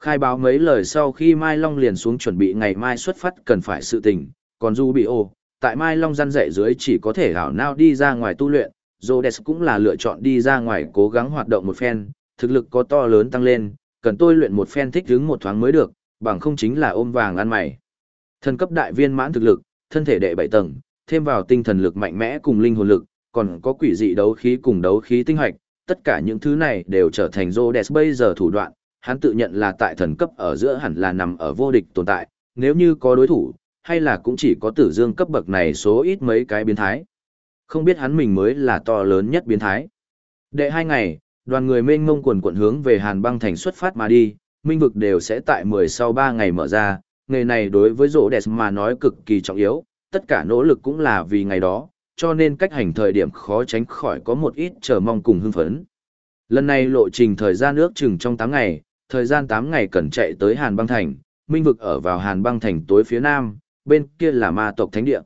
Khai báo mấy lời sau khi Mai Long liền xuống chuẩn bị ngày mai xuất phát cần phải sự tình, còn Du bị ô, tại Mai Long gian dạy dưới chỉ có thể hảo nao đi ra ngoài tu luyện, Rhodes cũng là lựa chọn đi ra ngoài cố gắng hoạt động một phen, thực lực có to lớn tăng lên, cần tôi luyện một phen thích ứng một thoáng mới được, bằng không chính là ôm vàng ăn mày. Thân cấp đại viên mãn thực lực, thân thể đệ bảy tầng, thêm vào tinh thần lực mạnh mẽ cùng linh hồn lực, còn có quỷ dị đấu khí cùng đấu khí tinh hoạch, tất cả những thứ này đều trở thành Rhodes bây giờ thủ đoạn, hắn tự nhận là tại thần cấp ở giữa hẳn là nằm ở vô địch tồn tại, nếu như có đối thủ, hay là cũng chỉ có tử dương cấp bậc này số ít mấy cái biến thái. Không biết hắn mình mới là to lớn nhất biến thái. Đệ hai ngày, đoàn người mênh mông quần quận hướng về Hàn băng thành xuất phát mà đi, minh vực đều sẽ tại 10 sau 3 ngày mở ra, nghề này đối với rỗ đẹp mà nói cực kỳ trọng yếu, tất cả nỗ lực cũng là vì ngày đó, cho nên cách hành thời điểm khó tránh khỏi có một ít chờ mong cùng hưng phấn. Lần này lộ trình thời gian ước chừng trong 8 ngày, thời gian 8 ngày cần chạy tới Hàn băng thành, minh vực ở vào Hàn băng thành tối phía nam, bên kia là ma tộc thánh địa.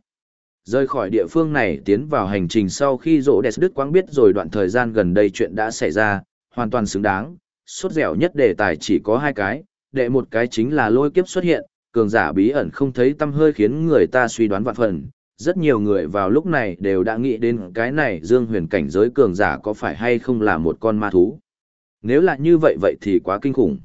Rời khỏi địa phương này tiến vào hành trình sau khi rỗ đẹp đức quang biết rồi đoạn thời gian gần đây chuyện đã xảy ra, hoàn toàn xứng đáng, sốt dẻo nhất đề tài chỉ có hai cái, đệ một cái chính là lôi kiếp xuất hiện, cường giả bí ẩn không thấy tâm hơi khiến người ta suy đoán vạn phần. Rất nhiều người vào lúc này đều đã nghĩ đến cái này dương huyền cảnh giới cường giả có phải hay không là một con ma thú. Nếu là như vậy vậy thì quá kinh khủng.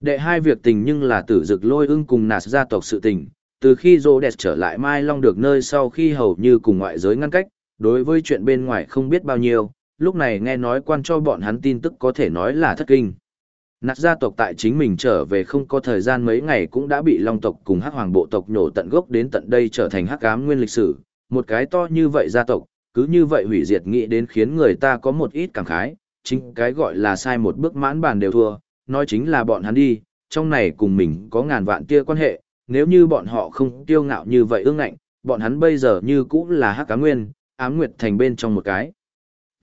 Đệ hai việc tình nhưng là tử dực lôi ưng cùng nạt gia tộc sự tình, từ khi Rhodes trở lại Mai Long được nơi sau khi hầu như cùng ngoại giới ngăn cách, đối với chuyện bên ngoài không biết bao nhiêu, lúc này nghe nói quan cho bọn hắn tin tức có thể nói là thất kinh. Nạt gia tộc tại chính mình trở về không có thời gian mấy ngày cũng đã bị Long tộc cùng Hắc Hoàng bộ tộc nhổ tận gốc đến tận đây trở thành hắc ám nguyên lịch sử, một cái to như vậy gia tộc, cứ như vậy hủy diệt nghĩ đến khiến người ta có một ít cảm khái, chính cái gọi là sai một bước mãn bàn đều thua, nói chính là bọn hắn đi, trong này cùng mình có ngàn vạn tia quan hệ, nếu như bọn họ không tiêu ngạo như vậy ương ngạnh, bọn hắn bây giờ như cũng là hắc cá nguyên, ám nguyệt thành bên trong một cái.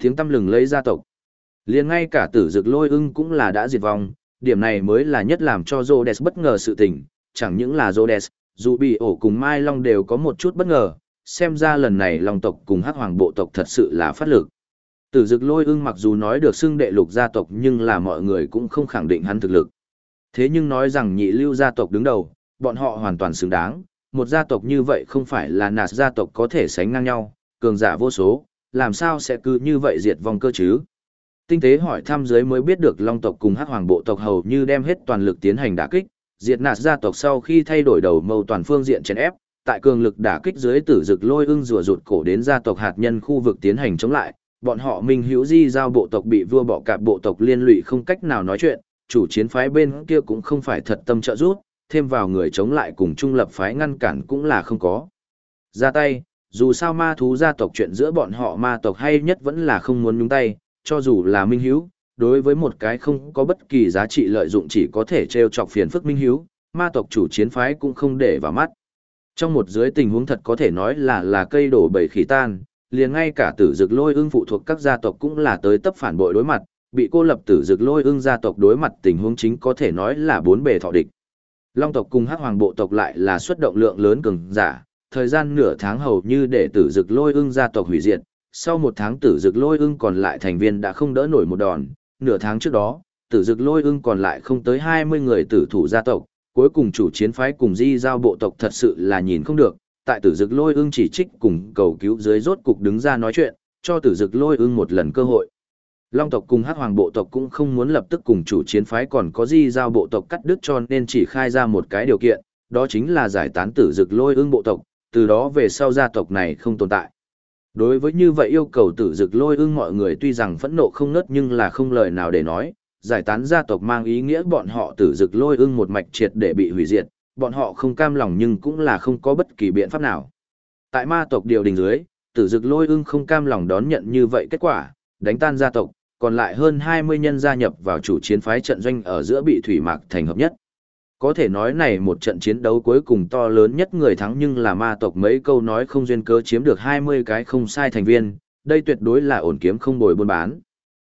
Tiếng tâm lừng lấy gia tộc. liền ngay cả tử dực lôi ưng cũng là đã diệt vong, điểm này mới là nhất làm cho Rhodes bất ngờ sự tình, chẳng những là Rhodes, dù bị ổ cùng Mai Long đều có một chút bất ngờ, xem ra lần này Long tộc cùng hắc hoàng bộ tộc thật sự là phát lực. Tử dực lôi ưng mặc dù nói được xưng đệ lục gia tộc nhưng là mọi người cũng không khẳng định hắn thực lực. Thế nhưng nói rằng nhị lưu gia tộc đứng đầu, bọn họ hoàn toàn xứng đáng, một gia tộc như vậy không phải là nạt gia tộc có thể sánh ngang nhau, cường giả vô số, làm sao sẽ cứ như vậy diệt vong cơ chứ? Tinh tế hỏi thăm dưới mới biết được Long tộc cùng Hắc Hoàng bộ tộc hầu như đem hết toàn lực tiến hành đả kích, diệt nạt gia tộc sau khi thay đổi đầu mâu toàn phương diện chèn ép, tại cường lực đả kích dưới tử dực lôi ưng rùa rụt cổ đến gia tộc hạt nhân khu vực tiến hành chống lại, bọn họ Minh Hữu Di giao bộ tộc bị vua bỏ cạp bộ tộc liên lụy không cách nào nói chuyện, chủ chiến phái bên kia cũng không phải thật tâm trợ giúp, thêm vào người chống lại cùng trung lập phái ngăn cản cũng là không có. Ra tay, dù sao ma thú gia tộc chuyện giữa bọn họ ma tộc hay nhất vẫn là không muốn nhúng tay, cho dù là minh hiếu, đối với một cái không có bất kỳ giá trị lợi dụng chỉ có thể treo chọc phiền phức minh hiếu, ma tộc chủ chiến phái cũng không để vào mắt. Trong một dưới tình huống thật có thể nói là là cây đổ bầy khí tan, liền ngay cả tử dực lôi ưng phụ thuộc các gia tộc cũng là tới tấp phản bội đối mặt, bị cô lập tử dực lôi ưng gia tộc đối mặt tình huống chính có thể nói là bốn bề thọ địch. Long tộc cùng Hắc Hoàng bộ tộc lại là xuất động lượng lớn cường giả, thời gian nửa tháng hầu như để tử dực lôi ưng gia tộc hủy diệt, sau một tháng tử dực lôi ưng còn lại thành viên đã không đỡ nổi một đòn, nửa tháng trước đó, tử dực lôi ưng còn lại không tới 20 người tử thủ gia tộc, cuối cùng chủ chiến phái cùng di giao bộ tộc thật sự là nhìn không được, tại tử dực lôi ưng chỉ trích cùng cầu cứu dưới rốt cục đứng ra nói chuyện, cho tử dực lôi ưng một lần cơ hội. Long tộc cùng Hắc Hoàng bộ tộc cũng không muốn lập tức cùng chủ chiến phái còn có di giao bộ tộc cắt đứt cho nên chỉ khai ra một cái điều kiện, đó chính là giải tán tử dực lôi ương bộ tộc, từ đó về sau gia tộc này không tồn tại. Đối với như vậy yêu cầu tử dực lôi ương mọi người tuy rằng phẫn nộ không nớt nhưng là không lời nào để nói, giải tán gia tộc mang ý nghĩa bọn họ tử dực lôi ương một mạch triệt để bị hủy diệt, bọn họ không cam lòng nhưng cũng là không có bất kỳ biện pháp nào. Tại ma tộc điều đình dưới, tử dực lôi ương không cam lòng đón nhận như vậy kết quả, đánh tan gia tộc, còn lại hơn 20 nhân gia nhập vào chủ chiến phái trận doanh ở giữa bị thủy mạc thành hợp nhất. Có thể nói này một trận chiến đấu cuối cùng to lớn nhất người thắng nhưng là ma tộc mấy câu nói không duyên cớ chiếm được 20 cái không sai thành viên, đây tuyệt đối là ổn kiếm không bồi buôn bán.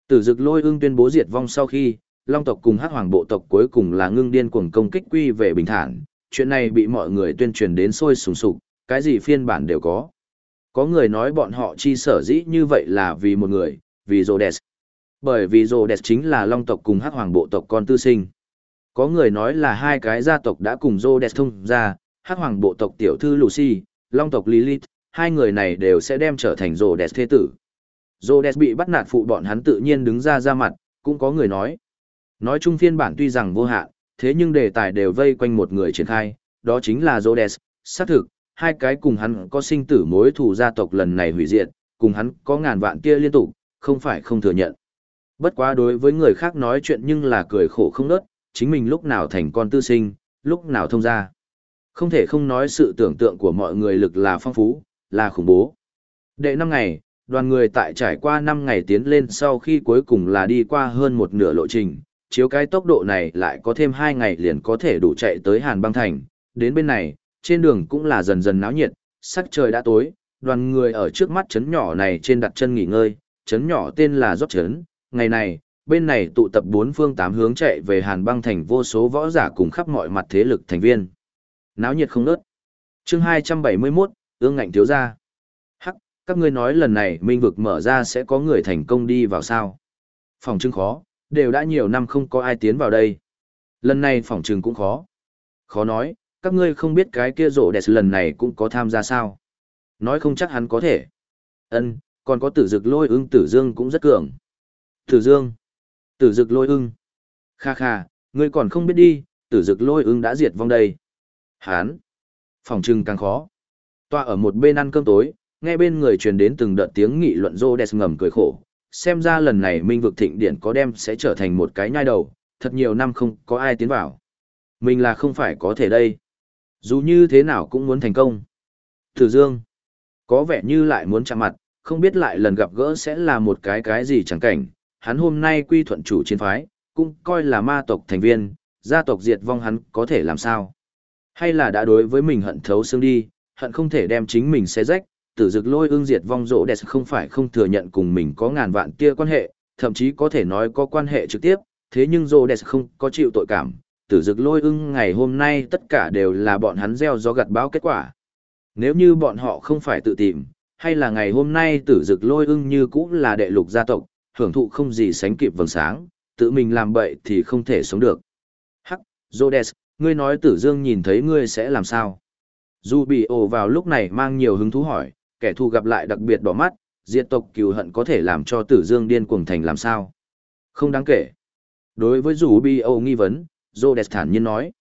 Tử dực lôi ưng tuyên bố diệt vong sau khi, Long tộc cùng hắc hoàng bộ tộc cuối cùng là ngưng điên cuồng công kích quy về bình thản, chuyện này bị mọi người tuyên truyền đến sôi sùng sục, cái gì phiên bản đều có. Có người nói bọn họ chi sở dĩ như vậy là vì một người, vì Rhodes. Bởi vì rô đès chính là long tộc cùng hắc hoàng bộ tộc con tư sinh. Có người nói là hai cái gia tộc đã cùng rô đès thông ra, hắc hoàng bộ tộc tiểu thư Lucy, long tộc Lilith, hai người này đều sẽ đem trở thành rô đès thế tử. rô đès bị bắt nạt phụ bọn hắn tự nhiên đứng ra ra mặt, cũng có người nói. Nói chung phiên bản tuy rằng vô hạn, thế nhưng đề tài đều vây quanh một người triển khai, đó chính là Rhodes. Xác thực, hai cái cùng hắn có sinh tử mối thù gia tộc lần này hủy diệt, cùng hắn có ngàn vạn kia liên tục, không phải không thừa nhận. Bất quá đối với người khác nói chuyện nhưng là cười khổ không nớt, chính mình lúc nào thành con tư sinh, lúc nào thông ra. Không thể không nói sự tưởng tượng của mọi người lực là phong phú, là khủng bố. Đệ năm ngày, đoàn người tại trải qua năm ngày tiến lên sau khi cuối cùng là đi qua hơn một nửa lộ trình, chiếu cái tốc độ này lại có thêm hai ngày liền có thể đủ chạy tới Hàn băng thành. Đến bên này, trên đường cũng là dần dần náo nhiệt, sắc trời đã tối, đoàn người ở trước mắt chấn nhỏ này trên đặt chân nghỉ ngơi, chấn nhỏ tên là Giót Chấn. Ngày này, bên này tụ tập bốn phương tám hướng chạy về Hàn băng thành vô số võ giả cùng khắp mọi mặt thế lực thành viên. Náo nhiệt không nớt. chương 271, ương ngạnh thiếu gia. Hắc, các ngươi nói lần này minh vực mở ra sẽ có người thành công đi vào sao? Phòng trưng khó, đều đã nhiều năm không có ai tiến vào đây. Lần này phòng trừng cũng khó. Khó nói, các ngươi không biết cái kia rộ đẹp lần này cũng có tham gia sao. Nói không chắc hắn có thể. ân còn có tử dực lôi ưng tử dương cũng rất cường. Tử dương. Tử dực lôi ưng. Kha kha, ngươi còn không biết đi, tử dực lôi ưng đã diệt vong đây. Hán. Phòng trừng càng khó. Tọa ở một bên ăn cơm tối, nghe bên người truyền đến từng đợt tiếng nghị luận rô đẹp ngầm cười khổ. Xem ra lần này minh vực thịnh điển có đem sẽ trở thành một cái nhai đầu, thật nhiều năm không có ai tiến vào. Mình là không phải có thể đây. Dù như thế nào cũng muốn thành công. Tử Dương. Có vẻ như lại muốn chạm mặt, không biết lại lần gặp gỡ sẽ là một cái cái gì chẳng cảnh. Hắn hôm nay quy thuận chủ chiến phái, cũng coi là ma tộc thành viên, gia tộc diệt vong hắn có thể làm sao. Hay là đã đối với mình hận thấu xương đi, hận không thể đem chính mình xé rách, tử dực lôi ương diệt vong rỗ đẹp không phải không thừa nhận cùng mình có ngàn vạn tia quan hệ, thậm chí có thể nói có quan hệ trực tiếp, thế nhưng rỗ đẹp không có chịu tội cảm, tử dực lôi ưng ngày hôm nay tất cả đều là bọn hắn gieo gió gặt báo kết quả. Nếu như bọn họ không phải tự tìm, hay là ngày hôm nay tử dực lôi ưng như cũ là đệ lục gia tộc, hưởng thụ không gì sánh kịp vầng sáng, tự mình làm bậy thì không thể sống được. Hắc, Rhodes, ngươi nói tử dương nhìn thấy ngươi sẽ làm sao? Dù bị ổ vào lúc này mang nhiều hứng thú hỏi, kẻ thù gặp lại đặc biệt đỏ mắt, diệt tộc cừu hận có thể làm cho tử dương điên cuồng thành làm sao? Không đáng kể. Đối với dù bị ổ nghi vấn, Rhodes thản nhiên nói.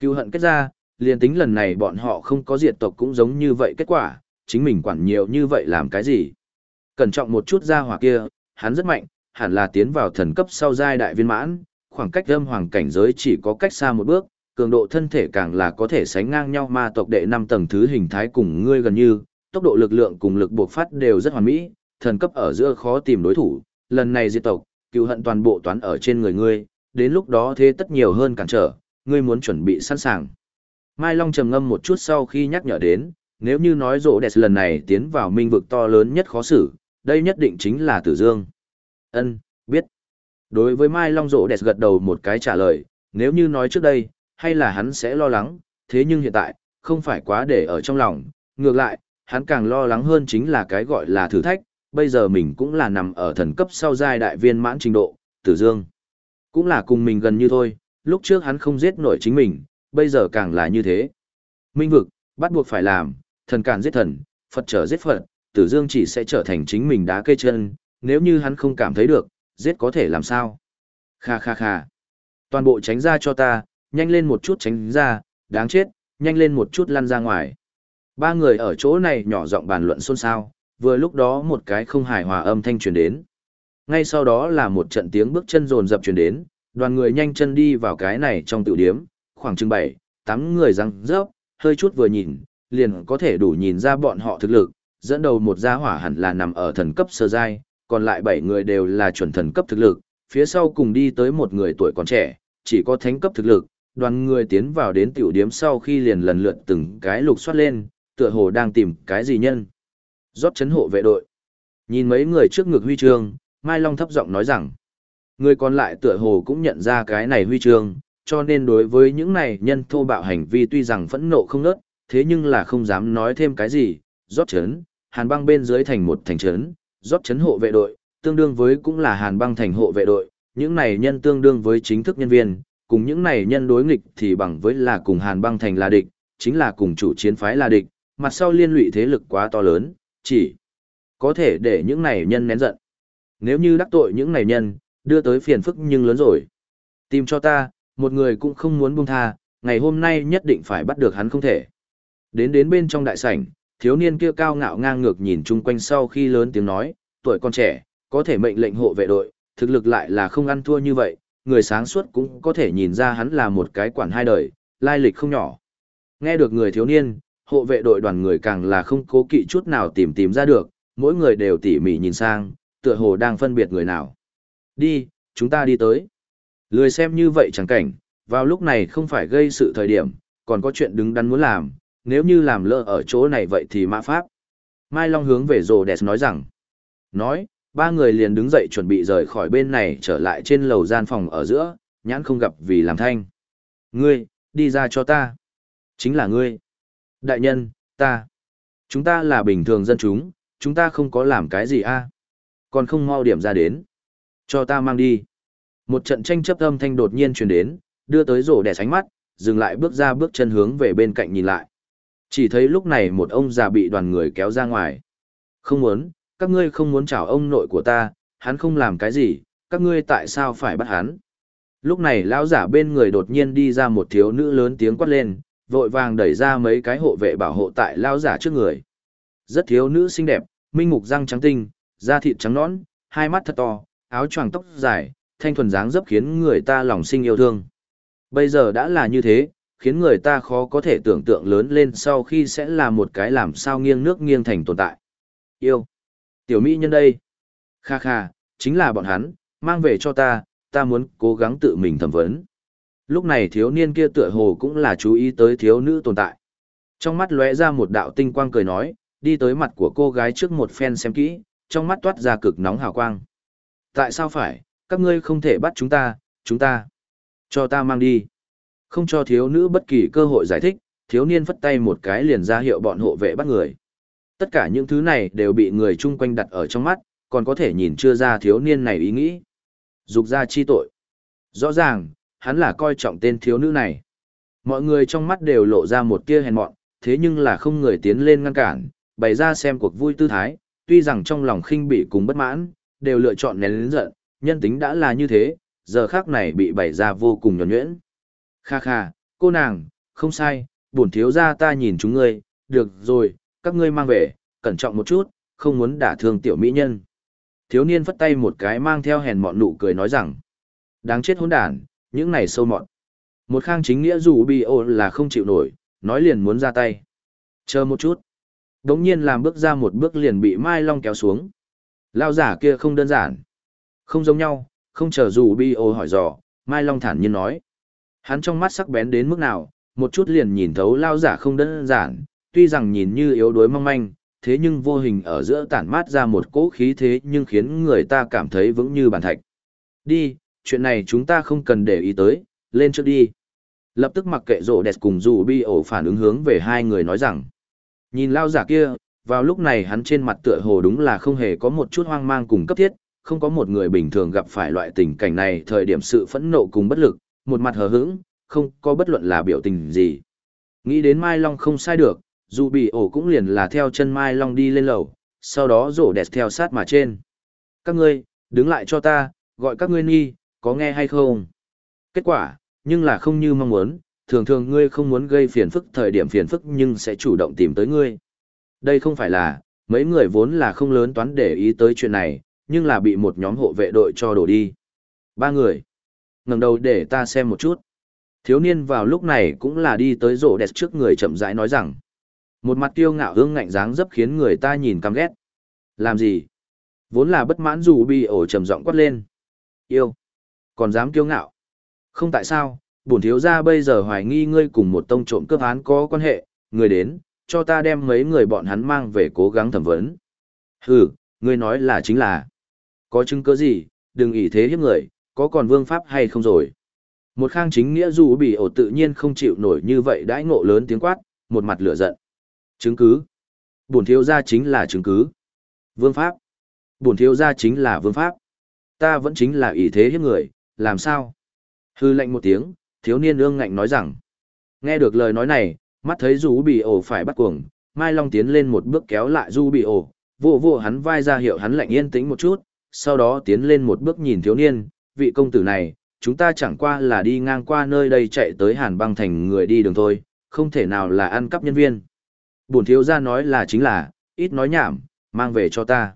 Cừu hận kết ra, liền tính lần này bọn họ không có diệt tộc cũng giống như vậy kết quả, chính mình quản nhiều như vậy làm cái gì? Cẩn trọng một chút ra hỏa kia, hắn rất mạnh, hẳn là tiến vào thần cấp sau giai đại viên mãn, khoảng cách âm hoàng cảnh giới chỉ có cách xa một bước, cường độ thân thể càng là có thể sánh ngang nhau ma tộc đệ năm tầng thứ hình thái cùng ngươi gần như, tốc độ lực lượng cùng lực buộc phát đều rất hoàn mỹ, thần cấp ở giữa khó tìm đối thủ, lần này diệt tộc, cựu hận toàn bộ toán ở trên người ngươi, đến lúc đó thế tất nhiều hơn cản trở, ngươi muốn chuẩn bị sẵn sàng. Mai Long trầm ngâm một chút sau khi nhắc nhở đến, nếu như nói rỗ đẹp lần này tiến vào minh vực to lớn nhất khó xử, đây nhất định chính là Tử Dương. Ân, biết. Đối với Mai Long rỗ đẹp gật đầu một cái trả lời, nếu như nói trước đây, hay là hắn sẽ lo lắng, thế nhưng hiện tại, không phải quá để ở trong lòng, ngược lại, hắn càng lo lắng hơn chính là cái gọi là thử thách, bây giờ mình cũng là nằm ở thần cấp sau giai đại viên mãn trình độ, tử dương. Cũng là cùng mình gần như thôi, lúc trước hắn không giết nổi chính mình, bây giờ càng là như thế. Minh vực, bắt buộc phải làm, thần cản giết thần, Phật trở giết Phật, tử dương chỉ sẽ trở thành chính mình đá cây chân, nếu như hắn không cảm thấy được, giết có thể làm sao. Kha kha kha. Toàn bộ tránh ra cho ta, nhanh lên một chút tránh ra, đáng chết, nhanh lên một chút lăn ra ngoài. Ba người ở chỗ này nhỏ giọng bàn luận xôn xao, vừa lúc đó một cái không hài hòa âm thanh truyền đến. Ngay sau đó là một trận tiếng bước chân rồn rập truyền đến, đoàn người nhanh chân đi vào cái này trong tiểu điếm, khoảng chừng 7, 8 người răng rớp, hơi chút vừa nhìn, liền có thể đủ nhìn ra bọn họ thực lực, dẫn đầu một gia hỏa hẳn là nằm ở thần cấp sơ giai, còn lại 7 người đều là chuẩn thần cấp thực lực, phía sau cùng đi tới một người tuổi còn trẻ, chỉ có thánh cấp thực lực, đoàn người tiến vào đến tiểu điếm sau khi liền lần lượt từng cái lục soát lên, tựa hồ đang tìm cái gì nhân. Rót chấn hộ vệ đội. Nhìn mấy người trước ngực huy chương, Mai Long thấp giọng nói rằng, người còn lại tựa hồ cũng nhận ra cái này huy chương, cho nên đối với những này nhân thô bạo hành vi tuy rằng phẫn nộ không nớt, thế nhưng là không dám nói thêm cái gì, rót chấn, hàn băng bên dưới thành một thành chấn, rót chấn hộ vệ đội, tương đương với cũng là hàn băng thành hộ vệ đội, những này nhân tương đương với chính thức nhân viên, cùng những này nhân đối nghịch thì bằng với là cùng Hàn băng thành là địch, chính là cùng chủ chiến phái là địch, mặt sau liên lụy thế lực quá to lớn, chỉ có thể để những này nhân nén giận. Nếu như đắc tội những này nhân, đưa tới phiền phức nhưng lớn rồi. Tìm cho ta, một người cũng không muốn buông tha, ngày hôm nay nhất định phải bắt được hắn không thể. Đến đến bên trong đại sảnh, thiếu niên kia cao ngạo ngang ngược nhìn chung quanh sau khi lớn tiếng nói, tuổi còn trẻ, có thể mệnh lệnh hộ vệ đội, thực lực lại là không ăn thua như vậy, người sáng suốt cũng có thể nhìn ra hắn là một cái quản hai đời, lai lịch không nhỏ. Nghe được người thiếu niên, hộ vệ đội đoàn người càng là không cố kỵ chút nào tìm tìm ra được, mỗi người đều tỉ mỉ nhìn sang, tựa hồ đang phân biệt người nào. Đi, chúng ta đi tới. Lười xem như vậy chẳng cảnh, vào lúc này không phải gây sự thời điểm, còn có chuyện đứng đắn muốn làm, nếu như làm lỡ ở chỗ này vậy thì mã pháp. Mai Long hướng về rồ đẹp nói rằng, nói, ba người liền đứng dậy chuẩn bị rời khỏi bên này trở lại trên lầu gian phòng ở giữa, nhãn không gặp vì làm thanh. Ngươi, đi ra cho ta. Chính là ngươi. Đại nhân, ta. Chúng ta là bình thường dân chúng, chúng ta không có làm cái gì a Còn không mau điểm ra đến. Cho ta mang đi. Một trận tranh chấp âm thanh đột nhiên truyền đến, đưa tới rổ đẻ sánh mắt, dừng lại bước ra bước chân hướng về bên cạnh nhìn lại. Chỉ thấy lúc này một ông già bị đoàn người kéo ra ngoài. Không muốn, các ngươi không muốn chào ông nội của ta, hắn không làm cái gì, các ngươi tại sao phải bắt hắn? Lúc này lão giả bên người đột nhiên đi ra một thiếu nữ lớn tiếng quát lên, vội vàng đẩy ra mấy cái hộ vệ bảo hộ tại lão giả trước người. Rất thiếu nữ xinh đẹp, minh mục răng trắng tinh, da thịt trắng nõn, hai mắt thật to, áo choàng tóc dài, thanh thuần dáng dấp khiến người ta lòng sinh yêu thương. Bây giờ đã là như thế, khiến người ta khó có thể tưởng tượng lớn lên sau khi sẽ là một cái làm sao nghiêng nước nghiêng thành tồn tại. Yêu. Tiểu Mỹ nhân đây. Kha kha, chính là bọn hắn, mang về cho ta, ta muốn cố gắng tự mình thẩm vấn. Lúc này thiếu niên kia tựa hồ cũng là chú ý tới thiếu nữ tồn tại. Trong mắt lóe ra một đạo tinh quang cười nói, đi tới mặt của cô gái trước một phen xem kỹ, trong mắt toát ra cực nóng hào quang. Tại sao phải, các ngươi không thể bắt chúng ta, chúng ta. Cho ta mang đi. Không cho thiếu nữ bất kỳ cơ hội giải thích, thiếu niên phất tay một cái liền ra hiệu bọn hộ vệ bắt người. Tất cả những thứ này đều bị người chung quanh đặt ở trong mắt, còn có thể nhìn chưa ra thiếu niên này ý nghĩ. Dục ra chi tội. Rõ ràng, hắn là coi trọng tên thiếu nữ này. Mọi người trong mắt đều lộ ra một tia hèn mọn, thế nhưng là không người tiến lên ngăn cản, bày ra xem cuộc vui tư thái, tuy rằng trong lòng khinh bị cùng bất mãn, đều lựa chọn nén lớn giận, nhân tính đã là như thế, giờ khác này bị bày ra vô cùng nhuẩn nhuyễn. Kha kha, cô nàng, không sai, bổn thiếu ra ta nhìn chúng ngươi, được rồi, các ngươi mang về, cẩn trọng một chút, không muốn đả thương tiểu mỹ nhân. Thiếu niên phất tay một cái mang theo hèn mọn nụ cười nói rằng, đáng chết hỗn đản, những này sâu mọn. Một khang chính nghĩa dù bi ô là không chịu nổi, nói liền muốn ra tay. Chờ một chút. Đống nhiên làm bước ra một bước liền bị Mai Long kéo xuống. Lao giả kia không đơn giản. Không giống nhau, không chờ dù bi ô hỏi dò, Mai Long thản nhiên nói. Hắn trong mắt sắc bén đến mức nào, một chút liền nhìn thấu lao giả không đơn giản, tuy rằng nhìn như yếu đuối mong manh, thế nhưng vô hình ở giữa tản mát ra một cỗ khí thế nhưng khiến người ta cảm thấy vững như bàn thạch. Đi, chuyện này chúng ta không cần để ý tới, lên trước đi. Lập tức mặc kệ rộ đẹp cùng dù bi ổ phản ứng hướng về hai người nói rằng. Nhìn lao giả kia, vào lúc này hắn trên mặt tựa hồ đúng là không hề có một chút hoang mang cùng cấp thiết, không có một người bình thường gặp phải loại tình cảnh này thời điểm sự phẫn nộ cùng bất lực, một mặt hờ hững, không có bất luận là biểu tình gì. Nghĩ đến Mai Long không sai được, dù bị ổ cũng liền là theo chân Mai Long đi lên lầu, sau đó rổ đẹp theo sát mà trên. Các ngươi, đứng lại cho ta, gọi các ngươi nghi, có nghe hay không? Kết quả, nhưng là không như mong muốn, thường thường ngươi không muốn gây phiền phức thời điểm phiền phức nhưng sẽ chủ động tìm tới ngươi. Đây không phải là, mấy người vốn là không lớn toán để ý tới chuyện này, nhưng là bị một nhóm hộ vệ đội cho đổ đi. Ba người ngẩng đầu để ta xem một chút. Thiếu niên vào lúc này cũng là đi tới rổ đẹp trước người chậm rãi nói rằng. Một mặt kiêu ngạo hương ngạnh dáng dấp khiến người ta nhìn căm ghét. Làm gì? Vốn là bất mãn dù bị ổ trầm giọng quát lên. Yêu. Còn dám kiêu ngạo. Không tại sao, bổn thiếu gia bây giờ hoài nghi ngươi cùng một tông trộm cướp án có quan hệ, người đến, cho ta đem mấy người bọn hắn mang về cố gắng thẩm vấn. Hừ, ngươi nói là chính là. Có chứng cứ gì, đừng ỷ thế hiếp người, có còn vương pháp hay không rồi. Một khang chính nghĩa dù bị ổ tự nhiên không chịu nổi như vậy đãi ngộ lớn tiếng quát, một mặt lửa giận. Chứng cứ. Bổn thiếu gia chính là chứng cứ. Vương pháp. Bổn thiếu gia chính là vương pháp. Ta vẫn chính là ý thế hiếp người, làm sao? Hư lệnh một tiếng, thiếu niên ương ngạnh nói rằng. Nghe được lời nói này, mắt thấy dù bị ổ phải bắt cuồng, Mai Long tiến lên một bước kéo lại dù Bị ổ, vô vô hắn vai ra hiệu hắn lạnh yên tĩnh một chút, sau đó tiến lên một bước nhìn thiếu niên, vị công tử này, chúng ta chẳng qua là đi ngang qua nơi đây chạy tới Hàn băng thành người đi đường thôi, không thể nào là ăn cắp nhân viên. Bổn thiếu gia nói là chính là, ít nói nhảm, mang về cho ta.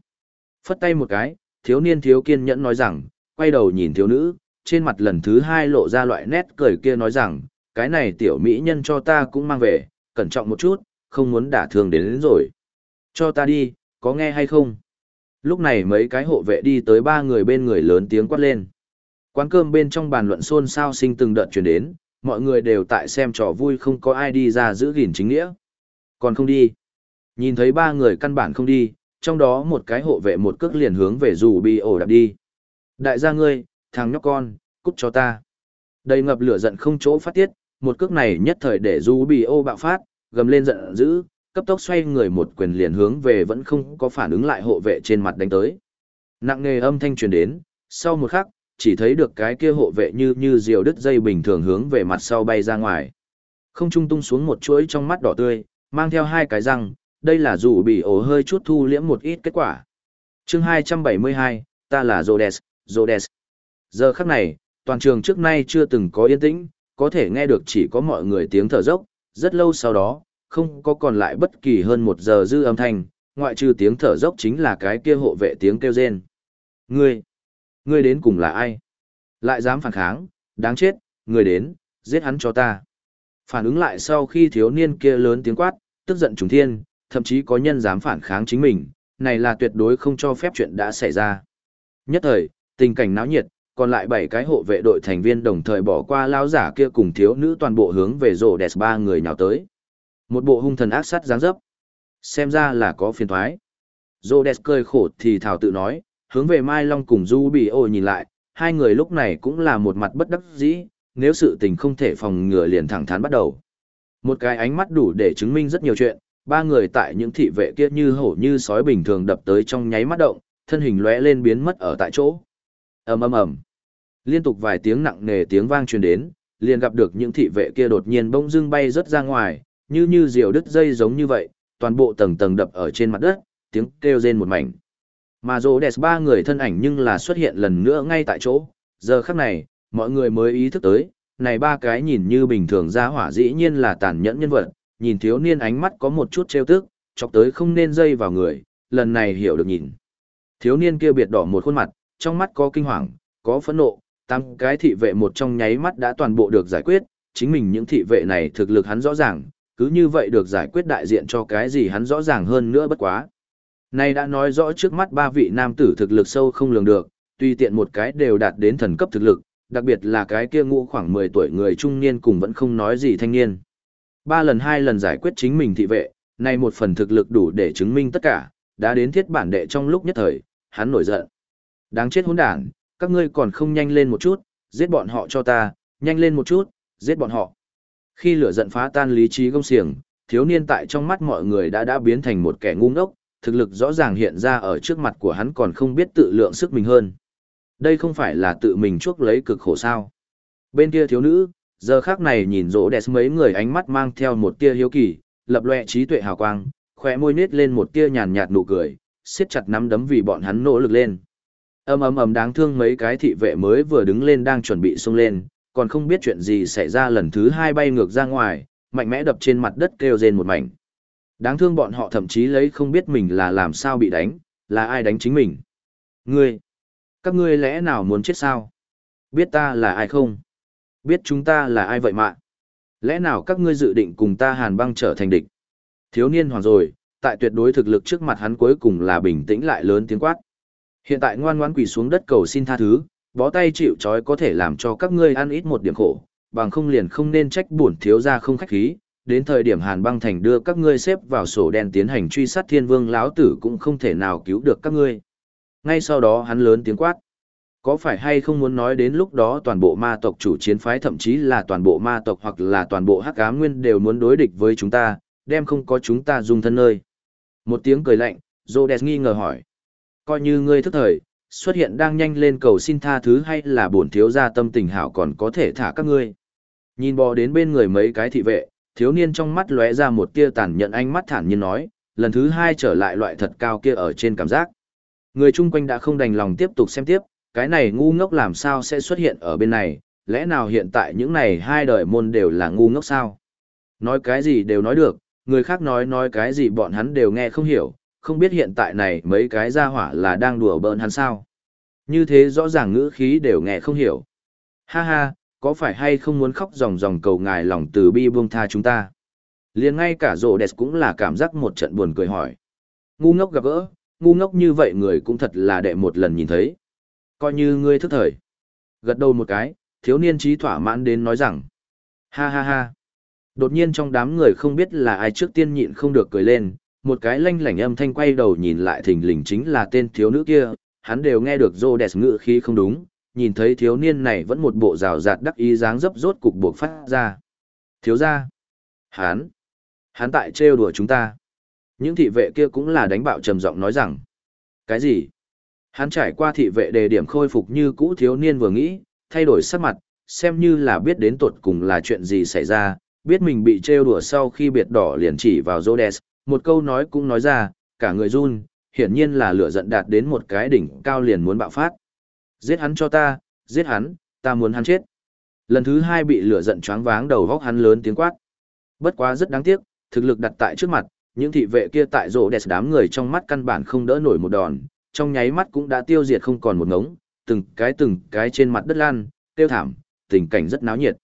Phất tay một cái, thiếu niên thiếu kiên nhẫn nói rằng, quay đầu nhìn thiếu nữ, trên mặt lần thứ hai lộ ra loại nét cười kia nói rằng, cái này tiểu mỹ nhân cho ta cũng mang về, cẩn trọng một chút, không muốn đả thương đến, đến rồi. Cho ta đi, có nghe hay không? Lúc này mấy cái hộ vệ đi tới ba người bên người lớn tiếng quát lên. Quán cơm bên trong bàn luận xôn xao sinh từng đợt chuyển đến, mọi người đều tại xem trò vui không có ai đi ra giữ gìn chính nghĩa. Còn không đi. Nhìn thấy ba người căn bản không đi, trong đó một cái hộ vệ một cước liền hướng về dù bị ổ đạp đi. Đại gia ngươi, thằng nhóc con, cút cho ta. Đầy ngập lửa giận không chỗ phát tiết, một cước này nhất thời để dù bị ô bạo phát, gầm lên giận dữ, cấp tốc xoay người một quyền liền hướng về vẫn không có phản ứng lại hộ vệ trên mặt đánh tới. Nặng nề âm thanh truyền đến, sau một khắc, chỉ thấy được cái kia hộ vệ như như diều đứt dây bình thường hướng về mặt sau bay ra ngoài. Không trung tung xuống một chuỗi trong mắt đỏ tươi, mang theo hai cái răng, đây là dù bị ổ hơi chút thu liễm một ít kết quả. chương 272, ta là Rhodes, Rhodes. Giờ khắc này, toàn trường trước nay chưa từng có yên tĩnh, có thể nghe được chỉ có mọi người tiếng thở dốc, rất lâu sau đó, không có còn lại bất kỳ hơn một giờ dư âm thanh, ngoại trừ tiếng thở dốc chính là cái kia hộ vệ tiếng kêu rên. Ngươi, ngươi đến cùng là ai? Lại dám phản kháng, đáng chết, ngươi đến, giết hắn cho ta. Phản ứng lại sau khi thiếu niên kia lớn tiếng quát, tức giận trùng thiên, thậm chí có nhân dám phản kháng chính mình, này là tuyệt đối không cho phép chuyện đã xảy ra. Nhất thời, tình cảnh náo nhiệt, còn lại bảy cái hộ vệ đội thành viên đồng thời bỏ qua lao giả kia cùng thiếu nữ toàn bộ hướng về rổ đẹp ba người nhào tới. Một bộ hung thần ác sát dáng dấp. Xem ra là có phiền thoái. Rô đẹp cười khổ thì thảo tự nói, hướng về Mai Long cùng Du Bị Ô nhìn lại, hai người lúc này cũng là một mặt bất đắc dĩ, nếu sự tình không thể phòng ngừa liền thẳng thắn bắt đầu. Một cái ánh mắt đủ để chứng minh rất nhiều chuyện, ba người tại những thị vệ kia như hổ như sói bình thường đập tới trong nháy mắt động, thân hình lóe lên biến mất ở tại chỗ. ầm ầm ầm, liên tục vài tiếng nặng nề tiếng vang truyền đến, liền gặp được những thị vệ kia đột nhiên bỗng dưng bay rất ra ngoài, như như diều đứt dây giống như vậy, toàn bộ tầng tầng đập ở trên mặt đất, tiếng kêu rên một mảnh. Mà rô đẹp ba người thân ảnh nhưng là xuất hiện lần nữa ngay tại chỗ, giờ khắc này, mọi người mới ý thức tới, này ba cái nhìn như bình thường ra hỏa dĩ nhiên là tàn nhẫn nhân vật, nhìn thiếu niên ánh mắt có một chút trêu tức, chọc tới không nên dây vào người, lần này hiểu được nhìn. Thiếu niên kia biệt đỏ một khuôn mặt, trong mắt có kinh hoàng, có phẫn nộ, tam cái thị vệ một trong nháy mắt đã toàn bộ được giải quyết, chính mình những thị vệ này thực lực hắn rõ ràng, cứ như vậy được giải quyết đại diện cho cái gì hắn rõ ràng hơn nữa bất quá. Này đã nói rõ trước mắt ba vị nam tử thực lực sâu không lường được, tuy tiện một cái đều đạt đến thần cấp thực lực, đặc biệt là cái kia ngũ khoảng 10 tuổi người trung niên cùng vẫn không nói gì thanh niên. Ba lần hai lần giải quyết chính mình thị vệ, nay một phần thực lực đủ để chứng minh tất cả, đã đến thiết bản đệ trong lúc nhất thời, hắn nổi giận. Đáng chết hỗn đản, các ngươi còn không nhanh lên một chút, giết bọn họ cho ta, nhanh lên một chút, giết bọn họ. Khi lửa giận phá tan lý trí gông xiềng, thiếu niên tại trong mắt mọi người đã đã biến thành một kẻ ngu ngốc, thực lực rõ ràng hiện ra ở trước mặt của hắn còn không biết tự lượng sức mình hơn. Đây không phải là tự mình chuốc lấy cực khổ sao. Bên kia thiếu nữ, giờ khác này nhìn rỗ đẹp mấy người ánh mắt mang theo một tia hiếu kỳ, lập loẹ trí tuệ hào quang, khỏe môi nết lên một tia nhàn nhạt nụ cười, siết chặt nắm đấm vì bọn hắn nỗ lực lên. Ầm ầm ầm đáng thương mấy cái thị vệ mới vừa đứng lên đang chuẩn bị xông lên, còn không biết chuyện gì xảy ra lần thứ hai bay ngược ra ngoài, mạnh mẽ đập trên mặt đất kêu rên một mảnh. Đáng thương bọn họ thậm chí lấy không biết mình là làm sao bị đánh, là ai đánh chính mình. Ngươi, các ngươi lẽ nào muốn chết sao? Biết ta là ai không? Biết chúng ta là ai vậy mà? Lẽ nào các ngươi dự định cùng ta hàn băng trở thành địch? Thiếu niên hoàng rồi, tại tuyệt đối thực lực trước mặt hắn cuối cùng là bình tĩnh lại lớn tiếng quát. Hiện tại ngoan ngoãn quỳ xuống đất cầu xin tha thứ, bó tay chịu trói có thể làm cho các ngươi ăn ít một điểm khổ, bằng không liền không nên trách bổn thiếu gia không khách khí, đến thời điểm Hàn Băng Thành đưa các ngươi xếp vào sổ đen tiến hành truy sát Thiên Vương lão tử cũng không thể nào cứu được các ngươi. Ngay sau đó hắn lớn tiếng quát. Có phải hay không muốn nói đến lúc đó toàn bộ ma tộc chủ chiến phái thậm chí là toàn bộ ma tộc hoặc là toàn bộ hắc ám nguyên đều muốn đối địch với chúng ta, đem không có chúng ta dùng thân nơi. Một tiếng cười lạnh, Rhodes nghi ngờ hỏi. Coi như ngươi thức thời, xuất hiện đang nhanh lên cầu xin tha thứ hay là bổn thiếu gia tâm tình hảo còn có thể thả các ngươi. Nhìn bò đến bên người mấy cái thị vệ, thiếu niên trong mắt lóe ra một tia tàn nhẫn ánh mắt thản nhiên nói, lần thứ hai trở lại loại thật cao kia ở trên cảm giác. Người chung quanh đã không đành lòng tiếp tục xem tiếp, cái này ngu ngốc làm sao sẽ xuất hiện ở bên này, lẽ nào hiện tại những này hai đời môn đều là ngu ngốc sao? Nói cái gì đều nói được, người khác nói nói cái gì bọn hắn đều nghe không hiểu, không biết hiện tại này mấy cái gia hỏa là đang đùa bỡn hắn sao. Như thế rõ ràng ngữ khí đều nghe không hiểu. Ha ha, có phải hay không muốn khóc ròng ròng cầu ngài lòng từ bi buông tha chúng ta? liền ngay cả rộ đẹp cũng là cảm giác một trận buồn cười hỏi. Ngu ngốc gặp gỡ, ngu ngốc như vậy người cũng thật là đệ một lần nhìn thấy. Coi như ngươi thức thời. Gật đầu một cái, thiếu niên trí thỏa mãn đến nói rằng. Ha ha ha. Đột nhiên trong đám người không biết là ai trước tiên nhịn không được cười lên, một cái lanh lảnh âm thanh quay đầu nhìn lại thình lình chính là tên thiếu nữ kia, hắn đều nghe được rô đẹp ngự khi không đúng, nhìn thấy thiếu niên này vẫn một bộ rào rạt đắc ý dáng dấp rốt cục buộc phát ra. Thiếu ra. Hắn. Hắn tại trêu đùa chúng ta. Những thị vệ kia cũng là đánh bạo trầm giọng nói rằng. Cái gì? Hắn trải qua thị vệ đề điểm khôi phục như cũ thiếu niên vừa nghĩ, thay đổi sắc mặt, xem như là biết đến tuột cùng là chuyện gì xảy ra, biết mình bị trêu đùa sau khi biệt đỏ liền chỉ vào Rhodes, một câu nói cũng nói ra, cả người run, hiển nhiên là lửa giận đạt đến một cái đỉnh cao liền muốn bạo phát. Giết hắn cho ta, giết hắn, ta muốn hắn chết. Lần thứ hai bị lửa giận choáng váng đầu góc hắn lớn tiếng quát. Bất quá rất đáng tiếc, thực lực đặt tại trước mặt, những thị vệ kia tại rộ đẹp đám người trong mắt căn bản không đỡ nổi một đòn, trong nháy mắt cũng đã tiêu diệt không còn một ngống, từng cái từng cái trên mặt đất lan, tiêu thảm, tình cảnh rất náo nhiệt.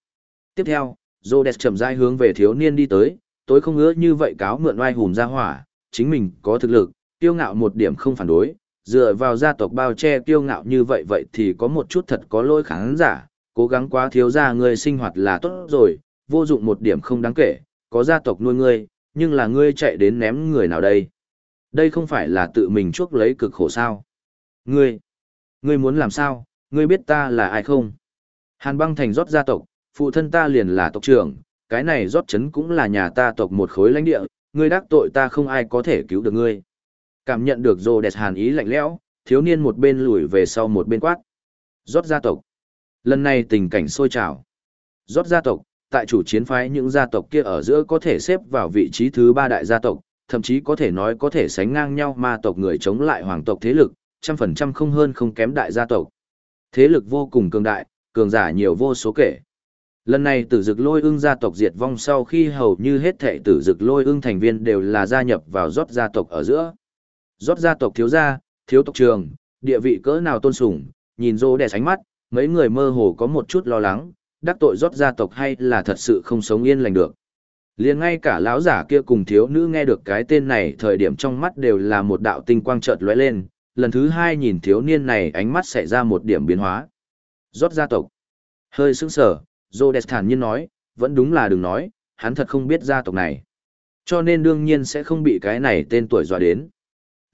Tiếp theo, Rhodes chậm rãi hướng về thiếu niên đi tới, tối không ngứa như vậy cáo mượn oai hùm ra hỏa, chính mình có thực lực, tiêu ngạo một điểm không phản đối, dựa vào gia tộc bao che kiêu ngạo như vậy vậy thì có một chút thật có lỗi khán giả, cố gắng quá thiếu ra người sinh hoạt là tốt rồi, vô dụng một điểm không đáng kể, có gia tộc nuôi ngươi, nhưng là ngươi chạy đến ném người nào đây? Đây không phải là tự mình chuốc lấy cực khổ sao? Ngươi, ngươi muốn làm sao? Ngươi biết ta là ai không? Hàn băng thành rót gia tộc, phụ thân ta liền là tộc trưởng, cái này rót chấn cũng là nhà ta tộc một khối lãnh địa, ngươi đắc tội ta không ai có thể cứu được ngươi. Cảm nhận được rồ đẹp hàn ý lạnh lẽo, thiếu niên một bên lùi về sau một bên quát. Rót gia tộc. Lần này tình cảnh sôi trào. Rót gia tộc, tại chủ chiến phái những gia tộc kia ở giữa có thể xếp vào vị trí thứ ba đại gia tộc, thậm chí có thể nói có thể sánh ngang nhau ma tộc người chống lại hoàng tộc thế lực, trăm phần trăm không hơn không kém đại gia tộc. Thế lực vô cùng cường đại, cường giả nhiều vô số kể. Lần này tử dực lôi ưng gia tộc diệt vong sau khi hầu như hết thệ tử dực lôi ưng thành viên đều là gia nhập vào rót gia tộc ở giữa. Rót gia tộc thiếu gia, thiếu tộc trường, địa vị cỡ nào tôn sùng, nhìn rô đẹp sánh mắt, mấy người mơ hồ có một chút lo lắng, đắc tội rót gia tộc hay là thật sự không sống yên lành được. Liền ngay cả lão giả kia cùng thiếu nữ nghe được cái tên này thời điểm trong mắt đều là một đạo tinh quang chợt lóe lên, lần thứ hai nhìn thiếu niên này ánh mắt xảy ra một điểm biến hóa. Rót gia tộc. Hơi sững sờ, Rhodes thản nhiên nói, vẫn đúng là đừng nói, hắn thật không biết gia tộc này. Cho nên đương nhiên sẽ không bị cái này tên tuổi dọa đến.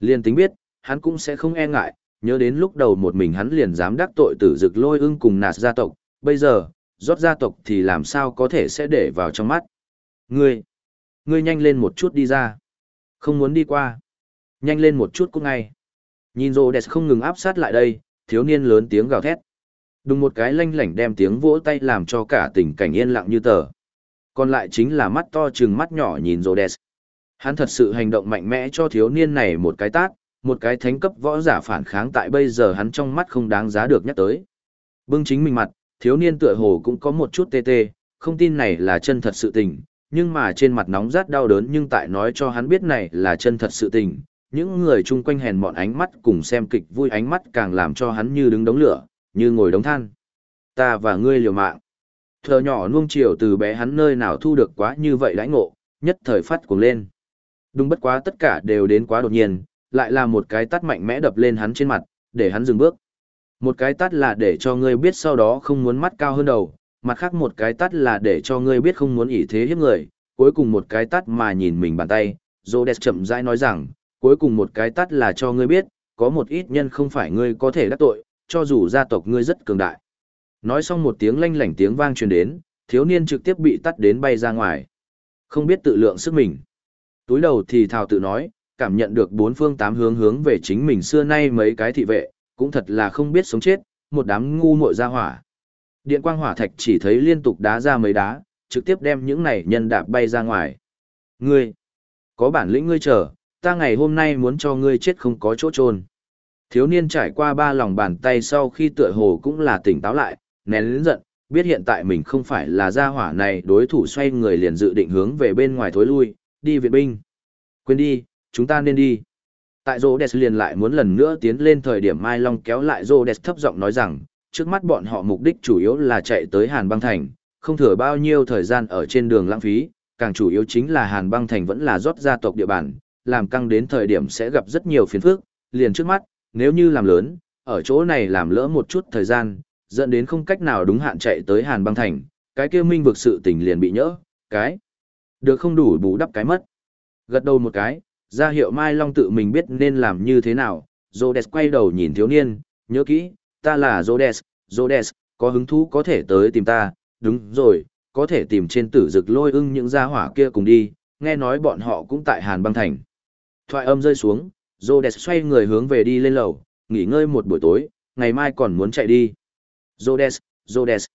Liên tính biết, hắn cũng sẽ không e ngại, nhớ đến lúc đầu một mình hắn liền dám đắc tội tử dực lôi ưng cùng nạt gia tộc, bây giờ, rót gia tộc thì làm sao có thể sẽ để vào trong mắt. Ngươi, ngươi nhanh lên một chút đi ra. Không muốn đi qua. Nhanh lên một chút cũng ngay. Nhìn rồ đẹp không ngừng áp sát lại đây, thiếu niên lớn tiếng gào thét. Đùng một cái lanh lảnh đem tiếng vỗ tay làm cho cả tình cảnh yên lặng như tờ. Còn lại chính là mắt to chừng mắt nhỏ nhìn rô đẹp. Hắn thật sự hành động mạnh mẽ cho thiếu niên này một cái tát, một cái thánh cấp võ giả phản kháng tại bây giờ hắn trong mắt không đáng giá được nhắc tới. Bưng chính mình mặt, thiếu niên tựa hồ cũng có một chút tê tê, không tin này là chân thật sự tình, nhưng mà trên mặt nóng rát đau đớn nhưng tại nói cho hắn biết này là chân thật sự tình. Những người chung quanh hèn mọn ánh mắt cùng xem kịch vui ánh mắt càng làm cho hắn như đứng đống lửa, như ngồi đống than. Ta và ngươi liều mạng. Thờ nhỏ nuông chiều từ bé hắn nơi nào thu được quá như vậy đãi ngộ, nhất thời phát cuồng lên. Đúng bất quá tất cả đều đến quá đột nhiên, lại là một cái tát mạnh mẽ đập lên hắn trên mặt, để hắn dừng bước. Một cái tát là để cho ngươi biết sau đó không muốn mắt cao hơn đầu, mặt khác một cái tát là để cho ngươi biết không muốn ỷ thế hiếp người, cuối cùng một cái tát mà nhìn mình bàn tay, Rhodes chậm rãi nói rằng, cuối cùng một cái tát là cho ngươi biết, có một ít nhân không phải ngươi có thể đắc tội, cho dù gia tộc ngươi rất cường đại. Nói xong một tiếng lanh lảnh tiếng vang truyền đến, thiếu niên trực tiếp bị tắt đến bay ra ngoài. Không biết tự lượng sức mình. Túi đầu thì thào tự nói, cảm nhận được bốn phương tám hướng hướng về chính mình xưa nay mấy cái thị vệ, cũng thật là không biết sống chết, một đám ngu muội ra hỏa. Điện quang hỏa thạch chỉ thấy liên tục đá ra mấy đá, trực tiếp đem những này nhân đạp bay ra ngoài. Ngươi, có bản lĩnh ngươi chờ, ta ngày hôm nay muốn cho ngươi chết không có chỗ trôn. Thiếu niên trải qua ba lòng bàn tay sau khi tựa hồ cũng là tỉnh táo lại, nén lớn giận, biết hiện tại mình không phải là gia hỏa này đối thủ xoay người liền dự định hướng về bên ngoài thối lui, đi viện binh. Quên đi, chúng ta nên đi. Tại Rhodes liền lại muốn lần nữa tiến lên thời điểm Mai Long kéo lại Rhodes thấp giọng nói rằng, trước mắt bọn họ mục đích chủ yếu là chạy tới Hàn băng thành, không thừa bao nhiêu thời gian ở trên đường lãng phí, càng chủ yếu chính là Hàn băng thành vẫn là rót gia tộc địa bàn, làm căng đến thời điểm sẽ gặp rất nhiều phiền phức, liền trước mắt, nếu như làm lớn, ở chỗ này làm lỡ một chút thời gian, dẫn đến không cách nào đúng hạn chạy tới Hàn băng thành, cái kia minh vực sự tình liền bị nhỡ, cái được không đủ bù đắp cái mất. Gật đầu một cái, ra hiệu Mai Long tự mình biết nên làm như thế nào, Rhodes quay đầu nhìn thiếu niên, nhớ kỹ, ta là Rhodes, Rhodes, có hứng thú có thể tới tìm ta, đúng rồi, có thể tìm trên tử dực lôi ưng những gia hỏa kia cùng đi, nghe nói bọn họ cũng tại Hàn băng thành. Thoại âm rơi xuống, Rhodes xoay người hướng về đi lên lầu, nghỉ ngơi một buổi tối, ngày mai còn muốn chạy đi. Rhodes, Rhodes.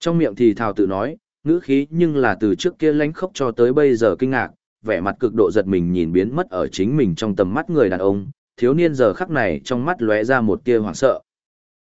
Trong miệng thì thào tự nói, ngữ khí nhưng là từ trước kia lánh khóc cho tới bây giờ kinh ngạc, vẻ mặt cực độ giật mình nhìn biến mất ở chính mình trong tầm mắt người đàn ông, thiếu niên giờ khắc này trong mắt lóe ra một tia hoảng sợ.